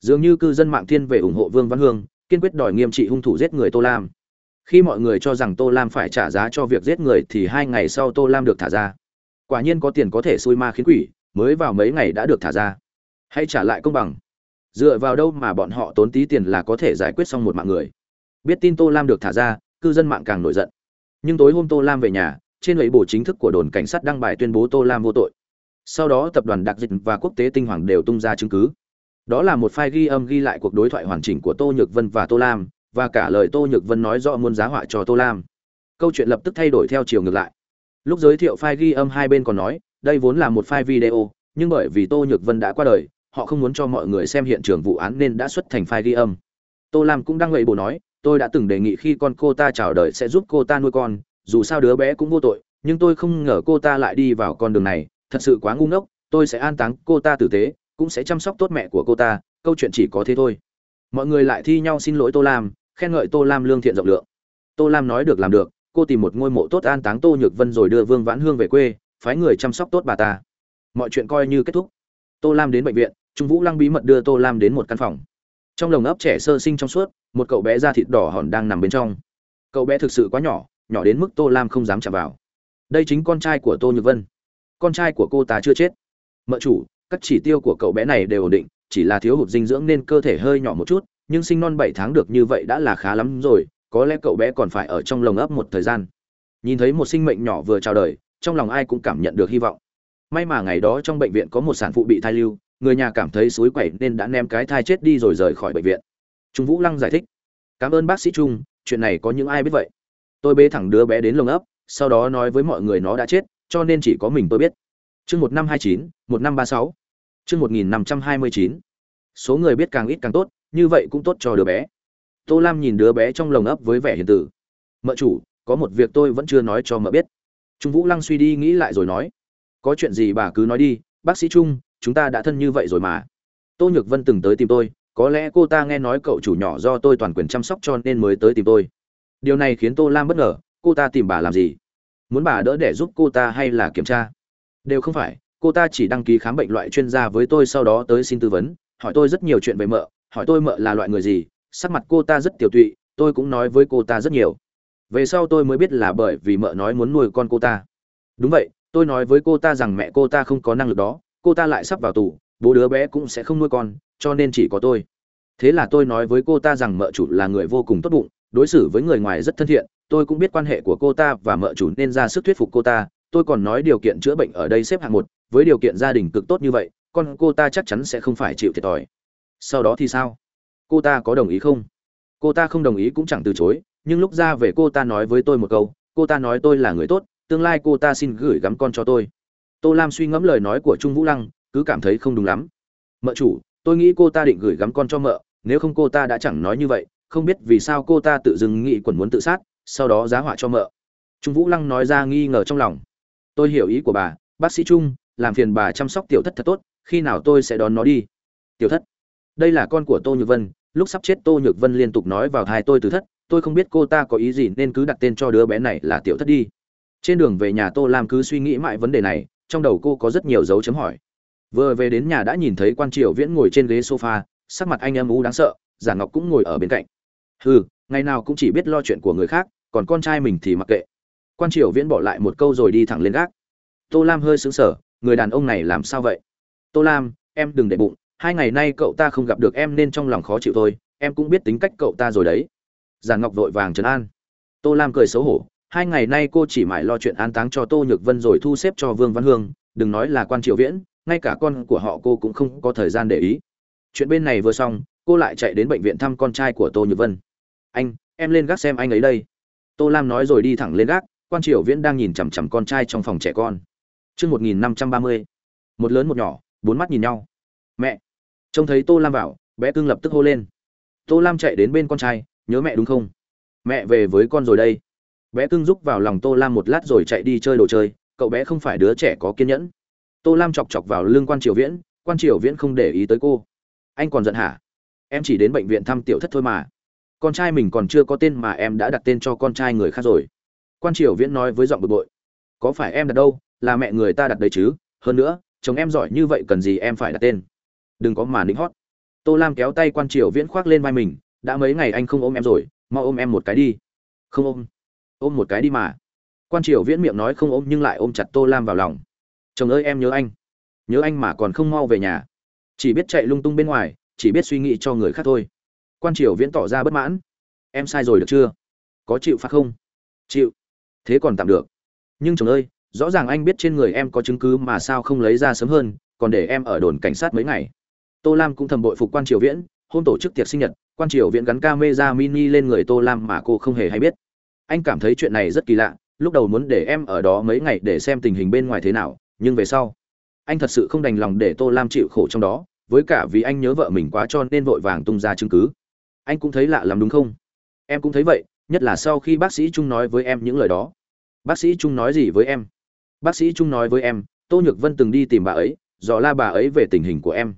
Dường như cư dân mạng thiên về ủng hộ vương văn hương, kiên quyết đòi nghiêm trị hung thủ giết người tô lam. Khi mọi người cho rằng tô lam phải trả giá cho việc giết người thì hai ngày sau tô lam được thả ra. Quả nhiên có tiền có thể xui ma khiến quỷ, mới vào mấy ngày đã được thả ra. Hãy trả lại công bằng. Dựa vào đâu mà bọn họ tốn tí tiền là có thể giải quyết xong một mạng người. Biết tin tô lam được thả ra, cư dân mạng càng nổi giận nhưng tối hôm tô lam về nhà, trên lưỡi bổ chính thức của đồn cảnh sát đăng bài tuyên bố tô lam vô tội. Sau đó tập đoàn đặc dịch và quốc tế tinh hoàng đều tung ra chứng cứ. Đó là một file ghi âm ghi lại cuộc đối thoại hoàn chỉnh của tô nhược vân và tô lam, và cả lời tô nhược vân nói rõ muốn giá họa cho tô lam. Câu chuyện lập tức thay đổi theo chiều ngược lại. Lúc giới thiệu file ghi âm hai bên còn nói, đây vốn là một file video, nhưng bởi vì tô nhược vân đã qua đời, họ không muốn cho mọi người xem hiện trường vụ án nên đã xuất thành file ghi âm. Tô lam cũng đang gậy bộ nói tôi đã từng đề nghị khi con cô ta chào đời sẽ giúp cô ta nuôi con, dù sao đứa bé cũng vô tội, nhưng tôi không ngờ cô ta lại đi vào con đường này, thật sự quá ngu ngốc, tôi sẽ an táng cô ta tử tế, cũng sẽ chăm sóc tốt mẹ của cô ta, câu chuyện chỉ có thế thôi. Mọi người lại thi nhau xin lỗi tô lam, khen ngợi tô lam lương thiện rộng lượng. Tô lam nói được làm được, cô tìm một ngôi mộ tốt an táng tô nhược vân rồi đưa vương vãn hương về quê, phái người chăm sóc tốt bà ta. Mọi chuyện coi như kết thúc. Tô lam đến bệnh viện, trung vũ lăng bí mật đưa tô lam đến một căn phòng. Trong lồng ấp trẻ sơ sinh trong suốt một cậu bé da thịt đỏ hòn đang nằm bên trong. Cậu bé thực sự quá nhỏ nhỏ đến mức tô lam không dám chạm vào. Đây chính con trai của tô nhược vân. Con trai của cô ta chưa chết. Mợ chủ, các chỉ tiêu của cậu bé này đều ổn định, chỉ là thiếu hụt dinh dưỡng nên cơ thể hơi nhỏ một chút, nhưng sinh non bảy tháng được như vậy đã là khá lắm rồi, có lẽ cậu bé còn phải ở trong lồng ấp một thời gian. Nhìn thấy một sinh mệnh nhỏ vừa chào đời, trong lòng ai cũng cảm nhận được hy vọng. May mà ngày đó trong bệnh viện có một sản phụ bị thai lưu, người nhà cảm thấy suối quẩy nên đã ném cái thai chết đi rồi rời khỏi bệnh viện trung vũ lăng giải thích. Cảm ơn bác sĩ trung, chuyện này có những ai biết vậy? Tôi bế thẳng đứa bé đến lồng ấp, sau đó nói với mọi người nó đã chết, cho nên chỉ có mình tôi biết. Chương một năm hai chín, một năm ba sáu. Chương một nghìn năm trăm hai mươi chín. Số người biết càng ít càng tốt, như vậy cũng tốt cho đứa bé. Tô lam nhìn đứa bé trong lồng ấp với vẻ hiền tử mợ chủ, có một việc tôi vẫn chưa nói cho mợ biết. Trung vũ lăng suy đi nghĩ lại rồi nói. Có chuyện gì bà cứ nói đi, bác sĩ trung, chúng ta đã thân như vậy rồi mà. Tô nhược vân từng tới tìm tôi có lẽ cô ta nghe nói cậu chủ nhỏ do tôi toàn quyền chăm sóc cho nên mới tới tìm tôi. Điều này khiến tô lam bất ngờ, cô ta tìm bà làm gì? Muốn bà đỡ để giúp cô ta hay là kiểm tra? Đều không phải, cô ta chỉ đăng ký khám bệnh loại chuyên gia với tôi sau đó tới xin tư vấn, hỏi tôi rất nhiều chuyện về mợ, hỏi tôi mợ là loại người gì, sắc mặt cô ta rất tiểu tụy, tôi cũng nói với cô ta rất nhiều. Về sau tôi mới biết là bởi vì mợ nói muốn nuôi con cô ta. Đúng vậy, tôi nói với cô ta rằng mẹ cô ta không có năng lực đó, cô ta lại sắp vào tù bố đứa bé cũng sẽ không nuôi con, cho nên chỉ có tôi. Thế là tôi nói với cô ta rằng mợ chủ là người vô cùng tốt bụng, đối xử với người ngoài rất thân thiện, tôi cũng biết quan hệ của cô ta và mợ chủ nên ra sức thuyết phục cô ta, tôi còn nói điều kiện chữa bệnh ở đây xếp hạng một, với điều kiện gia đình cực tốt như vậy, con cô ta chắc chắn sẽ không phải chịu thiệt thòi. Sau đó thì sao? Cô ta có đồng ý không? Cô ta không đồng ý cũng chẳng từ chối, nhưng lúc ra về cô ta nói với tôi một câu, cô ta nói tôi là người tốt, tương lai cô ta xin gửi gắm con cho tôi. Tô lam suy ngẫm lời nói của trung vũ lăng cứ cảm thấy không đúng lắm. Mợ chủ, tôi nghĩ cô ta định gửi gắm con cho mợ, nếu không cô ta đã chẳng nói như vậy, không biết vì sao cô ta tự dưng nghĩ quẩn muốn tự sát, sau đó giá họa cho mợ. Trung vũ lăng nói ra nghi ngờ trong lòng. Tôi hiểu ý của bà, bác sĩ trung, làm phiền bà chăm sóc tiểu thất thật tốt, khi nào tôi sẽ đón nó đi? Tiểu thất. Đây là con của tô nhược vân, lúc sắp chết tô nhược vân liên tục nói vào hai tôi từ thất, tôi không biết cô ta có ý gì nên cứ đặt tên cho đứa bé này là tiểu thất đi. Trên đường về nhà tô lam cứ suy nghĩ mãi vấn đề này, trong đầu cô có rất nhiều dấu chấm hỏi vừa về đến nhà đã nhìn thấy quan triều viễn ngồi trên ghế sofa, sắc mặt anh âm u đáng sợ, giả ngọc cũng ngồi ở bên cạnh. Hừ, ngày nào cũng chỉ biết lo chuyện của người khác, còn con trai mình thì mặc kệ. Quan triều viễn bỏ lại một câu rồi đi thẳng lên gác. Tô lam hơi sững sờ, người đàn ông này làm sao vậy? Tô lam, em đừng để bụng, hai ngày nay cậu ta không gặp được em nên trong lòng khó chịu thôi, em cũng biết tính cách cậu ta rồi đấy. Giàn ngọc vội vàng trấn an. Tô lam cười xấu hổ, hai ngày nay cô chỉ mãi lo chuyện an táng cho tô nhược vân rồi thu xếp cho vương văn hương, đừng nói là quan triều viễn ngay cả con của họ cô cũng không có thời gian để ý. Chuyện bên này vừa xong, cô lại chạy đến bệnh viện thăm con trai của tô nhược vân. Anh, em lên gác xem anh ấy đây. Tô lam nói rồi đi thẳng lên gác, quan triều viễn đang nhìn chằm chằm con trai trong phòng trẻ con. Chương một nghìn năm trăm ba mươi, một lớn một nhỏ, bốn mắt nhìn nhau. Mẹ. Trông thấy tô lam vào, bé cưng lập tức hô lên. Tô lam chạy đến bên con trai, nhớ mẹ đúng không? Mẹ về với con rồi đây. Bé cưng rúc vào lòng tô lam một lát rồi chạy đi chơi đồ chơi, cậu bé không phải đứa trẻ có kiên nhẫn tô lam chọc chọc vào lưng quan triều viễn, quan triều viễn không để ý tới cô. Anh còn giận hả? Em chỉ đến bệnh viện thăm tiểu thất thôi mà. Con trai mình còn chưa có tên mà em đã đặt tên cho con trai người khác rồi. Quan triều viễn nói với giọng bực bội. Có phải em đặt đâu, là mẹ người ta đặt đấy chứ? Hơn nữa, chồng em giỏi như vậy cần gì em phải đặt tên? Đừng có mà nịnh hót. Tô lam kéo tay quan triều viễn khoác lên vai mình. Đã mấy ngày anh không ôm em rồi, mau ôm em một cái đi. Không ôm. Ôm một cái đi mà. Quan triều viễn miệng nói không ôm nhưng lại ôm chặt tô lam vào lòng chồng ơi, em nhớ anh. Nhớ anh mà còn không mau về nhà. Chỉ biết chạy lung tung bên ngoài, chỉ biết suy nghĩ cho người khác thôi. Quan triều viễn tỏ ra bất mãn. Em sai rồi được chưa? Có chịu phạt không? Chịu. Thế còn tạm được. Nhưng chồng ơi, rõ ràng anh biết trên người em có chứng cứ mà sao không lấy ra sớm hơn, còn để em ở đồn cảnh sát mấy ngày. Tô lam cũng thầm bội phục quan triều viễn, hôm tổ chức tiệc sinh nhật, quan triều viễn gắn camera mini lên người tô lam mà cô không hề hay biết. Anh cảm thấy chuyện này rất kỳ lạ, lúc đầu muốn để em ở đó mấy ngày để xem tình hình bên ngoài thế nào nhưng về sau, anh thật sự không đành lòng để tô lam chịu khổ trong đó, với cả vì anh nhớ vợ mình quá cho nên vội vàng tung ra chứng cứ. Anh cũng thấy lạ lắm đúng không? Em cũng thấy vậy, nhất là sau khi bác sĩ trung nói với em những lời đó. Bác sĩ trung nói gì với em? Bác sĩ trung nói với em, tô nhược vân từng đi tìm bà ấy, dò la bà ấy về tình hình của em.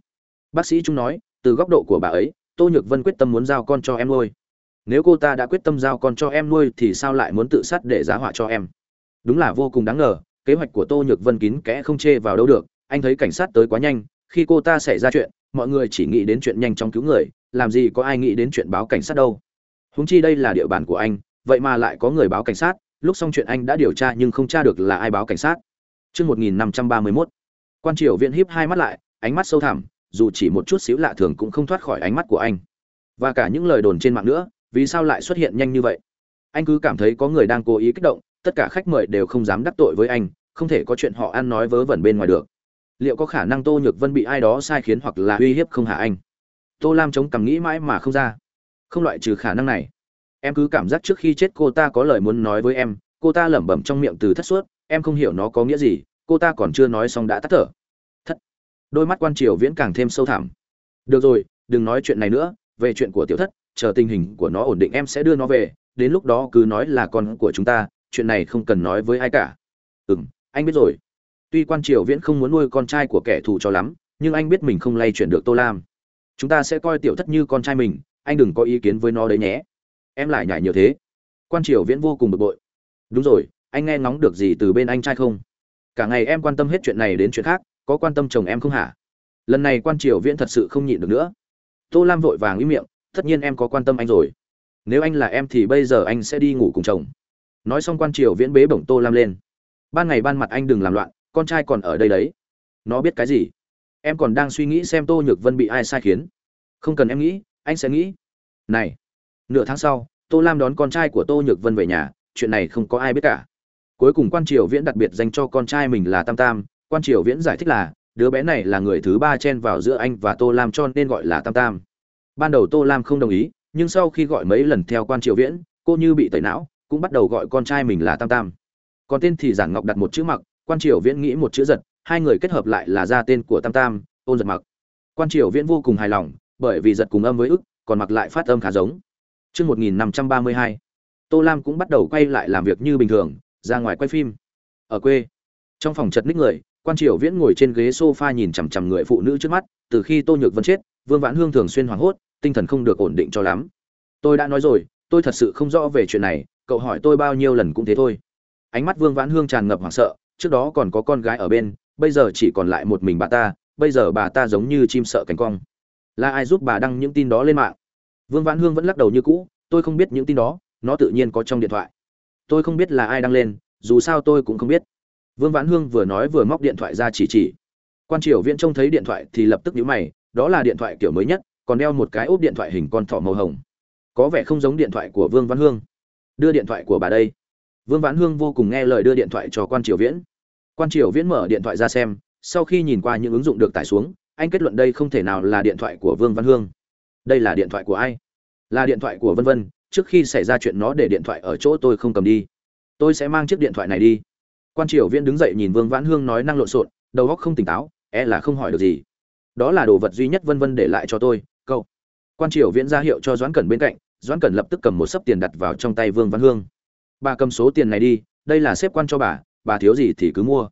Bác sĩ trung nói, từ góc độ của bà ấy, tô nhược vân quyết tâm muốn giao con cho em nuôi. Nếu cô ta đã quyết tâm giao con cho em nuôi thì sao lại muốn tự sát để giá họa cho em? Đúng là vô cùng đáng ngờ kế hoạch của tô nhược vân kín kẽ không chê vào đâu được anh thấy cảnh sát tới quá nhanh khi cô ta xảy ra chuyện mọi người chỉ nghĩ đến chuyện nhanh chóng cứu người làm gì có ai nghĩ đến chuyện báo cảnh sát đâu húng chi đây là địa bàn của anh vậy mà lại có người báo cảnh sát lúc xong chuyện anh đã điều tra nhưng không tra được là ai báo cảnh sát Trước 1531. Quan Triều viện híp hai mắt lại, ánh mắt sâu thẳm, dù chỉ một chút xíu lạ thường cũng không thoát khỏi ánh mắt của anh. Và cả những lời đồn trên mạng nữa, vì sao lại xuất hiện nhanh như vậy? Anh cứ cảm thấy có người đang cố ý kích động, tất cả khách mời đều không dám đắc tội với anh, không thể có chuyện họ ăn nói vớ vẩn bên ngoài được. Liệu có khả năng Tô Nhược Vân bị ai đó sai khiến hoặc là uy hiếp không hả anh? Tô Lam chống cằm nghĩ mãi mà không ra. Không loại trừ khả năng này. Em cứ cảm giác trước khi chết cô ta có lời muốn nói với em, cô ta lẩm bẩm trong miệng từ thất suốt, em không hiểu nó có nghĩa gì, cô ta còn chưa nói xong đã tắt thở thất đôi mắt quan triều viễn càng thêm sâu thẳm được rồi đừng nói chuyện này nữa về chuyện của tiểu thất chờ tình hình của nó ổn định em sẽ đưa nó về đến lúc đó cứ nói là con của chúng ta chuyện này không cần nói với ai cả ừ m anh biết rồi. Tuy quan triều viễn không muốn nuôi con trai của kẻ thù cho lắm, nhưng anh biết mình không lay chuyển được tô lam. Chúng ta sẽ coi tiểu thất như con trai mình, anh đừng có ý kiến với nó đấy nhé. Em lại nhảy nhiều thế. Quan triều viễn vô cùng bực bội. Đúng rồi, anh nghe ngóng được gì từ bên anh trai không? Cả ngày em quan tâm hết chuyện này đến chuyện khác, có quan tâm chồng em không hả? Lần này quan triều viễn thật sự không nhịn được nữa. Tô lam vội vàng ý miệng, tất nhiên em có quan tâm anh rồi. Nếu anh là em thì bây giờ anh sẽ đi ngủ cùng chồng. Nói xong quan triều viễn bế bổng tô lam lên ban ngày ban mặt anh đừng làm loạn, con trai còn ở đây đấy. Nó biết cái gì? Em còn đang suy nghĩ xem tô nhược vân bị ai sai khiến. Không cần em nghĩ, anh sẽ nghĩ. Này, nửa tháng sau, tô lam đón con trai của tô nhược vân về nhà, chuyện này không có ai biết cả. Cuối cùng quan triều viễn đặc biệt dành cho con trai mình là tam tam. Quan triều viễn giải thích là, đứa bé này là người thứ ba chen vào giữa anh và tô lam cho nên gọi là tam tam. Ban đầu tô lam không đồng ý, nhưng sau khi gọi mấy lần theo quan triều viễn, cô như bị tẩy não, cũng bắt đầu gọi con trai mình là tam tam còn tên thì giản ngọc đặt một chữ mặc quan triều viễn nghĩ một chữ giật hai người kết hợp lại là ra tên của tam tam ôn giật mặc. Quan triều viễn vô cùng hài lòng bởi vì giật cùng âm với ức còn mặc lại phát âm khá giống. Trước 1532, Tô Lam cũng bắt đầu quay lại làm việc như bình thường, ra ngoài quay phim. Ở quê trong phòng chật ních người quan triều viễn ngồi trên ghế sofa nhìn chằm chằm người phụ nữ trước mắt từ khi tô nhược vân chết vương vãn hương thường xuyên hoảng hốt tinh thần không được ổn định cho lắm. Tôi đã nói rồi tôi thật sự không rõ về chuyện này cậu hỏi tôi bao nhiêu lần cũng thế thôi ánh mắt vương vãn hương tràn ngập hoảng sợ, trước đó còn có con gái ở bên, bây giờ chỉ còn lại một mình bà ta, bây giờ bà ta giống như chim sợ cánh cong. Là ai giúp bà đăng những tin đó lên mạng? Vương vãn hương vẫn lắc đầu như cũ, tôi không biết những tin đó, nó tự nhiên có trong điện thoại. Tôi không biết là ai đăng lên, dù sao tôi cũng không biết. Vương vãn hương vừa nói vừa móc điện thoại ra chỉ chỉ. Quan triều viễn trông thấy điện thoại thì lập tức nhíu mày, đó là điện thoại kiểu mới nhất, còn đeo một cái ốp điện thoại hình con thỏ màu hồng. Có vẻ không giống điện thoại của vương văn hương. Đưa điện thoại của bà đây vương vãn hương vô cùng nghe lời đưa điện thoại cho quan triều viễn. Quan triều viễn mở điện thoại ra xem, sau khi nhìn qua những ứng dụng được tải xuống, anh kết luận đây không thể nào là điện thoại của vương văn hương. Đây là điện thoại của ai? Là điện thoại của vân vân, trước khi xảy ra chuyện nó để điện thoại ở chỗ tôi không cầm đi. Tôi sẽ mang chiếc điện thoại này đi. Quan triều viễn đứng dậy nhìn vương vãn hương nói năng lộn xộn, đầu óc không tỉnh táo e là không hỏi được gì. Đó là đồ vật duy nhất vân vân để lại cho tôi, cậu. quan triều viễn ra hiệu cho doãn cẩn bên cạnh, doãn cẩn lập tức cầm một sấp tiền đặt vào trong tay vương vãn hương bà cầm số tiền này đi đây là xếp quan cho bà bà thiếu gì thì cứ mua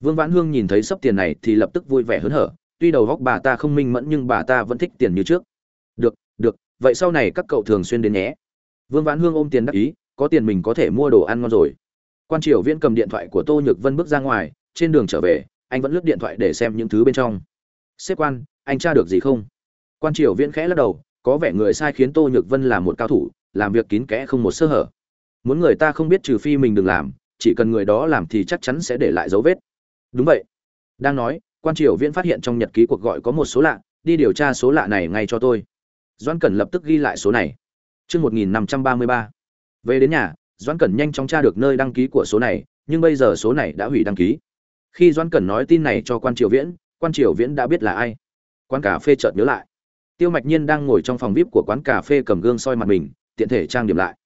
vương vãn hương nhìn thấy sấp tiền này thì lập tức vui vẻ hớn hở tuy đầu góc bà ta không minh mẫn nhưng bà ta vẫn thích tiền như trước được được vậy sau này các cậu thường xuyên đến nhé Vương Vãn Hương ôm tiền đắc ý, có tiền mình có thể mua đồ ăn ngon rồi. Quan Triều Viễn cầm điện thoại của Tô Nhược Vân bước ra ngoài, trên đường trở về, anh vẫn lướt điện thoại để xem những thứ bên trong. xếp quan, anh tra được gì không?" quan triều viễn khẽ lắc đầu có vẻ người sai khiến tô nhược vân là một cao thủ làm việc kín kẽ không một sơ hở muốn người ta không biết trừ phi mình đừng làm, chỉ cần người đó làm thì chắc chắn sẽ để lại dấu vết. Đúng vậy. Đang nói, quan triều viễn phát hiện trong nhật ký cuộc gọi có một số lạ, đi điều tra số lạ này ngay cho tôi. Doãn cẩn lập tức ghi lại số này. Trương một nghìn năm trăm ba mươi ba. về đến nhà, doãn cẩn nhanh chóng tra được nơi đăng ký của số này, nhưng bây giờ số này đã hủy đăng ký. Khi doãn cẩn nói tin này cho quan triều viễn, quan triều viễn đã biết là ai. Quán cà phê chợt nhớ lại. Tiêu mạch nhiên đang ngồi trong phòng vip của quán cà phê cầm gương soi mặt mình, tiện thể trang điểm lại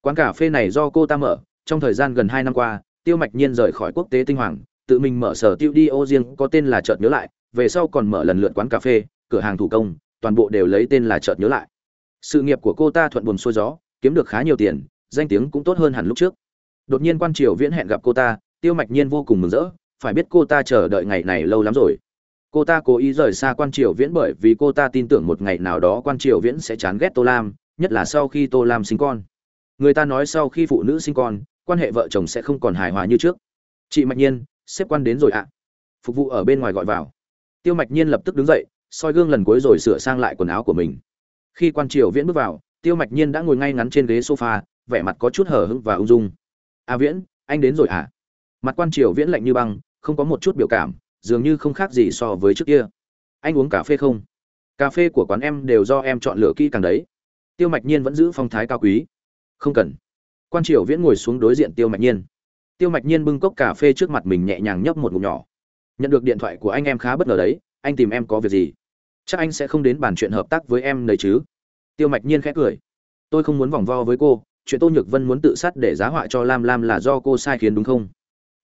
quán cà phê này do cô ta mở, trong thời gian gần hai năm qua, tiêu mạch nhiên rời khỏi quốc tế tinh hoàng, tự mình mở sở tiêu đi ô riêng, có tên là chợt nhớ lại, về sau còn mở lần lượt quán cà phê, cửa hàng thủ công, toàn bộ đều lấy tên là chợt nhớ lại. Sự nghiệp của cô ta thuận buồm xuôi gió, kiếm được khá nhiều tiền, danh tiếng cũng tốt hơn hẳn lúc trước. Đột nhiên quan triều viễn hẹn gặp cô ta, tiêu mạch nhiên vô cùng mừng rỡ, phải biết cô ta chờ đợi ngày này lâu lắm rồi. Cô ta cố ý rời xa quan triều viễn bởi vì cô ta tin tưởng một ngày nào đó quan triều viễn sẽ chán ghét tô lam, nhất là sau khi tô lam sinh con người ta nói sau khi phụ nữ sinh con, quan hệ vợ chồng sẽ không còn hài hòa như trước. Chị mạch nhiên, xếp quan đến rồi ạ. Phục vụ ở bên ngoài gọi vào. Tiêu mạch nhiên lập tức đứng dậy, soi gương lần cuối rồi sửa sang lại quần áo của mình. Khi quan triều viễn bước vào, tiêu mạch nhiên đã ngồi ngay ngắn trên ghế sofa, vẻ mặt có chút hở hững và ung dung. A à viễn, anh đến rồi à mặt quan triều viễn lạnh như băng, không có một chút biểu cảm, dường như không khác gì so với trước kia. Anh uống cà phê không? Cà phê của quán em đều do em chọn lựa kỹ càng đấy. Tiêu mạch nhiên vẫn giữ phong thái cao quý không cần. Quan triều viễn ngồi xuống đối diện tiêu mạch nhiên. Tiêu mạch nhiên bưng cốc cà phê trước mặt mình nhẹ nhàng nhấp một ngụm nhỏ. Nhận được điện thoại của anh em khá bất ngờ đấy, anh tìm em có việc gì? Chắc anh sẽ không đến bàn chuyện hợp tác với em đấy chứ? Tiêu mạch nhiên khẽ cười. Tôi không muốn vòng vo với cô, chuyện tô nhược vân muốn tự sát để giá họa cho lam lam là do cô sai khiến đúng không?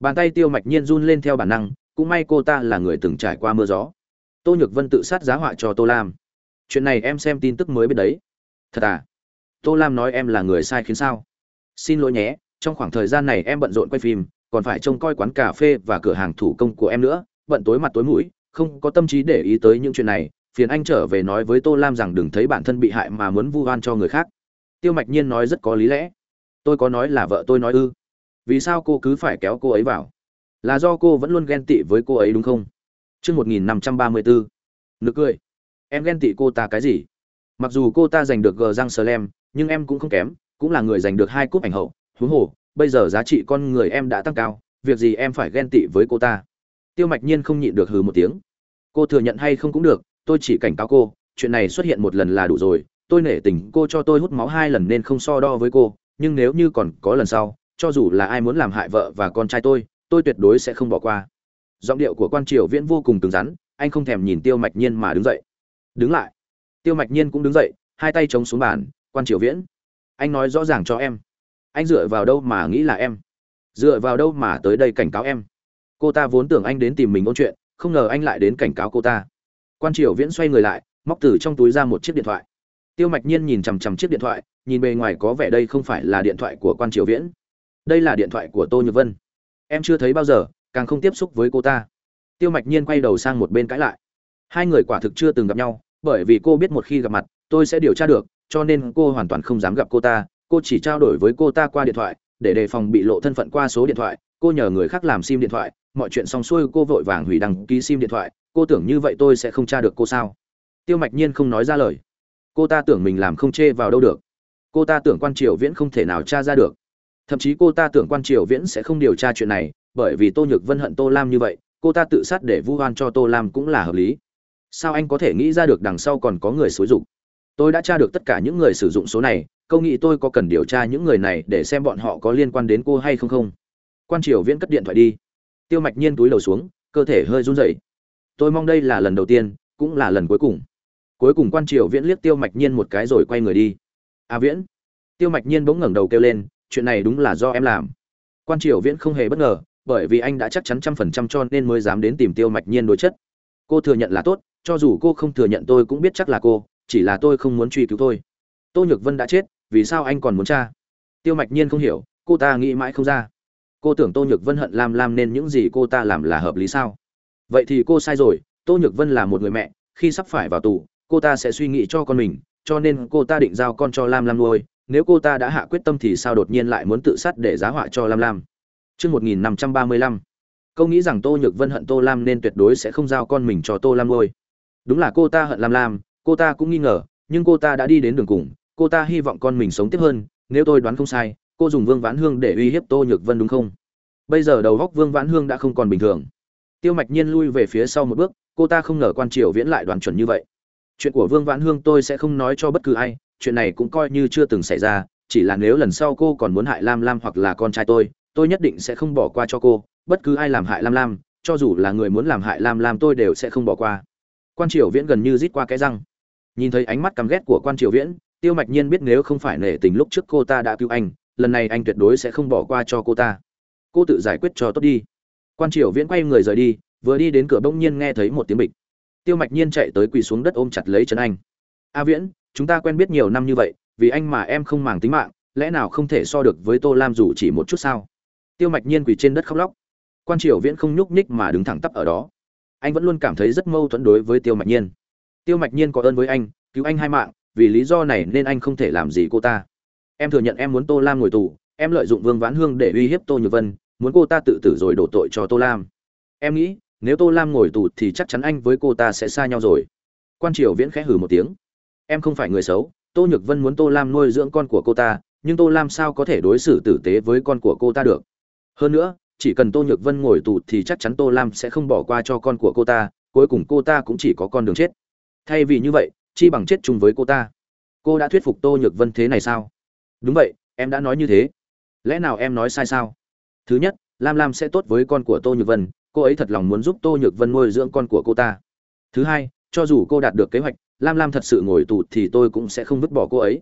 Bàn tay tiêu mạch nhiên run lên theo bản năng, cũng may cô ta là người từng trải qua mưa gió. Tô nhược vân tự sát giá họa cho tô lam. Chuyện này em xem tin tức mới biết đấy. Thật à? Tô lam nói em là người sai khiến sao? Xin lỗi nhé, trong khoảng thời gian này em bận rộn quay phim, còn phải trông coi quán cà phê và cửa hàng thủ công của em nữa, bận tối mặt tối mũi, không có tâm trí để ý tới những chuyện này. Phiền anh trở về nói với tô lam rằng đừng thấy bản thân bị hại mà muốn vu oan cho người khác. Tiêu mạch nhiên nói rất có lý lẽ. Tôi có nói là vợ tôi nói ư? Vì sao cô cứ phải kéo cô ấy vào? Là do cô vẫn luôn ghen tị với cô ấy đúng không? Chương một nghìn năm trăm ba mươi bốn nực cười. Em ghen tị cô ta cái gì? Mặc dù cô ta giành được gờ răng sờ lem nhưng em cũng không kém, cũng là người giành được hai cúp ảnh hậu. Huống hồ, bây giờ giá trị con người em đã tăng cao, việc gì em phải ghen tị với cô ta? Tiêu mạch nhiên không nhịn được hừ một tiếng. Cô thừa nhận hay không cũng được, tôi chỉ cảnh cáo cô, chuyện này xuất hiện một lần là đủ rồi. Tôi nể tình cô cho tôi hút máu hai lần nên không so đo với cô, nhưng nếu như còn có lần sau, cho dù là ai muốn làm hại vợ và con trai tôi tôi tuyệt đối sẽ không bỏ qua. Giọng điệu của quan triều viễn vô cùng cứng rắn, anh không thèm nhìn tiêu mạch nhiên mà đứng dậy. Đứng lại. Tiêu mạch nhiên cũng đứng dậy, hai tay chống xuống bàn quan triều viễn. Anh nói rõ ràng cho em. Anh dựa vào đâu mà nghĩ là em? Dựa vào đâu mà tới đây cảnh cáo em? Cô ta vốn tưởng anh đến tìm mình ôn chuyện, không ngờ anh lại đến cảnh cáo cô ta. Quan triều viễn xoay người lại, móc từ trong túi ra một chiếc điện thoại. Tiêu mạch nhiên nhìn chằm chằm chiếc điện thoại, nhìn bề ngoài có vẻ đây không phải là điện thoại của quan triều viễn. Đây là điện thoại của tô nhược vân. Em chưa thấy bao giờ, càng không tiếp xúc với cô ta. Tiêu mạch nhiên quay đầu sang một bên cãi lại. Hai người quả thực chưa từng gặp nhau, bởi vì cô biết một khi gặp mặt, tôi sẽ điều tra được cho nên cô hoàn toàn không dám gặp cô ta. Cô chỉ trao đổi với cô ta qua điện thoại, để đề phòng bị lộ thân phận qua số điện thoại. Cô nhờ người khác làm sim điện thoại. Mọi chuyện xong xuôi, cô vội vàng hủy đăng ký sim điện thoại. Cô tưởng như vậy tôi sẽ không tra được cô sao? Tiêu mạch nhiên không nói ra lời. Cô ta tưởng mình làm không chê vào đâu được. Cô ta tưởng quan triều viễn không thể nào tra ra được. Thậm chí cô ta tưởng quan triều viễn sẽ không điều tra chuyện này, bởi vì tô nhược vân hận tô lam như vậy, cô ta tự sát để vu oan cho tô lam cũng là hợp lý. Sao anh có thể nghĩ ra được đằng sau còn có người xúi dục? Tôi đã tra được tất cả những người sử dụng số này câu nghĩ tôi có cần điều tra những người này để xem bọn họ có liên quan đến cô hay không không? Quan triều viễn cất điện thoại đi. Tiêu mạch nhiên túi đầu xuống cơ thể hơi run rẩy. Tôi mong đây là lần đầu tiên cũng là lần cuối cùng. Cuối cùng quan triều viễn liếc tiêu mạch nhiên một cái rồi quay người đi. A à, viễn. Tiêu mạch nhiên bỗng ngẩng đầu kêu lên chuyện này đúng là do em làm. Quan triều viễn không hề bất ngờ bởi vì anh đã chắc chắn trăm phần trăm cho nên mới dám đến tìm tiêu mạch nhiên đối chất. Cô thừa nhận là tốt cho dù cô không thừa nhận tôi cũng biết chắc là cô chỉ là tôi không muốn truy cứu thôi. Tô nhược vân đã chết vì sao anh còn muốn tra? Tiêu mạch nhiên không hiểu cô ta nghĩ mãi không ra. Cô tưởng tô nhược vân hận lam lam nên những gì cô ta làm là hợp lý sao? Vậy thì cô sai rồi tô nhược vân là một người mẹ khi sắp phải vào tù cô ta sẽ suy nghĩ cho con mình cho nên cô ta định giao con cho lam lam nuôi. Nếu cô ta đã hạ quyết tâm thì sao đột nhiên lại muốn tự sát để giá họa cho lam lam? Trước 1535, câu nghĩ rằng tô nhược vân hận tô lam nên tuyệt đối sẽ không giao con mình cho tô lam nuôi. Đúng là cô ta hận lam lam cô ta cũng nghi ngờ, nhưng cô ta đã đi đến đường cùng, cô ta hy vọng con mình sống tiếp hơn, nếu tôi đoán không sai, cô dùng vương vãn hương để uy hiếp tô nhược vân đúng không? Bây giờ đầu góc vương vãn hương đã không còn bình thường. Tiêu mạch nhiên lui về phía sau một bước, cô ta không ngờ quan triều viễn lại đoán chuẩn như vậy. Chuyện của vương vãn hương tôi sẽ không nói cho bất cứ ai, chuyện này cũng coi như chưa từng xảy ra, chỉ là nếu lần sau cô còn muốn hại lam lam hoặc là con trai tôi tôi nhất định sẽ không bỏ qua cho cô, bất cứ ai làm hại lam lam, cho dù là người muốn làm hại lam lam tôi đều sẽ không bỏ qua. Quan triều viễn gần như rít qua cái răng nhìn thấy ánh mắt căm ghét của quan triều viễn, tiêu mạch nhiên biết nếu không phải nể tình lúc trước cô ta đã cứu anh, lần này anh tuyệt đối sẽ không bỏ qua cho cô ta. Cô tự giải quyết cho tốt đi. Quan triều viễn quay người rời đi, vừa đi đến cửa bỗng nhiên nghe thấy một tiếng bịch. Tiêu mạch nhiên chạy tới quỳ xuống đất ôm chặt lấy chân anh. A viễn, chúng ta quen biết nhiều năm như vậy, vì anh mà em không màng tính mạng, lẽ nào không thể so được với tô lam dù chỉ một chút sao? Tiêu mạch nhiên quỳ trên đất khóc lóc. Quan triều viễn không nhúc nhích mà đứng thẳng tắp ở đó. Anh vẫn luôn cảm thấy rất mâu thuẫn đối với tiêu mạch nhiên tiêu mạch nhiên có ơn với anh, cứu anh hai mạng, vì lý do này nên anh không thể làm gì cô ta. Em thừa nhận em muốn tô lam ngồi tù, em lợi dụng vương vãn hương để uy hiếp tô nhược vân, muốn cô ta tự tử rồi đổ tội cho tô lam. Em nghĩ, nếu tô lam ngồi tù thì chắc chắn anh với cô ta sẽ xa nhau rồi. Quan triều viễn khẽ hử một tiếng. Em không phải người xấu, tô nhược vân muốn tô lam nuôi dưỡng con của cô ta, nhưng tô lam sao có thể đối xử tử tế với con của cô ta được? Hơn nữa, chỉ cần tô nhược vân ngồi tù thì chắc chắn tô lam sẽ không bỏ qua cho con của cô ta, cuối cùng cô ta cũng chỉ có con đường chết thay vì như vậy, chi bằng chết chung với cô ta. Cô đã thuyết phục tô nhược vân thế này sao? Đúng vậy, em đã nói như thế. Lẽ nào em nói sai sao? Thứ nhất, lam lam sẽ tốt với con của tô nhược vân, cô ấy thật lòng muốn giúp tô nhược vân nuôi dưỡng con của cô ta. Thứ hai, cho dù cô đạt được kế hoạch, lam lam thật sự ngồi tù thì tôi cũng sẽ không vứt bỏ cô ấy.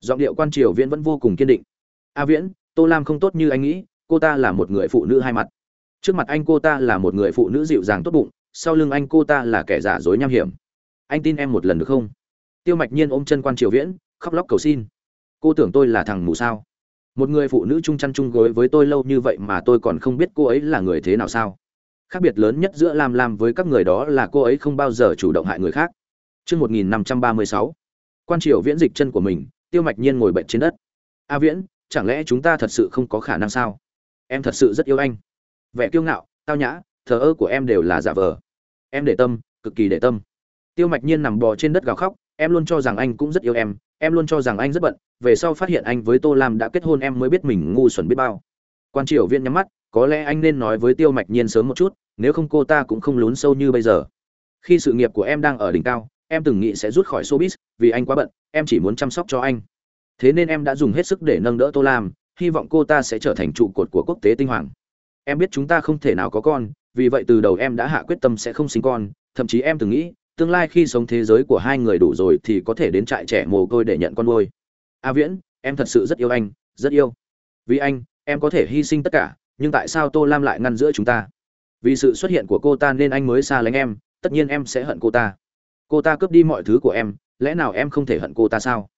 Giọng điệu quan triều viễn vẫn vô cùng kiên định. A à viễn, tô lam không tốt như anh nghĩ, cô ta là một người phụ nữ hai mặt. Trước mặt anh cô ta là một người phụ nữ dịu dàng tốt bụng, sau lưng anh cô ta là kẻ giả dối nham hiểm anh tin em một lần được không? Tiêu mạch nhiên ôm chân quan triều viễn khóc lóc cầu xin. Cô tưởng tôi là thằng mù sao? Một người phụ nữ chung chăn chung gối với tôi lâu như vậy mà tôi còn không biết cô ấy là người thế nào sao? Khác biệt lớn nhất giữa lam lam với các người đó là cô ấy không bao giờ chủ động hại người khác. Trước 1536, quan triều viễn dịch chân của mình tiêu mạch nhiên ngồi bệnh trên đất. A viễn chẳng lẽ chúng ta thật sự không có khả năng sao? Em thật sự rất yêu anh. Vẻ kiêu ngạo tao nhã thờ ơ của em đều là giả vờ. Em để tâm cực kỳ để tâm tiêu mạch nhiên nằm bò trên đất gào khóc, em luôn cho rằng anh cũng rất yêu em em luôn cho rằng anh rất bận, về sau phát hiện anh với tô lam đã kết hôn em mới biết mình ngu xuẩn biết bao. Quan triều viên nhắm mắt, có lẽ anh nên nói với tiêu mạch nhiên sớm một chút, nếu không cô ta cũng không lún sâu như bây giờ. Khi sự nghiệp của em đang ở đỉnh cao, em từng nghĩ sẽ rút khỏi showbiz, vì anh quá bận, em chỉ muốn chăm sóc cho anh. Thế nên em đã dùng hết sức để nâng đỡ tô lam, hy vọng cô ta sẽ trở thành trụ cột của quốc tế tinh hoàng. Em biết chúng ta không thể nào có con, vì vậy từ đầu em đã hạ quyết tâm sẽ không sinh con, thậm chí em từng nghĩ tương lai khi sống thế giới của hai người đủ rồi thì có thể đến trại trẻ mồ côi để nhận con nuôi. A viễn, em thật sự rất yêu anh, rất yêu. Vì anh, em có thể hy sinh tất cả, nhưng tại sao tô lam lại ngăn giữa chúng ta? Vì sự xuất hiện của cô ta nên anh mới xa lánh em, tất nhiên em sẽ hận cô ta. Cô ta cướp đi mọi thứ của em, lẽ nào em không thể hận cô ta sao?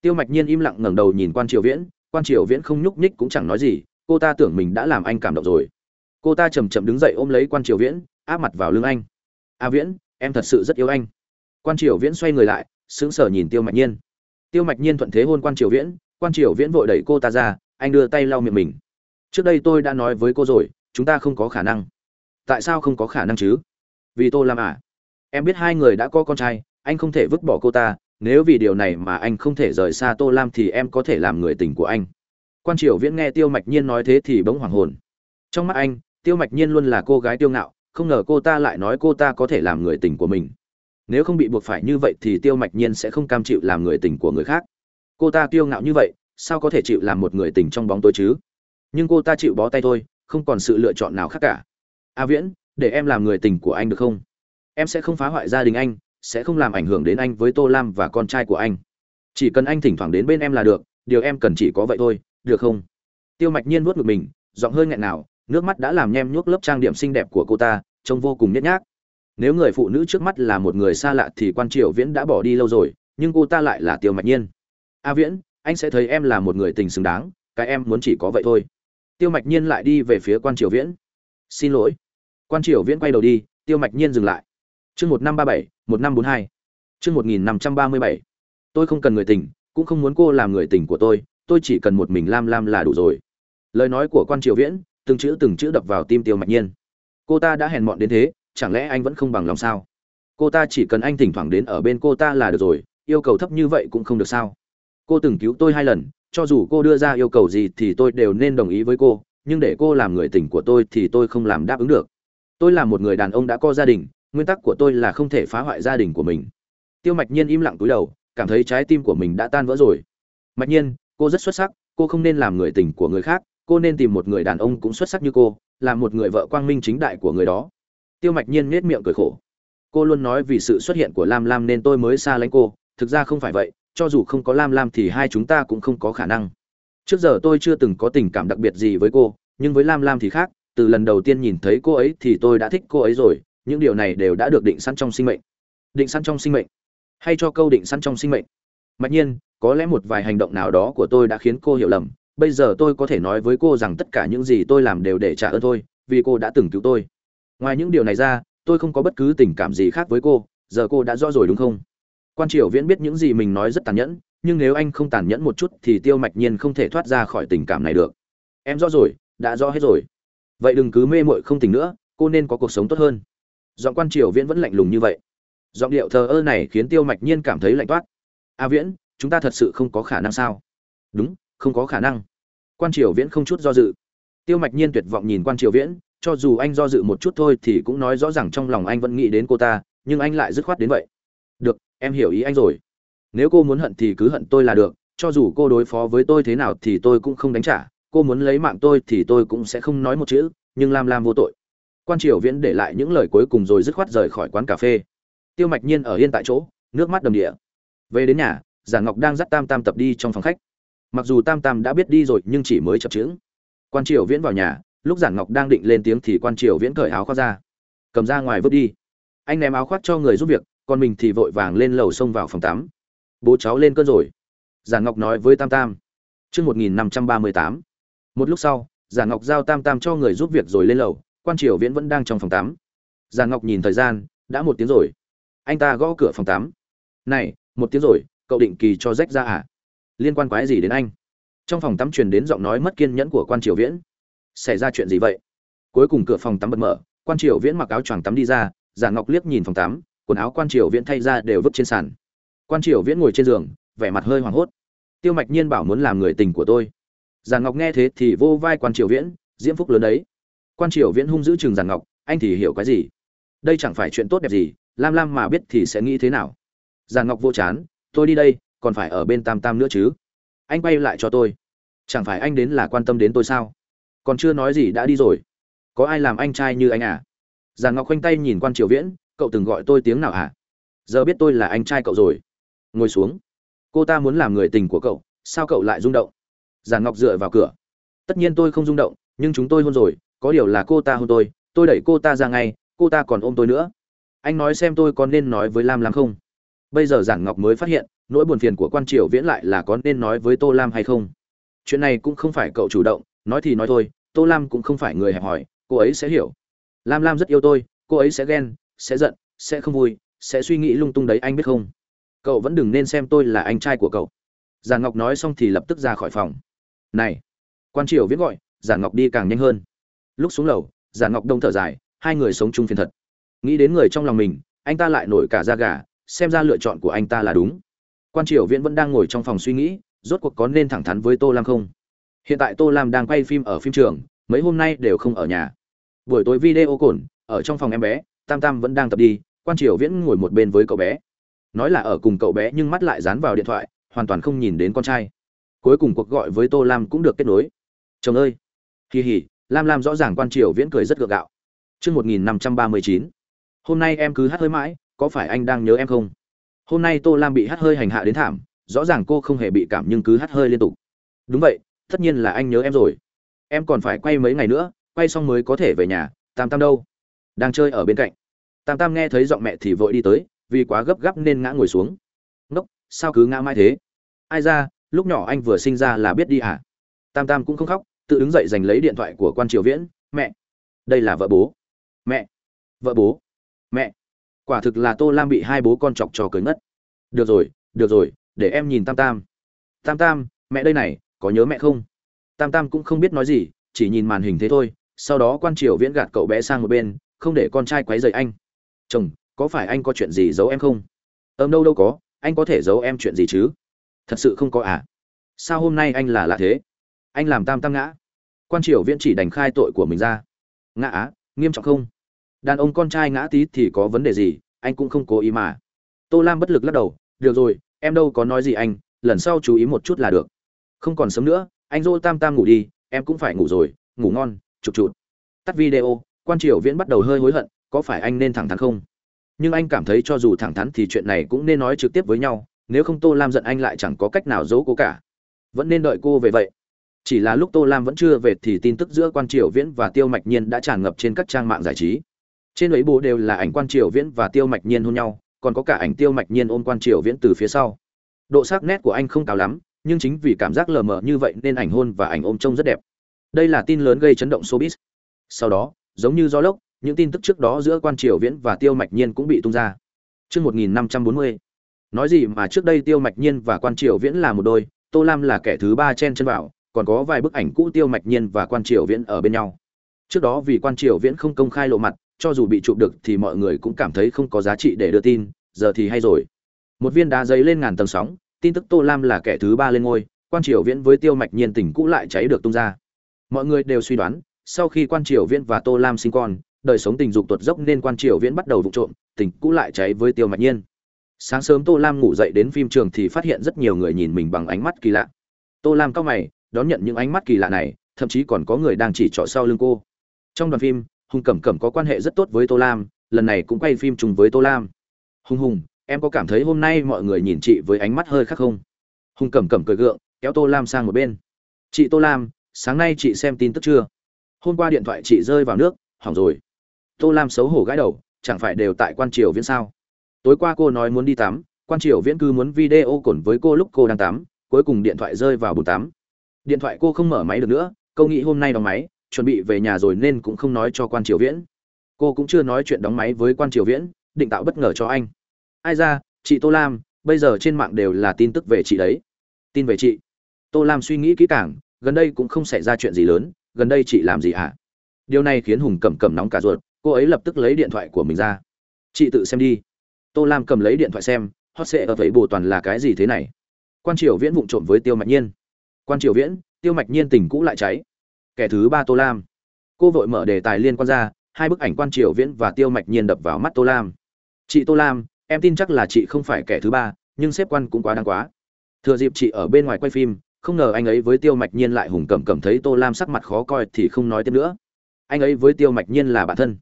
Tiêu mạch nhiên im lặng ngẩng đầu nhìn quan triều viễn, quan triều viễn không nhúc nhích cũng chẳng nói gì, cô ta tưởng mình đã làm anh cảm động rồi. Cô ta chầm chậm đứng dậy ôm lấy quan triều viễn, áp mặt vào lưng anh. A viễn em thật sự rất yêu anh. Quan triều viễn xoay người lại, sững sờ nhìn tiêu mạch nhiên. Tiêu mạch nhiên thuận thế hôn quan triều viễn, quan triều viễn vội đẩy cô ta ra, anh đưa tay lau miệng mình. Trước đây tôi đã nói với cô rồi, chúng ta không có khả năng. Tại sao không có khả năng chứ? Vì tôi làm à? Em biết hai người đã có con trai, anh không thể vứt bỏ cô ta, nếu vì điều này mà anh không thể rời xa tô lam thì em có thể làm người tình của anh. Quan triều viễn nghe tiêu mạch nhiên nói thế thì bỗng hoảng hồn. Trong mắt anh, tiêu mạch nhiên luôn là cô gái tiêu ngạo không ngờ cô ta lại nói cô ta có thể làm người tình của mình. Nếu không bị buộc phải như vậy thì tiêu mạch nhiên sẽ không cam chịu làm người tình của người khác. Cô ta kiêu ngạo như vậy, sao có thể chịu làm một người tình trong bóng tối chứ? Nhưng cô ta chịu bó tay thôi, không còn sự lựa chọn nào khác cả. A viễn, để em làm người tình của anh được không? Em sẽ không phá hoại gia đình anh, sẽ không làm ảnh hưởng đến anh với tô lam và con trai của anh. Chỉ cần anh thỉnh thoảng đến bên em là được, điều em cần chỉ có vậy thôi, được không? Tiêu mạch nhiên vuốt ngực mình, giọng hơi nghẹn nào nước mắt đã làm nhem nhuốc lớp trang điểm xinh đẹp của cô ta, trông vô cùng nhét nhác. Nếu người phụ nữ trước mắt là một người xa lạ thì quan triều viễn đã bỏ đi lâu rồi, nhưng cô ta lại là tiêu mạch nhiên. A viễn, anh sẽ thấy em là một người tình xứng đáng, cái em muốn chỉ có vậy thôi. Tiêu mạch nhiên lại đi về phía quan triều viễn. Xin lỗi. Quan triều viễn quay đầu đi, tiêu mạch nhiên dừng lại. Chương một năm ba bảy, một năm bốn hai. Chương một nghìn năm trăm ba mươi bảy. Tôi không cần người tình, cũng không muốn cô làm người tình của tôi tôi chỉ cần một mình lam lam là đủ rồi. Lời nói của quan triều viễn từng chữ từng chữ đập vào tim tiêu mạch nhiên. Cô ta đã hèn mọn đến thế, chẳng lẽ anh vẫn không bằng lòng sao? Cô ta chỉ cần anh thỉnh thoảng đến ở bên cô ta là được rồi, yêu cầu thấp như vậy cũng không được sao? Cô từng cứu tôi hai lần, cho dù cô đưa ra yêu cầu gì thì tôi đều nên đồng ý với cô, nhưng để cô làm người tình của tôi thì tôi không làm đáp ứng được. Tôi là một người đàn ông đã có gia đình, nguyên tắc của tôi là không thể phá hoại gia đình của mình. Tiêu mạch nhiên im lặng túi đầu, cảm thấy trái tim của mình đã tan vỡ rồi. Mạch nhiên, cô rất xuất sắc, cô không nên làm người tình của người khác cô nên tìm một người đàn ông cũng xuất sắc như cô, là một người vợ quang minh chính đại của người đó. Tiêu mạch nhiên nết miệng cười khổ. Cô luôn nói vì sự xuất hiện của lam lam nên tôi mới xa lánh cô, thực ra không phải vậy, cho dù không có lam lam thì hai chúng ta cũng không có khả năng. Trước giờ tôi chưa từng có tình cảm đặc biệt gì với cô, nhưng với lam lam thì khác, từ lần đầu tiên nhìn thấy cô ấy thì tôi đã thích cô ấy rồi, những điều này đều đã được định sẵn trong sinh mệnh. Định sẵn trong sinh mệnh. Hay cho câu định sẵn trong sinh mệnh. Mặc nhiên, có lẽ một vài hành động nào đó của tôi đã khiến cô hiểu lầm bây giờ tôi có thể nói với cô rằng tất cả những gì tôi làm đều để trả ơn thôi, vì cô đã từng cứu tôi. Ngoài những điều này ra, tôi không có bất cứ tình cảm gì khác với cô, giờ cô đã rõ rồi đúng không? Quan triều viễn biết những gì mình nói rất tàn nhẫn, nhưng nếu anh không tàn nhẫn một chút thì tiêu mạch nhiên không thể thoát ra khỏi tình cảm này được. Em rõ rồi, đã rõ hết rồi. Vậy đừng cứ mê mội không tỉnh nữa, cô nên có cuộc sống tốt hơn. Giọng quan triều viễn vẫn lạnh lùng như vậy. Giọng điệu thờ ơ này khiến tiêu mạch nhiên cảm thấy lạnh toát. A viễn, chúng ta thật sự không có khả năng sao? Đúng không có khả năng. Quan triều viễn không chút do dự. Tiêu mạch nhiên tuyệt vọng nhìn quan triều viễn, cho dù anh do dự một chút thôi thì cũng nói rõ ràng trong lòng anh vẫn nghĩ đến cô ta, nhưng anh lại dứt khoát đến vậy. Được, em hiểu ý anh rồi. Nếu cô muốn hận thì cứ hận tôi là được, cho dù cô đối phó với tôi thế nào thì tôi cũng không đánh trả, cô muốn lấy mạng tôi thì tôi cũng sẽ không nói một chữ, nhưng lam lam vô tội. Quan triều viễn để lại những lời cuối cùng rồi dứt khoát rời khỏi quán cà phê. Tiêu mạch nhiên ở yên tại chỗ, nước mắt đầm địa. Về đến nhà giả ngọc đang dắt tam tam tập đi trong phòng khách mặc dù tam tam đã biết đi rồi, nhưng chỉ mới chập chững. Quan triều viễn vào nhà, lúc giản ngọc đang định lên tiếng thì quan triều viễn cởi áo khoác ra. Cầm ra ngoài vứt đi. Anh ném áo khoác cho người giúp việc, còn mình thì vội vàng lên lầu xông vào phòng tắm. Bố cháu lên cơn rồi. Giản ngọc nói với tam tam. Chương một nghìn năm trăm ba mươi tám. Một lúc sau, giản ngọc giao tam tam cho người giúp việc rồi lên lầu, quan triều viễn vẫn đang trong phòng tắm. Giản ngọc nhìn thời gian, đã một tiếng rồi. Anh ta gõ cửa phòng tắm. Này, một tiếng rồi, cậu định kỳ cho rách ra à? Liên quan quái gì đến anh? Trong phòng tắm truyền đến giọng nói mất kiên nhẫn của quan triều viễn. Xảy ra chuyện gì vậy? Cuối cùng cửa phòng tắm bật mở, quan triều viễn mặc áo choàng tắm đi ra, giả ngọc liếc nhìn phòng tắm, quần áo quan triều viễn thay ra đều vứt trên sàn. Quan triều viễn ngồi trên giường, vẻ mặt hơi hoảng hốt. Tiêu mạch nhiên bảo muốn làm người tình của tôi. Giả ngọc nghe thế thì vô vai quan triều viễn, diễm phúc lớn đấy. Quan triều viễn hung giữ chừng giả ngọc, anh thì hiểu cái gì? Đây chẳng phải chuyện tốt đẹp gì, lam lam mà biết thì sẽ nghĩ thế nào? Giả ngọc vô chán, tôi đi đây còn phải ở bên tam tam nữa chứ? Anh quay lại cho tôi. Chẳng phải anh đến là quan tâm đến tôi sao? Còn chưa nói gì đã đi rồi. Có ai làm anh trai như anh à? Già ngọc khoanh tay nhìn quan triều viễn, cậu từng gọi tôi tiếng nào hả? Giờ biết tôi là anh trai cậu rồi. Ngồi xuống. Cô ta muốn làm người tình của cậu, sao cậu lại rung động? Già ngọc dựa vào cửa. Tất nhiên tôi không rung động, nhưng chúng tôi hôn rồi, có điều là cô ta hôn tôi tôi đẩy cô ta ra ngay, cô ta còn ôm tôi nữa. Anh nói xem tôi có nên nói với lam lam không? Bây giờ giản ngọc mới phát hiện, nỗi buồn phiền của quan triều viễn lại là có nên nói với tô lam hay không? Chuyện này cũng không phải cậu chủ động, nói thì nói thôi, tô lam cũng không phải người hẹp hòi, cô ấy sẽ hiểu. Lam lam rất yêu tôi, cô ấy sẽ ghen, sẽ giận, sẽ không vui, sẽ suy nghĩ lung tung đấy, anh biết không? Cậu vẫn đừng nên xem tôi là anh trai của cậu. Giản ngọc nói xong thì lập tức ra khỏi phòng. Này, quan triều viễn gọi giản ngọc đi càng nhanh hơn. Lúc xuống lầu giản ngọc đông thở dài, hai người sống chung phiền thật. Nghĩ đến người trong lòng mình, anh ta lại nổi cả da gà xem ra lựa chọn của anh ta là đúng. Quan triều viễn vẫn đang ngồi trong phòng suy nghĩ, rốt cuộc có nên thẳng thắn với tô lam không? Hiện tại tô lam đang quay phim ở phim trường, mấy hôm nay đều không ở nhà. Buổi tối video cồn, ở trong phòng em bé, tam tam vẫn đang tập đi, quan triều viễn ngồi một bên với cậu bé. Nói là ở cùng cậu bé nhưng mắt lại dán vào điện thoại, hoàn toàn không nhìn đến con trai. Cuối cùng cuộc gọi với tô lam cũng được kết nối. Chồng ơi! Kỳ hỉ lam lam rõ ràng quan triều viễn cười rất gượng gạo. Chương một nghìn năm trăm ba mươi chín. Hôm nay em cứ hát hơi mãi có phải anh đang nhớ em không? Hôm nay tô lam bị hát hơi hành hạ đến thảm, rõ ràng cô không hề bị cảm nhưng cứ hát hơi liên tục. Đúng vậy, tất nhiên là anh nhớ em rồi. Em còn phải quay mấy ngày nữa, quay xong mới có thể về nhà, tam tam đâu? Đang chơi ở bên cạnh. Tam tam nghe thấy giọng mẹ thì vội đi tới, vì quá gấp gáp nên ngã ngồi xuống. Ngốc, sao cứ ngã mãi thế? Ai ra, lúc nhỏ anh vừa sinh ra là biết đi à tam tam cũng không khóc, tự đứng dậy giành lấy điện thoại của quan triều viễn, mẹ, đây là vợ bố. Mẹ, vợ bố. Mẹ quả thực là tô lam bị hai bố con chọc trò cười ngất. Được rồi được rồi, để em nhìn tam tam. Tam tam, mẹ đây này, có nhớ mẹ không? Tam tam cũng không biết nói gì, chỉ nhìn màn hình thế thôi, sau đó quan triều viễn gạt cậu bé sang một bên, không để con trai quấy rầy anh. Chồng, có phải anh có chuyện gì giấu em không? Ơm đâu đâu có, anh có thể giấu em chuyện gì chứ? Thật sự không có à? Sao hôm nay anh là lạ thế? Anh làm tam tam ngã. Quan triều viễn chỉ đành khai tội của mình ra. Ngã á, nghiêm trọng không? Đàn ông con trai ngã tí thì có vấn đề gì, anh cũng không cố ý mà. Tô lam bất lực lắc đầu, được rồi, em đâu có nói gì anh, lần sau chú ý một chút là được. Không còn sớm nữa, anh dô tam tam ngủ đi, em cũng phải ngủ rồi, ngủ ngon, chụp chụp. Tắt video, quan triều viễn bắt đầu hơi hối hận, có phải anh nên thẳng thắn không? Nhưng anh cảm thấy cho dù thẳng thắn thì chuyện này cũng nên nói trực tiếp với nhau, nếu không tô lam giận anh lại chẳng có cách nào giấu cô cả. Vẫn nên đợi cô về vậy. Chỉ là lúc tô lam vẫn chưa về thì tin tức giữa quan triều viễn và tiêu mạch nhiên đã tràn ngập trên các trang mạng giải trí trên ấy bố đều là ảnh quan triều viễn và tiêu mạch nhiên hôn nhau, còn có cả ảnh tiêu mạch nhiên ôm quan triều viễn từ phía sau. Độ sắc nét của anh không cao lắm, nhưng chính vì cảm giác lờ mờ như vậy nên ảnh hôn và ảnh ôm trông rất đẹp. Đây là tin lớn gây chấn động showbiz. Sau đó, giống như gió lốc, những tin tức trước đó giữa quan triều viễn và tiêu mạch nhiên cũng bị tung ra. Trước 1540 nói gì mà trước đây tiêu mạch nhiên và quan triều viễn là một đôi, tô lam là kẻ thứ ba chen chân vào, còn có vài bức ảnh cũ tiêu mạch nhiên và quan triều viễn ở bên nhau. Trước đó vì quan triều viễn không công khai lộ mặt cho dù bị chụp được thì mọi người cũng cảm thấy không có giá trị để đưa tin, giờ thì hay rồi. Một viên đá giấy lên ngàn tầng sóng, tin tức tô lam là kẻ thứ ba lên ngôi, quan triều viễn với tiêu mạch nhiên tình cũ lại cháy được tung ra. Mọi người đều suy đoán, sau khi quan triều viễn và tô lam sinh con, đời sống tình dục tuột dốc nên quan triều viễn bắt đầu vụ trộm, tình cũ lại cháy với tiêu mạch nhiên. Sáng sớm tô lam ngủ dậy đến phim trường thì phát hiện rất nhiều người nhìn mình bằng ánh mắt kỳ lạ. Tô lam cao mày, đón nhận những ánh mắt kỳ lạ này, thậm chí còn có người đang chỉ trỏ sau lưng cô. Trong đoàn phim hùng cẩm cẩm có quan hệ rất tốt với tô lam, lần này cũng quay phim chung với tô lam. Hùng hùng, em có cảm thấy hôm nay mọi người nhìn chị với ánh mắt hơi khác không? Hùng cẩm cẩm cười gượng, kéo tô lam sang một bên. Chị tô lam, sáng nay chị xem tin tức chưa? Hôm qua điện thoại chị rơi vào nước, hỏng rồi. Tô lam xấu hổ gãi đầu, chẳng phải đều tại quan triều viễn sao? Tối qua cô nói muốn đi tắm, quan triều viễn cứ muốn video cồn với cô lúc cô đang tắm, cuối cùng điện thoại rơi vào bồn tắm. Điện thoại cô không mở máy được nữa câu nghĩ hôm nay đóng máy chuẩn bị về nhà rồi nên cũng không nói cho quan triều viễn. Cô cũng chưa nói chuyện đóng máy với quan triều viễn, định tạo bất ngờ cho anh. Ai ra, chị tô lam, bây giờ trên mạng đều là tin tức về chị đấy. Tin về chị. Tô lam suy nghĩ kỹ càng, gần đây cũng không xảy ra chuyện gì lớn, gần đây chị làm gì hả? Điều này khiến hùng cầm cầm nóng cả ruột, cô ấy lập tức lấy điện thoại của mình ra. Chị tự xem đi. Tô lam cầm lấy điện thoại xem, hot sệ ở vậy bồ toàn là cái gì thế này? Quan triều viễn vụng trộm với tiêu mạch nhiên. Quan triều viễn, tiêu mạch nhiên tình cũ lại cháy kẻ thứ ba tô lam. Cô vội mở đề tài liên quan ra, hai bức ảnh quan triều viễn và tiêu mạch nhiên đập vào mắt tô lam. Chị tô lam, em tin chắc là chị không phải kẻ thứ ba, nhưng xếp quan cũng quá đáng quá. Thừa dịp chị ở bên ngoài quay phim, không ngờ anh ấy với tiêu mạch nhiên lại hùng cầm cầm thấy tô lam sắc mặt khó coi thì không nói tiếp nữa. Anh ấy với tiêu mạch nhiên là bạn thân.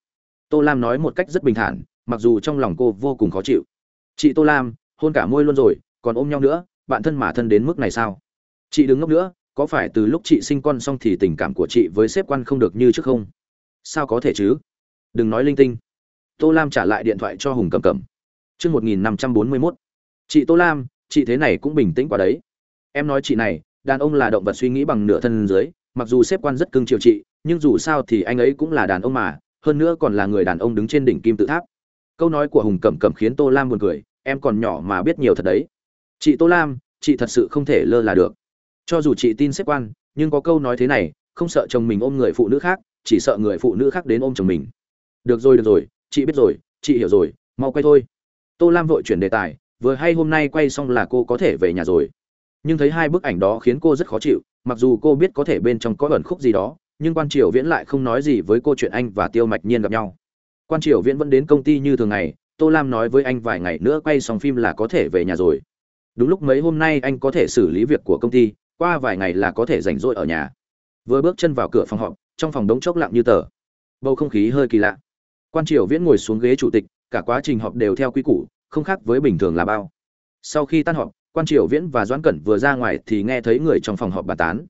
Tô lam nói một cách rất bình thản, mặc dù trong lòng cô vô cùng khó chịu. Chị tô lam, hôn cả môi luôn rồi, còn ôm nhau nữa, bạn thân mà thân đến mức này sao? Chị đừng ngốc nữa có phải từ lúc chị sinh con xong thì tình cảm của chị với sếp quan không được như trước không? Sao có thể chứ? Đừng nói linh tinh. Tô lam trả lại điện thoại cho hùng cầm cầm chương một nghìn năm trăm bốn mươi mốt. Chị tô lam, chị thế này cũng bình tĩnh quá đấy. Em nói chị này, đàn ông là động vật suy nghĩ bằng nửa thân dưới, mặc dù sếp quan rất cưng chiều chị, nhưng dù sao thì anh ấy cũng là đàn ông mà, hơn nữa còn là người đàn ông đứng trên đỉnh kim tự tháp. Câu nói của hùng cẩm cẩm khiến tô lam buồn cười, em còn nhỏ mà biết nhiều thật đấy. Chị tô lam, chị thật sự không thể lơ là được cho dù chị tin xếp quan, nhưng có câu nói thế này, không sợ chồng mình ôm người phụ nữ khác, chỉ sợ người phụ nữ khác đến ôm chồng mình. Được rồi được rồi, chị biết rồi, chị hiểu rồi, mau quay thôi. Tô lam vội chuyển đề tài, vừa hay hôm nay quay xong là cô có thể về nhà rồi. Nhưng thấy hai bức ảnh đó khiến cô rất khó chịu, mặc dù cô biết có thể bên trong có ẩn khúc gì đó, nhưng quan triều viễn lại không nói gì với cô chuyện anh và tiêu mạch nhiên gặp nhau. Quan triều viễn vẫn đến công ty như thường ngày, tô lam nói với anh vài ngày nữa quay xong phim là có thể về nhà rồi. Đúng lúc mấy hôm nay anh có thể xử lý việc của công ty qua vài ngày là có thể rảnh rỗi ở nhà. Vừa bước chân vào cửa phòng họp, trong phòng đống chốc lặng như tờ. Bầu không khí hơi kỳ lạ. Quan triều viễn ngồi xuống ghế chủ tịch, cả quá trình họp đều theo quy củ, không khác với bình thường là bao. Sau khi tan họp, quan triều viễn và doãn cẩn vừa ra ngoài thì nghe thấy người trong phòng họp bàn tán.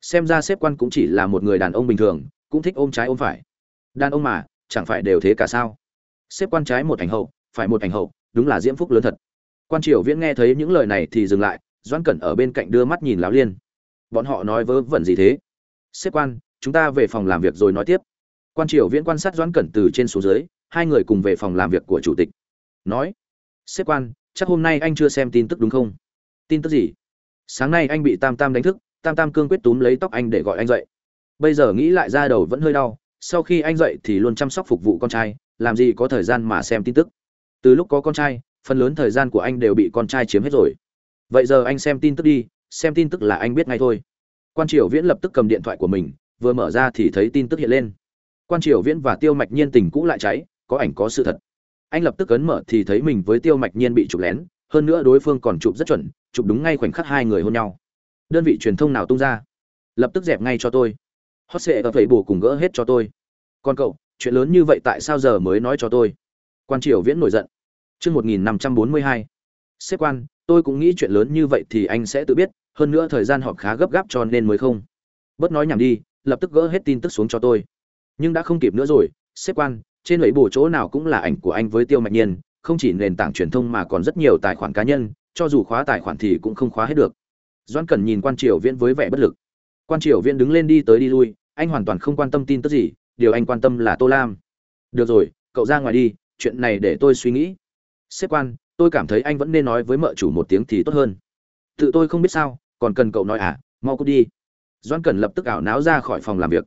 Xem ra sếp quan cũng chỉ là một người đàn ông bình thường, cũng thích ôm trái ôm phải. Đàn ông mà, chẳng phải đều thế cả sao? Sếp quan trái một ảnh hậu, phải một ảnh hậu, đúng là diễm phúc lớn thật. Quan triều viễn nghe thấy những lời này thì dừng lại doãn cẩn ở bên cạnh đưa mắt nhìn lão liên. Bọn họ nói vớ vẩn gì thế? Sếp quan, chúng ta về phòng làm việc rồi nói tiếp. Quan triều viễn quan sát doãn cẩn từ trên xuống dưới, hai người cùng về phòng làm việc của chủ tịch. Nói, sếp quan, chắc hôm nay anh chưa xem tin tức đúng không? Tin tức gì? Sáng nay anh bị tam tam đánh thức, tam tam cương quyết túm lấy tóc anh để gọi anh dậy. Bây giờ nghĩ lại ra đầu vẫn hơi đau, sau khi anh dậy thì luôn chăm sóc phục vụ con trai, làm gì có thời gian mà xem tin tức. Từ lúc có con trai, phần lớn thời gian của anh đều bị con trai chiếm hết rồi vậy giờ anh xem tin tức đi, xem tin tức là anh biết ngay thôi. Quan triều viễn lập tức cầm điện thoại của mình, vừa mở ra thì thấy tin tức hiện lên. Quan triều viễn và tiêu mạch nhiên tình cũ lại cháy, có ảnh có sự thật. Anh lập tức ấn mở thì thấy mình với tiêu mạch nhiên bị chụp lén, hơn nữa đối phương còn chụp rất chuẩn, chụp đúng ngay khoảnh khắc hai người hôn nhau. Đơn vị truyền thông nào tung ra? Lập tức dẹp ngay cho tôi. Hot sệ ở thầy bù cùng gỡ hết cho tôi. Còn cậu, chuyện lớn như vậy tại sao giờ mới nói cho tôi? Quan triều viễn nổi giận. Chương một nghìn năm trăm bốn mươi hai. Xếp quan tôi cũng nghĩ chuyện lớn như vậy thì anh sẽ tự biết, hơn nữa thời gian họp khá gấp gáp cho nên mới không. Bớt nói nhảm đi, lập tức gỡ hết tin tức xuống cho tôi. Nhưng đã không kịp nữa rồi xếp quan, trên lưỡi bổ chỗ nào cũng là ảnh của anh với tiêu Mạnh nhiên, không chỉ nền tảng truyền thông mà còn rất nhiều tài khoản cá nhân, cho dù khóa tài khoản thì cũng không khóa hết được. Doan cần nhìn quan triều viễn với vẻ bất lực. Quan triều viễn đứng lên đi tới đi lui, anh hoàn toàn không quan tâm tin tức gì, điều anh quan tâm là tô lam. Được rồi, cậu ra ngoài đi, chuyện này để tôi suy nghĩ. Xếp quan tôi cảm thấy anh vẫn nên nói với mợ chủ một tiếng thì tốt hơn. Tự tôi không biết sao, còn cần cậu nói à mau cút đi. Doan cần lập tức ảo náo ra khỏi phòng làm việc.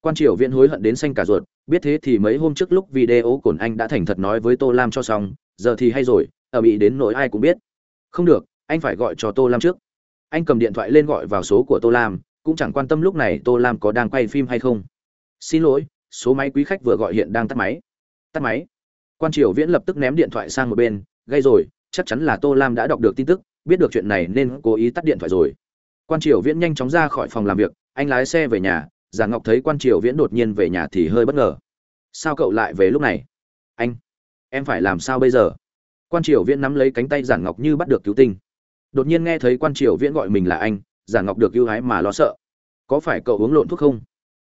Quan triều viễn hối hận đến xanh cả ruột, biết thế thì mấy hôm trước lúc video cổn anh đã thành thật nói với tô lam cho xong, giờ thì hay rồi, ở bị đến nỗi ai cũng biết. Không được, anh phải gọi cho tô lam trước. Anh cầm điện thoại lên gọi vào số của tô lam, cũng chẳng quan tâm lúc này tô lam có đang quay phim hay không. Xin lỗi, số máy quý khách vừa gọi hiện đang tắt máy. Tắt máy. Quan triều viễn lập tức ném điện thoại sang một bên gây rồi, chắc chắn là tô lam đã đọc được tin tức, biết được chuyện này nên cố ý tắt điện thoại rồi. Quan triều viễn nhanh chóng ra khỏi phòng làm việc, anh lái xe về nhà, già ngọc thấy quan triều viễn đột nhiên về nhà thì hơi bất ngờ. Sao cậu lại về lúc này? Anh, em phải làm sao bây giờ? Quan triều viễn nắm lấy cánh tay giản ngọc như bắt được cứu tinh. Đột nhiên nghe thấy quan triều viễn gọi mình là anh giản ngọc được ưu hái mà lo sợ. Có phải cậu uống lộn thuốc không?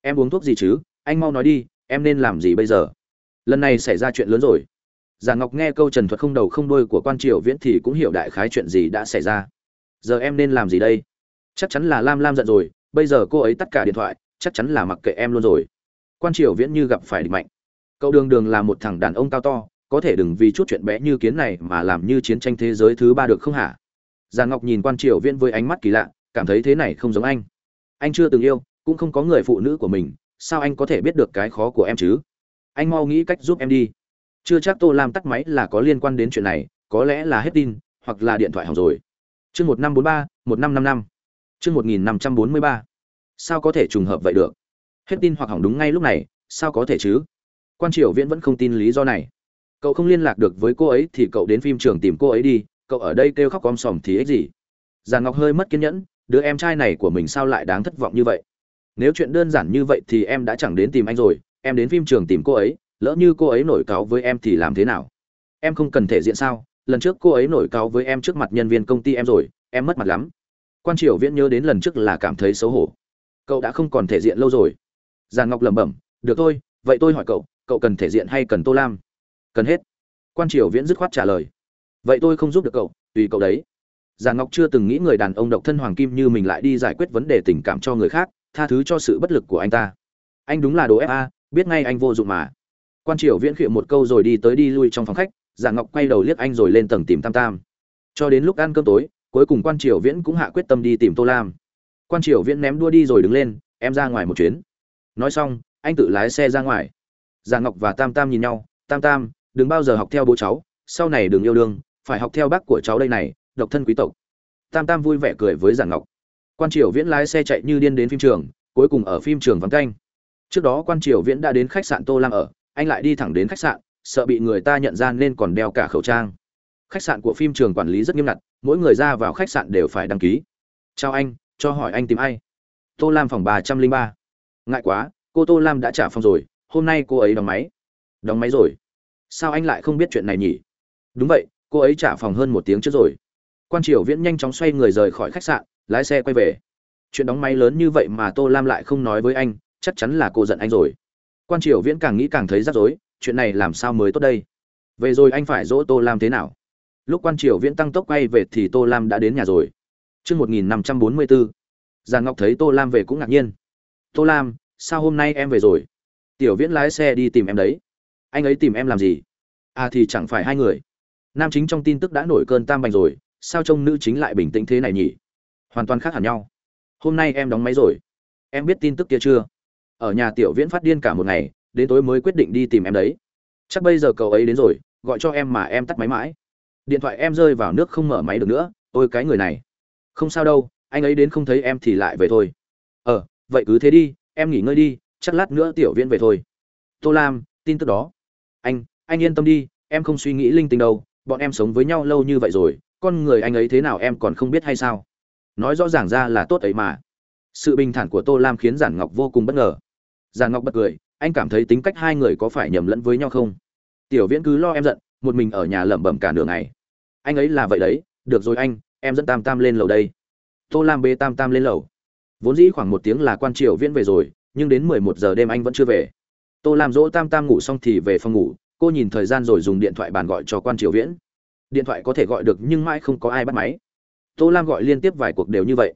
Em uống thuốc gì chứ? Anh mau nói đi, em nên làm gì bây giờ? Lần này xảy ra chuyện lớn rồi giản ngọc nghe câu trần thuật không đầu không đuôi của quan triều viễn thì cũng hiểu đại khái chuyện gì đã xảy ra. Giờ em nên làm gì đây? Chắc chắn là lam lam giận rồi, bây giờ cô ấy tắt cả điện thoại, chắc chắn là mặc kệ em luôn rồi. Quan triều viễn như gặp phải địch mạnh. Cậu đường đường là một thằng đàn ông cao to, có thể đừng vì chút chuyện bé như kiến này mà làm như chiến tranh thế giới thứ ba được không hả? Giàn ngọc nhìn quan triều viễn với ánh mắt kỳ lạ, cảm thấy thế này không giống anh. Anh chưa từng yêu, cũng không có người phụ nữ của mình, sao anh có thể biết được cái khó của em chứ? Anh mau nghĩ cách giúp em đi chưa chắc tô lam tắt máy là có liên quan đến chuyện này, có lẽ là hết tin, hoặc là điện thoại hỏng rồi. Chương một năm bốn ba, một năm năm năm. Chương một nghìn năm trăm bốn mươi ba. Sao có thể trùng hợp vậy được? Hết tin hoặc hỏng đúng ngay lúc này, sao có thể chứ? Quan triều viễn vẫn không tin lý do này. Cậu không liên lạc được với cô ấy thì cậu đến phim trường tìm cô ấy đi, cậu ở đây kêu khóc om sòm thì ích gì? Già ngọc hơi mất kiên nhẫn, đứa em trai này của mình sao lại đáng thất vọng như vậy? Nếu chuyện đơn giản như vậy thì em đã chẳng đến tìm anh rồi, em đến phim trường tìm cô ấy lỡ như cô ấy nổi cáo với em thì làm thế nào? Em không cần thể diện sao? Lần trước cô ấy nổi cáo với em trước mặt nhân viên công ty em rồi, em mất mặt lắm. Quan triều viễn nhớ đến lần trước là cảm thấy xấu hổ. Cậu đã không còn thể diện lâu rồi. Giàn ngọc lẩm bẩm, được thôi, vậy tôi hỏi cậu cậu cần thể diện hay cần tô lam? Cần hết. Quan triều viễn dứt khoát trả lời. Vậy tôi không giúp được cậu, tùy cậu đấy. Giàn ngọc chưa từng nghĩ người đàn ông độc thân hoàng kim như mình lại đi giải quyết vấn đề tình cảm cho người khác, tha thứ cho sự bất lực của anh ta. Anh đúng là đồ fa biết ngay anh vô dụng mà quan triều viễn khịa một câu rồi đi tới đi lui trong phòng khách, Giả ngọc quay đầu liếc anh rồi lên tầng tìm tam tam. Cho đến lúc ăn cơm tối, cuối cùng quan triều viễn cũng hạ quyết tâm đi tìm tô lam. Quan triều viễn ném đua đi rồi đứng lên, em ra ngoài một chuyến. Nói xong, anh tự lái xe ra ngoài. Giả ngọc và tam tam nhìn nhau, tam tam, đừng bao giờ học theo bố cháu, sau này đừng yêu đương, phải học theo bác của cháu đây này, độc thân quý tộc. Tam tam vui vẻ cười với Giả ngọc. Quan triều viễn lái xe chạy như điên đến phim trường, cuối cùng ở phim trường vắng canh trước đó quan triều viễn đã đến khách sạn tô lam ở anh lại đi thẳng đến khách sạn, sợ bị người ta nhận ra nên còn đeo cả khẩu trang. Khách sạn của phim trường quản lý rất nghiêm ngặt, mỗi người ra vào khách sạn đều phải đăng ký. Chào anh, cho hỏi anh tìm ai? Tô lam phòng ba trăm linh ba. Ngại quá, cô tô lam đã trả phòng rồi, hôm nay cô ấy đóng máy. Đóng máy rồi? Sao anh lại không biết chuyện này nhỉ? Đúng vậy, cô ấy trả phòng hơn một tiếng trước rồi. Quan triều viễn nhanh chóng xoay người rời khỏi khách sạn, lái xe quay về. Chuyện đóng máy lớn như vậy mà tô lam lại không nói với anh, chắc chắn là cô giận anh rồi quan triều viễn càng nghĩ càng thấy rắc rối chuyện này làm sao mới tốt đây về rồi anh phải dỗ tô lam thế nào lúc quan triều viễn tăng tốc quay về thì tô lam đã đến nhà rồi Chương 1544. Giàn Ngọc thấy Tô Lam về cũng ngạc nhiên. "Tô Lam, sao hôm nay em về rồi?" Tiểu Viễn lái xe đi tìm em đấy. "Anh ấy tìm em làm gì?" "À thì chẳng phải hai người." Nam chính trong tin tức đã nổi cơn tam bành rồi, sao trông nữ chính lại bình tĩnh thế này nhỉ? Hoàn toàn khác hẳn nhau. "Hôm nay em đóng máy rồi. Em biết tin tức kia chưa?" Ở nhà Tiểu Viễn phát điên cả một ngày, đến tối mới quyết định đi tìm em đấy. Chắc bây giờ cậu ấy đến rồi, gọi cho em mà em tắt máy mãi. Điện thoại em rơi vào nước không mở máy được nữa ôi cái người này. Không sao đâu anh ấy đến không thấy em thì lại về thôi. Ờ vậy cứ thế đi em nghỉ ngơi đi chắc lát nữa tiểu viễn về thôi. Tô lam tin tức đó. Anh anh yên tâm đi em không suy nghĩ linh tinh đâu bọn em sống với nhau lâu như vậy rồi con người anh ấy thế nào em còn không biết hay sao. Nói rõ ràng ra là tốt ấy mà. Sự bình thản của tô lam khiến giản ngọc vô cùng bất ngờ giàn ngọc bật cười, anh cảm thấy tính cách hai người có phải nhầm lẫn với nhau không? Tiểu viễn cứ lo em giận, một mình ở nhà lẩm bẩm cả nửa ngày. Anh ấy là vậy đấy, được rồi anh, em dẫn tam tam lên lầu đây. Tô lam bê tam tam lên lầu. Vốn dĩ khoảng một tiếng là quan triều viễn về rồi, nhưng đến mười một giờ đêm anh vẫn chưa về. Tô lam dỗ tam tam ngủ xong thì về phòng ngủ, cô nhìn thời gian rồi dùng điện thoại bàn gọi cho quan triều viễn. Điện thoại có thể gọi được nhưng mãi không có ai bắt máy. Tô lam gọi liên tiếp vài cuộc đều như vậy.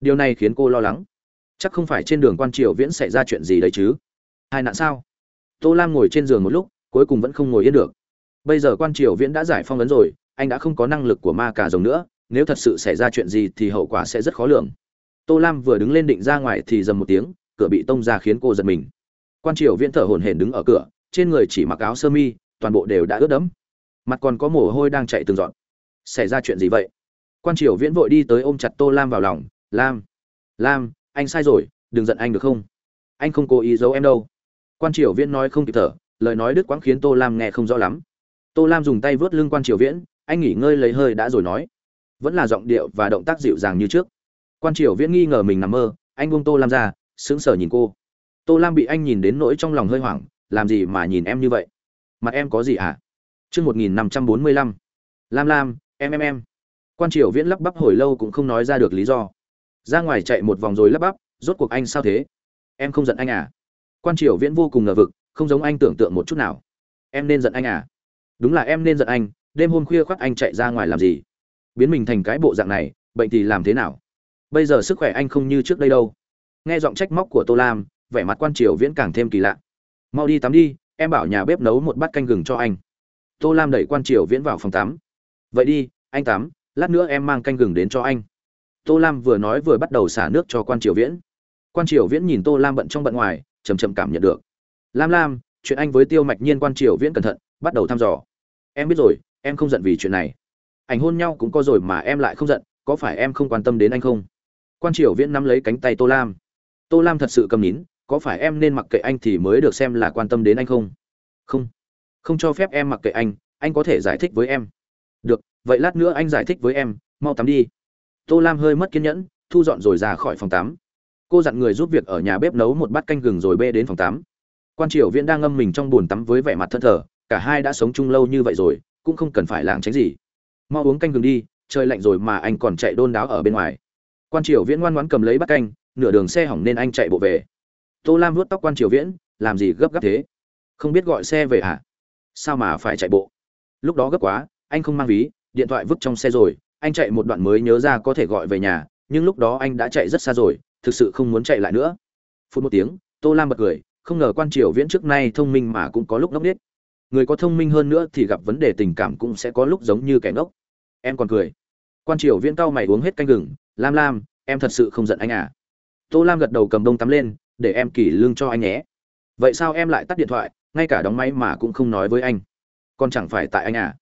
Điều này khiến cô lo lắng chắc không phải trên đường quan triều viễn xảy ra chuyện gì đấy chứ. Hai nạn sao? Tô lam ngồi trên giường một lúc, cuối cùng vẫn không ngồi yên được. Bây giờ quan triều viễn đã giải phong ấn rồi, anh đã không có năng lực của ma cả rồng nữa, nếu thật sự xảy ra chuyện gì thì hậu quả sẽ rất khó lường. Tô lam vừa đứng lên định ra ngoài thì dầm một tiếng, cửa bị tông ra khiến cô giật mình. Quan triều viễn thở hổn hển đứng ở cửa, trên người chỉ mặc áo sơ mi, toàn bộ đều đã ướt đẫm. Mặt còn có mồ hôi đang chạy từng dọn xảy ra chuyện gì vậy? Quan triều viễn vội đi tới ôm chặt tô lam vào lòng. Lam lam anh sai rồi, đừng giận anh được không? Anh không cố ý giấu em đâu. Quan triều viễn nói không kịp thở, lời nói đứt quãng khiến tô lam nghe không rõ lắm. Tô lam dùng tay vớt lưng quan triều viễn, anh nghỉ ngơi lấy hơi đã rồi nói. Vẫn là giọng điệu và động tác dịu dàng như trước. Quan triều viễn nghi ngờ mình nằm mơ, anh buông tô lam ra, sững sờ nhìn cô. Tô lam bị anh nhìn đến nỗi trong lòng hơi hoảng, làm gì mà nhìn em như vậy? Mặt em có gì ạ à? chương một nghìn năm trăm bốn mươi lăm. Lam lam, em em em. Quan triều viễn lắp bắp hồi lâu cũng không nói ra được lý do ra ngoài chạy một vòng rồi lắp bắp, rốt cuộc anh sao thế? Em không giận anh à? Quan triều viễn vô cùng ngờ vực, không giống anh tưởng tượng một chút nào. Em nên giận anh à? Đúng là em nên giận anh, đêm hôm khuya khoác anh chạy ra ngoài làm gì? Biến mình thành cái bộ dạng này, bệnh thì làm thế nào? Bây giờ sức khỏe anh không như trước đây đâu. Nghe giọng trách móc của tô lam, vẻ mặt quan triều viễn càng thêm kỳ lạ. Mau đi tắm đi, em bảo nhà bếp nấu một bát canh gừng cho anh. Tô lam đẩy quan triều viễn vào phòng tắm. Vậy đi, anh tắm, lát nữa em mang canh gừng đến cho anh tô lam vừa nói vừa bắt đầu xả nước cho quan triều viễn. Quan triều viễn nhìn tô lam bận trong bận ngoài chầm chậm cảm nhận được. Lam lam, chuyện anh với tiêu mạch nhiên quan triều viễn cẩn thận, bắt đầu thăm dò. Em biết rồi, em không giận vì chuyện này. Ảnh hôn nhau cũng có rồi mà em lại không giận, có phải em không quan tâm đến anh không? Quan triều viễn nắm lấy cánh tay tô lam. Tô lam thật sự cầm nín, có phải em nên mặc kệ anh thì mới được xem là quan tâm đến anh không? Không không cho phép em mặc kệ anh anh có thể giải thích với em. Được, vậy lát nữa anh giải thích với em, mau tắm đi tô lam hơi mất kiên nhẫn, thu dọn rồi ra khỏi phòng tắm. Cô dặn người giúp việc ở nhà bếp nấu một bát canh gừng rồi bê đến phòng tắm. Quan triều viễn đang ngâm mình trong bồn tắm với vẻ mặt thân thờ, cả hai đã sống chung lâu như vậy rồi, cũng không cần phải lảng tránh gì. Mau uống canh gừng đi, trời lạnh rồi mà anh còn chạy đôn đáo ở bên ngoài. Quan triều viễn ngoan ngoãn cầm lấy bát canh, nửa đường xe hỏng nên anh chạy bộ về. Tô lam vuốt tóc quan triều viễn, làm gì gấp gáp thế? Không biết gọi xe về à sao mà phải chạy bộ? Lúc đó gấp quá, anh không mang ví, điện thoại vứt trong xe rồi anh chạy một đoạn mới nhớ ra có thể gọi về nhà, nhưng lúc đó anh đã chạy rất xa rồi, thực sự không muốn chạy lại nữa. Phút một tiếng, tô lam bật cười, không ngờ quan triều viễn trước nay thông minh mà cũng có lúc ngốc nghếch. Người có thông minh hơn nữa thì gặp vấn đề tình cảm cũng sẽ có lúc giống như kẻ ngốc. Em còn cười. Quan triều viễn cau mày uống hết canh gừng, lam lam, em thật sự không giận anh à? Tô lam gật đầu cầm đông tắm lên, để em kỷ lương cho anh nhé. Vậy sao em lại tắt điện thoại, ngay cả đóng máy mà cũng không nói với anh? Còn chẳng phải tại anh à?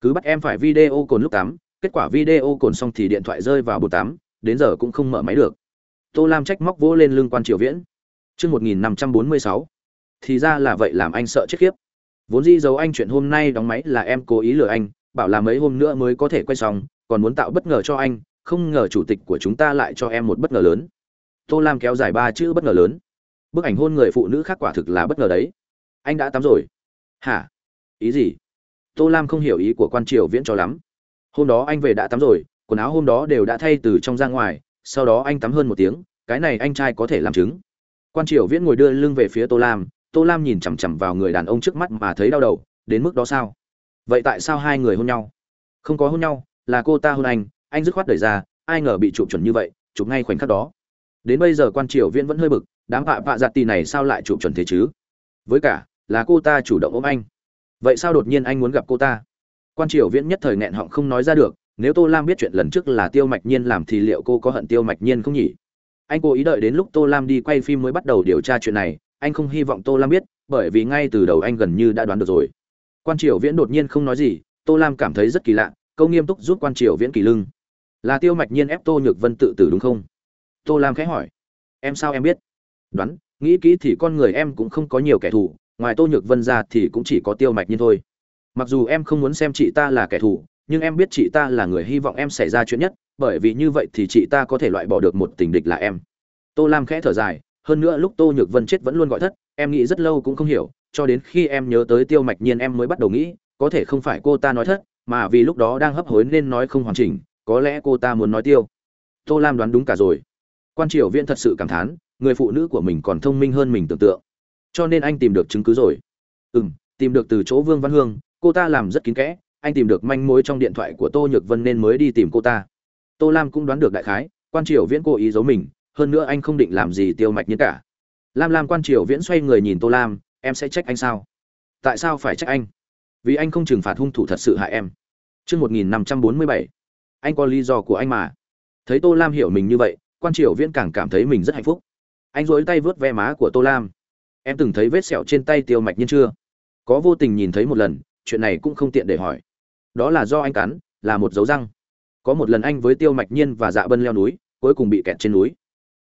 Cứ bắt em phải video cồn lúc tắm kết quả video cồn xong thì điện thoại rơi vào bồn tắm, đến giờ cũng không mở máy được. Tô lam trách móc vỗ lên lưng quan triều viễn. Chương một nghìn năm trăm bốn mươi sáu. Thì ra là vậy làm anh sợ chết khiếp. Vốn dĩ giấu anh chuyện hôm nay đóng máy là em cố ý lừa anh, bảo là mấy hôm nữa mới có thể quay xong, còn muốn tạo bất ngờ cho anh, không ngờ chủ tịch của chúng ta lại cho em một bất ngờ lớn. Tô lam kéo dài ba chữ bất ngờ lớn. Bức ảnh hôn người phụ nữ khác quả thực là bất ngờ đấy. Anh đã tắm rồi. Hả? Ý gì? Tô lam không hiểu ý của quan triều viễn cho lắm hôm đó anh về đã tắm rồi, quần áo hôm đó đều đã thay từ trong ra ngoài, sau đó anh tắm hơn một tiếng, cái này anh trai có thể làm chứng. Quan triều viễn ngồi đưa lưng về phía tô lam tô lam nhìn chằm chằm vào người đàn ông trước mắt mà thấy đau đầu, đến mức đó sao? Vậy tại sao hai người hôn nhau? Không có hôn nhau, là cô ta hôn anh anh dứt khoát đẩy ra, ai ngờ bị chụp chuẩn như vậy, chụp ngay khoảnh khắc đó. Đến bây giờ quan triều viễn vẫn hơi bực, đám vạ vạ giặt tì này sao lại chụp chuẩn thế chứ? Với cả, là cô ta chủ động ôm anh. Vậy sao đột nhiên anh muốn gặp cô ta? Quan triều viễn nhất thời nghẹn họng không nói ra được, nếu tô lam biết chuyện lần trước là tiêu mạch nhiên làm thì liệu cô có hận tiêu mạch nhiên không nhỉ? Anh cố ý đợi đến lúc tô lam đi quay phim mới bắt đầu điều tra chuyện này, anh không hy vọng tô lam biết, bởi vì ngay từ đầu anh gần như đã đoán được rồi. Quan triều viễn đột nhiên không nói gì, tô lam cảm thấy rất kỳ lạ, câu nghiêm túc giúp quan triều viễn kỳ lưng. Là tiêu mạch nhiên ép tô nhược vân tự tử đúng không? Tô lam khẽ hỏi. Em sao em biết? Đoán, nghĩ kỹ thì con người em cũng không có nhiều kẻ thù, ngoài tô nhược vân ra thì cũng chỉ có tiêu mạch nhiên thôi mặc dù em không muốn xem chị ta là kẻ thù, nhưng em biết chị ta là người hy vọng em xảy ra chuyện nhất, bởi vì như vậy thì chị ta có thể loại bỏ được một tình địch là em. Tô lam khẽ thở dài, hơn nữa lúc tô nhược vân chết vẫn luôn gọi thất, em nghĩ rất lâu cũng không hiểu, cho đến khi em nhớ tới tiêu mạch nhiên em mới bắt đầu nghĩ, có thể không phải cô ta nói thất, mà vì lúc đó đang hấp hối nên nói không hoàn chỉnh, có lẽ cô ta muốn nói tiêu. Tô lam đoán đúng cả rồi. Quan triều viễn thật sự cảm thán, người phụ nữ của mình còn thông minh hơn mình tưởng tượng. Cho nên anh tìm được chứng cứ rồi. Ừ m tìm được từ chỗ vương văn hương cô ta làm rất kín kẽ, anh tìm được manh mối trong điện thoại của tô nhược vân nên mới đi tìm cô ta. Tô lam cũng đoán được đại khái, quan triều viễn cố ý giấu mình, hơn nữa anh không định làm gì tiêu mạch như cả. Lam lam quan triều viễn xoay người nhìn tô lam, em sẽ trách anh sao? Tại sao phải trách anh? Vì anh không trừng phạt hung thủ thật sự hại em. Chương một nghìn năm trăm bốn mươi bảy. Anh có lý do của anh mà. Thấy tô lam hiểu mình như vậy, quan triều viễn càng cảm thấy mình rất hạnh phúc. Anh dối tay vớt ve má của tô lam. Em từng thấy vết sẹo trên tay tiêu mạch nhiên chưa? Có vô tình nhìn thấy một lần chuyện này cũng không tiện để hỏi. Đó là do anh cắn, là một dấu răng. Có một lần anh với tiêu mạch nhiên và dạ bân leo núi, cuối cùng bị kẹt trên núi.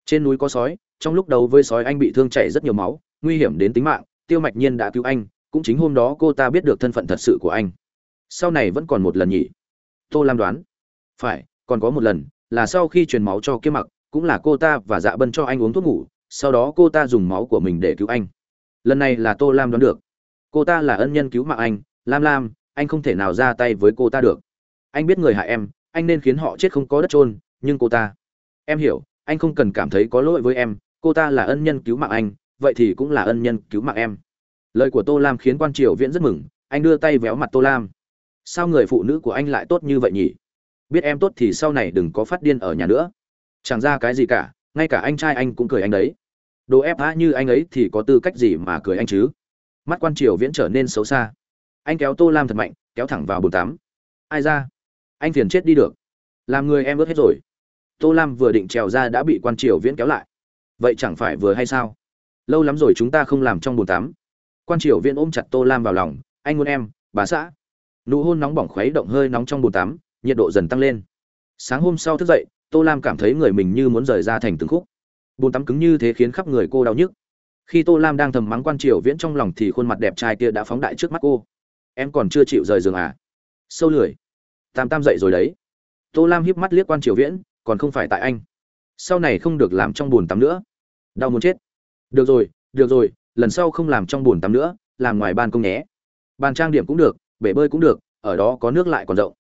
Trên núi có sói, trong lúc đầu với sói anh bị thương chảy rất nhiều máu, nguy hiểm đến tính mạng, tiêu mạch nhiên đã cứu anh, cũng chính hôm đó cô ta biết được thân phận thật sự của anh. Sau này vẫn còn một lần nhỉ? Tô lam đoán. Phải, còn có một lần, là sau khi truyền máu cho kiếm mặc, cũng là cô ta và dạ bân cho anh uống thuốc ngủ, sau đó cô ta dùng máu của mình để cứu anh. Lần này là tô lam đoán được. Cô ta là ân nhân cứu mạng anh lam lam, anh không thể nào ra tay với cô ta được. Anh biết người hại em, anh nên khiến họ chết không có đất trôn nhưng cô ta. Em hiểu, anh không cần cảm thấy có lỗi với em, cô ta là ân nhân cứu mạng anh, vậy thì cũng là ân nhân cứu mạng em. Lời của tô lam khiến quan triều viễn rất mừng, anh đưa tay véo mặt tô lam. Sao người phụ nữ của anh lại tốt như vậy nhỉ? Biết em tốt thì sau này đừng có phát điên ở nhà nữa. Chẳng ra cái gì cả, ngay cả anh trai anh cũng cười anh đấy. Đồ ép á như anh ấy thì có tư cách gì mà cười anh chứ? Mắt quan triều viễn trở nên xấu xa anh kéo tô lam thật mạnh, kéo thẳng vào bồn tắm. Ai ra? Anh phiền chết đi được. Làm người em ướt hết rồi. Tô lam vừa định trèo ra đã bị quan triều viễn kéo lại. Vậy chẳng phải vừa hay sao? Lâu lắm rồi chúng ta không làm trong bồn tắm. Quan triều viễn ôm chặt tô lam vào lòng. Anh muốn em, bà xã. Nụ hôn nóng bỏng khuấy động hơi nóng trong bồn tắm, nhiệt độ dần tăng lên. Sáng hôm sau thức dậy, tô lam cảm thấy người mình như muốn rời ra thành từng khúc. Bồn tắm cứng như thế khiến khắp người cô đau nhức. Khi tô lam đang thầm mắng quan triều viễn trong lòng thì khuôn mặt đẹp trai kia đã phóng đại trước mắt cô em còn chưa chịu rời giường à? Sâu lười. Tam tam dậy rồi đấy. Tô lam híp mắt liếc quan triều viễn, còn không phải tại anh. Sau này không được làm trong bồn tắm nữa. Đau muốn chết. Được rồi được rồi, lần sau không làm trong bồn tắm nữa, làm ngoài ban công nhé. Bàn trang điểm cũng được, bể bơi cũng được, ở đó có nước lại còn rộng.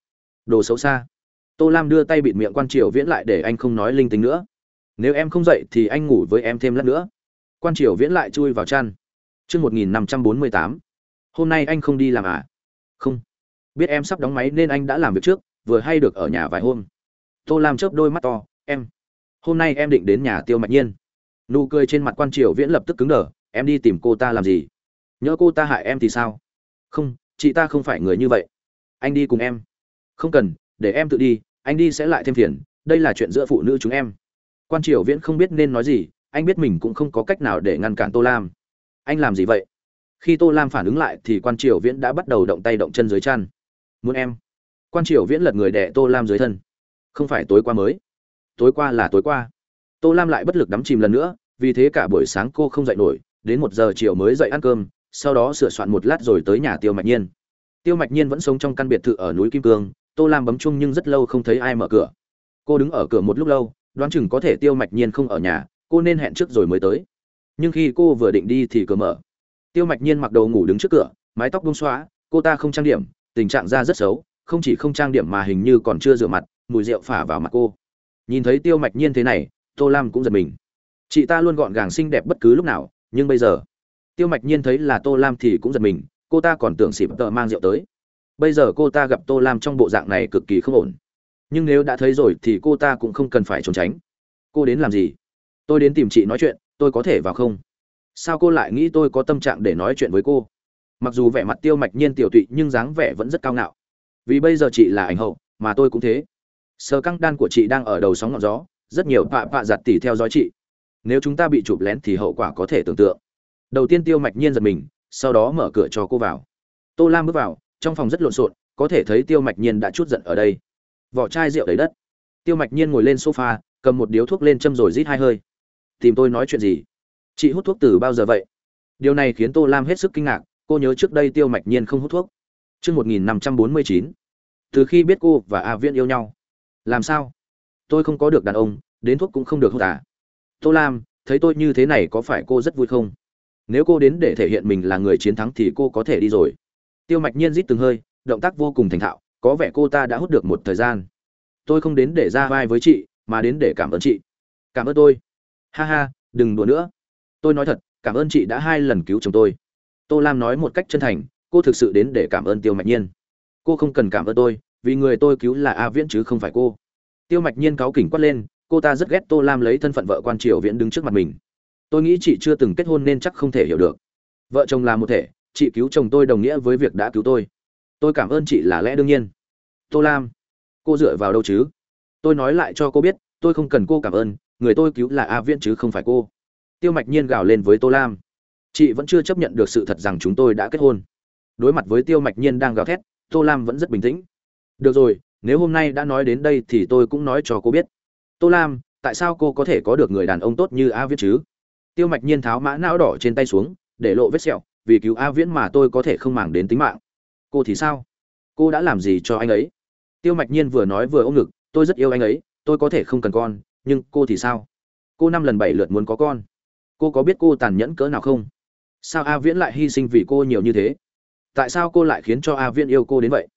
Đồ xấu xa. Tô lam đưa tay bịt miệng quan triều viễn lại để anh không nói linh tính nữa. Nếu em không dậy thì anh ngủ với em thêm lát nữa. Quan triều viễn lại chui vào chăn. Chương một nghìn năm trăm bốn mươi tám hôm nay anh không đi làm à? Không. Biết em sắp đóng máy nên anh đã làm việc trước, vừa hay được ở nhà vài hôm. Tô lam chớp đôi mắt to, em, hôm nay em định đến nhà tiêu mạch nhiên. Nụ cười trên mặt quan triều viễn lập tức cứng đờ, em đi tìm cô ta làm gì? Nhớ cô ta hại em thì sao? Không, chị ta không phải người như vậy. Anh đi cùng em. Không cần, để em tự đi, anh đi sẽ lại thêm phiền, đây là chuyện giữa phụ nữ chúng em. Quan triều viễn không biết nên nói gì, anh biết mình cũng không có cách nào để ngăn cản tô lam. Anh làm gì vậy? Khi tô lam phản ứng lại thì quan triều viễn đã bắt đầu động tay động chân dưới chăn. Muốn em. Quan triều viễn lật người đẻ tô lam dưới thân. Không phải tối qua mới. Tối qua là tối qua. Tô lam lại bất lực đắm chìm lần nữa, vì thế cả buổi sáng cô không dậy nổi, đến một giờ chiều mới dậy ăn cơm, sau đó sửa soạn một lát rồi tới nhà tiêu mạch nhiên. Tiêu mạch nhiên vẫn sống trong căn biệt thự ở núi kim cương, tô lam bấm chung nhưng rất lâu không thấy ai mở cửa. Cô đứng ở cửa một lúc lâu, đoán chừng có thể tiêu mạch nhiên không ở nhà, cô nên hẹn trước rồi mới tới. Nhưng khi cô vừa định đi thì cửa mở tiêu mạch nhiên mặc đồ ngủ đứng trước cửa, mái tóc bông xóa cô ta không trang điểm, tình trạng da rất xấu, không chỉ không trang điểm mà hình như còn chưa rửa mặt, mùi rượu phả vào mặt cô. Nhìn thấy tiêu mạch nhiên thế này, tô lam cũng giật mình. Chị ta luôn gọn gàng xinh đẹp bất cứ lúc nào, nhưng bây giờ, tiêu mạch nhiên thấy là tô lam thì cũng giật mình, cô ta còn tưởng xịp tợ mang rượu tới. Bây giờ cô ta gặp tô lam trong bộ dạng này cực kỳ không ổn. Nhưng nếu đã thấy rồi thì cô ta cũng không cần phải trốn tránh. Cô đến làm gì? Tôi đến tìm chị nói chuyện, tôi có thể vào không? Sao cô lại nghĩ tôi có tâm trạng để nói chuyện với cô? Mặc dù vẻ mặt tiêu mạch nhiên tiểu tụy nhưng dáng vẻ vẫn rất cao ngạo. Vì bây giờ chị là ảnh hậu, mà tôi cũng thế. Sờ căng đan của chị đang ở đầu sóng ngọn gió, rất nhiều pạ pạ giặt tỉ theo dõi chị. Nếu chúng ta bị chụp lén thì hậu quả có thể tưởng tượng. Đầu tiên tiêu mạch nhiên giật mình, sau đó mở cửa cho cô vào. Tô lam bước vào, trong phòng rất lộn xộn, có thể thấy tiêu mạch nhiên đã chút giận ở đây. Vỏ chai rượu đầy đất. Tiêu mạch nhiên ngồi lên sofa, cầm một điếu thuốc lên châm rồi rít hai hơi. Tìm tôi nói chuyện gì? Chị hút thuốc từ bao giờ vậy điều này khiến tô lam hết sức kinh ngạc cô nhớ trước đây tiêu mạch nhiên không hút thuốc Trước 1549, từ khi biết cô và A Viễn yêu nhau. Làm sao? Tôi không có được đàn ông, đến thuốc cũng không được hút à? Tô Lam, thấy tôi như thế này có phải cô rất vui không? Nếu cô đến để thể hiện mình là người chiến thắng thì cô có thể đi rồi. Tiêu Mạch Nhiên rít từng hơi, động tác vô cùng thành thạo, có vẻ cô ta đã hút được một thời gian. Tôi không đến để ra vai với chị, mà đến để cảm ơn chị. Cảm ơn tôi. Ha ha, đừng đùa nữa. Tôi nói thật, cảm ơn chị đã hai lần cứu chồng tôi. Tô Lam nói một cách chân thành, cô thực sự đến để cảm ơn Tiêu Mạch Nhiên. Cô không cần cảm ơn tôi, vì người tôi cứu là A Viễn chứ không phải cô. Tiêu Mạch Nhiên cáu kỉnh quát lên, cô ta rất ghét Tô Lam lấy thân phận vợ quan triều Viễn đứng trước mặt mình. Tôi nghĩ chị chưa từng kết hôn nên chắc không thể hiểu được. Vợ chồng là một thể, chị cứu chồng tôi đồng nghĩa với việc đã cứu tôi. Tôi cảm ơn chị là lẽ đương nhiên. Tô Lam, cô dựa vào đâu chứ? Tôi nói lại cho cô biết, tôi không cần cô cảm ơn, người tôi cứu là A Viễn chứ không phải cô. Tiêu Mạch Nhiên gào lên với Tô Lam. Chị vẫn chưa chấp nhận được sự thật rằng chúng tôi đã kết hôn. Đối mặt với Tiêu Mạch Nhiên đang gào thét, Tô Lam vẫn rất bình tĩnh. Được rồi, nếu hôm nay đã nói đến đây thì tôi cũng nói cho cô biết. Tô Lam, tại sao cô có thể có được người đàn ông tốt như A Viễn chứ? Tiêu Mạch Nhiên tháo mã não đỏ trên tay xuống, để lộ vết sẹo, vì cứu A Viễn mà tôi có thể không màng đến tính mạng. Cô thì sao? Cô đã làm gì cho anh ấy? Tiêu Mạch Nhiên vừa nói vừa ôm ngực, tôi rất yêu anh ấy, tôi có thể không cần con, nhưng cô thì sao? Cô năm lần bảy lượt muốn có con. Cô có biết cô tàn nhẫn cỡ nào không? Sao A Viễn lại hy sinh vì cô nhiều như thế? Tại sao cô lại khiến cho A Viễn yêu cô đến vậy?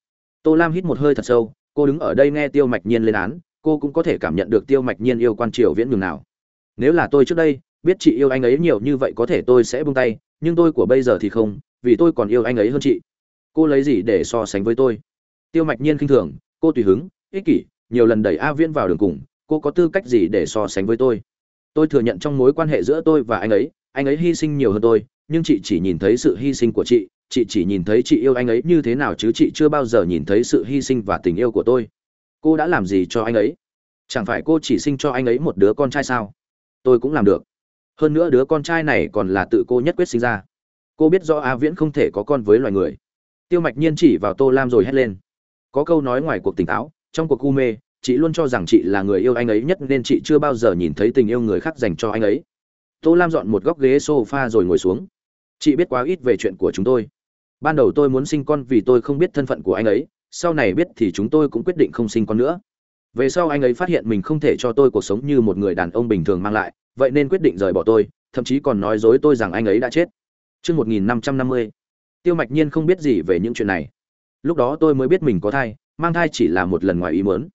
Tô Lam hít một hơi thật sâu, cô đứng ở đây nghe Tiêu Mạch Nhiên lên án, cô cũng có thể cảm nhận được Tiêu Mạch Nhiên yêu quan triều Viễn nhường nào. Nếu là tôi trước đây, biết chị yêu anh ấy nhiều như vậy có thể tôi sẽ buông tay, nhưng tôi của bây giờ thì không, vì tôi còn yêu anh ấy hơn chị. Cô lấy gì để so sánh với tôi? Tiêu Mạch Nhiên khinh thường, cô tùy hứng, ích kỷ, nhiều lần đẩy A Viễn vào đường cùng, cô có tư cách gì để so sánh với tôi? Tôi thừa nhận trong mối quan hệ giữa tôi và anh ấy, anh ấy hy sinh nhiều hơn tôi, nhưng chị chỉ nhìn thấy sự hy sinh của chị, chị chỉ nhìn thấy chị yêu anh ấy như thế nào chứ chị chưa bao giờ nhìn thấy sự hy sinh và tình yêu của tôi. Cô đã làm gì cho anh ấy? Chẳng phải cô chỉ sinh cho anh ấy một đứa con trai sao? Tôi cũng làm được. Hơn nữa đứa con trai này còn là tự cô nhất quyết sinh ra. Cô biết rõ a viễn không thể có con với loài người. Tiêu mạch nhiên chỉ vào tô lam rồi hét lên. Có câu nói ngoài cuộc tỉnh táo trong cuộc u mê chị luôn cho rằng chị là người yêu anh ấy nhất nên chị chưa bao giờ nhìn thấy tình yêu người khác dành cho anh ấy. Tô lam dọn một góc ghế s o f a rồi ngồi xuống. Chị biết quá ít về chuyện của chúng tôi. Ban đầu tôi muốn sinh con vì tôi không biết thân phận của anh ấy sau này biết thì chúng tôi cũng quyết định không sinh con nữa. Về sau anh ấy phát hiện mình không thể cho tôi cuộc sống như một người đàn ông bình thường mang lại vậy nên quyết định rời bỏ tôi thậm chí còn nói dối tôi rằng anh ấy đã chết. Trước 1550, Tiêu Mạch Nhiên không biết gì về những chuyện này. Lúc đó tôi mới biết mình có thai, mang thai chỉ là một lần ngoài ý muốn.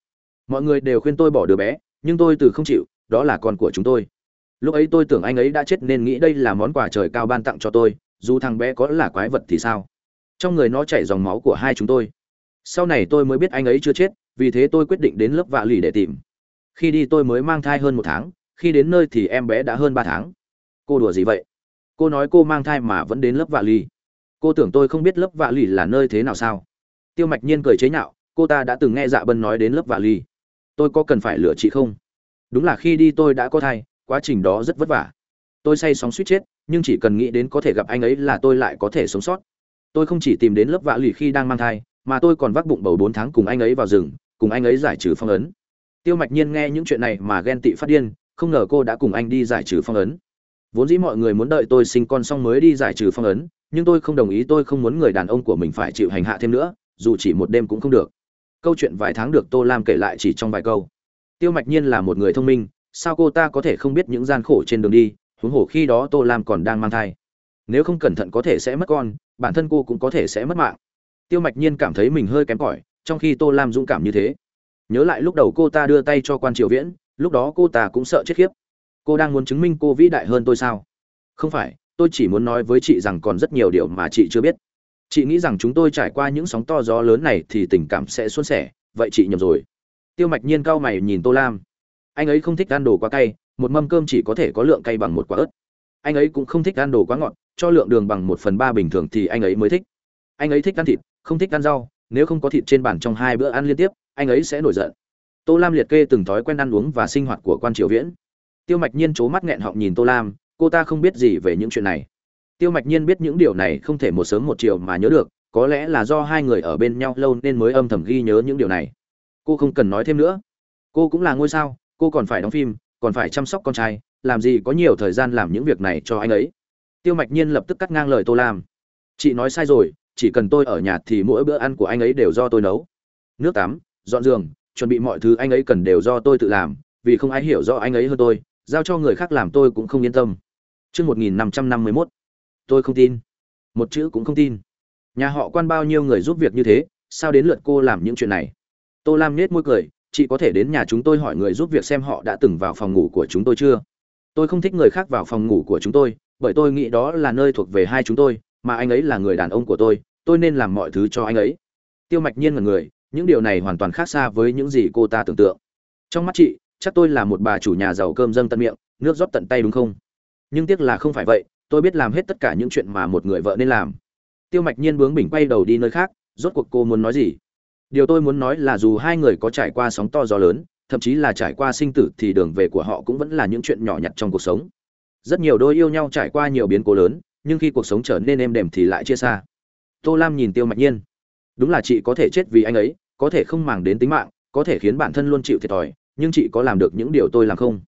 Mọi người đều khuyên tôi bỏ đứa bé, nhưng tôi từ không chịu, đó là con của chúng tôi. Lúc ấy tôi tưởng anh ấy đã chết nên nghĩ đây là món quà trời cao ban tặng cho tôi, dù thằng bé có là quái vật thì sao? trong người nó chảy dòng máu của hai chúng tôi. Sau này tôi mới biết anh ấy chưa chết vì thế tôi quyết định đến lớp vạ lì để tìm. Khi đi tôi mới mang thai hơn một tháng khi đến nơi thì em bé đã hơn ba tháng. Cô đùa gì vậy? Cô nói cô mang thai mà vẫn đến lớp vạ lì. Cô tưởng tôi không biết lớp vạ lì là nơi thế nào sao? Tiêu mạch nhiên cười chế nhạo cô ta đã từng nghe dạ bân nói đến lớp vạ lì tôi có cần phải lựa chị không? Đúng là khi đi tôi đã có thai, quá trình đó rất vất vả. Tôi say sóng suýt chết, nhưng chỉ cần nghĩ đến có thể gặp anh ấy là tôi lại có thể sống sót. Tôi không chỉ tìm đến lớp vạ lì khi đang mang thai, mà tôi còn vác bụng bầu bốn tháng cùng anh ấy vào rừng, cùng anh ấy giải trừ phong ấn. Tiêu mạch nhiên nghe những chuyện này mà ghen tị phát điên, không ngờ cô đã cùng anh đi giải trừ phong ấn. Vốn dĩ mọi người muốn đợi tôi sinh con xong mới đi giải trừ phong ấn, nhưng tôi không đồng ý, tôi không muốn người đàn ông của mình phải chịu hành hạ thêm nữa, dù chỉ một đêm cũng không được câu chuyện vài tháng được tô lam kể lại chỉ trong vài câu. Tiêu mạch nhiên là một người thông minh, sao cô ta có thể không biết những gian khổ trên đường đi, huống hồ khi đó tô lam còn đang mang thai. Nếu không cẩn thận có thể sẽ mất con, bản thân cô cũng có thể sẽ mất mạng. Tiêu mạch nhiên cảm thấy mình hơi kém cỏi, trong khi tô lam dũng cảm như thế. Nhớ lại lúc đầu cô ta đưa tay cho quan triều viễn, lúc đó cô ta cũng sợ chết khiếp. Cô đang muốn chứng minh cô vĩ đại hơn tôi sao? Không phải, tôi chỉ muốn nói với chị rằng còn rất nhiều điều mà chị chưa biết chị nghĩ rằng chúng tôi trải qua những sóng to gió lớn này thì tình cảm sẽ suôn sẻ, vậy chị nhầm rồi. Tiêu mạch nhiên cau mày nhìn tô lam. Anh ấy không thích ăn đồ quá cay, một mâm cơm chỉ có thể có lượng cay bằng một quả ớt. Anh ấy cũng không thích ăn đồ quá ngọt, cho lượng đường bằng một phần ba bình thường thì anh ấy mới thích. Anh ấy thích ăn thịt, không thích ăn rau, nếu không có thịt trên bàn trong hai bữa ăn liên tiếp, anh ấy sẽ nổi giận. Tô lam liệt kê từng thói quen ăn uống và sinh hoạt của quan triều viễn. Tiêu mạch nhiên c h ố mắt nghẹn họng nhìn tô lam, cô ta không biết gì về những chuyện này tiêu mạch nhiên biết những điều này không thể một sớm một chiều mà nhớ được, có lẽ là do hai người ở bên nhau lâu nên mới âm thầm ghi nhớ những điều này. Cô không cần nói thêm nữa. Cô cũng là ngôi sao, cô còn phải đóng phim, còn phải chăm sóc con trai, làm gì có nhiều thời gian làm những việc này cho anh ấy. Tiêu mạch nhiên lập tức cắt ngang lời tô lam. Chị nói sai rồi, chỉ cần tôi ở nhà thì mỗi bữa ăn của anh ấy đều do tôi nấu. Nước tắm, dọn giường, chuẩn bị mọi thứ anh ấy cần đều do tôi tự làm, vì không ai hiểu rõ anh ấy hơn tôi, giao cho người khác làm tôi cũng không yên tâm. Chương 1551. Tôi không tin. Một chữ cũng không tin. Nhà họ quan bao nhiêu người giúp việc như thế, sao đến lượt cô làm những chuyện này? Tô Lam nết môi cười, chị có thể đến nhà chúng tôi hỏi người giúp việc xem họ đã từng vào phòng ngủ của chúng tôi chưa? Tôi không thích người khác vào phòng ngủ của chúng tôi, bởi tôi nghĩ đó là nơi thuộc về hai chúng tôi, mà anh ấy là người đàn ông của tôi, tôi nên làm mọi thứ cho anh ấy. Tiêu Mạch Nhiên là người, những điều này hoàn toàn khác xa với những gì cô ta tưởng tượng. Trong mắt chị, chắc tôi là một bà chủ nhà giàu cơm dâng tận miệng, nước rót tận tay đúng không? nhưng tiếc là không phải vậy tôi biết làm hết tất cả những chuyện mà một người vợ nên làm. Tiêu mạch nhiên bướng bỉnh quay đầu đi nơi khác, rốt cuộc cô muốn nói gì? Điều tôi muốn nói là dù hai người có trải qua sóng to gió lớn, thậm chí là trải qua sinh tử thì đường về của họ cũng vẫn là những chuyện nhỏ nhặt trong cuộc sống. Rất nhiều đôi yêu nhau trải qua nhiều biến cố lớn, nhưng khi cuộc sống trở nên êm đềm thì lại chia xa. Tô lam nhìn tiêu mạch nhiên. Đúng là chị có thể chết vì anh ấy, có thể không màng đến tính mạng, có thể khiến bản thân luôn chịu thiệt thòi, nhưng chị có làm được những điều tôi làm không?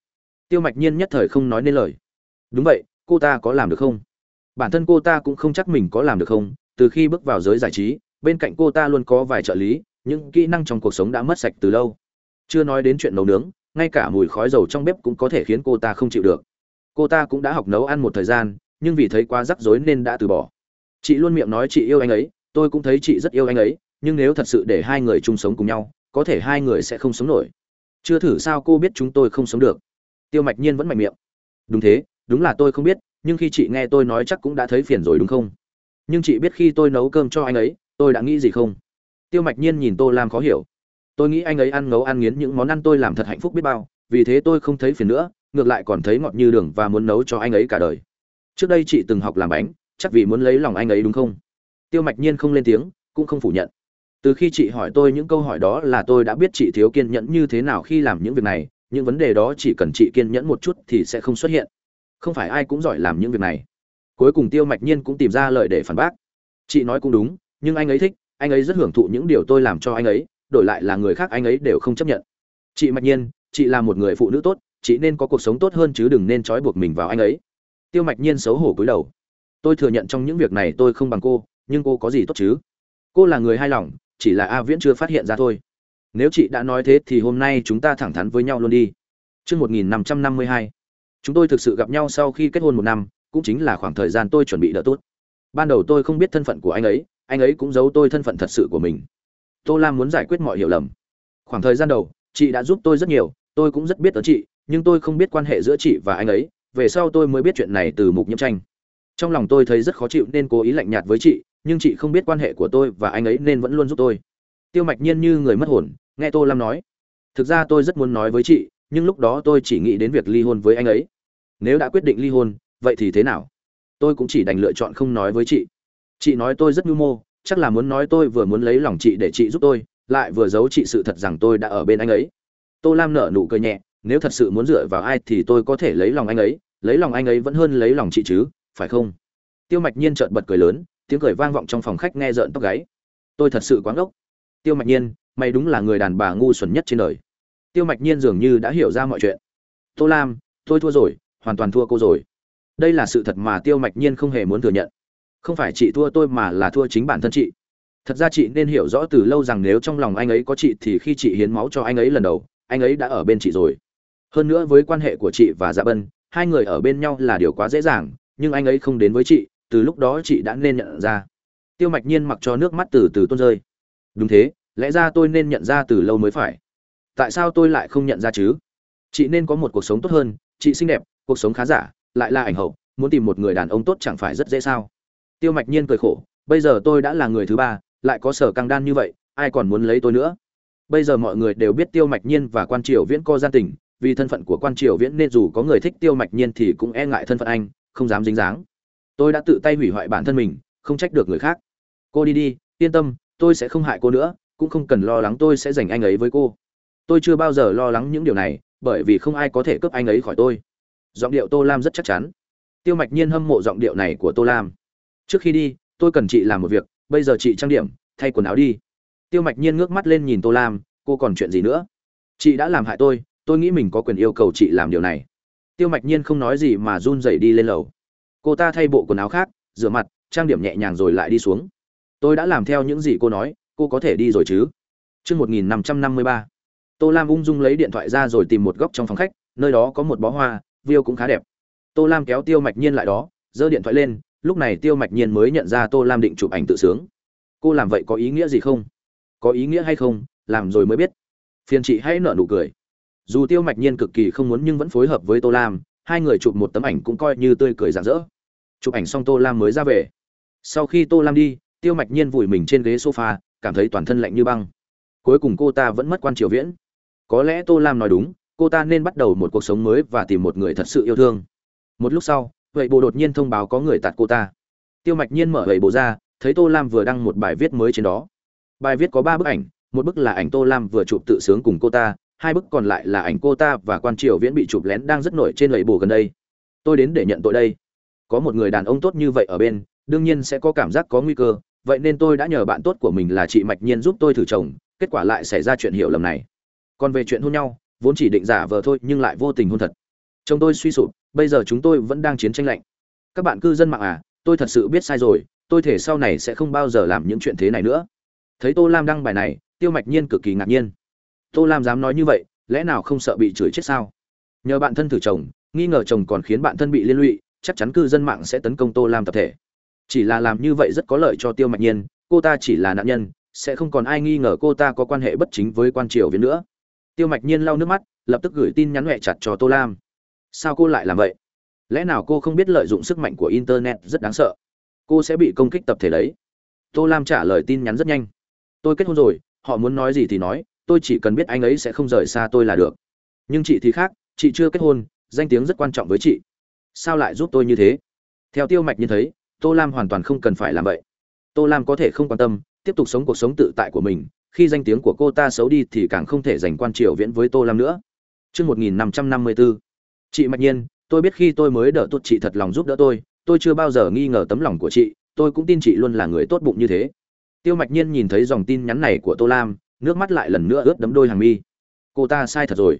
Tiêu mạch nhiên nhất thời không nói nên lời. Đúng vậy cô ta có làm được không? Bản thân cô ta cũng không chắc mình có làm được không, từ khi bước vào giới giải trí, bên cạnh cô ta luôn có vài trợ lý, những kỹ năng trong cuộc sống đã mất sạch từ lâu. Chưa nói đến chuyện nấu nướng, ngay cả mùi khói dầu trong bếp cũng có thể khiến cô ta không chịu được. Cô ta cũng đã học nấu ăn một thời gian, nhưng vì thấy quá rắc rối nên đã từ bỏ. Chị luôn miệng nói chị yêu anh ấy, tôi cũng thấy chị rất yêu anh ấy, nhưng nếu thật sự để hai người chung sống cùng nhau, có thể hai người sẽ không sống nổi. Chưa thử sao cô biết chúng tôi không sống được. Tiêu mạch nhiên vẫn mạnh miệng. Đúng thế đúng là tôi không biết, nhưng khi chị nghe tôi nói chắc cũng đã thấy phiền rồi đúng không? Nhưng chị biết khi tôi nấu cơm cho anh ấy, tôi đã nghĩ gì không? Tiêu mạch nhiên nhìn tô lam khó hiểu. Tôi nghĩ anh ấy ăn ngấu ăn nghiến những món ăn tôi làm thật hạnh phúc biết bao, vì thế tôi không thấy phiền nữa, ngược lại còn thấy ngọt như đường và muốn nấu cho anh ấy cả đời. Trước đây chị từng học làm bánh, chắc vì muốn lấy lòng anh ấy đúng không? Tiêu mạch nhiên không lên tiếng, cũng không phủ nhận. Từ khi chị hỏi tôi những câu hỏi đó là tôi đã biết chị thiếu kiên nhẫn như thế nào khi làm những việc này, những vấn đề đó chỉ cần chị kiên nhẫn một chút thì sẽ không xuất hiện không phải ai cũng giỏi làm những việc này. Cuối cùng tiêu mạch nhiên cũng tìm ra lời để phản bác. Chị nói cũng đúng nhưng anh ấy thích anh ấy rất hưởng thụ những điều tôi làm cho anh ấy đổi lại là người khác anh ấy đều không chấp nhận. Chị mạch nhiên chị là một người phụ nữ tốt chị nên có cuộc sống tốt hơn chứ đừng nên trói buộc mình vào anh ấy. Tiêu mạch nhiên xấu hổ cúi đầu. Tôi thừa nhận trong những việc này tôi không bằng cô nhưng cô có gì tốt chứ? Cô là người hài lòng chỉ là a viễn chưa phát hiện ra thôi. Nếu chị đã nói thế thì hôm nay chúng ta thẳng thắn với nhau luôn đi. Trước 1552, chúng tôi thực sự gặp nhau sau khi kết hôn một năm, cũng chính là khoảng thời gian tôi chuẩn bị đỡ tốt. Ban đầu tôi không biết thân phận của anh ấy anh ấy cũng giấu tôi thân phận thật sự của mình. Tô lam muốn giải quyết mọi hiểu lầm. Khoảng thời gian đầu, chị đã giúp tôi rất nhiều, tôi cũng rất biết ở chị, nhưng tôi không biết quan hệ giữa chị và anh ấy, về sau tôi mới biết chuyện này từ mục nhiễm tranh. Trong lòng tôi thấy rất khó chịu nên cố ý lạnh nhạt với chị, nhưng chị không biết quan hệ của tôi và anh ấy nên vẫn luôn giúp tôi. Tiêu mạch nhiên như người mất hồn, nghe tô lam nói. Thực ra tôi rất muốn nói với chị nhưng lúc đó tôi chỉ nghĩ đến việc ly hôn với anh ấy. Nếu đã quyết định ly hôn, vậy thì thế nào? Tôi cũng chỉ đành lựa chọn không nói với chị. Chị nói tôi rất nhu mô, chắc là muốn nói tôi vừa muốn lấy lòng chị để chị giúp tôi, lại vừa giấu chị sự thật rằng tôi đã ở bên anh ấy. Tô lam nở nụ cười nhẹ, nếu thật sự muốn dựa vào ai thì tôi có thể lấy lòng anh ấy, lấy lòng anh ấy vẫn hơn lấy lòng chị chứ, phải không? Tiêu mạch nhiên trợn bật cười lớn, tiếng cười vang vọng trong phòng khách nghe rợn tóc gáy. Tôi thật sự quáng ngốc. Tiêu mạch nhiên, mày đúng là người đàn bà ngu xuẩn nhất trên đời tiêu mạch nhiên dường như đã hiểu ra mọi chuyện. Tô lam, tôi thua rồi, hoàn toàn thua cô rồi. Đây là sự thật mà tiêu mạch nhiên không hề muốn thừa nhận. Không phải chị thua tôi mà là thua chính bản thân chị. Thật ra chị nên hiểu rõ từ lâu rằng nếu trong lòng anh ấy có chị thì khi chị hiến máu cho anh ấy lần đầu, anh ấy đã ở bên chị rồi. Hơn nữa với quan hệ của chị và dạ bân, hai người ở bên nhau là điều quá dễ dàng, nhưng anh ấy không đến với chị, từ lúc đó chị đã nên nhận ra. Tiêu mạch nhiên mặc cho nước mắt từ từ tuôn rơi. Đúng thế, lẽ ra tôi nên nhận ra từ lâu mới phải tại sao tôi lại không nhận ra chứ? Chị nên có một cuộc sống tốt hơn, chị xinh đẹp, cuộc sống khá giả, lại là ảnh hậu, muốn tìm một người đàn ông tốt chẳng phải rất dễ sao? Tiêu mạch nhiên cười khổ, bây giờ tôi đã là người thứ ba, lại có sở căng đan như vậy, ai còn muốn lấy tôi nữa? Bây giờ mọi người đều biết tiêu mạch nhiên và quan triều viễn co gian tình, vì thân phận của quan triều viễn nên dù có người thích tiêu mạch nhiên thì cũng e ngại thân phận anh, không dám dính dáng. Tôi đã tự tay hủy hoại bản thân mình, không trách được người khác. Cô đi đi, yên tâm, tôi sẽ không hại cô nữa, cũng không cần lo lắng tôi sẽ giành anh ấy với cô tôi chưa bao giờ lo lắng những điều này bởi vì không ai có thể cướp anh ấy khỏi tôi. Giọng điệu tô lam rất chắc chắn. Tiêu mạch nhiên hâm mộ giọng điệu này của tô lam. Trước khi đi tôi cần chị làm một việc bây giờ chị trang điểm thay quần áo đi. Tiêu mạch nhiên ngước mắt lên nhìn tô lam cô còn chuyện gì nữa? Chị đã làm hại tôi tôi nghĩ mình có quyền yêu cầu chị làm điều này. Tiêu mạch nhiên không nói gì mà run rẩy đi lên lầu. Cô ta thay bộ quần áo khác rửa mặt trang điểm nhẹ nhàng rồi lại đi xuống. Tôi đã làm theo những gì cô nói cô có thể đi rồi chứ? Trước 1553, tô lam ung dung lấy điện thoại ra rồi tìm một góc trong phòng khách, nơi đó có một bó hoa view cũng khá đẹp. Tô lam kéo tiêu mạch nhiên lại đó, giơ điện thoại lên, lúc này tiêu mạch nhiên mới nhận ra tô lam định chụp ảnh tự sướng. Cô làm vậy có ý nghĩa gì không? Có ý nghĩa hay không? Làm rồi mới biết. Phiền chị hãy nợ nụ cười. Dù tiêu mạch nhiên cực kỳ không muốn nhưng vẫn phối hợp với tô lam, hai người chụp một tấm ảnh cũng coi như tươi cười rạng rỡ. Chụp ảnh xong tô lam mới ra về. Sau khi tô lam đi, tiêu mạch nhiên vùi mình trên ghế sofa, cảm thấy toàn thân lạnh như băng. Cuối cùng cô ta vẫn mất quan triều viễn có lẽ tô lam nói đúng, cô ta nên bắt đầu một cuộc sống mới và tìm một người thật sự yêu thương. Một lúc sau vậy bộ đột nhiên thông báo có người tạt cô ta. Tiêu mạch nhiên mở vậy bộ ra, thấy tô lam vừa đăng một bài viết mới trên đó. Bài viết có ba bức ảnh, một bức là ảnh tô lam vừa chụp tự sướng cùng cô ta, hai bức còn lại là ảnh cô ta và quan triều viễn bị chụp lén đang rất nổi trên lầy bồ gần đây. Tôi đến để nhận tội đây. Có một người đàn ông tốt như vậy ở bên, đương nhiên sẽ có cảm giác có nguy cơ, vậy nên tôi đã nhờ bạn tốt của mình là chị mạch nhiên giúp tôi thử chồng, kết quả lại xảy ra chuyện hiểu lầm này còn về chuyện hôn nhau, vốn chỉ định giả vờ thôi nhưng lại vô tình hôn thật. Chồng tôi suy sụp, bây giờ chúng tôi vẫn đang chiến tranh lạnh. Các bạn cư dân mạng à tôi thật sự biết sai rồi, tôi thể sau này sẽ không bao giờ làm những chuyện thế này nữa. Thấy tô lam đăng bài này, tiêu mạch nhiên cực kỳ ngạc nhiên. Tô lam dám nói như vậy, lẽ nào không sợ bị chửi chết sao? Nhờ bạn thân thử chồng, nghi ngờ chồng còn khiến bạn thân bị liên lụy, chắc chắn cư dân mạng sẽ tấn công tô lam tập thể. Chỉ là làm như vậy rất có lợi cho tiêu mạch nhiên, cô ta chỉ là nạn nhân, sẽ không còn ai nghi ngờ cô ta có quan hệ bất chính với quan triều viễn nữa tiêu mạch nhiên lau nước mắt, lập tức gửi tin nhắn huệ chặt cho tô lam. Sao cô lại làm vậy? Lẽ nào cô không biết lợi dụng sức mạnh của internet rất đáng sợ? Cô sẽ bị công kích tập thể đấy. Tô lam trả lời tin nhắn rất nhanh. Tôi kết hôn rồi, họ muốn nói gì thì nói, tôi chỉ cần biết anh ấy sẽ không rời xa tôi là được. Nhưng chị thì khác, chị chưa kết hôn, danh tiếng rất quan trọng với chị. Sao lại giúp tôi như thế? Theo tiêu mạch như thấy, tô lam hoàn toàn không cần phải làm vậy. Tô lam có thể không quan tâm, tiếp tục sống cuộc sống tự tại của mình khi danh tiếng của cô ta xấu đi thì càng không thể giành quan triều viễn với tô lam nữa Chương 1554. Chị Mạch Nhiên, tôi biết khi tôi mới đỡ tốt chị thật lòng giúp đỡ tôi, tôi chưa bao giờ nghi ngờ tấm lòng của chị, tôi cũng tin chị luôn là người tốt bụng như thế. Tiêu Mạch Nhiên nhìn thấy dòng tin nhắn này của Tô Lam, nước mắt lại lần nữa ướt đấm đôi hàng mi. Cô ta sai thật rồi.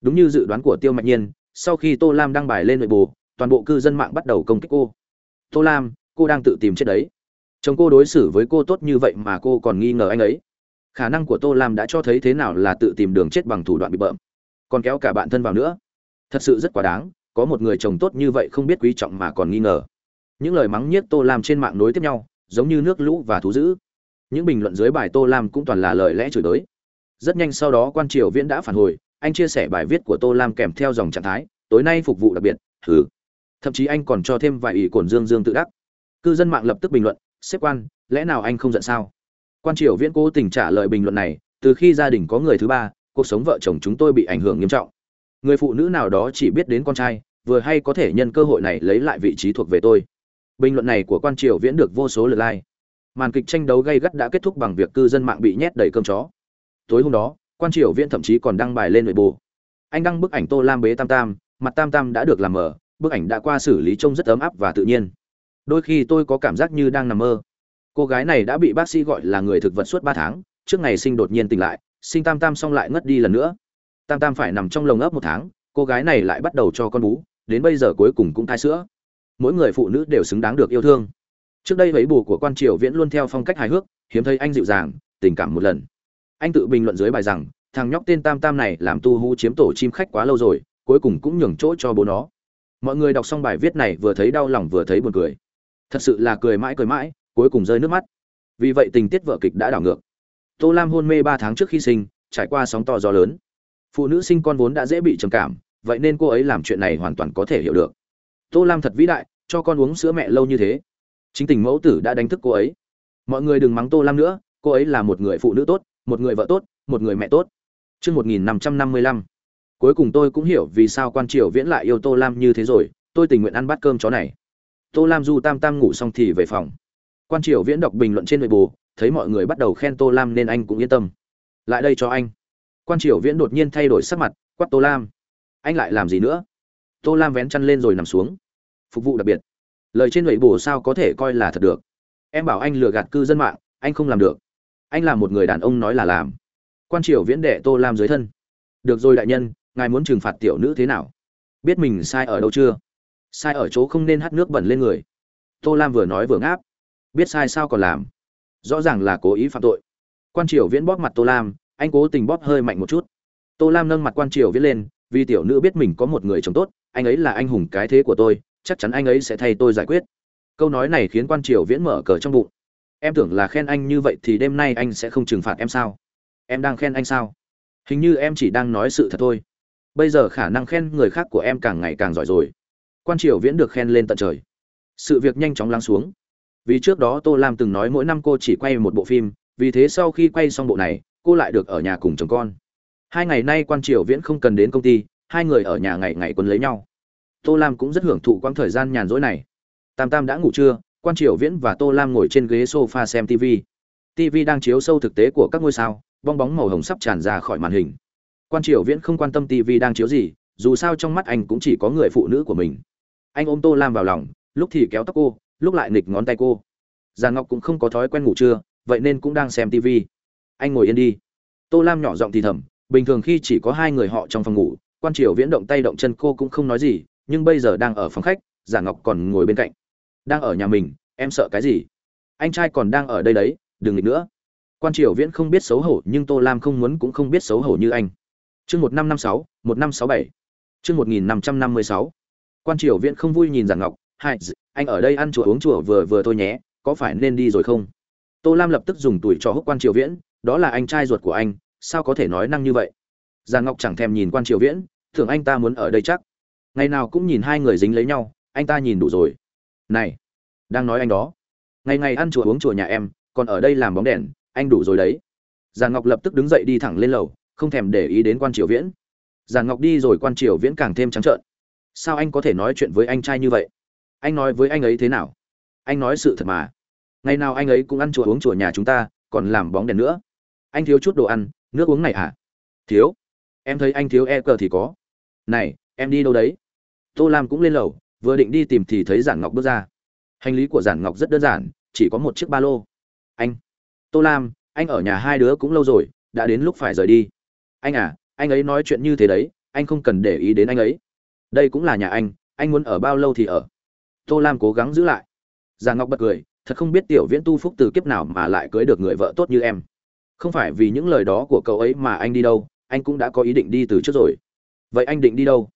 Đúng như dự đoán của Tiêu Mạch Nhiên, sau khi Tô Lam đăng bài lên nội bộ, toàn bộ cư dân mạng bắt đầu công kích cô. Tô Lam, cô đang tự tìm chết đấy. Chồng cô đối xử với cô tốt như vậy mà cô còn nghi ngờ anh ấy. Khả năng của Tô Lam đã cho thấy thế nào là tự tìm đường chết bằng thủ đoạn bị bợm. Còn kéo cả bạn thân vào nữa. Thật sự rất quá đáng, có một người chồng tốt như vậy không biết quý trọng mà còn nghi ngờ. Những lời mắng nhiếc tô lam trên mạng nối tiếp nhau, giống như nước lũ và thú dữ. Những bình luận dưới bài tô lam cũng toàn là lời lẽ chửi tới rất nhanh sau đó quan triều viễn đã phản hồi, anh chia sẻ bài viết của tô lam kèm theo dòng trạng thái, tối nay phục vụ đặc biệt thử thậm chí anh còn cho thêm vài ý cồn dương dương tự đắc. Cư dân mạng lập tức bình luận xếp quan, lẽ nào anh không giận sao? Quan triều viễn cố tình trả lời bình luận này từ khi gia đình có người thứ ba cuộc sống vợ chồng chúng tôi bị ảnh hưởng nghiêm trọng. Người phụ nữ nào đó chỉ biết đến con trai vừa hay có thể nhân cơ hội này lấy lại vị trí thuộc về tôi. Bình luận này của quan triều viễn được vô số lượt like. Màn kịch tranh đấu gay gắt đã kết thúc bằng việc cư dân mạng bị nhét đầy cơm chó. Tối hôm đó quan triều viễn thậm chí còn đăng bài lên nội bộ anh đăng bức ảnh tô lam bế tam tam mặt tam tam đã được làm mở, bức ảnh đã qua xử lý trông rất ấm áp và tự nhiên. Đôi khi tôi có cảm giác như đang nằm mơ cô gái này đã bị bác sĩ gọi là người thực vật suốt ba tháng, trước ngày sinh đột nhiên tỉnh lại, sinh tam tam xong lại ngất đi lần nữa. Tam tam phải nằm trong lồng ấp một tháng, cô gái này lại bắt đầu cho con bú, đến bây giờ cuối cùng cũng thai sữa. Mỗi người phụ nữ đều xứng đáng được yêu thương. Trước đây vấy bù của quan triều viễn luôn theo phong cách hài hước, hiếm thấy anh dịu dàng, tình cảm một lần. Anh tự bình luận dưới bài rằng, thằng nhóc tên tam tam này làm tu hú chiếm tổ chim khách quá lâu rồi, cuối cùng cũng nhường chỗ cho bố nó. Mọi người đọc xong bài viết này vừa thấy đau lòng vừa thấy buồn cười. Thật sự là cười mãi cười mãi cuối cùng rơi nước mắt. Vì vậy tình tiết vợ kịch đã đảo ngược. Tô lam hôn mê ba tháng trước khi sinh trải qua sóng to gió lớn. Phụ nữ sinh con vốn đã dễ bị trầm cảm vậy nên cô ấy làm chuyện này hoàn toàn có thể hiểu được. Tô lam thật vĩ đại cho con uống sữa mẹ lâu như thế. Chính tình mẫu tử đã đánh thức cô ấy. Mọi người đừng mắng tô lam nữa cô ấy là một người phụ nữ tốt một người vợ tốt một người mẹ tốt. Chương 1555. Cuối cùng tôi cũng hiểu vì sao quan triều viễn lại yêu Tô Lam như thế rồi, tôi tình nguyện ăn bát cơm chó này. Tô Lam du tam tam ngủ xong thì về phòng. Quan triều viễn đọc bình luận trên Weibo, thấy mọi người bắt đầu khen tô lam nên anh cũng yên tâm. Lại đây cho anh. Quan triều viễn đột nhiên thay đổi sắc mặt quát tô lam. Anh lại làm gì nữa? Tô lam vén chăn lên rồi nằm xuống. Phục vụ đặc biệt. Lời trên nội bộ sao có thể coi là thật được? Em bảo anh lừa gạt cư dân mạng anh không làm được. Anh là một người đàn ông nói là làm. Quan triều viễn đệ tô lam dưới thân. Được rồi đại nhân ngài muốn trừng phạt tiểu nữ thế nào? Biết mình sai ở đâu chưa? Sai ở chỗ không nên hắt nước bẩn lên người. Tô lam vừa nói vừa ngáp biết sai sao còn làm. Rõ ràng là cố ý phạm tội. Quan triều viễn bóp mặt tô lam, anh cố tình bóp hơi mạnh một chút. Tô lam nâng mặt quan triều viễn lên, vì tiểu nữ biết mình có một người chồng tốt, anh ấy là anh hùng cái thế của tôi, chắc chắn anh ấy sẽ thay tôi giải quyết. Câu nói này khiến quan triều viễn mở cờ trong bụng. Em tưởng là khen anh như vậy thì đêm nay anh sẽ không trừng phạt em sao? Em đang khen anh sao? Hình như em chỉ đang nói sự thật thôi. Bây giờ khả năng khen người khác của em càng ngày càng giỏi rồi. Quan triều viễn được khen lên tận trời. Sự việc nhanh chóng lắng xuống vì trước đó tô lam từng nói mỗi năm cô chỉ quay một bộ phim, vì thế sau khi quay xong bộ này, cô lại được ở nhà cùng chồng con. Hai ngày nay quan triều viễn không cần đến công ty, hai người ở nhà ngày ngày quấn lấy nhau. Tô lam cũng rất hưởng thụ quãng thời gian nhàn rỗi này. Tam tam đã ngủ trưa, quan triều viễn và tô lam ngồi trên ghế s o f a xem tv tv đang chiếu sâu thực tế của các ngôi sao, bong bóng màu hồng sắp tràn ra khỏi màn hình. Quan triều viễn không quan tâm tv đang chiếu gì, dù sao trong mắt anh cũng chỉ có người phụ nữ của mình. Anh ôm tô lam vào lòng, lúc thì kéo tóc cô lúc lại nghịch ngón tay cô. Già ngọc cũng không có thói quen ngủ trưa, vậy nên cũng đang xem tv anh ngồi yên đi. Tô lam nhỏ giọng thì thầm, bình thường khi chỉ có hai người họ trong phòng ngủ, quan triều viễn động tay động chân cô cũng không nói gì, nhưng bây giờ đang ở phòng khách giả ngọc còn ngồi bên cạnh. Đang ở nhà mình, em sợ cái gì? Anh trai còn đang ở đây đấy, đừng nghịch nữa. Quan triều viễn không biết xấu hổ, nhưng tô lam không muốn cũng không biết xấu hổ như anh. Chương một năm năm sáu, một năm sáu bảy. Chương một nghìn năm trăm năm mươi sáu. Quan triều viễn không vui nhìn giả ngọc, hai anh ở đây ăn chùa uống chùa vừa vừa thôi nhé, có phải nên đi rồi không? Tô lam lập tức dùng tuổi cho húc quan triều viễn, đó là anh trai ruột của anh, sao có thể nói năng như vậy? Già ngọc chẳng thèm nhìn quan triều viễn thường anh ta muốn ở đây chắc. Ngày nào cũng nhìn hai người dính lấy nhau, anh ta nhìn đủ rồi. Này, đang nói anh đó. Ngày ngày ăn chùa uống chùa nhà em, còn ở đây làm bóng đèn, anh đủ rồi đấy. Già ngọc lập tức đứng dậy đi thẳng lên lầu, không thèm để ý đến quan triều viễn. Già ngọc đi rồi quan triều viễn càng thêm trắng trợn. Sao anh có thể nói chuyện với anh trai như vậy? Anh nói với anh ấy thế nào? Anh nói sự thật mà. Ngày nào anh ấy cũng ăn chùa uống chùa nhà chúng ta, còn làm bóng đèn nữa. Anh thiếu chút đồ ăn, nước uống này à? Thiếu. Em thấy anh thiếu e cờ thì có. Này, em đi đâu đấy? Tô lam cũng lên lầu, vừa định đi tìm thì thấy giản ngọc bước ra. Hành lý của giản ngọc rất đơn giản, chỉ có một chiếc ba lô. Anh. Tô lam, anh ở nhà hai đứa cũng lâu rồi, đã đến lúc phải rời đi. Anh à anh ấy nói chuyện như thế đấy, anh không cần để ý đến anh ấy. Đây cũng là nhà anh anh muốn ở bao lâu thì ở? Tô lam cố gắng giữ lại. Già ngọc bật cười, thật không biết tiểu viễn tu phúc từ kiếp nào mà lại cưới được người vợ tốt như em. Không phải vì những lời đó của cậu ấy mà anh đi đâu, anh cũng đã có ý định đi từ trước rồi. Vậy anh định đi đâu?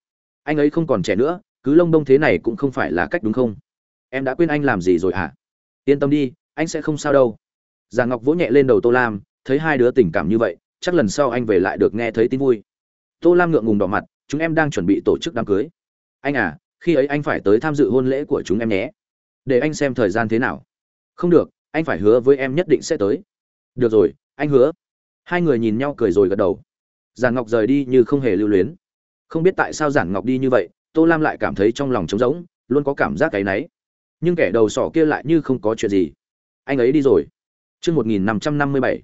Anh ấy không còn trẻ nữa, cứ lông bông thế này cũng không phải là cách đúng không? Em đã quên anh làm gì rồi hả? À? yên tâm đi, anh sẽ không sao đâu. Già ngọc vỗ nhẹ lên đầu tô lam, thấy hai đứa tình cảm như vậy, chắc lần sau anh về lại được nghe thấy tin vui. Tô lam ngượng ngùng đỏ mặt, chúng em đang chuẩn bị tổ chức đám cưới. Anh à khi ấy anh phải tới tham dự hôn lễ của chúng em nhé. Để anh xem thời gian thế nào. Không được, anh phải hứa với em nhất định sẽ tới. Được rồi, anh hứa. Hai người nhìn nhau cười rồi gật đầu. Giản ngọc rời đi như không hề lưu luyến. Không biết tại sao giản ngọc đi như vậy, tô lam lại cảm thấy trong lòng trống rỗng, luôn có cảm giác cái náy. Nhưng kẻ đầu sỏ kia lại như không có chuyện gì. Anh ấy đi rồi. Chương một nghìn năm trăm năm mươi bảy.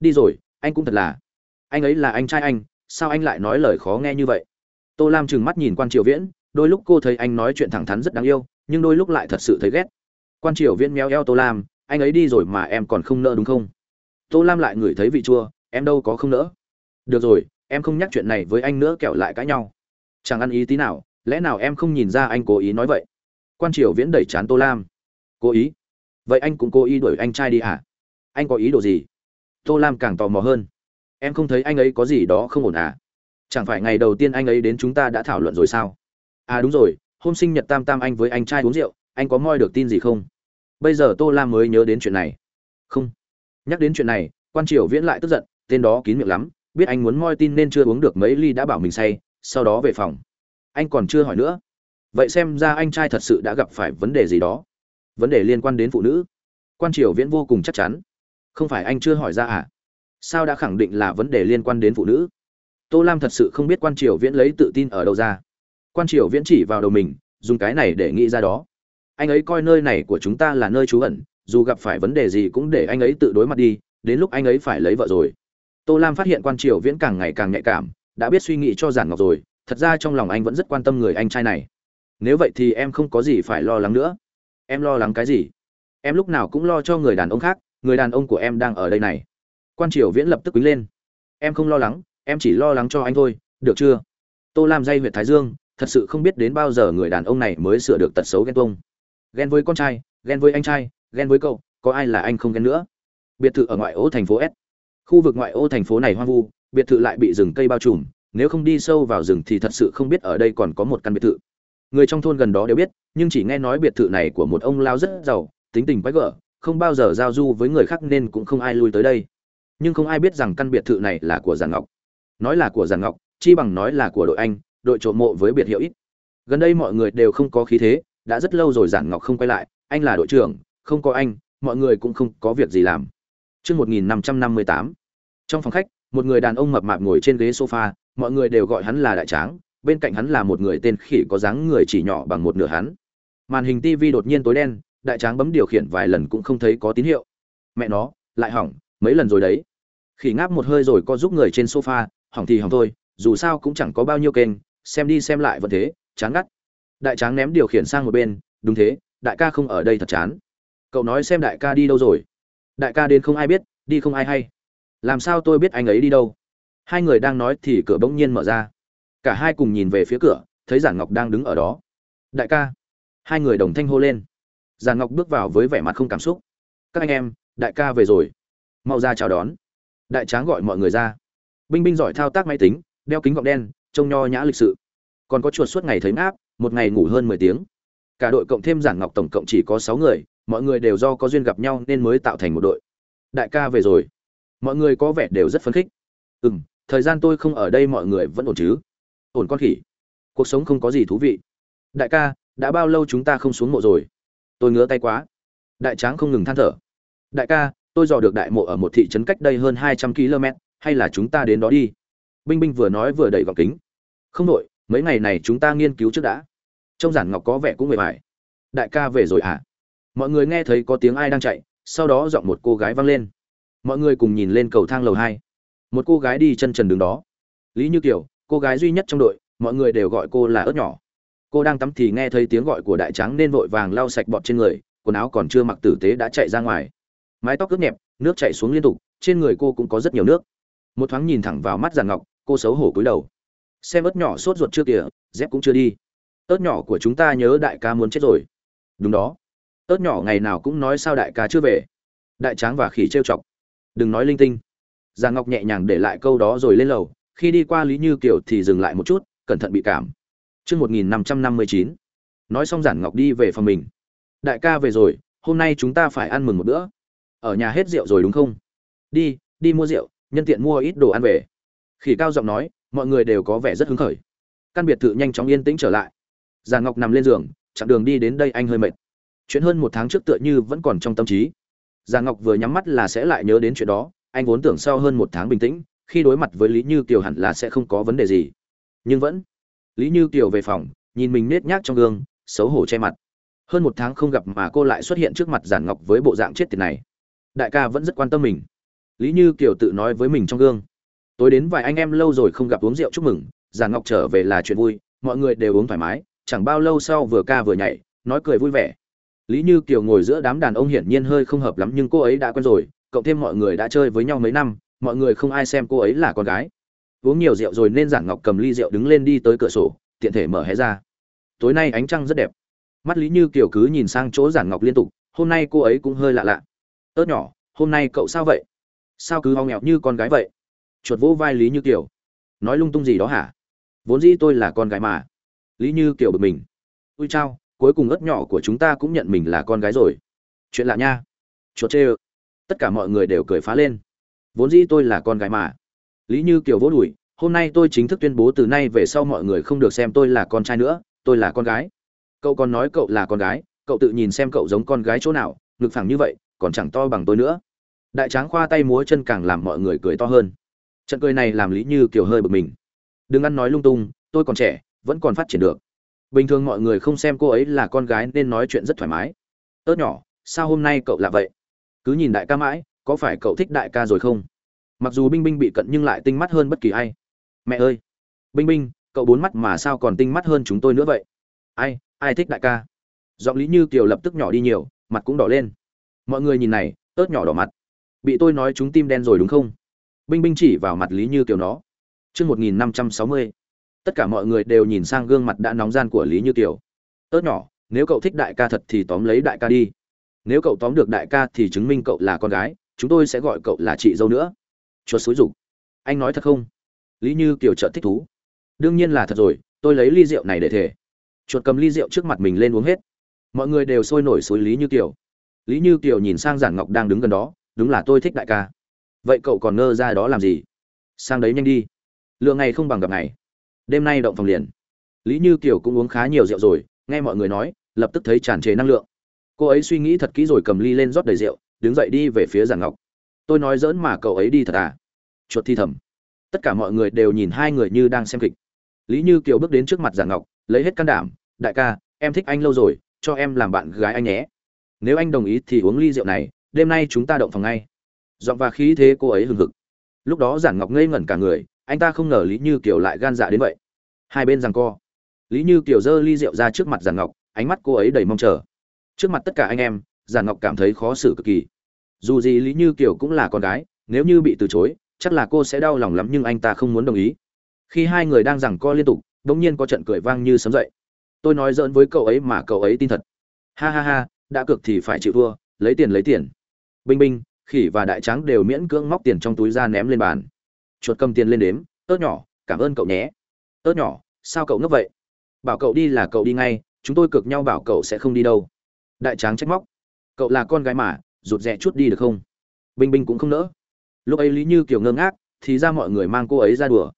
Đi rồi, anh cũng thật là. Anh ấy là anh trai anh, sao anh lại nói lời khó nghe như vậy? Tô lam trừng mắt nhìn quan triều viễn đôi lúc cô thấy anh nói chuyện thẳng thắn rất đáng yêu, nhưng đôi lúc lại thật sự thấy ghét. Quan triều viễn méo eo tô lam, anh ấy đi rồi mà em còn không nỡ đúng không? Tô lam lại ngửi thấy vị chua, em đâu có không nỡ. Được rồi, em không nhắc chuyện này với anh nữa kẹo lại cãi nhau. Chẳng ăn ý tí nào, lẽ nào em không nhìn ra anh cố ý nói vậy? Quan triều viễn đẩy chán tô lam. Cố ý? Vậy anh cũng cố ý đuổi anh trai đi à anh có ý đồ gì? Tô lam càng tò mò hơn. Em không thấy anh ấy có gì đó không ổn à? Chẳng phải ngày đầu tiên anh ấy đến chúng ta đã thảo luận rồi sao? À đúng rồi, hôm sinh nhật tam tam anh với anh trai uống rượu, anh có moi được tin gì không? Bây giờ tô lam mới nhớ đến chuyện này. Không. Nhắc đến chuyện này, quan triều viễn lại tức giận, tên đó kín miệng lắm, biết anh muốn moi tin nên chưa uống được mấy ly đã bảo mình say, sau đó về phòng. Anh còn chưa hỏi nữa. Vậy xem ra anh trai thật sự đã gặp phải vấn đề gì đó. Vấn đề liên quan đến phụ nữ. Quan triều viễn vô cùng chắc chắn. Không phải anh chưa hỏi ra à? Sao đã khẳng định là vấn đề liên quan đến phụ nữ? Tô lam thật sự không biết quan triều viễn lấy tự tin ở đâu ra quan triều viễn chỉ vào đầu mình, dùng cái này để nghĩ ra đó. Anh ấy coi nơi này của chúng ta là nơi trú ẩn, dù gặp phải vấn đề gì cũng để anh ấy tự đối mặt đi, đến lúc anh ấy phải lấy vợ rồi. Tô lam phát hiện quan triều viễn càng ngày càng nhạy cảm, đã biết suy nghĩ cho giản ngọc rồi, thật ra trong lòng anh vẫn rất quan tâm người anh trai này. Nếu vậy thì em không có gì phải lo lắng nữa. Em lo lắng cái gì? Em lúc nào cũng lo cho người đàn ông khác, người đàn ông của em đang ở đây này. Quan triều viễn lập tức quýnh lên. Em không lo lắng, em chỉ lo lắng cho anh thôi, được chưa? Tô lam dây huyệt thái dương thật sự không biết đến bao giờ người đàn ông này mới sửa được tật xấu ghen tuông. Ghen với con trai, ghen với anh trai, ghen với cậu, có ai là anh không ghen nữa? Biệt thự ở ngoại ô thành phố s. Khu vực ngoại ô thành phố này hoang vu, biệt thự lại bị rừng cây bao trùm, nếu không đi sâu vào rừng thì thật sự không biết ở đây còn có một căn biệt thự. Người trong thôn gần đó đều biết, nhưng chỉ nghe nói biệt thự này của một ông lao rất giàu, tính tình quái gở, không bao giờ giao du với người khác nên cũng không ai lui tới đây. Nhưng không ai biết rằng căn biệt thự này là của giàn ngọc. Nói là của giàn ngọc, chi bằng nói là của đội anh đội trộm mộ với biệt hiệu ít. Gần đây mọi người đều không có khí thế đã rất lâu rồi giản ngọc không quay lại anh là đội trưởng không có anh mọi người cũng không có việc gì làm. Trước 1558, trong phòng khách một người đàn ông mập mạp ngồi trên ghế sofa mọi người đều gọi hắn là đại tráng bên cạnh hắn là một người tên khỉ có dáng người chỉ nhỏ bằng một nửa hắn. Màn hình tv đột nhiên tối đen đại tráng bấm điều khiển vài lần cũng không thấy có tín hiệu. Mẹ nó lại hỏng mấy lần rồi đấy. Khỉ ngáp một hơi rồi co giúp người trên sofa hỏng thì hỏng thôi dù sao cũng chẳng có bao nhiêu kênh xem đi xem lại vẫn thế, chán ngắt. Đại tráng ném điều khiển sang một bên, đúng thế, đại ca không ở đây thật chán. Cậu nói xem đại ca đi đâu rồi. Đại ca đến không ai biết, đi không ai hay. Làm sao tôi biết anh ấy đi đâu? Hai người đang nói thì cửa bỗng nhiên mở ra. Cả hai cùng nhìn về phía cửa, thấy giản ngọc đang đứng ở đó. Đại ca. Hai người đồng thanh hô lên. Giản ngọc bước vào với vẻ mặt không cảm xúc. Các anh em, đại ca về rồi. Mau ra chào đón. Đại tráng gọi mọi người ra. Binh binh giỏi thao tác máy tính, đeo kính gọng đen trông nho nhã lịch sự. Còn có chuột suốt ngày thấy ngáp, một ngày ngủ hơn mười tiếng. Cả đội cộng thêm giản ngọc tổng cộng chỉ có sáu người, mọi người đều do có duyên gặp nhau nên mới tạo thành một đội. Đại ca về rồi. Mọi người có vẻ đều rất phấn khích. Ừ m thời gian tôi không ở đây mọi người vẫn ổn chứ? Ổn con khỉ. Cuộc sống không có gì thú vị. Đại ca, đã bao lâu chúng ta không xuống mộ rồi? Tôi ngứa tay quá. Đại tráng không ngừng than thở. Đại ca, tôi dò được đại mộ ở một thị trấn cách đây hơn hai trăm km hay là chúng ta đến đó đi? Binh binh vừa nói vừa đẩy gọng kính không đội mấy ngày này chúng ta nghiên cứu trước đã. Trong giản ngọc có vẻ cũng mệt mỏi. Đại ca về rồi à mọi người nghe thấy có tiếng ai đang chạy, sau đó giọng một cô gái vang lên. Mọi người cùng nhìn lên cầu thang lầu hai. Một cô gái đi chân trần đứng đó. Lý như kiều, cô gái duy nhất trong đội, mọi người đều gọi cô là ớt nhỏ. Cô đang tắm thì nghe thấy tiếng gọi của đại trắng nên vội vàng lau sạch bọt trên người, quần áo còn chưa mặc tử tế đã chạy ra ngoài. Mái tóc ướt nhẹp, nước chạy xuống liên tục, trên người cô cũng có rất nhiều nước. Một thoáng nhìn thẳng vào mắt giàn ngọc, cô xấu hổ cúi đầu xem ớt nhỏ sốt ruột chưa kìa dép cũng chưa đi. Ớt nhỏ của chúng ta nhớ đại ca muốn chết rồi. Đúng đó. Ớt nhỏ ngày nào cũng nói sao đại ca chưa về. Đại tráng và khỉ trêu chọc. Đừng nói linh tinh. Già ngọc nhẹ nhàng để lại câu đó rồi lên lầu khi đi qua lý như kiều thì dừng lại một chút cẩn thận bị cảm. Trước 1559, nói xong giản ngọc đi về phòng mình. Đại ca về rồi hôm nay chúng ta phải ăn mừng một bữa. Ở nhà hết rượu rồi đúng không? Đi đi mua rượu nhân tiện mua ít đồ ăn về. Khỉ cao giọng nói mọi người đều có vẻ rất hứng khởi. Căn biệt thự nhanh chóng yên tĩnh trở lại. Già ngọc nằm lên giường, chặng đường đi đến đây anh hơi mệt. Chuyện hơn một tháng trước tựa như vẫn còn trong tâm trí. Già ngọc vừa nhắm mắt là sẽ lại nhớ đến chuyện đó, anh vốn tưởng sau hơn một tháng bình tĩnh, khi đối mặt với lý như kiều hẳn là sẽ không có vấn đề gì. Nhưng vẫn, lý như kiều về phòng, nhìn mình nết nhác trong gương, xấu hổ che mặt. Hơn một tháng không gặp mà cô lại xuất hiện trước mặt giản ngọc với bộ dạng chết tiệt này. Đại ca vẫn rất quan tâm mình. Lý như kiều tự nói với mình trong gương tối đến vài anh em lâu rồi không gặp uống rượu chúc mừng giản ngọc trở về là chuyện vui, mọi người đều uống thoải mái, chẳng bao lâu sau vừa ca vừa nhảy, nói cười vui vẻ. Lý như kiều ngồi giữa đám đàn ông hiển nhiên hơi không hợp lắm nhưng cô ấy đã quen rồi, cộng thêm mọi người đã chơi với nhau mấy năm, mọi người không ai xem cô ấy là con gái. Uống nhiều rượu rồi nên giản ngọc cầm ly rượu đứng lên đi tới cửa sổ, tiện thể mở hé ra. Tối nay ánh trăng rất đẹp. Mắt lý như kiều cứ nhìn sang chỗ giản ngọc liên tục, hôm nay cô ấy cũng hơi lạ lạ. Ớt nhỏ, hôm nay cậu sao vậy? Sao cứ ho nghẹo như con gái vậy? Chuột vỗ vai lý như kiều. Nói lung tung gì đó hả? Vốn dĩ tôi là con gái mà. Lý như kiều bực mình. Ui chao, cuối cùng ớt nhỏ của chúng ta cũng nhận mình là con gái rồi. Chuyện lạ nha. Chuột chê ơ. Tất cả mọi người đều cười phá lên. Vốn dĩ tôi là con gái mà. Lý như kiều vỗ đùi, hôm nay tôi chính thức tuyên bố từ nay về sau mọi người không được xem tôi là con trai nữa, tôi là con gái. Cậu còn nói cậu là con gái, cậu tự nhìn xem cậu giống con gái chỗ nào, ngực phẳng như vậy, còn chẳng to bằng tôi nữa. Đại tráng khoa tay múa chân càng làm mọi người cười to hơn trận cười này làm lý như kiều hơi bực mình. Đừng ăn nói lung tung, tôi còn trẻ, vẫn còn phát triển được. Bình thường mọi người không xem cô ấy là con gái nên nói chuyện rất thoải mái. Ớt nhỏ, sao hôm nay cậu lạ vậy? Cứ nhìn đại ca mãi, có phải cậu thích đại ca rồi không? Mặc dù binh binh bị cận nhưng lại tinh mắt hơn bất kỳ ai. Mẹ ơi! Binh binh, cậu bốn mắt mà sao còn tinh mắt hơn chúng tôi nữa vậy? Ai ai thích đại ca? Giọng lý như kiều lập tức nhỏ đi nhiều, mặt cũng đỏ lên. Mọi người nhìn này, ớt nhỏ đỏ mặt. Bị tôi nói chúng tim đen rồi đúng không? Binh binh chỉ vào mặt lý như kiều nó. Chương một nghìn năm trăm sáu mươi. Tất cả mọi người đều nhìn sang gương mặt đã nóng gian của lý như kiều. Ớt nhỏ, nếu cậu thích đại ca thật thì tóm lấy đại ca đi. Nếu cậu tóm được đại ca thì chứng minh cậu là con gái, chúng tôi sẽ gọi cậu là chị dâu nữa. Chuột xúi rục anh nói thật không? Lý như kiều chợt thích thú. Đương nhiên là thật rồi, tôi lấy ly rượu này để thề. chuột cầm ly rượu trước mặt mình lên uống hết. Mọi người đều sôi nổi xối lý như kiều. Lý như kiều nhìn sang giản ngọc đang đứng gần đó, đúng là tôi thích đại ca vậy cậu còn ngơ ra đó làm gì? Sang đấy nhanh đi. Lựa ngày không bằng gặp ngày. Đêm nay động phòng liền. Lý như kiều cũng uống khá nhiều rượu rồi, nghe mọi người nói, lập tức thấy tràn trề năng lượng. Cô ấy suy nghĩ thật kỹ rồi cầm ly lên rót đầy rượu, đứng dậy đi về phía giản ngọc. Tôi nói dỡn mà cậu ấy đi thật à? Chuột thi thầm. Tất cả mọi người đều nhìn hai người như đang xem kịch. Lý như kiều bước đến trước mặt giản ngọc, lấy hết can đảm, đại ca, em thích anh lâu rồi, cho em làm bạn gái anh nhé. Nếu anh đồng ý thì uống ly rượu này, đêm nay chúng ta động phòng ngay giọng và khí thế cô ấy hừng hực. Lúc đó giản ngọc ngây ngẩn cả người, anh ta không ngờ lý như kiều lại gan dạ đến vậy. Hai bên rằng co. Lý như kiều giơ ly rượu ra trước mặt giản ngọc, ánh mắt cô ấy đầy mong chờ. Trước mặt tất cả anh em, giản ngọc cảm thấy khó xử cực kỳ. Dù gì lý như kiều cũng là con gái, nếu như bị từ chối, chắc là cô sẽ đau lòng lắm nhưng anh ta không muốn đồng ý. Khi hai người đang giằng co liên tục đ ỗ n g nhiên có trận cười vang như sấm dậy. Tôi nói dỡn với cậu ấy mà cậu ấy tin thật. Ha ha ha, đã cược thì phải chịu thua, lấy tiền lấy tiền. Binh binh khỉ và đại trắng đều miễn cưỡng móc tiền trong túi ra ném lên bàn. Chuột cầm tiền lên đếm tớt nhỏ, cảm ơn cậu nhé. Tớt nhỏ, sao cậu ngốc vậy? Bảo cậu đi là cậu đi ngay, chúng tôi cược nhau bảo cậu sẽ không đi đâu. Đại tráng trách móc, cậu là con gái mà, rụt rè chút đi được không? Bình Bình cũng không nỡ. Lúc ấy lý như kiều ngơ ngác, thì ra mọi người mang cô ấy ra đùa.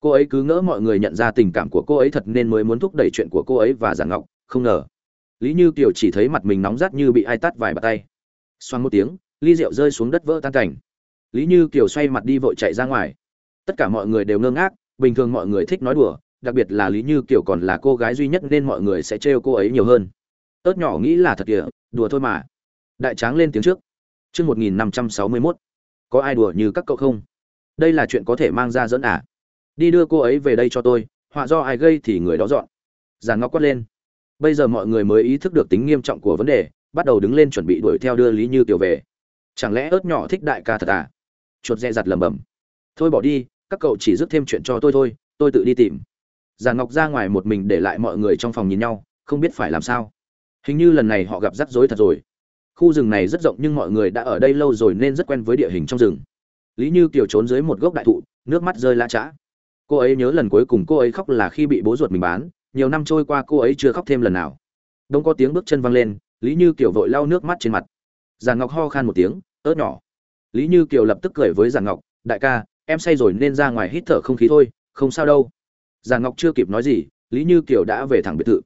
Cô ấy cứ ngỡ mọi người nhận ra tình cảm của cô ấy thật nên mới muốn thúc đẩy chuyện của cô ấy và giả ngọc, không ngờ. Lý như kiều chỉ thấy mặt mình nóng rát như bị ai tắt vài bàn tay. Xoan một tiếng ly rượu rơi xuống đất vỡ tan cảnh lý như kiều xoay mặt đi vội chạy ra ngoài. Tất cả mọi người đều ngơ ngác, bình thường mọi người thích nói đùa, đặc biệt là lý như kiều còn là cô gái duy nhất nên mọi người sẽ trêu cô ấy nhiều hơn. Ớt nhỏ nghĩ là thật kìa, đùa thôi mà. Đại tráng lên tiếng trước. Chương một nghìn năm trăm sáu mươi mốt. Có ai đùa như các cậu không? Đây là chuyện có thể mang ra dẫn à? Đi đưa cô ấy về đây cho tôi, họa do ai gây thì người đó dọn. Giàn ngóc quát lên. Bây giờ mọi người mới ý thức được tính nghiêm trọng của vấn đề, bắt đầu đứng lên chuẩn bị đuổi theo đưa lý như kiều về chẳng lẽ ớt nhỏ thích đại ca thật à? Chuột dè dặt lầm bầm thôi bỏ đi, các cậu chỉ dứt thêm chuyện cho tôi thôi, tôi tự đi tìm. Giàn ngọc ra ngoài một mình để lại mọi người trong phòng nhìn nhau, không biết phải làm sao. Hình như lần này họ gặp rắc rối thật rồi. Khu rừng này rất rộng nhưng mọi người đã ở đây lâu rồi nên rất quen với địa hình trong rừng. Lý như kiều trốn dưới một gốc đại thụ, nước mắt rơi la chã cô ấy nhớ lần cuối cùng cô ấy khóc là khi bị bố ruột mình bán, nhiều năm trôi qua cô ấy chưa khóc thêm lần nào. Đông có tiếng bước chân văng lên, lý như kiều vội lau nước mắt trên mặt. Giàn ngọc ho khan một tiếng ớt nhỏ. Lý như kiều lập tức cười với giàn ngọc, đại ca, em say rồi nên ra ngoài hít thở không khí thôi, không sao đâu. Giàn ngọc chưa kịp nói gì, lý như kiều đã về thẳng biệt thự.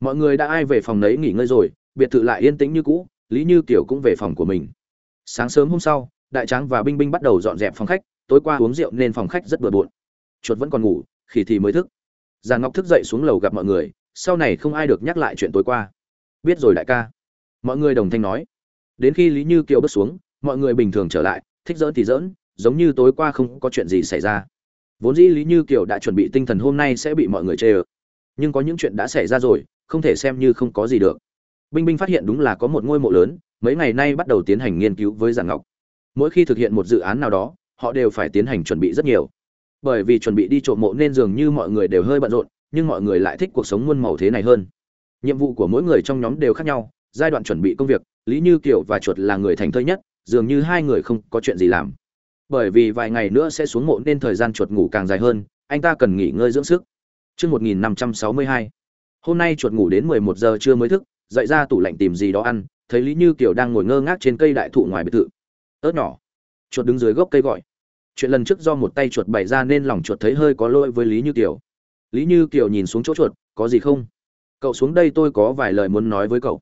Mọi người đã ai về phòng nấy nghỉ ngơi rồi, biệt thự lại yên tĩnh như cũ, lý như kiều cũng về phòng của mình. Sáng sớm hôm sau, đại tráng và binh binh bắt đầu dọn dẹp phòng khách, tối qua uống rượu nên phòng khách rất bừa bộn. Chuột vẫn còn ngủ, khỉ thì mới thức. Giàn ngọc thức dậy xuống lầu gặp mọi người, sau này không ai được nhắc lại chuyện tối qua. Biết rồi đại ca. Mọi người đồng thanh nói. Đến khi lý như kiều bước xuống mọi người bình thường trở lại, thích dỡn thì dỡn giống như tối qua không có chuyện gì xảy ra. Vốn dĩ lý như kiều đã chuẩn bị tinh thần hôm nay sẽ bị mọi người chê ờ nhưng có những chuyện đã xảy ra rồi, không thể xem như không có gì được. Binh binh phát hiện đúng là có một ngôi mộ lớn, mấy ngày nay bắt đầu tiến hành nghiên cứu với giản ngọc. Mỗi khi thực hiện một dự án nào đó, họ đều phải tiến hành chuẩn bị rất nhiều. Bởi vì chuẩn bị đi trộm mộ nên dường như mọi người đều hơi bận rộn, nhưng mọi người lại thích cuộc sống muôn màu thế này hơn. Nhiệm vụ của mỗi người trong nhóm đều khác nhau, giai đoạn chuẩn bị công việc, lý như kiều và chuột là người thành thơi nhất dường như hai người không có chuyện gì làm. Bởi vì vài ngày nữa sẽ xuống mộ nên thời gian chuột ngủ càng dài hơn anh ta cần nghỉ ngơi dưỡng sức. Trước 1562, hôm nay chuột ngủ đến 11 giờ trưa mới thức dậy ra tủ lạnh tìm gì đó ăn thấy lý như kiều đang ngồi ngơ ngác trên cây đại thụ ngoài biệt thự. Ớt nhỏ. Chuột đứng dưới gốc cây gọi. Chuyện lần trước do một tay chuột bày ra nên lòng chuột thấy hơi có lỗi với lý như kiều. Lý như kiều nhìn xuống chỗ chuột có gì không? Cậu xuống đây tôi có vài lời muốn nói với cậu.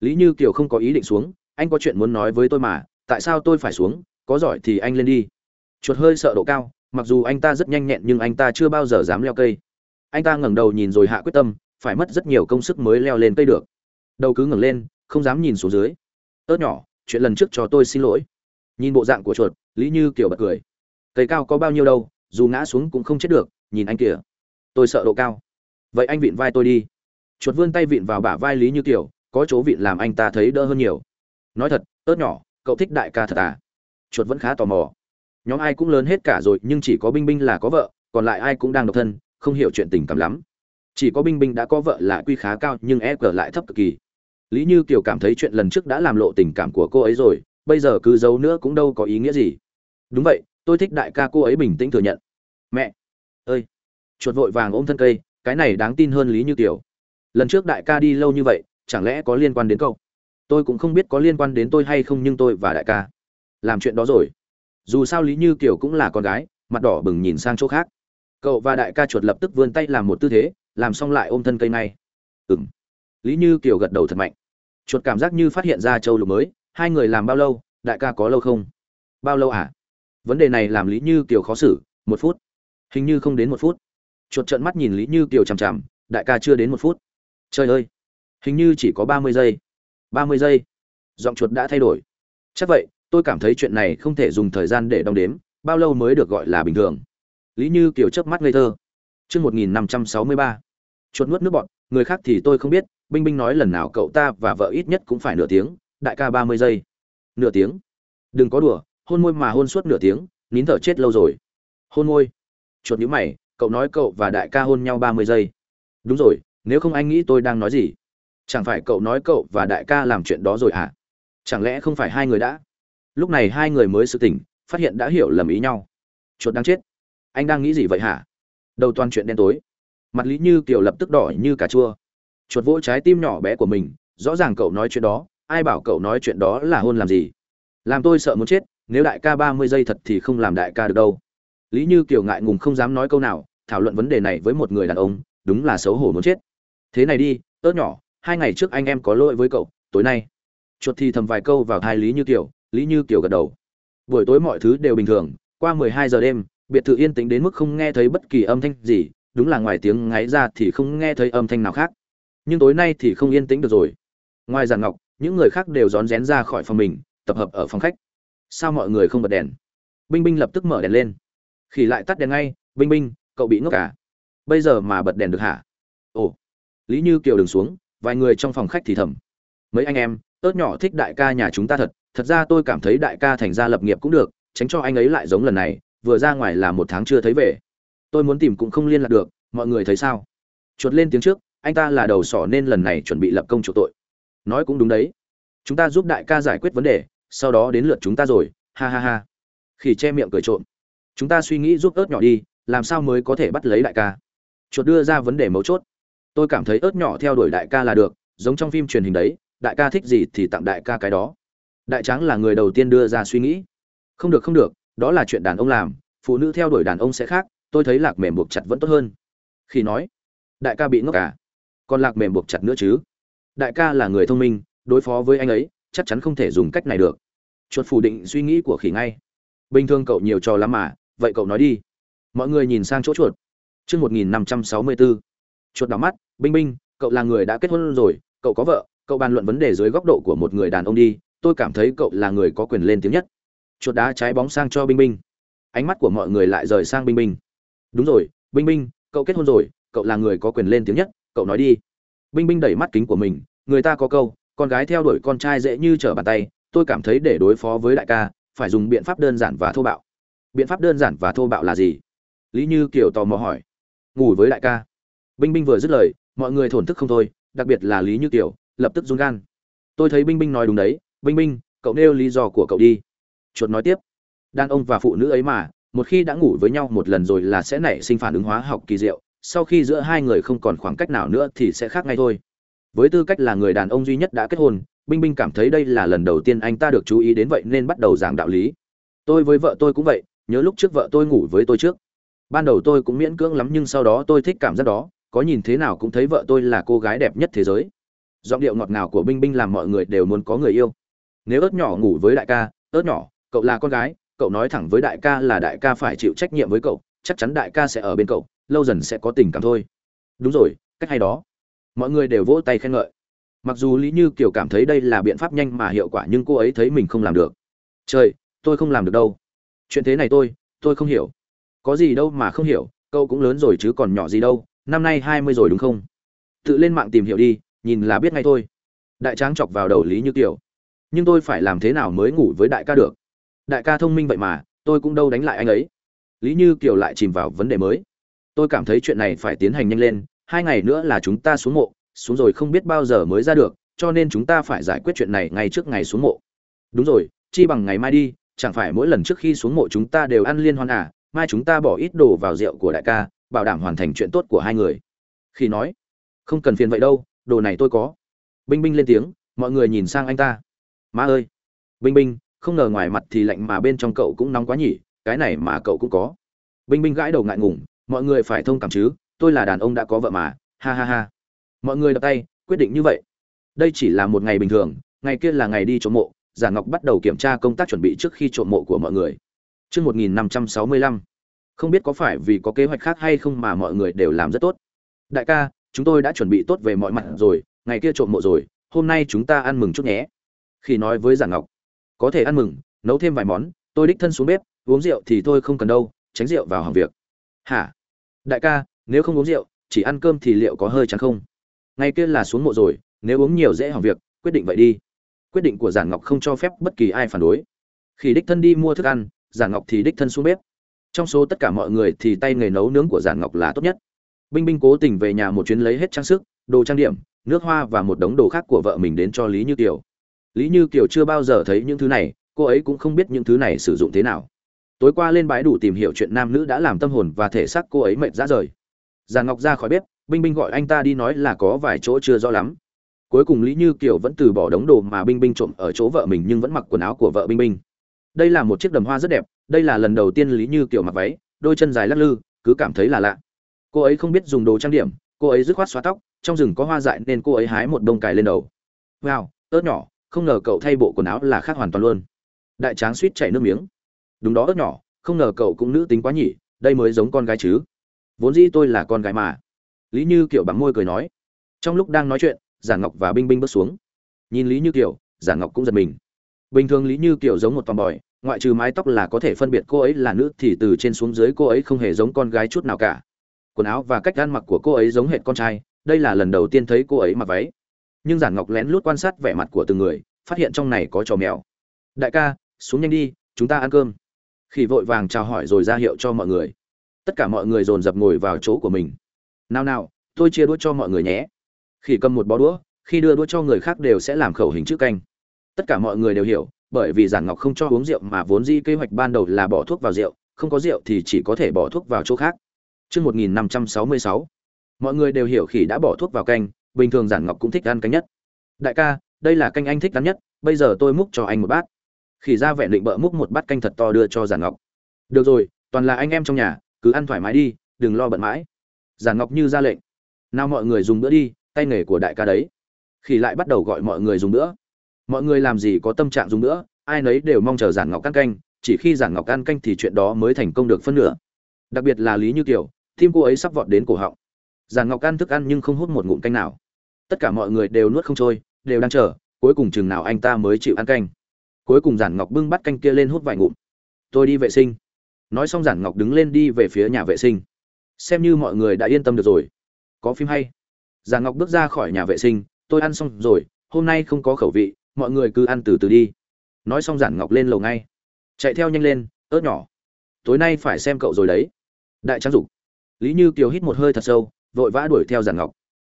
Lý như kiều không có ý định xuống anh có chuyện muốn nói với tôi mà tại sao tôi phải xuống, có giỏi thì anh lên đi. Chuột hơi sợ độ cao, mặc dù anh ta rất nhanh nhẹn nhưng anh ta chưa bao giờ dám leo cây. Anh ta ngẩng đầu nhìn rồi hạ quyết tâm, phải mất rất nhiều công sức mới leo lên cây được. Đầu cứ ngẩng lên, không dám nhìn xuống dưới. Ớt nhỏ, chuyện lần trước cho tôi xin lỗi. Nhìn bộ dạng của chuột, lý như kiểu bật cười. Cây cao có bao nhiêu đâu, dù ngã xuống cũng không chết được, nhìn anh kìa. Tôi sợ độ cao. Vậy anh vịn vai tôi đi. Chuột vươn tay vịn vào bả vai lý như kiểu, có chỗ vịn làm anh ta thấy đỡ hơn nhiều. Nói thật, ớt nhỏ cậu thích đại ca thật à? Chuột vẫn khá tò mò. Nhóm ai cũng lớn hết cả rồi, nhưng chỉ có binh binh là có vợ, còn lại ai cũng đang độc thân, không hiểu chuyện tình cảm lắm. Chỉ có binh binh đã có vợ là quy khá cao, nhưng e cờ lại thấp cực kỳ. Lý như kiều cảm thấy chuyện lần trước đã làm lộ tình cảm của cô ấy rồi, bây giờ cứ giấu nữa cũng đâu có ý nghĩa gì. Đúng vậy, tôi thích đại ca cô ấy bình tĩnh thừa nhận. Mẹ! Ơi! Chuột vội vàng ôm thân cây, cái này đáng tin hơn lý như kiều. Lần trước đại ca đi lâu như vậy, chẳng lẽ có liên quan đến cậu? Tôi cũng không biết có liên quan đến tôi hay không nhưng tôi và đại ca làm chuyện đó rồi. Dù sao lý như kiều cũng là con gái, mặt đỏ bừng nhìn sang chỗ khác. Cậu và đại ca chuột lập tức vươn tay làm một tư thế, làm xong lại ôm thân cây này ừng lý như kiều gật đầu thật mạnh. Chuột cảm giác như phát hiện ra châu lục mới, hai người làm bao lâu, đại ca có lâu không? Bao lâu à? Vấn đề này làm lý như kiều khó xử, một phút. Hình như không đến một phút. Chuột trợn mắt nhìn lý như kiều chằm chằm, đại ca chưa đến một phút. Trời ơi! Hình như chỉ có ba mươi giây ba mươi giây. Giọng chuột đã thay đổi. Chắc vậy, tôi cảm thấy chuyện này không thể dùng thời gian để đong đếm, bao lâu mới được gọi là bình thường. Lý như kiểu chớp mắt ngây thơ. Chương một nghìn năm trăm sáu mươi ba. Chuột nuốt nước bọn người khác thì tôi không biết, binh binh nói lần nào cậu ta và vợ ít nhất cũng phải nửa tiếng, đại ca ba mươi giây. Nửa tiếng? Đừng có đùa, hôn môi mà hôn suốt nửa tiếng, nín thở chết lâu rồi. Hôn môi. Chuột nhíu mày, cậu nói cậu và đại ca hôn nhau ba mươi giây. Đúng rồi, nếu không anh nghĩ tôi đang nói gì? Chẳng phải cậu nói cậu và đại ca làm chuyện đó rồi à? Chẳng lẽ không phải hai người đã? Lúc này hai người mới sự tỉnh, phát hiện đã hiểu lầm ý nhau. Chuột đang chết. Anh đang nghĩ gì vậy hả? Đầu toàn chuyện đen tối. Mặt lý như kiều lập tức đỏ như cà chua. Chuột vỗ trái tim nhỏ bé của mình, rõ ràng cậu nói chuyện đó, ai bảo cậu nói chuyện đó là hôn làm gì? Làm tôi sợ muốn chết, nếu đại ca ba mươi giây thật thì không làm đại ca được đâu. Lý như kiều ngại ngùng không dám nói câu nào, thảo luận vấn đề này với một người đàn ông, đúng là xấu hổ muốn chết. Thế này đi, ớt nhỏ hai ngày trước anh em có lỗi với cậu, tối nay. Chuột thì thầm vài câu vào hai lý như kiều, lý như kiều gật đầu. Buổi tối mọi thứ đều bình thường, qua mười hai giờ đêm, biệt thự yên tĩnh đến mức không nghe thấy bất kỳ âm thanh gì, đúng là ngoài tiếng ngáy ra thì không nghe thấy âm thanh nào khác. Nhưng tối nay thì không yên tĩnh được rồi. Ngoài giàn ngọc, những người khác đều rón rén ra khỏi phòng mình, tập hợp ở phòng khách. Sao mọi người không bật đèn? Binh binh lập tức mở đèn lên. Khỉ lại tắt đèn ngay, binh binh, cậu bị ngốc cả à? bây giờ mà bật đèn được hả? Ồ. Lý như kiều đừng xuống vài người trong phòng khách thì thầm, mấy anh em ớt nhỏ thích đại ca nhà chúng ta thật thật ra tôi cảm thấy đại ca thành ra lập nghiệp cũng được, tránh cho anh ấy lại giống lần này, vừa ra ngoài là một tháng chưa thấy về. Tôi muốn tìm cũng không liên lạc được, mọi người thấy sao? Chuột lên tiếng trước, anh ta là đầu sỏ nên lần này chuẩn bị lập công chỗ tội. Nói cũng đúng đấy. Chúng ta giúp đại ca giải quyết vấn đề, sau đó đến lượt chúng ta rồi. Ha ha ha. Khỉ che miệng cười trộm. Chúng ta suy nghĩ giúp ớt nhỏ đi, làm sao mới có thể bắt lấy đại ca? Chuột đưa ra vấn đề mấu chốt tôi cảm thấy ớt nhỏ theo đuổi đại ca là được, giống trong phim truyền hình đấy, đại ca thích gì thì tặng đại ca cái đó. Đại tráng là người đầu tiên đưa ra suy nghĩ. Không được không được, đó là chuyện đàn ông làm, phụ nữ theo đuổi đàn ông sẽ khác, tôi thấy lạc mềm buộc chặt vẫn tốt hơn. Khi nói, đại ca bị ngốc cả còn lạc mềm buộc chặt nữa chứ? Đại ca là người thông minh, đối phó với anh ấy, chắc chắn không thể dùng cách này được. Chuột phủ định suy nghĩ của khỉ ngay. Bình thường cậu nhiều trò lắm mà, vậy cậu nói đi. Mọi người nhìn sang chỗ chuột. Chương một nghìn năm trăm sáu mươi bốn chuột đỏ mắt, binh binh, cậu là người đã kết hôn rồi, cậu có vợ, cậu bàn luận vấn đề dưới góc độ của một người đàn ông đi, tôi cảm thấy cậu là người có quyền lên tiếng nhất. Chuột đá trái bóng sang cho binh binh. Ánh mắt của mọi người lại rời sang binh binh. Đúng rồi, binh binh, cậu kết hôn rồi, cậu là người có quyền lên tiếng nhất, cậu nói đi. Binh binh đẩy mắt kính của mình, người ta có câu, con gái theo đuổi con trai dễ như trở bàn tay, tôi cảm thấy để đối phó với đại ca, phải dùng biện pháp đơn giản và thô bạo. Biện pháp đơn giản và thô bạo là gì? Lý như kiểu tò mò hỏi. Ngủ với đại ca binh binh vừa dứt lời mọi người thổn thức không thôi đặc biệt là lý như Kiều, lập tức run gan. Tôi thấy binh binh nói đúng đấy binh binh cậu nêu lý do của cậu đi. Chuột nói tiếp. Đàn ông và phụ nữ ấy mà một khi đã ngủ với nhau một lần rồi là sẽ nảy sinh phản ứng hóa học kỳ diệu sau khi giữa hai người không còn khoảng cách nào nữa thì sẽ khác ngay thôi. Với tư cách là người đàn ông duy nhất đã kết hôn binh binh cảm thấy đây là lần đầu tiên anh ta được chú ý đến vậy nên bắt đầu giảng đạo lý. Tôi với vợ tôi cũng vậy nhớ lúc trước vợ tôi ngủ với tôi trước. Ban đầu tôi cũng miễn cưỡng lắm nhưng sau đó tôi thích cảm giác đó có nhìn thế nào cũng thấy vợ tôi là cô gái đẹp nhất thế giới. Giọng điệu ngọt ngào của binh binh làm mọi người đều muốn có người yêu. Nếu ớt nhỏ ngủ với đại ca, ớt nhỏ, cậu là con gái, cậu nói thẳng với đại ca là đại ca phải chịu trách nhiệm với cậu, chắc chắn đại ca sẽ ở bên cậu, lâu dần sẽ có tình cảm thôi. Đúng rồi, cách hay đó. Mọi người đều vỗ tay khen ngợi. Mặc dù lý như kiều cảm thấy đây là biện pháp nhanh mà hiệu quả nhưng cô ấy thấy mình không làm được. Trời, tôi không làm được đâu. Chuyện thế này tôi tôi không hiểu. Có gì đâu mà không hiểu, cậu cũng lớn rồi chứ còn nhỏ gì đâu năm nay hai mươi rồi đúng không? Tự lên mạng tìm hiểu đi, nhìn là biết ngay thôi. Đại tráng chọc vào đầu lý như kiều. Nhưng tôi phải làm thế nào mới ngủ với đại ca được? Đại ca thông minh vậy mà, tôi cũng đâu đánh lại anh ấy. Lý như kiều lại chìm vào vấn đề mới. Tôi cảm thấy chuyện này phải tiến hành nhanh lên, hai ngày nữa là chúng ta xuống mộ, xuống rồi không biết bao giờ mới ra được, cho nên chúng ta phải giải quyết chuyện này ngay trước ngày xuống mộ. Đúng rồi, chi bằng ngày mai đi, chẳng phải mỗi lần trước khi xuống mộ chúng ta đều ăn liên hoan à mai chúng ta bỏ ít đồ vào rượu của đại ca bảo đảm hoàn thành chuyện tốt của hai người. Khi nói không cần phiền vậy đâu đồ này tôi có. Binh binh lên tiếng mọi người nhìn sang anh ta. Má ơi! Binh binh không ngờ ngoài mặt thì lạnh mà bên trong cậu cũng nóng quá nhỉ cái này mà cậu cũng có. Binh binh gãi đầu ngại ngùng mọi người phải thông cảm chứ tôi là đàn ông đã có vợ mà ha ha ha. Mọi người đập tay quyết định như vậy. Đây chỉ là một ngày bình thường ngày kia là ngày đi trộm mộ giả ngọc bắt đầu kiểm tra công tác chuẩn bị trước khi trộm mộ của mọi người. Trước 1565, không biết có phải vì có kế hoạch khác hay không mà mọi người đều làm rất tốt. Đại ca, chúng tôi đã chuẩn bị tốt về mọi mặt rồi, ngày kia trộm mộ rồi, hôm nay chúng ta ăn mừng chút nhé. Khi nói với giả ngọc, có thể ăn mừng, nấu thêm vài món, tôi đích thân xuống bếp, uống rượu thì tôi không cần đâu, tránh rượu vào hàng việc. Hả? Đại ca, nếu không uống rượu, chỉ ăn cơm thì liệu có hơi chán không? Ngày kia là xuống mộ rồi, nếu uống nhiều dễ hỏng việc, quyết định vậy đi. Quyết định của giản ngọc không cho phép bất kỳ ai phản đối. Khi đích thân đi mua thức ăn giản ngọc thì đích thân xuống bếp trong số tất cả mọi người thì tay nghề nấu nướng của giản ngọc là tốt nhất. Binh binh cố tình về nhà một chuyến lấy hết trang sức, đồ trang điểm, nước hoa và một đống đồ khác của vợ mình đến cho lý như kiều. Lý như kiều chưa bao giờ thấy những thứ này, cô ấy cũng không biết những thứ này sử dụng thế nào. Tối qua lên bãi đủ tìm hiểu chuyện nam nữ đã làm tâm hồn và thể xác cô ấy mệt ra rời. Giàn ngọc ra khỏi bếp, binh binh gọi anh ta đi nói là có vài chỗ chưa rõ lắm. Cuối cùng lý như kiều vẫn từ bỏ đống đồ mà binh binh trộm ở chỗ vợ mình nhưng vẫn mặc quần áo của vợ binh binh. Đây là một chiếc đầm hoa rất đẹp đây là lần đầu tiên lý như kiểu mặc váy, đôi chân dài lắc lư, cứ cảm thấy là lạ. Cô ấy không biết dùng đồ trang điểm, cô ấy dứt khoát xóa tóc, trong rừng có hoa dại nên cô ấy hái một đông cài lên đầu. Wow, ớt nhỏ, không ngờ cậu thay bộ quần áo là khác hoàn toàn luôn. Đại tráng suýt chảy nước miếng. Đúng đó ớt nhỏ, không ngờ cậu cũng nữ tính quá nhỉ, đây mới giống con gái chứ. Vốn dĩ tôi là con gái mà. Lý như kiểu bằng môi cười nói. Trong lúc đang nói chuyện giả ngọc và binh binh bước xuống. Nhìn lý như kiểu giả ngọc cũng giật mình. Bình thường lý như kiểu giống một toàn bòi ngoại trừ mái tóc là có thể phân biệt cô ấy là nữ thì từ trên xuống dưới cô ấy không hề giống con gái chút nào cả. Quần áo và cách ăn mặc của cô ấy giống hệt con trai, đây là lần đầu tiên thấy cô ấy mặc váy. Nhưng giản ngọc lén lút quan sát vẻ mặt của từng người, phát hiện trong này có trò mèo. Đại ca, xuống nhanh đi, chúng ta ăn cơm. Khỉ vội vàng chào hỏi rồi ra hiệu cho mọi người. Tất cả mọi người dồn dập ngồi vào chỗ của mình. Nào nào, tôi chia đũa cho mọi người nhé. Khỉ cầm một bó đũa, khi đưa đũa cho người khác đều sẽ làm khẩu hình chữ canh. Tất cả mọi người đều hiểu bởi vì giản ngọc không cho uống rượu mà vốn di kế hoạch ban đầu là bỏ thuốc vào rượu không có rượu thì chỉ có thể bỏ thuốc vào chỗ khác. Trước 1566, mọi người đều hiểu khỉ đã bỏ thuốc vào canh bình thường giản ngọc cũng thích ăn canh nhất. Đại ca đây là canh anh thích ăn nhất bây giờ tôi múc cho anh một bát. Khỉ ra vẻ định bợ múc một bát canh thật to đưa cho giản ngọc. Được rồi toàn là anh em trong nhà cứ ăn thoải mái đi đừng lo bận mãi. Giản ngọc như ra lệnh. Nào mọi người dùng bữa đi tay nghề của đại ca đấy. Khỉ lại bắt đầu gọi mọi người dùng bữa mọi người làm gì có tâm trạng dùng nữa, ai nấy đều mong chờ giản ngọc ăn canh chỉ khi giản ngọc ăn canh thì chuyện đó mới thành công được phân nửa. Đặc biệt là lý như kiều tim cô ấy sắp vọt đến cổ họng. Giản ngọc ăn thức ăn nhưng không hút một ngụm canh nào. Tất cả mọi người đều nuốt không trôi đều đang chờ cuối cùng chừng nào anh ta mới chịu ăn canh. Cuối cùng giản ngọc bưng bắt canh kia lên hút vài ngụm. Tôi đi vệ sinh. Nói xong giản ngọc đứng lên đi về phía nhà vệ sinh. Xem như mọi người đã yên tâm được rồi. Có phim hay. Giản ngọc bước ra khỏi nhà vệ sinh tôi ăn xong rồi hôm nay không có khẩu vị mọi người cứ ăn từ từ đi. Nói xong giản ngọc lên lầu ngay. Chạy theo nhanh lên, ớt nhỏ. Tối nay phải xem cậu rồi đấy. Đại trang dục. Lý như kiều hít một hơi thật sâu, vội vã đuổi theo giản ngọc.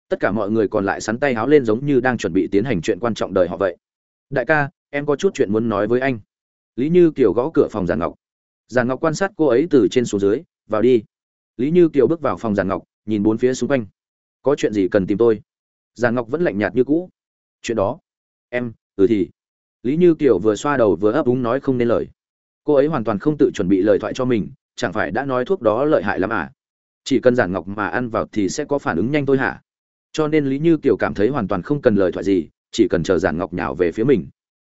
Tất cả mọi người còn lại sắn tay háo lên giống như đang chuẩn bị tiến hành chuyện quan trọng đời họ vậy. Đại ca, em có chút chuyện muốn nói với anh. Lý như kiều gõ cửa phòng giản ngọc. Giản ngọc quan sát cô ấy từ trên xuống dưới, vào đi. Lý như kiều bước vào phòng giản ngọc, nhìn bốn phía xung quanh. Có chuyện gì cần tìm tôi? Giản ngọc vẫn lạnh nhạt như cũ. Chuyện đó. Em ừ thì. Lý như kiều vừa xoa đầu vừa ấp úng nói không nên lời. Cô ấy hoàn toàn không tự chuẩn bị lời thoại cho mình, chẳng phải đã nói thuốc đó lợi hại lắm à? Chỉ cần giản ngọc mà ăn vào thì sẽ có phản ứng nhanh thôi hả? Cho nên lý như kiều cảm thấy hoàn toàn không cần lời thoại gì, chỉ cần chờ giản ngọc nhào về phía mình.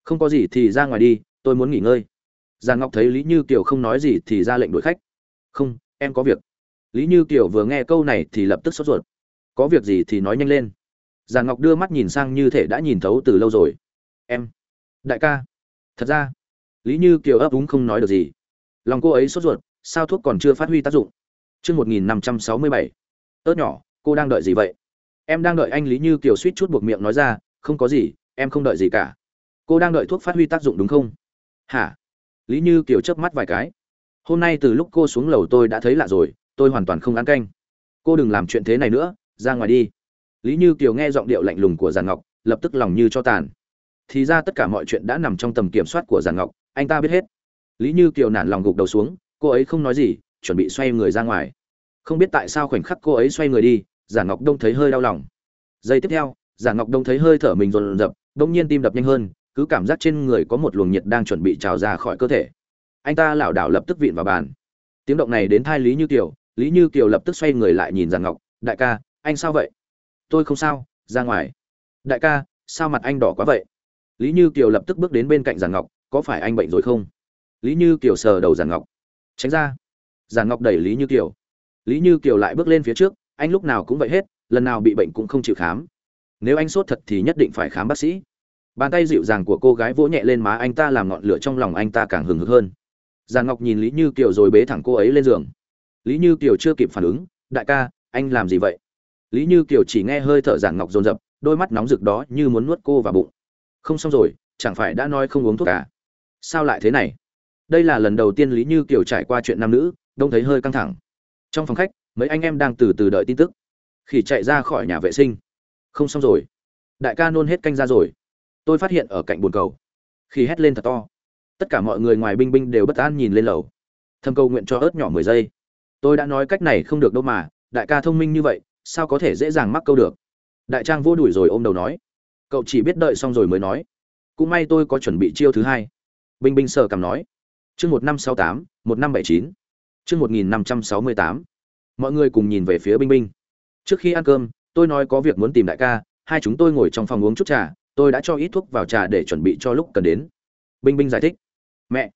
Không có gì thì ra ngoài đi, tôi muốn nghỉ ngơi. Giản ngọc thấy lý như kiều không nói gì thì ra lệnh đuổi khách. Không, em có việc. Lý như kiều vừa nghe câu này thì lập tức sốt ruột. Có việc gì thì nói nhanh lên. Giản ngọc đưa mắt nhìn sang như thể đã nhìn thấu từ lâu rồi em. Đại ca. Thật ra, lý như kiều ấp úng không nói được gì. Lòng cô ấy sốt ruột, sao thuốc còn chưa phát huy tác dụng? Chương một nghìn năm trăm sáu mươi bảy. Ớt nhỏ, cô đang đợi gì vậy? Em đang đợi anh lý như kiều suýt chút buộc miệng nói ra, không có gì, em không đợi gì cả. Cô đang đợi thuốc phát huy tác dụng đúng không? Hả? Lý như kiều chớp mắt vài cái. Hôm nay từ lúc cô xuống lầu tôi đã thấy lạ rồi, tôi hoàn toàn không ăn canh. Cô đừng làm chuyện thế này nữa, ra ngoài đi. Lý như kiều nghe giọng điệu lạnh lùng của giàn ngọc, lập tức lòng như cho tàn thì ra tất cả mọi chuyện đã nằm trong tầm kiểm soát của giàn ngọc, anh ta biết hết. Lý như kiều nản lòng gục đầu xuống, cô ấy không nói gì, chuẩn bị xoay người ra ngoài. Không biết tại sao khoảnh khắc cô ấy xoay người đi giản ngọc đông thấy hơi đau lòng. Giây tiếp theo giản ngọc đông thấy hơi thở mình rồn rập, đông nhiên tim đập nhanh hơn, cứ cảm giác trên người có một luồng nhiệt đang chuẩn bị trào ra khỏi cơ thể. Anh ta lảo đảo lập tức vịn vào bàn. Tiếng động này đến thai lý như kiều, lý như kiều lập tức xoay người lại nhìn giản ngọc, đại ca, anh sao vậy? Tôi không sao, ra ngoài. Đại ca, sao mặt anh đỏ quá vậy? Lý như kiều lập tức bước đến bên cạnh giản ngọc, có phải anh bệnh rồi không? Lý như kiều sờ đầu giản ngọc. Tránh ra. Giản ngọc đẩy lý như kiều. Lý như kiều lại bước lên phía trước, anh lúc nào cũng vậy hết, lần nào bị bệnh cũng không chịu khám. Nếu anh sốt thật thì nhất định phải khám bác sĩ. Bàn tay dịu dàng của cô gái vỗ nhẹ lên má anh ta làm ngọn lửa trong lòng anh ta càng hừng hực hơn. Giàn ngọc nhìn lý như kiều rồi bế thẳng cô ấy lên giường. Lý như kiều chưa kịp phản ứng, đại ca, anh làm gì vậy? Lý như kiều chỉ nghe hơi thở giản ngọc dồn dập, đôi mắt nóng rực đó như muốn nuốt cô vào bụng không xong rồi, chẳng phải đã nói không uống thuốc cả sao lại thế này? Đây là lần đầu tiên lý như kiều trải qua chuyện nam nữ, đông thấy hơi căng thẳng. Trong phòng khách, mấy anh em đang từ từ đợi tin tức. Khỉ chạy ra khỏi nhà vệ sinh. Không xong rồi. Đại ca nôn hết canh ra rồi. Tôi phát hiện ở cạnh bồn cầu. Khi hét lên thật to. Tất cả mọi người ngoài binh binh đều bất an nhìn lên lầu. Thâm cầu nguyện cho ớt nhỏ mười giây. Tôi đã nói cách này không được đâu mà, đại ca thông minh như vậy, sao có thể dễ dàng mắc câu được? Đại trang vô đuổi rồi ôm đầu nói cậu chỉ biết đợi xong rồi mới nói. Cũng may tôi có chuẩn bị chiêu thứ hai. Bình Bình sờ cầm nói. Chương một năm sáu tám, một năm bảy chín. Chương một nghìn năm trăm sáu mươi tám. Mọi người cùng nhìn về phía binh binh trước khi ăn cơm, tôi nói có việc muốn tìm đại ca, hai chúng tôi ngồi trong phòng uống chút trà, tôi đã cho ít thuốc vào trà để chuẩn bị cho lúc cần đến. Binh binh giải thích. Mẹ.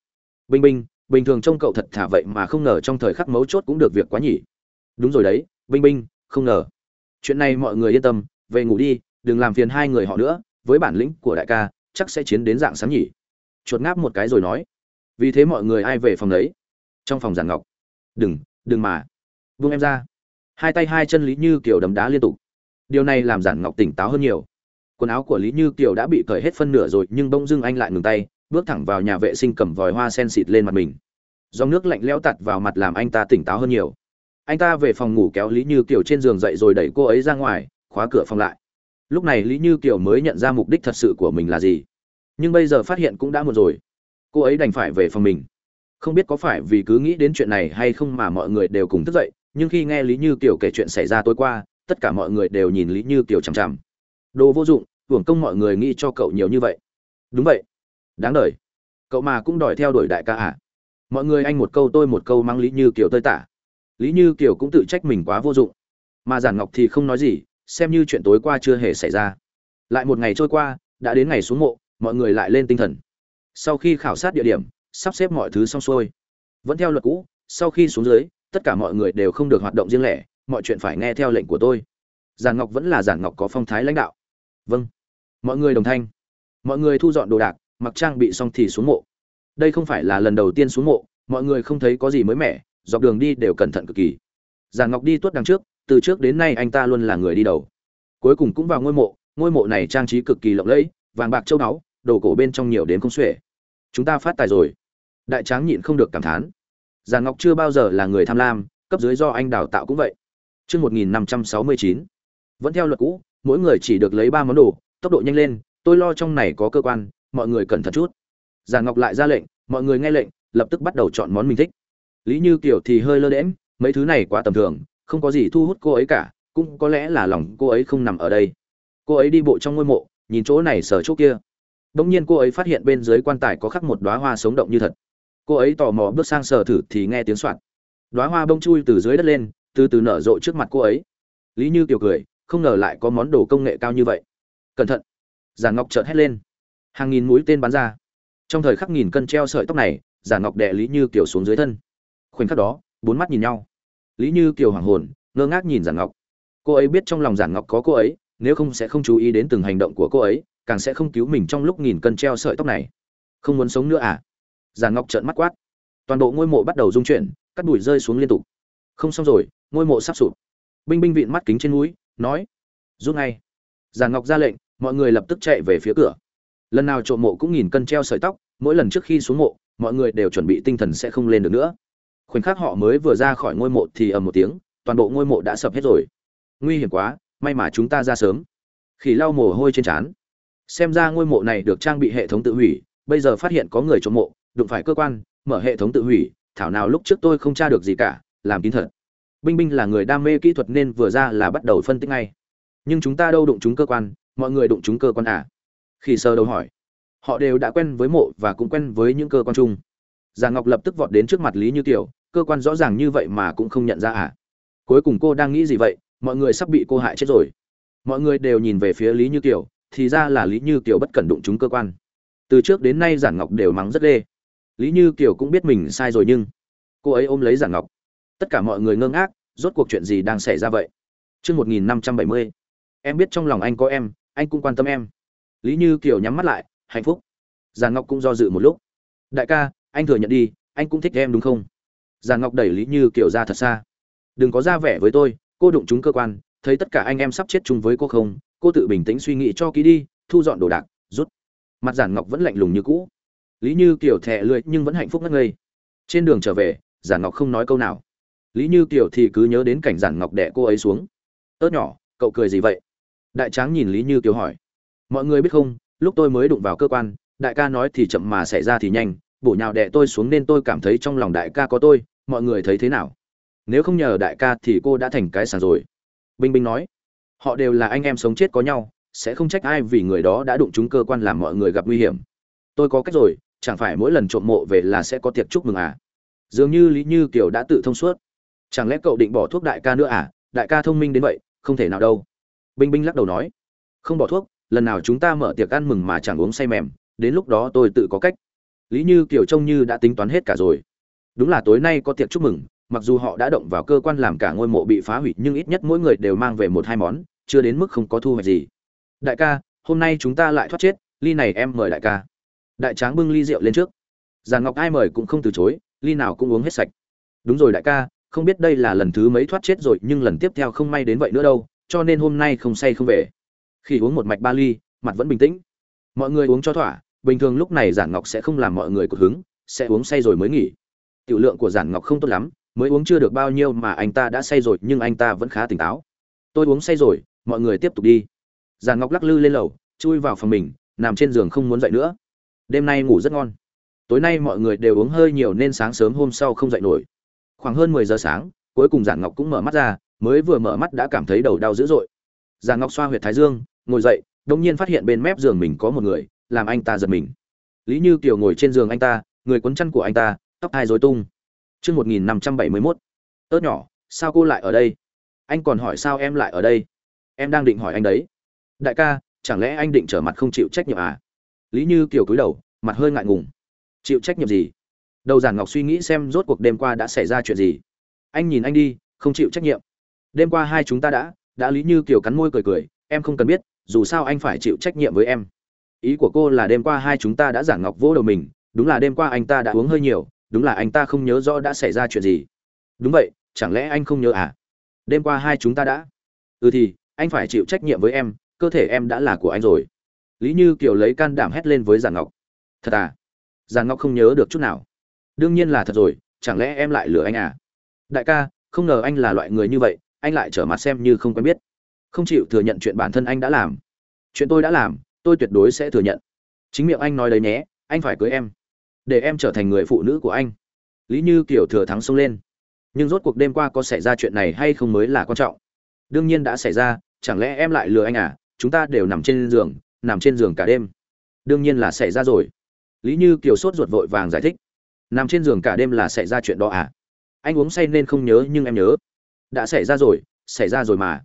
Binh binh bình thường trông cậu thật thả vậy mà không ngờ trong thời khắc mấu chốt cũng được việc quá nhỉ. Đúng rồi đấy binh binh không ngờ. Chuyện này mọi người yên tâm, về ngủ đi đừng làm phiền hai người họ nữa, với bản lĩnh của đại ca, chắc sẽ chiến đến dạng sáng nhỉ. Chuột ngáp một cái rồi nói. Vì thế mọi người ai về phòng đấy? Trong phòng giản ngọc. Đừng đừng mà. Buông em ra. Hai tay hai chân lý như kiểu đấm đá liên tục. Điều này làm giản ngọc tỉnh táo hơn nhiều. Quần áo của lý như kiều đã bị cởi hết phân nửa rồi, nhưng bỗng dưng anh lại ngừng tay, bước thẳng vào nhà vệ sinh cầm vòi hoa sen xịt lên mặt mình. Dòng nước lạnh lẽo tạt vào mặt làm anh ta tỉnh táo hơn nhiều. Anh ta về phòng ngủ kéo lý như kiều trên giường dậy rồi đẩy cô ấy ra ngoài, khóa cửa phòng lại lúc này lý như kiều mới nhận ra mục đích thật sự của mình là gì. Nhưng bây giờ phát hiện cũng đã muộn rồi. Cô ấy đành phải về phòng mình. Không biết có phải vì cứ nghĩ đến chuyện này hay không mà mọi người đều cùng thức dậy, nhưng khi nghe lý như kiều kể chuyện xảy ra tối qua, tất cả mọi người đều nhìn lý như kiều chằm chằm. Đồ vô dụng, hưởng công mọi người nghĩ cho cậu nhiều như vậy. Đúng vậy. Đáng đời. Cậu mà cũng đòi theo đuổi đại ca à? Mọi người anh một câu tôi một câu mang lý như kiều tơi tả. Lý như kiều cũng tự trách mình quá vô dụng. Mà giản ngọc thì không nói gì xem như chuyện tối qua chưa hề xảy ra. Lại một ngày trôi qua, đã đến ngày xuống mộ, mọi người lại lên tinh thần. Sau khi khảo sát địa điểm, sắp xếp mọi thứ xong xuôi. Vẫn theo luật cũ, sau khi xuống dưới, tất cả mọi người đều không được hoạt động riêng lẻ, mọi chuyện phải nghe theo lệnh của tôi. Giản ngọc vẫn là giản ngọc có phong thái lãnh đạo. Vâng. Mọi người đồng thanh. Mọi người thu dọn đồ đạc, mặc trang bị xong thì xuống mộ. Đây không phải là lần đầu tiên xuống mộ, mọi người không thấy có gì mới mẻ, dọc đường đi đều cẩn thận cực kỳ. Giản ngọc đi tuốt đằng trước từ trước đến nay anh ta luôn là người đi đầu. Cuối cùng cũng vào ngôi mộ ngôi mộ này trang trí cực kỳ lộng lẫy, vàng bạc châu báu, đồ cổ bên trong nhiều đến không xuể. Chúng ta phát tài rồi. Đại tráng nhịn không được cảm thán. Già ngọc chưa bao giờ là người tham lam, cấp dưới do anh đào tạo cũng vậy. Chương một nghìn năm trăm sáu mươi chín. Vẫn theo luật cũ, mỗi người chỉ được lấy ba món đồ, tốc độ nhanh lên, tôi lo trong này có cơ quan, mọi người cẩn thận chút. Già ngọc lại ra lệnh, mọi người nghe lệnh, lập tức bắt đầu chọn món mình thích. Lý như Kiều thì hơi lơ đễm mấy thứ này quá tầm thường không có gì thu hút cô ấy cả cũng có lẽ là lòng cô ấy không nằm ở đây cô ấy đi bộ trong ngôi mộ nhìn chỗ này sờ chỗ kia Đông nhiên cô ấy phát hiện bên dưới quan tài có khắc một đóa hoa sống động như thật. Cô ấy tò mò bước sang sờ thử thì nghe tiếng soạt Đóa hoa bông chui từ dưới đất lên, từ từ nở rộ trước mặt cô ấy. Lý Như Kiều cười, không ngờ lại có món đồ công nghệ cao như vậy. Cẩn thận! Giản Ngọc trợt hét lên. Hàng nghìn mũi tên bắn ra. Trong thời khắc nghìn cân treo sợi tóc này, Giản Ngọc đè Lý Như Kiều xuống dưới thân. Khoảnh khắc đó, bốn mắt nhìn nhau. Lý Như Kiều Hoàng hồn, ngơ ngác nhìn Giản Ngọc. Cô ấy biết trong lòng Giản Ngọc có cô ấy, nếu không sẽ không chú ý đến từng hành động của cô ấy, càng sẽ không cứu mình trong lúc nghìn cân treo sợi tóc này. Không muốn sống nữa à? Giản ngọc trợn mắt quát. Toàn bộ ngôi mộ bắt đầu rung chuyển cắt đùi rơi xuống liên tục. Không xong rồi ngôi mộ sắp sụp. Binh binh vịn mắt kính trên núi nói rút ngay. Giản ngọc ra lệnh mọi người lập tức chạy về phía cửa. Lần nào trộm mộ cũng nghìn cân treo sợi tóc mỗi lần trước khi xuống mộ mọi người đều chuẩn bị tinh thần sẽ không lên được nữa khoảnh khắc họ mới vừa ra khỏi ngôi mộ thì ầm một tiếng, toàn bộ ngôi mộ đã sập hết rồi. Nguy hiểm quá, may mà chúng ta ra sớm. Khỉ lau mồ hôi trên trán. Xem ra ngôi mộ này được trang bị hệ thống tự hủy, bây giờ phát hiện có người trộm mộ, đụng phải cơ quan, mở hệ thống tự hủy, thảo nào lúc trước tôi không tra được gì cả, làm kín thật. Binh binh là người đam mê kỹ thuật nên vừa ra là bắt đầu phân tích ngay. Nhưng chúng ta đâu đụng chúng cơ quan, mọi người đụng chúng cơ quan à? Khi sơ đầu hỏi. Họ đều đã quen với mộ và cũng quen với những cơ quan chung. Già ngọc lập tức vọt đến trước mặt lý như kiều cơ quan rõ ràng như vậy mà cũng không nhận ra à? Cuối cùng cô đang nghĩ gì vậy? Mọi người sắp bị cô hại chết rồi. Mọi người đều nhìn về phía lý như kiều thì ra là lý như kiều bất cẩn đụng chúng cơ quan. Từ trước đến nay giản ngọc đều mắng rất đê. lý như kiều cũng biết mình sai rồi nhưng cô ấy ôm lấy giản ngọc. Tất cả mọi người ngơ ngác rốt cuộc chuyện gì đang xảy ra vậy? Trước 1570, em biết trong lòng anh có em anh cũng quan tâm em. Lý như kiều nhắm mắt lại hạnh phúc. Giàn ngọc cũng do dự một lúc. Đại ca anh thừa nhận đi anh cũng thích em đúng không? Giàn ngọc đẩy lý như kiều ra thật xa. Đừng có ra vẻ với tôi, cô đụng chúng cơ quan, thấy tất cả anh em sắp chết chung với cô không? Cô tự bình tĩnh suy nghĩ cho kỹ đi, thu dọn đồ đạc, rút. Mặt giản ngọc vẫn lạnh lùng như cũ. Lý như kiều thẹ lưỡi nhưng vẫn hạnh phúc ngất ngây. Trên đường trở về, giản ngọc không nói câu nào. Lý như kiều thì cứ nhớ đến cảnh giản ngọc đẻ cô ấy xuống. Ớt nhỏ, cậu cười gì vậy? Đại tráng nhìn lý như kiều hỏi. Mọi người biết không, lúc tôi mới đụng vào cơ quan, đại ca nói thì chậm mà xảy ra thì nhanh bổ nhào đè tôi xuống nên tôi cảm thấy trong lòng đại ca có tôi, mọi người thấy thế nào? Nếu không nhờ đại ca thì cô đã thành cái sàn rồi. Binh binh nói, họ đều là anh em sống chết có nhau, sẽ không trách ai vì người đó đã đụng trúng cơ quan làm mọi người gặp nguy hiểm. Tôi có cách rồi, chẳng phải mỗi lần trộm mộ về là sẽ có tiệc chúc mừng à? Dường như lý như kiều đã tự thông suốt. Chẳng lẽ cậu định bỏ thuốc đại ca nữa à? Đại ca thông minh đến vậy, không thể nào đâu. Binh binh lắc đầu nói, không bỏ thuốc, lần nào chúng ta mở tiệc ăn mừng mà chẳng uống say mềm, đến lúc đó tôi tự có cách lý như kiểu trông như đã tính toán hết cả rồi. Đúng là tối nay có tiệc chúc mừng, mặc dù họ đã động vào cơ quan làm cả ngôi mộ bị phá hủy, nhưng ít nhất mỗi người đều mang về một hai món, chưa đến mức không có thu hoạch gì. Đại ca, hôm nay chúng ta lại thoát chết, ly này em mời đại ca. Đại tráng bưng ly rượu lên trước. Giàn ngọc ai mời cũng không từ chối, ly nào cũng uống hết sạch. Đúng rồi đại ca, không biết đây là lần thứ mấy thoát chết rồi, nhưng lần tiếp theo không may đến vậy nữa đâu, cho nên hôm nay không say không về. Khi uống một mạch ba ly, mặt vẫn bình tĩnh. Mọi người uống cho thỏa bình thường lúc này giản ngọc sẽ không làm mọi người cột hứng, sẽ uống say rồi mới nghỉ. Tiểu lượng của giản ngọc không tốt lắm, mới uống chưa được bao nhiêu mà anh ta đã say rồi, nhưng anh ta vẫn khá tỉnh táo. Tôi uống say rồi, mọi người tiếp tục đi. Giản ngọc lắc lư lên lầu, chui vào phòng mình, nằm trên giường không muốn dậy nữa. Đêm nay ngủ rất ngon. Tối nay mọi người đều uống hơi nhiều nên sáng sớm hôm sau không dậy nổi. Khoảng hơn mười giờ sáng, cuối cùng giản ngọc cũng mở mắt ra, mới vừa mở mắt đã cảm thấy đầu đau dữ dội. Giản ngọc xoa huyệt thái dương, ngồi dậy đông nhiên phát hiện bên mép giường mình có một người làm anh ta giật mình. Lý như kiều ngồi trên giường anh ta, người quấn chăn của anh ta, tóc hai rối tung. Chương một nghìn năm trăm bảy mươi mốt. Ớt nhỏ, sao cô lại ở đây? Anh còn hỏi sao em lại ở đây? Em đang định hỏi anh đấy. Đại ca, chẳng lẽ anh định trở mặt không chịu trách nhiệm à? Lý như kiều cúi đầu, mặt hơi ngại ngùng. Chịu trách nhiệm gì? Đầu giản ngọc suy nghĩ xem rốt cuộc đêm qua đã xảy ra chuyện gì. Anh nhìn anh đi, không chịu trách nhiệm. Đêm qua hai chúng ta đã đã lý như kiều cắn môi cười cười, em không cần biết, dù sao anh phải chịu trách nhiệm với em ý của cô là đêm qua hai chúng ta đã giảng ngọc vỗ đầu mình, đúng là đêm qua anh ta đã uống hơi nhiều, đúng là anh ta không nhớ rõ đã xảy ra chuyện gì. Đúng vậy, chẳng lẽ anh không nhớ à? Đêm qua hai chúng ta đã. Ừ thì, anh phải chịu trách nhiệm với em, cơ thể em đã là của anh rồi. Lý như kiều lấy can đảm hét lên với giản ngọc. Thật à? Giản ngọc không nhớ được chút nào. Đương nhiên là thật rồi, chẳng lẽ em lại lừa anh à? Đại ca, không ngờ anh là loại người như vậy, anh lại trở mặt xem như không quen biết. Không chịu thừa nhận chuyện bản thân anh đã làm. Chuyện tôi đã làm tôi tuyệt đối sẽ thừa nhận. Chính miệng anh nói đấy nhé, anh phải cưới em, để em trở thành người phụ nữ của anh. Lý như kiểu thừa thắng xông lên. Nhưng rốt cuộc đêm qua có xảy ra chuyện này hay không mới là quan trọng. Đương nhiên đã xảy ra, chẳng lẽ em lại lừa anh à? Chúng ta đều nằm trên giường, nằm trên giường cả đêm. Đương nhiên là xảy ra rồi. Lý như kiều sốt ruột vội vàng giải thích. Nằm trên giường cả đêm là xảy ra chuyện đó à? Anh uống say nên không nhớ, nhưng em nhớ. Đã xảy ra rồi, xảy ra rồi mà.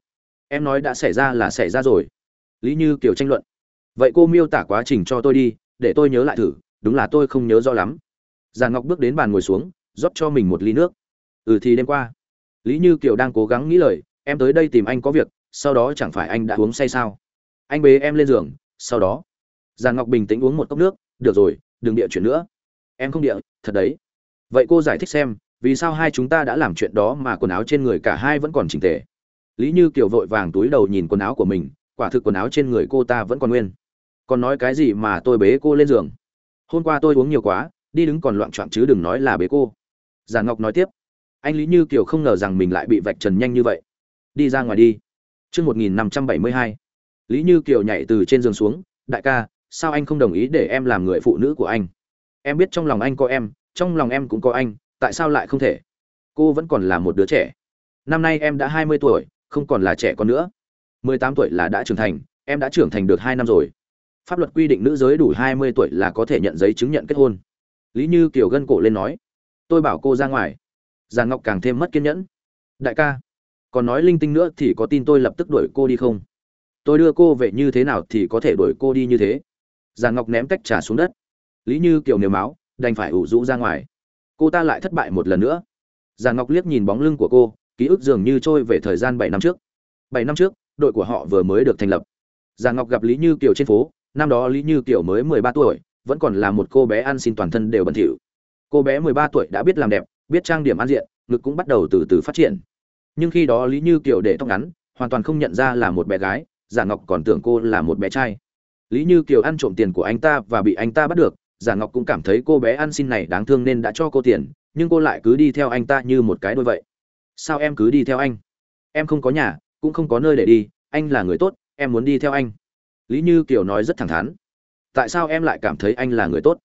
Em nói đã xảy ra là xảy ra rồi. Lý như kiều tranh luận vậy cô miêu tả quá trình cho tôi đi, để tôi nhớ lại thử, đúng là tôi không nhớ rõ lắm. Giàn ngọc bước đến bàn ngồi xuống, rót cho mình một ly nước. Ừ thì đêm qua. Lý như kiều đang cố gắng nghĩ lời, em tới đây tìm anh có việc, sau đó chẳng phải anh đã uống say sao? Anh bế em lên giường, sau đó. Giàn ngọc bình tĩnh uống một cốc nước, được rồi, đừng địa chuyển nữa. Em không địa thật đấy. Vậy cô giải thích xem, vì sao hai chúng ta đã làm chuyện đó mà quần áo trên người cả hai vẫn còn chỉnh tề? Lý như kiều vội vàng túi đầu nhìn quần áo của mình, quả thực quần áo trên người cô ta vẫn còn nguyên còn nói cái gì mà tôi bế cô lên giường? Hôm qua tôi uống nhiều quá, đi đứng còn loạn trọn chứ đừng nói là bế cô. Giản ngọc nói tiếp, anh lý như kiều không ngờ rằng mình lại bị vạch trần nhanh như vậy. Đi ra ngoài đi. Chương một nghìn năm trăm bảy mươi hai. Lý như kiều nhảy từ trên giường xuống, đại ca, sao anh không đồng ý để em làm người phụ nữ của anh? Em biết trong lòng anh có em, trong lòng em cũng có anh, tại sao lại không thể? Cô vẫn còn là một đứa trẻ. Năm nay em đã hai mươi tuổi, không còn là trẻ con nữa. Mười tám tuổi là đã trưởng thành, em đã trưởng thành được hai năm rồi pháp luật quy định nữ giới đủ hai mươi tuổi là có thể nhận giấy chứng nhận kết hôn. Lý như kiều gân cổ lên nói, tôi bảo cô ra ngoài. Giàn ngọc càng thêm mất kiên nhẫn. Đại ca, còn nói linh tinh nữa thì có tin tôi lập tức đuổi cô đi không? Tôi đưa cô về như thế nào thì có thể đuổi cô đi như thế? Giàn ngọc ném tách trà xuống đất. Lý như kiều nếu máu, đành phải ủ rũ ra ngoài. Cô ta lại thất bại một lần nữa. Giàn ngọc liếc nhìn bóng lưng của cô, ký ức dường như trôi về thời gian bảy năm trước. Bảy năm trước, đội của họ vừa mới được thành lập. Giàn ngọc gặp lý như kiều trên phố năm đó lý như kiều mới mười ba tuổi, vẫn còn là một cô bé ăn xin toàn thân đều bẩn thỉu. Cô bé mười ba tuổi đã biết làm đẹp, biết trang điểm ăn diện, ngực cũng bắt đầu từ từ phát triển. Nhưng khi đó lý như kiều để tóc ngắn, hoàn toàn không nhận ra là một bé gái, giả ngọc còn tưởng cô là một bé trai. Lý như kiều ăn trộm tiền của anh ta và bị anh ta bắt được, giả ngọc cũng cảm thấy cô bé ăn xin này đáng thương nên đã cho cô tiền, nhưng cô lại cứ đi theo anh ta như một cái đôi vậy. Sao em cứ đi theo anh? Em không có nhà, cũng không có nơi để đi, anh là người tốt, em muốn đi theo anh lý như kiều nói rất thẳng thắn. Tại sao em lại cảm thấy anh là người tốt?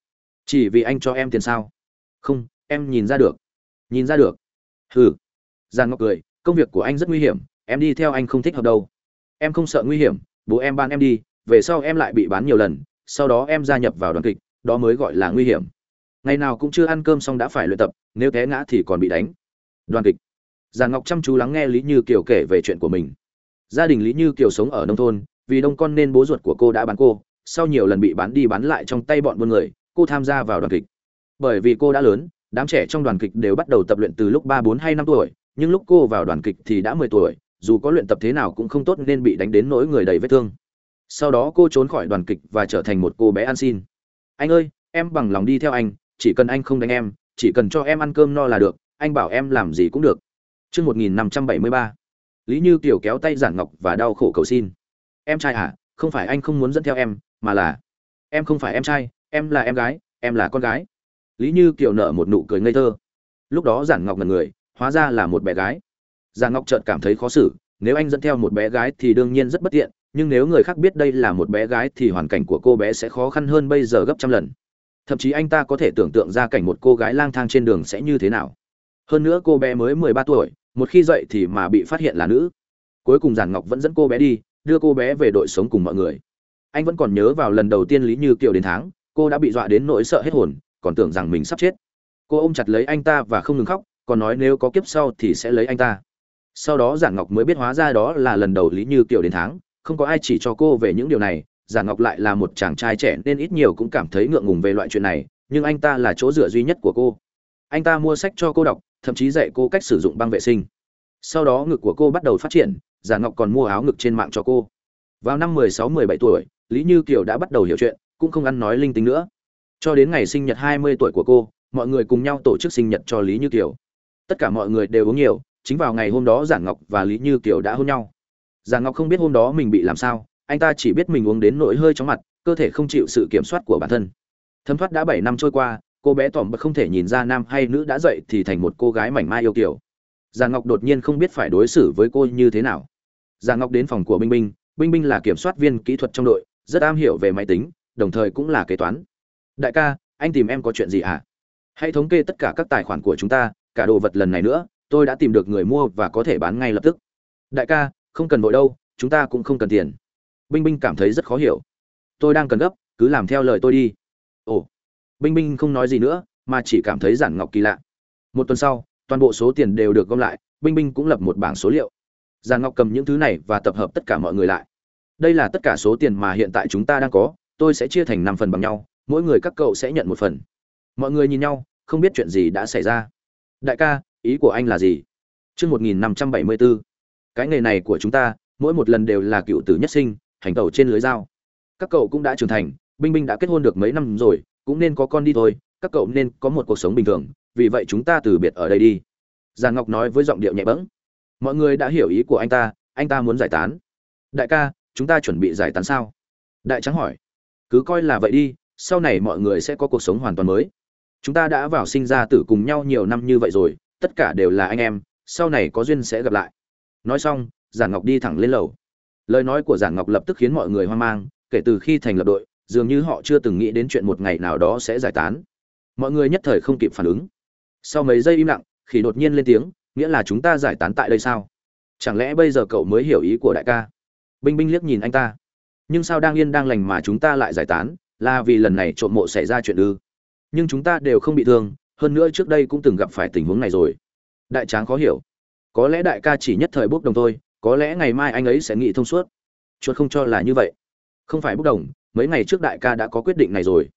Chỉ vì anh cho em tiền sao? Không, em nhìn ra được. Nhìn ra được. Hừ. Giàn ngọc cười, công việc của anh rất nguy hiểm, em đi theo anh không thích hợp đâu. Em không sợ nguy hiểm, bố em ban em đi, về sau em lại bị bán nhiều lần, sau đó em gia nhập vào đoàn kịch, đó mới gọi là nguy hiểm. Ngày nào cũng chưa ăn cơm xong đã phải luyện tập, nếu té ngã thì còn bị đánh. Đoàn kịch. Giàn ngọc chăm chú lắng nghe lý như kiều kể về chuyện của mình. Gia đình lý như kiều sống ở nông thôn vì đông con nên bố ruột của cô đã bán cô sau nhiều lần bị bán đi bán lại trong tay bọn buôn người cô tham gia vào đoàn kịch. Bởi vì cô đã lớn đám trẻ trong đoàn kịch đều bắt đầu tập luyện từ lúc ba bốn hay năm tuổi nhưng lúc cô vào đoàn kịch thì đã mười tuổi dù có luyện tập thế nào cũng không tốt nên bị đánh đến nỗi người đầy vết thương. Sau đó cô trốn khỏi đoàn kịch và trở thành một cô bé ăn xin. Anh ơi em bằng lòng đi theo anh chỉ cần anh không đánh em chỉ cần cho em ăn cơm no là được anh bảo em làm gì cũng được. Trước 1573, Lý Như Kiều kéo tay Giản Ngọc và đau khổ cầu xin. Em trai à, không phải anh không muốn dẫn theo em, mà là em không phải em trai, em là em gái, em là con gái. Lý Như Kiều nở một nụ cười ngây thơ. Lúc đó Giản Ngọc ngẩn người, hóa ra là một bé gái. Giản Ngọc chợt cảm thấy khó xử, nếu anh dẫn theo một bé gái thì đương nhiên rất bất tiện, nhưng nếu người khác biết đây là một bé gái thì hoàn cảnh của cô bé sẽ khó khăn hơn bây giờ gấp trăm lần thậm chí anh ta có thể tưởng tượng ra cảnh một cô gái lang thang trên đường sẽ như thế nào hơn nữa cô bé mới mười ba tuổi một khi dậy thì mà bị phát hiện là nữ cuối cùng giản ngọc vẫn dẫn cô bé đi đưa cô bé về đội sống cùng mọi người. Anh vẫn còn nhớ vào lần đầu tiên lý như kiều đến tháng, cô đã bị dọa đến nỗi sợ hết hồn, còn tưởng rằng mình sắp chết. Cô ôm chặt lấy anh ta và không ngừng khóc, còn nói nếu có kiếp sau thì sẽ lấy anh ta. Sau đó giản ngọc mới biết hóa ra đó là lần đầu lý như kiều đến tháng, không có ai chỉ cho cô về những điều này giản ngọc lại là một chàng trai trẻ nên ít nhiều cũng cảm thấy ngượng ngùng về loại chuyện này, nhưng anh ta là chỗ dựa duy nhất của cô. Anh ta mua sách cho cô đọc, thậm chí dạy cô cách sử dụng băng vệ sinh. Sau đó ngực của cô bắt đầu phát triển giả ngọc còn mua áo ngực trên mạng cho cô. Vào năm 16-17 tuổi, lý như kiều đã bắt đầu hiểu chuyện, cũng không ăn nói linh tính nữa. Cho đến ngày sinh nhật 20 tuổi của cô, mọi người cùng nhau tổ chức sinh nhật cho lý như kiều. Tất cả mọi người đều uống nhiều, chính vào ngày hôm đó giản ngọc và lý như kiều đã hôn nhau. Giản ngọc không biết hôm đó mình bị làm sao, anh ta chỉ biết mình uống đến nỗi hơi chóng mặt, cơ thể không chịu sự kiểm soát của bản thân. Thấm thoát đã bảy năm trôi qua, cô bé tỏm bật không thể nhìn ra nam hay nữ đã dậy thì thành một cô gái mảnh mai yêu kiều. giàn ngọc đột nhiên không biết phải đối xử với cô như thế nào giàn ngọc đến phòng của binh binh binh binh là kiểm soát viên kỹ thuật trong đội, rất am hiểu về máy tính, đồng thời cũng là kế toán. Đại ca, anh tìm em có chuyện gì ạ à? hãy thống kê tất cả các tài khoản của chúng ta, cả đồ vật lần này nữa, tôi đã tìm được người mua và có thể bán ngay lập tức. Đại ca, không cần vội đâu, chúng ta cũng không cần tiền. Binh binh cảm thấy rất khó hiểu. Tôi đang cần gấp, cứ làm theo lời tôi đi. Ồ. Binh binh không nói gì nữa, mà chỉ cảm thấy giản ngọc kỳ lạ. Một tuần sau, toàn bộ số tiền đều được gom lại, binh binh cũng lập một bảng số liệu giàn ngọc cầm những thứ này và tập hợp tất cả mọi người lại. Đây là tất cả số tiền mà hiện tại chúng ta đang có, tôi sẽ chia thành năm phần bằng nhau, mỗi người các cậu sẽ nhận một phần. Mọi người nhìn nhau, không biết chuyện gì đã xảy ra. Đại ca, ý của anh là gì? Chương một nghìn năm trăm bảy mươi bốn cái nghề này của chúng ta, mỗi một lần đều là cựu tử nhất sinh, hành tẩu trên lưới dao. Các cậu cũng đã trưởng thành, binh binh đã kết hôn được mấy năm rồi, cũng nên có con đi thôi, các cậu nên có một cuộc sống bình thường, vì vậy chúng ta từ biệt ở đây đi. Giàn ngọc nói với giọng điệu nhẹ bẫng mọi người đã hiểu ý của anh ta anh ta muốn giải tán. Đại ca, chúng ta chuẩn bị giải tán sao? Đại trắng hỏi. Cứ coi là vậy đi, sau này mọi người sẽ có cuộc sống hoàn toàn mới. Chúng ta đã vào sinh ra tử cùng nhau nhiều năm như vậy rồi, tất cả đều là anh em, sau này có duyên sẽ gặp lại. Nói xong, giản ngọc đi thẳng lên lầu. Lời nói của giản ngọc lập tức khiến mọi người hoang mang, kể từ khi thành lập đội, dường như họ chưa từng nghĩ đến chuyện một ngày nào đó sẽ giải tán. Mọi người nhất thời không kịp phản ứng. Sau mấy giây im lặng khi đột nhiên lên tiếng nghĩa là chúng ta giải tán tại đây sao? Chẳng lẽ bây giờ cậu mới hiểu ý của đại ca? Binh binh liếc nhìn anh ta. Nhưng sao đang yên đang lành mà chúng ta lại giải tán? Là vì lần này trộm mộ xảy ra chuyện ư? Nhưng chúng ta đều không bị thương, hơn nữa trước đây cũng từng gặp phải tình huống này rồi. Đại tráng khó hiểu. Có lẽ đại ca chỉ nhất thời bốc đồng thôi, có lẽ ngày mai anh ấy sẽ nghĩ thông suốt. Chuột không cho là như vậy. Không phải bốc đồng, mấy ngày trước đại ca đã có quyết định này rồi.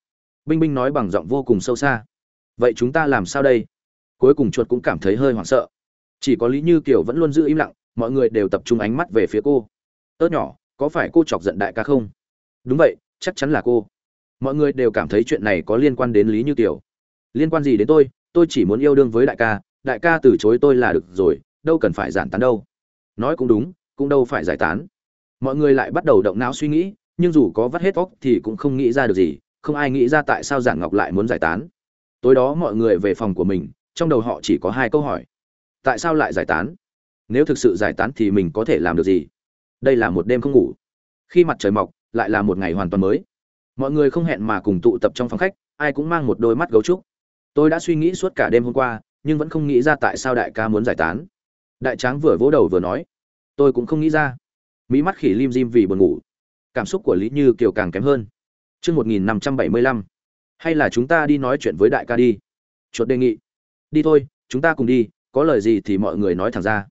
Binh binh nói bằng giọng vô cùng sâu xa. Vậy chúng ta làm sao đây? Cuối cùng chuột cũng cảm thấy hơi hoảng sợ chỉ có lý như kiều vẫn luôn giữ im lặng, mọi người đều tập trung ánh mắt về phía cô. Ớt nhỏ, có phải cô chọc giận đại ca không? Đúng vậy, chắc chắn là cô. Mọi người đều cảm thấy chuyện này có liên quan đến lý như kiều. Liên quan gì đến tôi? Tôi chỉ muốn yêu đương với đại ca đại ca từ chối tôi là được rồi, đâu cần phải giản tán đâu. Nói cũng đúng, cũng đâu phải giải tán. Mọi người lại bắt đầu động não suy nghĩ, nhưng dù có vắt hết óc thì cũng không nghĩ ra được gì, không ai nghĩ ra tại sao giản ngọc lại muốn giải tán. Tối đó mọi người về phòng của mình, trong đầu họ chỉ có hai câu hỏi tại sao lại giải tán? Nếu thực sự giải tán thì mình có thể làm được gì? Đây là một đêm không ngủ. Khi mặt trời mọc, lại là một ngày hoàn toàn mới. Mọi người không hẹn mà cùng tụ tập trong phòng khách, ai cũng mang một đôi mắt gấu trúc. Tôi đã suy nghĩ suốt cả đêm hôm qua, nhưng vẫn không nghĩ ra tại sao đại ca muốn giải tán. Đại tráng vừa vỗ đầu vừa nói, tôi cũng không nghĩ ra. Mỹ mắt khỉ lim dim vì buồn ngủ. Cảm xúc của lý như kiều càng kém hơn. Chương một nghìn năm trăm bảy mươi lăm. Hay là chúng ta đi nói chuyện với đại ca đi? Chuột đề nghị. Đi thôi, chúng ta cùng đi có lời gì thì mọi người nói thẳng ra.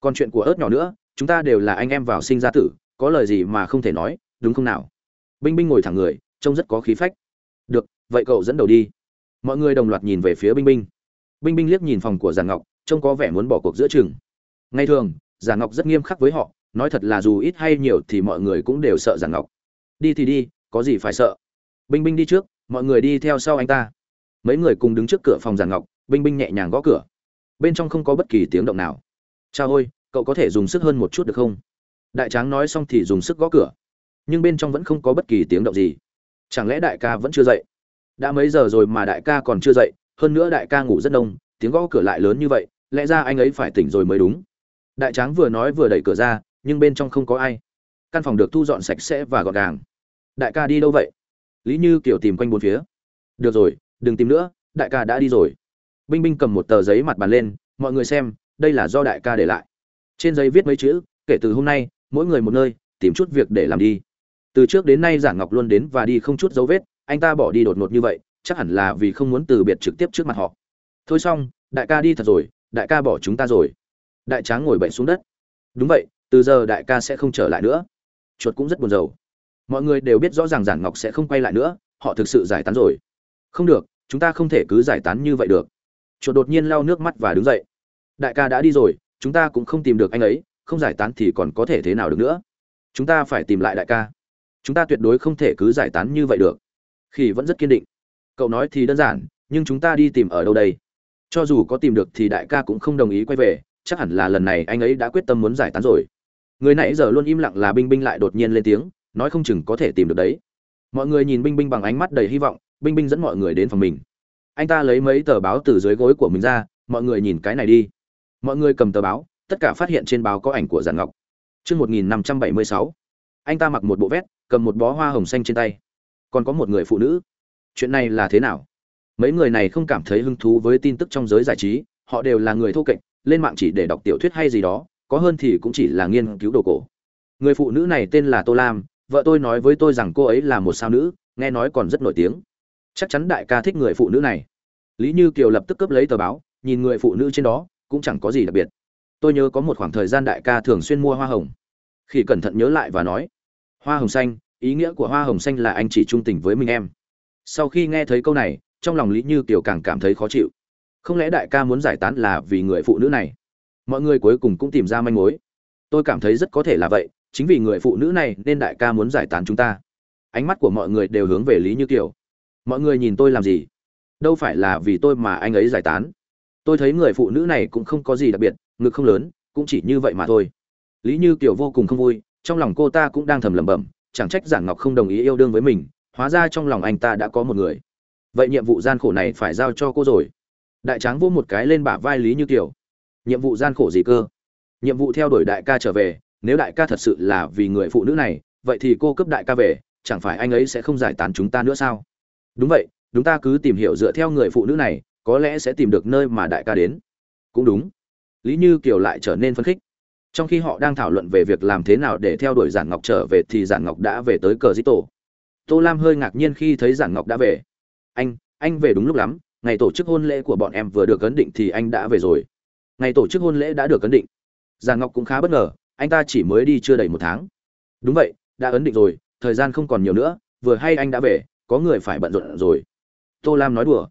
Còn chuyện của ớt nhỏ nữa, chúng ta đều là anh em vào sinh ra tử, có lời gì mà không thể nói, đúng không nào? Binh binh ngồi thẳng người, trông rất có khí phách. Được, vậy cậu dẫn đầu đi. Mọi người đồng loạt nhìn về phía binh binh. Binh binh liếc nhìn phòng của giàn ngọc, trông có vẻ muốn bỏ cuộc giữa chừng. Ngay thường giàn ngọc rất nghiêm khắc với họ, nói thật là dù ít hay nhiều thì mọi người cũng đều sợ giàn ngọc. Đi thì đi, có gì phải sợ. Binh binh đi trước, mọi người đi theo sau anh ta. Mấy người cùng đứng trước cửa phòng giàn ngọc, binh binh nhẹ nhàng gõ cửa bên trong không có bất kỳ tiếng động nào. Cha ôi cậu có thể dùng sức hơn một chút được không? Đại tráng nói xong thì dùng sức gõ cửa. Nhưng bên trong vẫn không có bất kỳ tiếng động gì. Chẳng lẽ đại ca vẫn chưa dậy? Đã mấy giờ rồi mà đại ca còn chưa dậy, hơn nữa đại ca ngủ rất đông, tiếng gõ cửa lại lớn như vậy, lẽ ra anh ấy phải tỉnh rồi mới đúng. Đại tráng vừa nói vừa đẩy cửa ra, nhưng bên trong không có ai. Căn phòng được thu dọn sạch sẽ và gọn gàng. Đại ca đi đâu vậy? Lý như kiểu tìm quanh bốn phía. Được rồi, đừng tìm nữa, đại ca đã đi rồi binh binh cầm một tờ giấy mặt bàn lên, mọi người xem, đây là do đại ca để lại. Trên giấy viết mấy chữ, kể từ hôm nay, mỗi người một nơi, tìm chút việc để làm đi. Từ trước đến nay giản ngọc luôn đến và đi không chút dấu vết, anh ta bỏ đi đột ngột như vậy, chắc hẳn là vì không muốn từ biệt trực tiếp trước mặt họ. Thôi xong, đại ca đi thật rồi, đại ca bỏ chúng ta rồi. Đại tráng ngồi bậy xuống đất. Đúng vậy, từ giờ đại ca sẽ không trở lại nữa. Chuột cũng rất buồn rầu. Mọi người đều biết rõ ràng giản ngọc sẽ không quay lại nữa, họ thực sự giải tán rồi. Không được, chúng ta không thể cứ giải tán như vậy được chuột đột nhiên lau nước mắt và đứng dậy. Đại ca đã đi rồi, chúng ta cũng không tìm được anh ấy, không giải tán thì còn có thể thế nào được nữa? Chúng ta phải tìm lại đại ca. Chúng ta tuyệt đối không thể cứ giải tán như vậy được. Khỉ vẫn rất kiên định. Cậu nói thì đơn giản, nhưng chúng ta đi tìm ở đâu đây? Cho dù có tìm được thì đại ca cũng không đồng ý quay về, chắc hẳn là lần này anh ấy đã quyết tâm muốn giải tán rồi. Người nãy giờ luôn im lặng là binh binh lại đột nhiên lên tiếng, nói không chừng có thể tìm được đấy. Mọi người nhìn binh binh bằng ánh mắt đầy hy vọng, binh binh dẫn mọi người đến phòng mình anh ta lấy mấy tờ báo từ dưới gối của mình ra mọi người nhìn cái này đi. Mọi người cầm tờ báo tất cả phát hiện trên báo có ảnh của giản ngọc. Trước 1576, anh ta mặc một bộ vest cầm một bó hoa hồng xanh trên tay. Còn có một người phụ nữ. Chuyện này là thế nào? Mấy người này không cảm thấy hứng thú với tin tức trong giới giải trí họ đều là người thô kệch lên mạng chỉ để đọc tiểu thuyết hay gì đó có hơn thì cũng chỉ là nghiên cứu đồ cổ. Người phụ nữ này tên là tô lam vợ tôi nói với tôi rằng cô ấy là một sao nữ nghe nói còn rất nổi tiếng chắc chắn đại ca thích người phụ nữ này. Lý như kiều lập tức cướp lấy tờ báo, nhìn người phụ nữ trên đó, cũng chẳng có gì đặc biệt. Tôi nhớ có một khoảng thời gian đại ca thường xuyên mua hoa hồng. Khi cẩn thận nhớ lại và nói, hoa hồng xanh, ý nghĩa của hoa hồng xanh là anh chỉ trung tình với mình em. Sau khi nghe thấy câu này, trong lòng lý như kiều càng cảm thấy khó chịu. Không lẽ đại ca muốn giải tán là vì người phụ nữ này? Mọi người cuối cùng cũng tìm ra manh mối. Tôi cảm thấy rất có thể là vậy, chính vì người phụ nữ này nên đại ca muốn giải tán chúng ta. Ánh mắt của mọi người đều hướng về lý như kiều mọi người nhìn tôi làm gì? Đâu phải là vì tôi mà anh ấy giải tán. Tôi thấy người phụ nữ này cũng không có gì đặc biệt, ngực không lớn, cũng chỉ như vậy mà thôi. Lý như kiều vô cùng không vui, trong lòng cô ta cũng đang thầm lẩm bẩm, chẳng trách giản ngọc không đồng ý yêu đương với mình, hóa ra trong lòng anh ta đã có một người. Vậy nhiệm vụ gian khổ này phải giao cho cô rồi. Đại tráng vô một cái lên bả vai lý như kiều. Nhiệm vụ gian khổ gì cơ? Nhiệm vụ theo đuổi đại ca trở về, nếu đại ca thật sự là vì người phụ nữ này, vậy thì cô cướp đại ca về, chẳng phải anh ấy sẽ không giải tán chúng ta nữa sao? Đúng vậy, chúng ta cứ tìm hiểu dựa theo người phụ nữ này, có lẽ sẽ tìm được nơi mà đại ca đến. Cũng đúng. Lý như kiều lại trở nên phấn khích. Trong khi họ đang thảo luận về việc làm thế nào để theo đuổi giản ngọc trở về thì giản ngọc đã về tới cờ dĩ tổ tô lam hơi ngạc nhiên khi thấy giản ngọc đã về. Anh anh về đúng lúc lắm, ngày tổ chức hôn lễ của bọn em vừa được ấn định thì anh đã về rồi. Ngày tổ chức hôn lễ đã được ấn định. Giản ngọc cũng khá bất ngờ, anh ta chỉ mới đi chưa đầy một tháng. Đúng vậy, đã ấn định rồi, thời gian không còn nhiều nữa, vừa hay anh đã về có người phải bận rộn rồi. Tô lam nói đùa.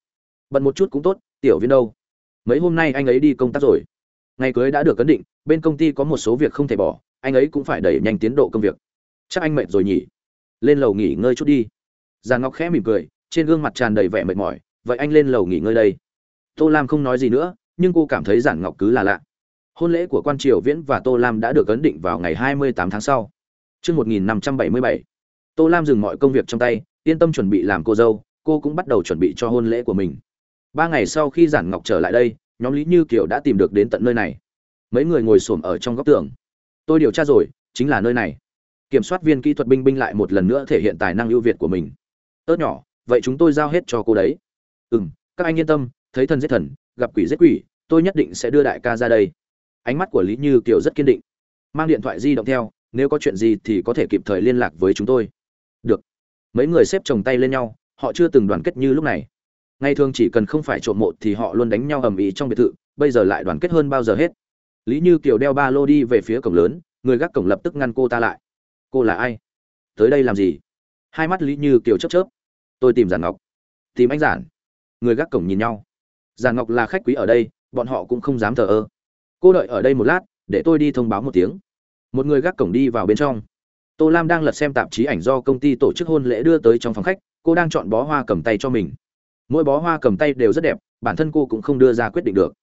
Bận một chút cũng tốt tiểu viên đâu? Mấy hôm nay anh ấy đi công tác rồi. Ngày cưới đã được ấn định bên công ty có một số việc không thể bỏ anh ấy cũng phải đẩy nhanh tiến độ công việc. Chắc anh mệt rồi nhỉ? Lên lầu nghỉ ngơi chút đi. Già ngọc khẽ mỉm cười trên gương mặt tràn đầy vẻ mệt mỏi. Vậy anh lên lầu nghỉ ngơi đây. Tô lam không nói gì nữa nhưng cô cảm thấy giản ngọc cứ là lạ. Hôn lễ của quan triều viễn và tô lam đã được ấn định vào ngày 28 tháng sau. Trước 1577, tô lam dừng mọi công việc trong tay yên tâm chuẩn bị làm cô dâu, cô cũng bắt đầu chuẩn bị cho hôn lễ của mình. Ba ngày sau khi giản ngọc trở lại đây, nhóm lý như kiều đã tìm được đến tận nơi này. Mấy người ngồi xổm ở trong góc tường. Tôi điều tra rồi, chính là nơi này. Kiểm soát viên kỹ thuật binh binh lại một lần nữa thể hiện tài năng ưu việt của mình. Ớt nhỏ, vậy chúng tôi giao hết cho cô đấy. Ừ m các anh yên tâm, thấy thần giết thần, gặp quỷ giết quỷ, tôi nhất định sẽ đưa đại ca ra đây. Ánh mắt của lý như kiều rất kiên định. Mang điện thoại di động theo, nếu có chuyện gì thì có thể kịp thời liên lạc với chúng tôi mấy người xếp chồng tay lên nhau, họ chưa từng đoàn kết như lúc này. Ngày thường chỉ cần không phải trộm mộ thì họ luôn đánh nhau ầm ĩ trong biệt thự, bây giờ lại đoàn kết hơn bao giờ hết. Lý như kiều đeo ba lô đi về phía cổng lớn, người gác cổng lập tức ngăn cô ta lại. Cô là ai? Tới đây làm gì? Hai mắt lý như kiều chớp chớp. Tôi tìm giản ngọc. Tìm anh giản? Người gác cổng nhìn nhau. Giản ngọc là khách quý ở đây, bọn họ cũng không dám thờ ơ. Cô đợi ở đây một lát, để tôi đi thông báo một tiếng. Một người gác cổng đi vào bên trong tô lam đang lật xem tạp chí ảnh do công ty tổ chức hôn lễ đưa tới trong phòng khách, cô đang chọn bó hoa cầm tay cho mình. Mỗi bó hoa cầm tay đều rất đẹp, bản thân cô cũng không đưa ra quyết định được.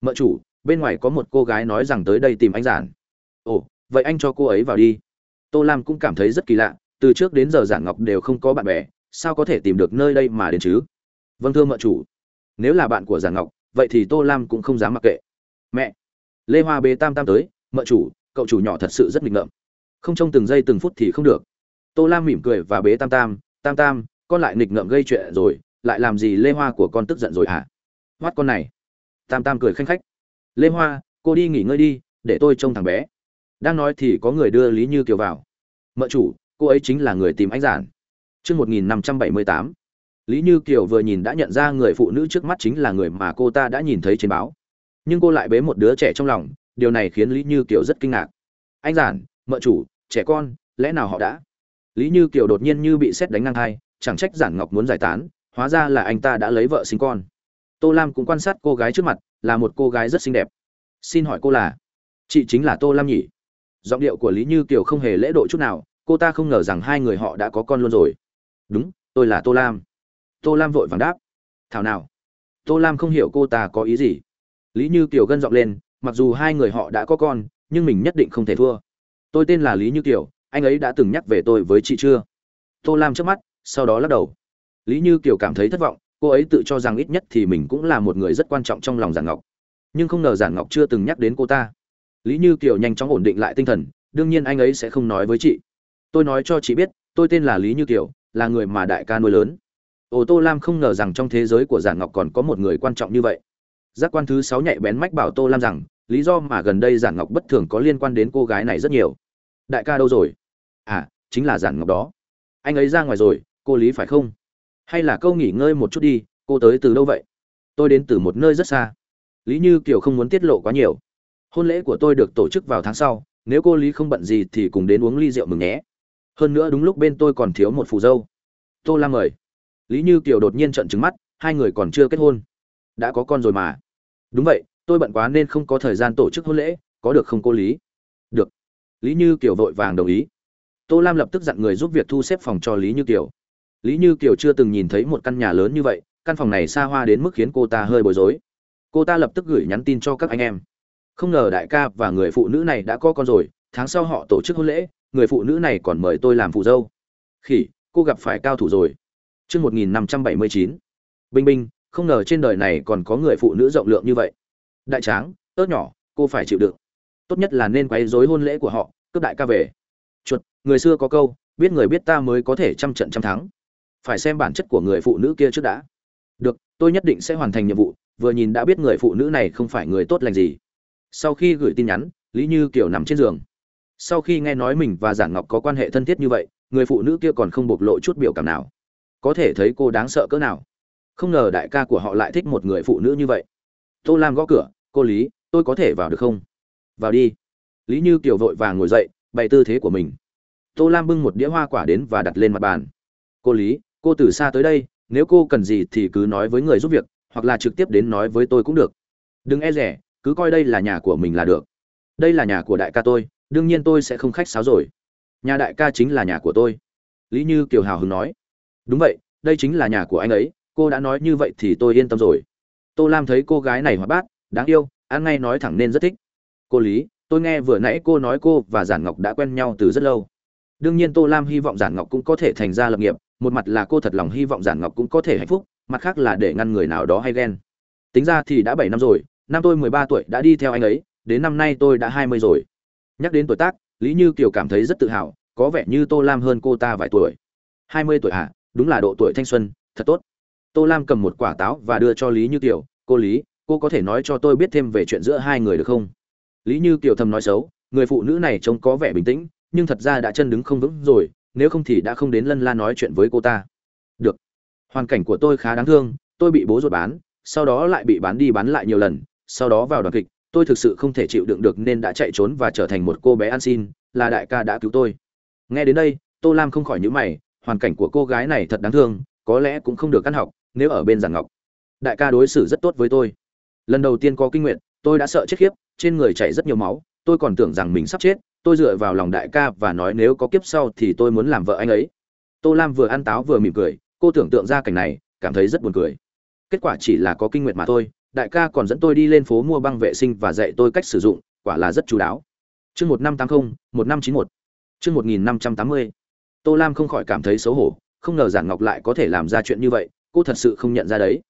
Mợ chủ, bên ngoài có một cô gái nói rằng tới đây tìm anh giản. Ồ, vậy anh cho cô ấy vào đi. Tô lam cũng cảm thấy rất kỳ lạ, từ trước đến giờ giản ngọc đều không có bạn bè, sao có thể tìm được nơi đây mà đến chứ? Vâng thưa mợ chủ. Nếu là bạn của giản ngọc, vậy thì tô lam cũng không dám mặc kệ. Mẹ, lê hoa bê tam tam tới, mợ chủ, cậu chủ nhỏ thật sự rất nghịch ngợm không trong từng giây từng phút thì không được. Tô lam mỉm cười và bế tam tam tam tam, con lại nghịch ngợm gây chuyện rồi, lại làm gì lê hoa của con tức giận rồi hả? Hoắt con này. Tam tam cười khanh khách. Lê hoa, cô đi nghỉ ngơi đi, để tôi trông thằng bé. Đang nói thì có người đưa lý như kiều vào. Mợ chủ, cô ấy chính là người tìm anh giản. Chương một nghìn năm trăm bảy mươi tám. Lý như kiều vừa nhìn đã nhận ra người phụ nữ trước mắt chính là người mà cô ta đã nhìn thấy trên báo. Nhưng cô lại bế một đứa trẻ trong lòng, điều này khiến lý như kiều rất kinh ngạc. Anh giản mợ chủ, trẻ con, lẽ nào họ đã? Lý như kiều đột nhiên như bị xét đánh ngang thai, chẳng trách giản ngọc muốn giải tán, hóa ra là anh ta đã lấy vợ sinh con. Tô lam cũng quan sát cô gái trước mặt, là một cô gái rất xinh đẹp. Xin hỏi cô là? Chị chính là tô lam nhỉ. Giọng điệu của lý như kiều không hề lễ độ chút nào, cô ta không ngờ rằng hai người họ đã có con luôn rồi. Đúng, tôi là tô lam. Tô lam vội vàng đáp. Thảo nào? Tô lam không hiểu cô ta có ý gì. Lý như kiều gân giọng lên, mặc dù hai người họ đã có con, nhưng mình nhất định không thể thua tôi tên là lý như kiều, anh ấy đã từng nhắc về tôi với chị chưa? Tô lam trước mắt, sau đó lắc đầu. Lý như kiều cảm thấy thất vọng, cô ấy tự cho rằng ít nhất thì mình cũng là một người rất quan trọng trong lòng giản ngọc. Nhưng không ngờ giản ngọc chưa từng nhắc đến cô ta. Lý như kiều nhanh chóng ổn định lại tinh thần, đương nhiên anh ấy sẽ không nói với chị. Tôi nói cho chị biết, tôi tên là lý như kiều, là người mà đại ca nuôi lớn. Ồ, tô lam không ngờ rằng trong thế giới của giản ngọc còn có một người quan trọng như vậy. Giác quan thứ sáu nhạy bén mách bảo tô lam rằng lý do mà gần đây giản ngọc bất thường có liên quan đến cô gái này rất nhiều. Đại ca đâu rồi? À chính là giản ngọc đó. Anh ấy ra ngoài rồi, cô lý phải không? Hay là câu nghỉ ngơi một chút đi, cô tới từ đâu vậy? Tôi đến từ một nơi rất xa. Lý như kiều không muốn tiết lộ quá nhiều. Hôn lễ của tôi được tổ chức vào tháng sau, nếu cô lý không bận gì thì cùng đến uống ly rượu mừng nhé. Hơn nữa đúng lúc bên tôi còn thiếu một phù dâu. Tô lam mời lý như kiều đột nhiên trận trứng mắt, hai người còn chưa kết hôn. Đã có con rồi mà. Đúng vậy tôi bận quá nên không có thời gian tổ chức hôn lễ, có được không cô lý? Được. Lý như kiều vội vàng đồng ý. Tô lam lập tức dặn người giúp việc thu xếp phòng cho lý như kiều. Lý như kiều chưa từng nhìn thấy một căn nhà lớn như vậy, căn phòng này xa hoa đến mức khiến cô ta hơi bối rối. Cô ta lập tức gửi nhắn tin cho các anh em. Không ngờ đại ca và người phụ nữ này đã có con rồi, tháng sau họ tổ chức hôn lễ, người phụ nữ này còn mời tôi làm phụ dâu. Khỉ, cô gặp phải cao thủ rồi. Chương một nghìn Bình trăm binh binh không ngờ trên đời này còn có người phụ nữ rộng lượng như vậy đại tráng ớt nhỏ, cô phải chịu đựng. Tốt nhất là nên quấy rối hôn lễ của họ, cướp đại ca về. Chuột, người xưa có câu, biết người biết ta mới có thể trăm trận trăm thắng. Phải xem bản chất của người phụ nữ kia trước đã. Được, tôi nhất định sẽ hoàn thành nhiệm vụ, vừa nhìn đã biết người phụ nữ này không phải người tốt lành gì. Sau khi gửi tin nhắn, lý như kiểu nằm trên giường. Sau khi nghe nói mình và giản ngọc có quan hệ thân thiết như vậy, người phụ nữ kia còn không bộc lộ chút biểu cảm nào. Có thể thấy cô đáng sợ cỡ nào. Không ngờ đại ca của họ lại thích một người phụ nữ như vậy. Tô lam gõ cửa cô lý, tôi có thể vào được không? Vào đi. Lý như kiều vội vàng ngồi dậy, bày tư thế của mình. Tô lam bưng một đĩa hoa quả đến và đặt lên mặt bàn. Cô lý, cô từ xa tới đây, nếu cô cần gì thì cứ nói với người giúp việc, hoặc là trực tiếp đến nói với tôi cũng được. Đừng e rẻ, cứ coi đây là nhà của mình là được. Đây là nhà của đại ca tôi, đương nhiên tôi sẽ không khách sáo rồi. Nhà đại ca chính là nhà của tôi. Lý như kiều hào hứng nói. Đúng vậy, đây chính là nhà của anh ấy, cô đã nói như vậy thì tôi yên tâm rồi. Tô lam thấy cô gái này hoạt bát đáng yêu ăn ngay nói thẳng nên rất thích. Cô lý tôi nghe vừa nãy cô nói cô và giản ngọc đã quen nhau từ rất lâu. Đương nhiên tô lam hy vọng giản ngọc cũng có thể thành ra lập nghiệp một mặt là cô thật lòng hy vọng giản ngọc cũng có thể hạnh phúc mặt khác là để ngăn người nào đó hay ghen. Tính ra thì đã bảy năm rồi năm tôi mười ba tuổi đã đi theo anh ấy đến năm nay tôi đã hai mươi rồi. Nhắc đến tuổi tác lý như kiều cảm thấy rất tự hào có vẻ như tô lam hơn cô ta vài tuổi. Hai mươi tuổi à, đúng là độ tuổi thanh xuân thật tốt. Tô lam cầm một quả táo và đưa cho lý như kiều cô lý cô có thể nói cho tôi biết thêm về chuyện giữa hai người được không? Lý như kiều thầm nói xấu, người phụ nữ này trông có vẻ bình tĩnh, nhưng thật ra đã chân đứng không vững rồi, nếu không thì đã không đến lân la nói chuyện với cô ta. Được. Hoàn cảnh của tôi khá đáng thương, tôi bị bố ruột bán, sau đó lại bị bán đi bán lại nhiều lần, sau đó vào đoàn kịch, tôi thực sự không thể chịu đựng được nên đã chạy trốn và trở thành một cô bé ăn xin, là đại ca đã cứu tôi. Nghe đến đây, tô lam không khỏi nhữ mày, hoàn cảnh của cô gái này thật đáng thương, có lẽ cũng không được căn học, nếu ở bên giảng ngọc. Đại ca đối xử rất tốt với tôi lần đầu tiên có kinh nguyện, tôi đã sợ chết khiếp, trên người chảy rất nhiều máu, tôi còn tưởng rằng mình sắp chết, tôi dựa vào lòng đại ca và nói nếu có kiếp sau thì tôi muốn làm vợ anh ấy. Tô lam vừa ăn táo vừa mỉm cười, cô tưởng tượng ra cảnh này, cảm thấy rất buồn cười. Kết quả chỉ là có kinh nguyện mà thôi, đại ca còn dẫn tôi đi lên phố mua băng vệ sinh và dạy tôi cách sử dụng, quả là rất chú đáo. Chương một năm tám mươi một năm chín một. Chương một nghìn năm trăm tám mươi. Tô lam không khỏi cảm thấy xấu hổ, không ngờ giản ngọc lại có thể làm ra chuyện như vậy, cô thật sự không nhận ra đấy.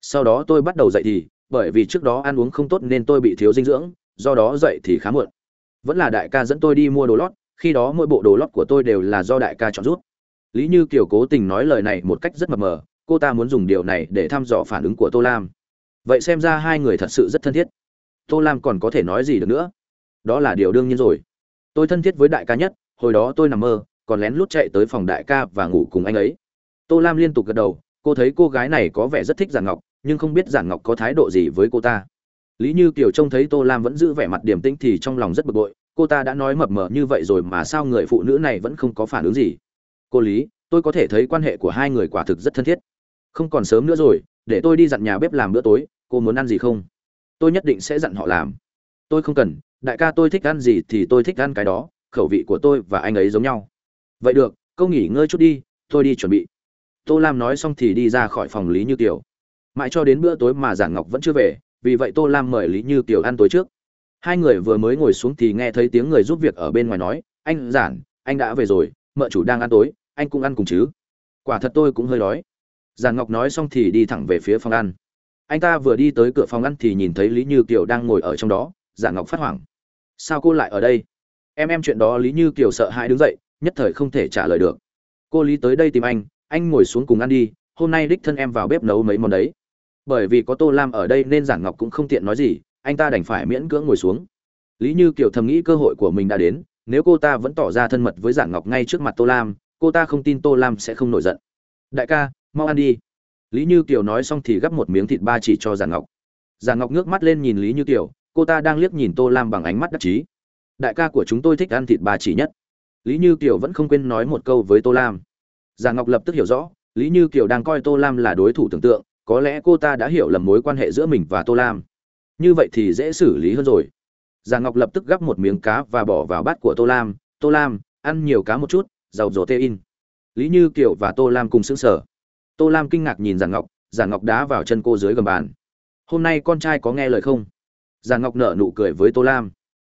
Sau đó tôi bắt đầu dạy thì bởi vì trước đó ăn uống không tốt nên tôi bị thiếu dinh dưỡng, do đó dậy thì khá muộn. Vẫn là đại ca dẫn tôi đi mua đồ lót, khi đó mỗi bộ đồ lót của tôi đều là do đại ca chọn rút lý như kiều cố tình nói lời này một cách rất mập mờ, cô ta muốn dùng điều này để thăm dò phản ứng của tô lam. Vậy xem ra hai người thật sự rất thân thiết. Tô lam còn có thể nói gì được nữa? Đó là điều đương nhiên rồi. Tôi thân thiết với đại ca nhất, hồi đó tôi nằm mơ, còn lén lút chạy tới phòng đại ca và ngủ cùng anh ấy. Tô lam liên tục gật đầu, cô thấy cô gái này có vẻ rất thích giản ngọc nhưng không biết giản ngọc có thái độ gì với cô ta. Lý như kiều trông thấy tô lam vẫn giữ vẻ mặt điềm tĩnh thì trong lòng rất bực bội, cô ta đã nói mập mờ như vậy rồi mà sao người phụ nữ này vẫn không có phản ứng gì? Cô lý, tôi có thể thấy quan hệ của hai người quả thực rất thân thiết. Không còn sớm nữa rồi, để tôi đi dặn nhà bếp làm bữa tối, cô muốn ăn gì không? Tôi nhất định sẽ dặn họ làm. Tôi không cần, đại ca tôi thích ăn gì thì tôi thích ăn cái đó, khẩu vị của tôi và anh ấy giống nhau. Vậy được câu nghỉ ngơi chút đi, tôi đi chuẩn bị. Tô lam nói xong thì đi ra khỏi phòng lý như kiều mãi cho đến bữa tối mà giản ngọc vẫn chưa về, vì vậy tô lam mời lý như kiều ăn tối trước. Hai người vừa mới ngồi xuống thì nghe thấy tiếng người giúp việc ở bên ngoài nói, anh giản, anh đã về rồi, mợ chủ đang ăn tối, anh cũng ăn cùng chứ? Quả thật tôi cũng hơi đói. Giản ngọc nói xong thì đi thẳng về phía phòng ăn. Anh ta vừa đi tới cửa phòng ăn thì nhìn thấy lý như kiều đang ngồi ở trong đó, giản ngọc phát hoảng. Sao cô lại ở đây? Em em chuyện đó, lý như kiều sợ hãi đứng dậy, nhất thời không thể trả lời được. Cô lý tới đây tìm anh anh ngồi xuống cùng ăn đi, hôm nay đích thân em vào bếp nấu mấy món đấy bởi vì có tô lam ở đây nên giản ngọc cũng không tiện nói gì, anh ta đành phải miễn cưỡng ngồi xuống. Lý như kiều thầm nghĩ cơ hội của mình đã đến, nếu cô ta vẫn tỏ ra thân mật với giản ngọc ngay trước mặt tô lam, cô ta không tin tô lam sẽ không nổi giận. Đại ca, mau ăn đi. Lý như kiều nói xong thì gắp một miếng thịt ba chỉ cho giản ngọc. Giản ngọc ngước mắt lên nhìn lý như kiều, cô ta đang liếc nhìn tô lam bằng ánh mắt đắc chí. Đại ca của chúng tôi thích ăn thịt ba chỉ nhất. Lý như kiều vẫn không quên nói một câu với tô lam. Giản ngọc lập tức hiểu rõ, lý như kiều đang coi tô lam là đối thủ tưởng tượng có lẽ cô ta đã hiểu lầm mối quan hệ giữa mình và tô lam. Như vậy thì dễ xử lý hơn rồi. Già ngọc lập tức gắp một miếng cá và bỏ vào bát của tô lam. Tô lam, ăn nhiều cá một chút, giàu dầu tê in. Lý như kiều và tô lam cùng xứng sở tô lam kinh ngạc nhìn già ngọc già ngọc đá vào chân cô dưới gầm bàn. Hôm nay con trai có nghe lời không? Già ngọc nở nụ cười với tô lam.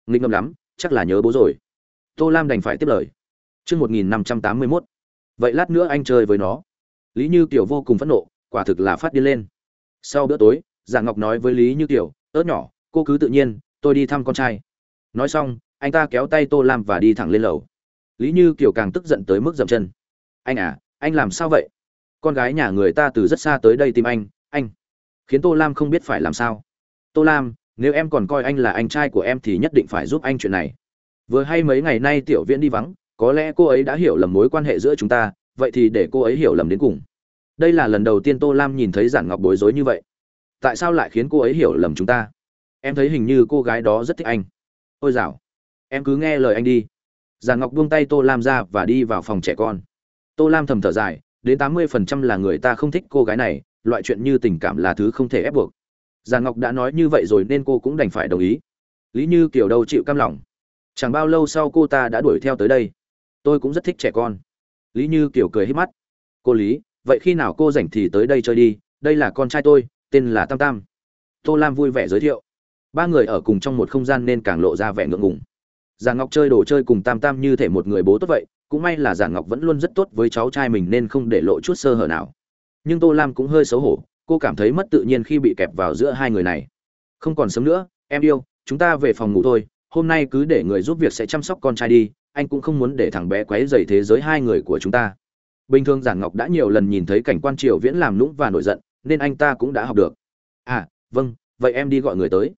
Nghịch ngầm lắm, chắc là nhớ bố rồi. Tô lam đành phải tiếp lời. Chương một nghìn năm trăm tám mươi mốt. Vậy lát nữa anh chơi với nó. Lý như kiều vô cùng phẫn nộ quả thực là phát điên lên. Sau bữa tối giản ngọc nói với lý như kiều ớt nhỏ, cô cứ tự nhiên, tôi đi thăm con trai. Nói xong, anh ta kéo tay tô lam và đi thẳng lên lầu. Lý như kiều càng tức giận tới mức dậm chân. Anh à anh làm sao vậy? Con gái nhà người ta từ rất xa tới đây tìm anh anh. Khiến tô lam không biết phải làm sao. Tô lam, nếu em còn coi anh là anh trai của em thì nhất định phải giúp anh chuyện này. Vừa hay mấy ngày nay tiểu viễn đi vắng, có lẽ cô ấy đã hiểu lầm mối quan hệ giữa chúng ta, vậy thì để cô ấy hiểu lầm đến cùng đây là lần đầu tiên tô lam nhìn thấy giản ngọc bối rối như vậy. Tại sao lại khiến cô ấy hiểu lầm chúng ta? Em thấy hình như cô gái đó rất thích anh. Ôi dạo em cứ nghe lời anh đi. Giản ngọc buông tay tô lam ra và đi vào phòng trẻ con. Tô lam thầm thở dài, đến tám mươi phần trăm là người ta không thích cô gái này, loại chuyện như tình cảm là thứ không thể ép buộc. Giản ngọc đã nói như vậy rồi nên cô cũng đành phải đồng ý. Lý như kiểu đâu chịu cam lòng? Chẳng bao lâu sau cô ta đã đuổi theo tới đây. Tôi cũng rất thích trẻ con. Lý như kiểu cười hít mắt. Cô lý vậy khi nào cô rảnh thì tới đây chơi đi, đây là con trai tôi, tên là tam tam. Tô lam vui vẻ giới thiệu. Ba người ở cùng trong một không gian nên càng lộ ra vẻ ngượng ngùng. Giản ngọc chơi đồ chơi cùng tam tam như thể một người bố tốt vậy, cũng may là giản ngọc vẫn luôn rất tốt với cháu trai mình nên không để lộ chút sơ hở nào. Nhưng tô lam cũng hơi xấu hổ, cô cảm thấy mất tự nhiên khi bị kẹp vào giữa hai người này. Không còn sớm nữa, em yêu, chúng ta về phòng ngủ thôi, hôm nay cứ để người giúp việc sẽ chăm sóc con trai đi, anh cũng không muốn để thằng bé quấy dày thế giới hai người của chúng ta bình thường giản ngọc đã nhiều lần nhìn thấy cảnh quan triều viễn làm lũng và nổi giận, nên anh ta cũng đã học được. À vâng vậy em đi gọi người tới.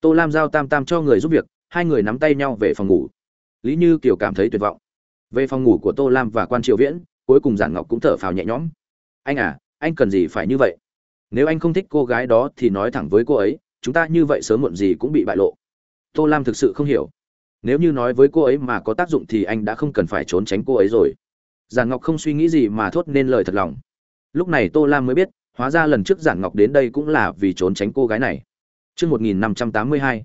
Tô lam giao tam tam cho người giúp việc, hai người nắm tay nhau về phòng ngủ. Lý như kiều cảm thấy tuyệt vọng. Về phòng ngủ của tô lam và quan triều viễn, cuối cùng giản ngọc cũng thở phào nhẹ nhõm. Anh à anh cần gì phải như vậy? Nếu anh không thích cô gái đó thì nói thẳng với cô ấy, chúng ta như vậy sớm muộn gì cũng bị bại lộ. Tô lam thực sự không hiểu. Nếu như nói với cô ấy mà có tác dụng thì anh đã không cần phải trốn tránh cô ấy rồi giản ngọc không suy nghĩ gì mà thốt nên lời thật lòng. Lúc này tô lam mới biết, hóa ra lần trước giản ngọc đến đây cũng là vì trốn tránh cô gái này. Chương một nghìn năm trăm tám mươi hai.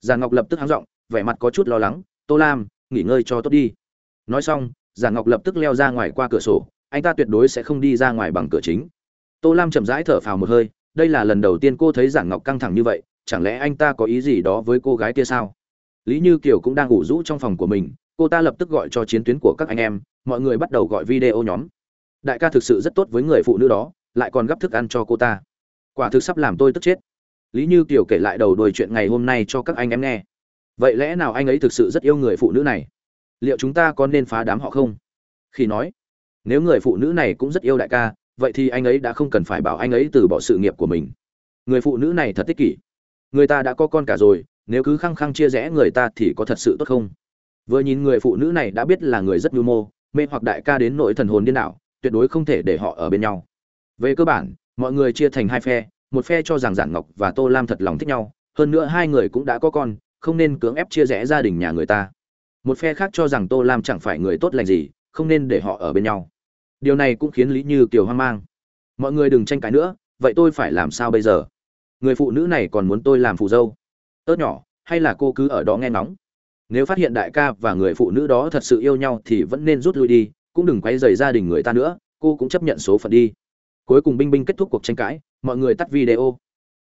Giản ngọc lập tức háng r ộ n g vẻ mặt có chút lo lắng, tô lam, nghỉ ngơi cho tốt đi. Nói xong, giản ngọc lập tức leo ra ngoài qua cửa sổ, anh ta tuyệt đối sẽ không đi ra ngoài bằng cửa chính. Tô lam chậm rãi thở phào một hơi, đây là lần đầu tiên cô thấy giản ngọc căng thẳng như vậy, chẳng lẽ anh ta có ý gì đó với cô gái kia sao? Lý như kiều cũng đang ngủ rũ trong phòng của mình, cô ta lập tức gọi cho chiến tuyến của các anh em mọi người bắt đầu gọi video nhóm. Đại ca thực sự rất tốt với người phụ nữ đó, lại còn gấp thức ăn cho cô ta. Quả thực sắp làm tôi tức chết. Lý như kiều kể lại đầu đuôi chuyện ngày hôm nay cho các anh em nghe. Vậy lẽ nào anh ấy thực sự rất yêu người phụ nữ này? Liệu chúng ta có nên phá đám họ không? Khi nói, nếu người phụ nữ này cũng rất yêu đại ca, vậy thì anh ấy đã không cần phải bảo anh ấy từ bỏ sự nghiệp của mình. Người phụ nữ này thật tích kỷ. Người ta đã có con cả rồi, nếu cứ khăng khăng chia rẽ người ta thì có thật sự tốt không? Vừa nhìn người phụ nữ này đã biết là người rất mưu mô mê hoặc đại ca đến nỗi thần hồn điên đảo, tuyệt đối không thể để họ ở bên nhau. Về cơ bản, mọi người chia thành hai phe, một phe cho rằng giản ngọc và tô lam thật lòng thích nhau, hơn nữa hai người cũng đã có con, không nên cưỡng ép chia rẽ gia đình nhà người ta. Một phe khác cho rằng tô lam chẳng phải người tốt lành gì, không nên để họ ở bên nhau. Điều này cũng khiến lý như kiều hoang mang. Mọi người đừng tranh cãi nữa, vậy tôi phải làm sao bây giờ? Người phụ nữ này còn muốn tôi làm phù dâu? Ớt nhỏ, hay là cô cứ ở đó nghe ngóng? Nếu phát hiện đại ca và người phụ nữ đó thật sự yêu nhau thì vẫn nên rút lui đi, cũng đừng quấy rầy gia đình người ta nữa, cô cũng chấp nhận số phận đi. Cuối cùng binh binh kết thúc cuộc tranh cãi, mọi người tắt video.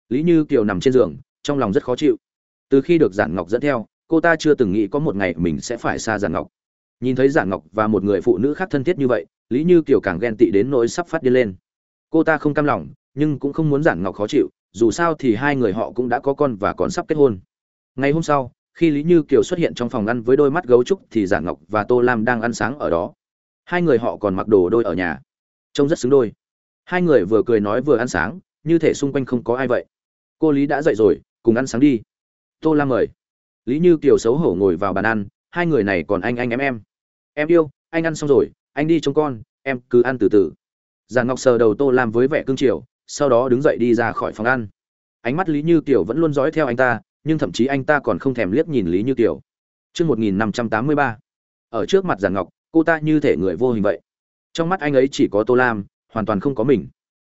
Lý như kiều nằm trên giường, trong lòng rất khó chịu. Từ khi được giản ngọc dẫn theo, cô ta chưa từng nghĩ có một ngày mình sẽ phải xa giản ngọc. Nhìn thấy giản ngọc và một người phụ nữ khác thân thiết như vậy, lý như kiều càng ghen tị đến nỗi sắp phát điên lên. Cô ta không cam lòng, nhưng cũng không muốn giản ngọc khó chịu, dù sao thì hai người họ cũng đã có con và còn sắp kết hôn. Ngày hôm sau khi lý như kiều xuất hiện trong phòng ăn với đôi mắt gấu trúc thì giả ngọc và tô lam đang ăn sáng ở đó. Hai người họ còn mặc đồ đôi ở nhà. Trông rất xứng đôi. Hai người vừa cười nói vừa ăn sáng, như thể xung quanh không có ai vậy. Cô lý đã dậy rồi, cùng ăn sáng đi. Tô lam mời. Lý như kiều xấu hổ ngồi vào bàn ăn, hai người này còn anh anh em em. Em yêu, anh ăn xong rồi, anh đi trông con, em cứ ăn từ từ. Già ngọc sờ đầu tô lam với vẻ cương triều sau đó đứng dậy đi ra khỏi phòng ăn. Ánh mắt lý như kiều vẫn luôn dõi theo anh ta nhưng thậm chí anh ta còn không thèm liếc nhìn lý như kiều. Chương 1583, ở trước mặt Giản ngọc cô ta như thể người vô hình vậy. Trong mắt anh ấy chỉ có tô lam hoàn toàn không có mình.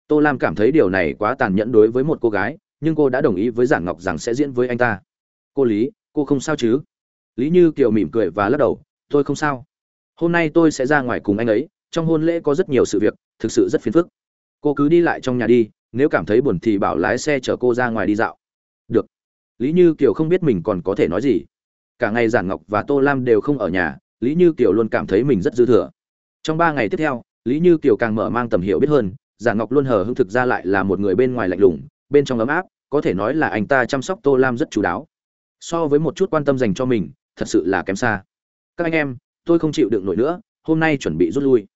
Tô lam cảm thấy điều này quá tàn nhẫn đối với một cô gái nhưng cô đã đồng ý với giản ngọc rằng sẽ diễn với anh ta. Cô lý cô không sao chứ? Lý như kiều mỉm cười và lắc đầu tôi không sao. Hôm nay tôi sẽ ra ngoài cùng anh ấy trong hôn lễ có rất nhiều sự việc thực sự rất phiền phức. Cô cứ đi lại trong nhà đi nếu cảm thấy buồn thì bảo lái xe chở cô ra ngoài đi dạo. Được lý như kiều không biết mình còn có thể nói gì. Cả ngày giản ngọc và tô lam đều không ở nhà, lý như kiều luôn cảm thấy mình rất dư thừa. Trong ba ngày tiếp theo, lý như kiều càng mở mang tầm hiểu biết hơn Giản ngọc luôn hờ hững thực ra lại là một người bên ngoài lạnh lùng, bên trong ấm áp, có thể nói là anh ta chăm sóc tô lam rất chú đáo. So với một chút quan tâm dành cho mình, thật sự là kém xa. Các anh em, tôi không chịu đựng nổi nữa, hôm nay chuẩn bị rút lui.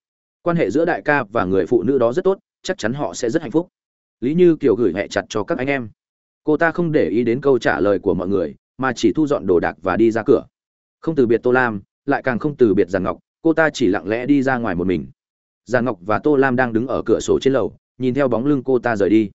Quan hệ giữa đại ca và người phụ nữ đó rất tốt, chắc chắn họ sẽ rất hạnh phúc. Lý như kiều gửi hẹ chặt cho các anh em cô ta không để ý đến câu trả lời của mọi người, mà chỉ thu dọn đồ đạc và đi ra cửa. Không từ biệt tô lam, lại càng không từ biệt giàn ngọc, cô ta chỉ lặng lẽ đi ra ngoài một mình. Giàn ngọc và tô lam đang đứng ở cửa sổ trên lầu, nhìn theo bóng lưng cô ta rời đi.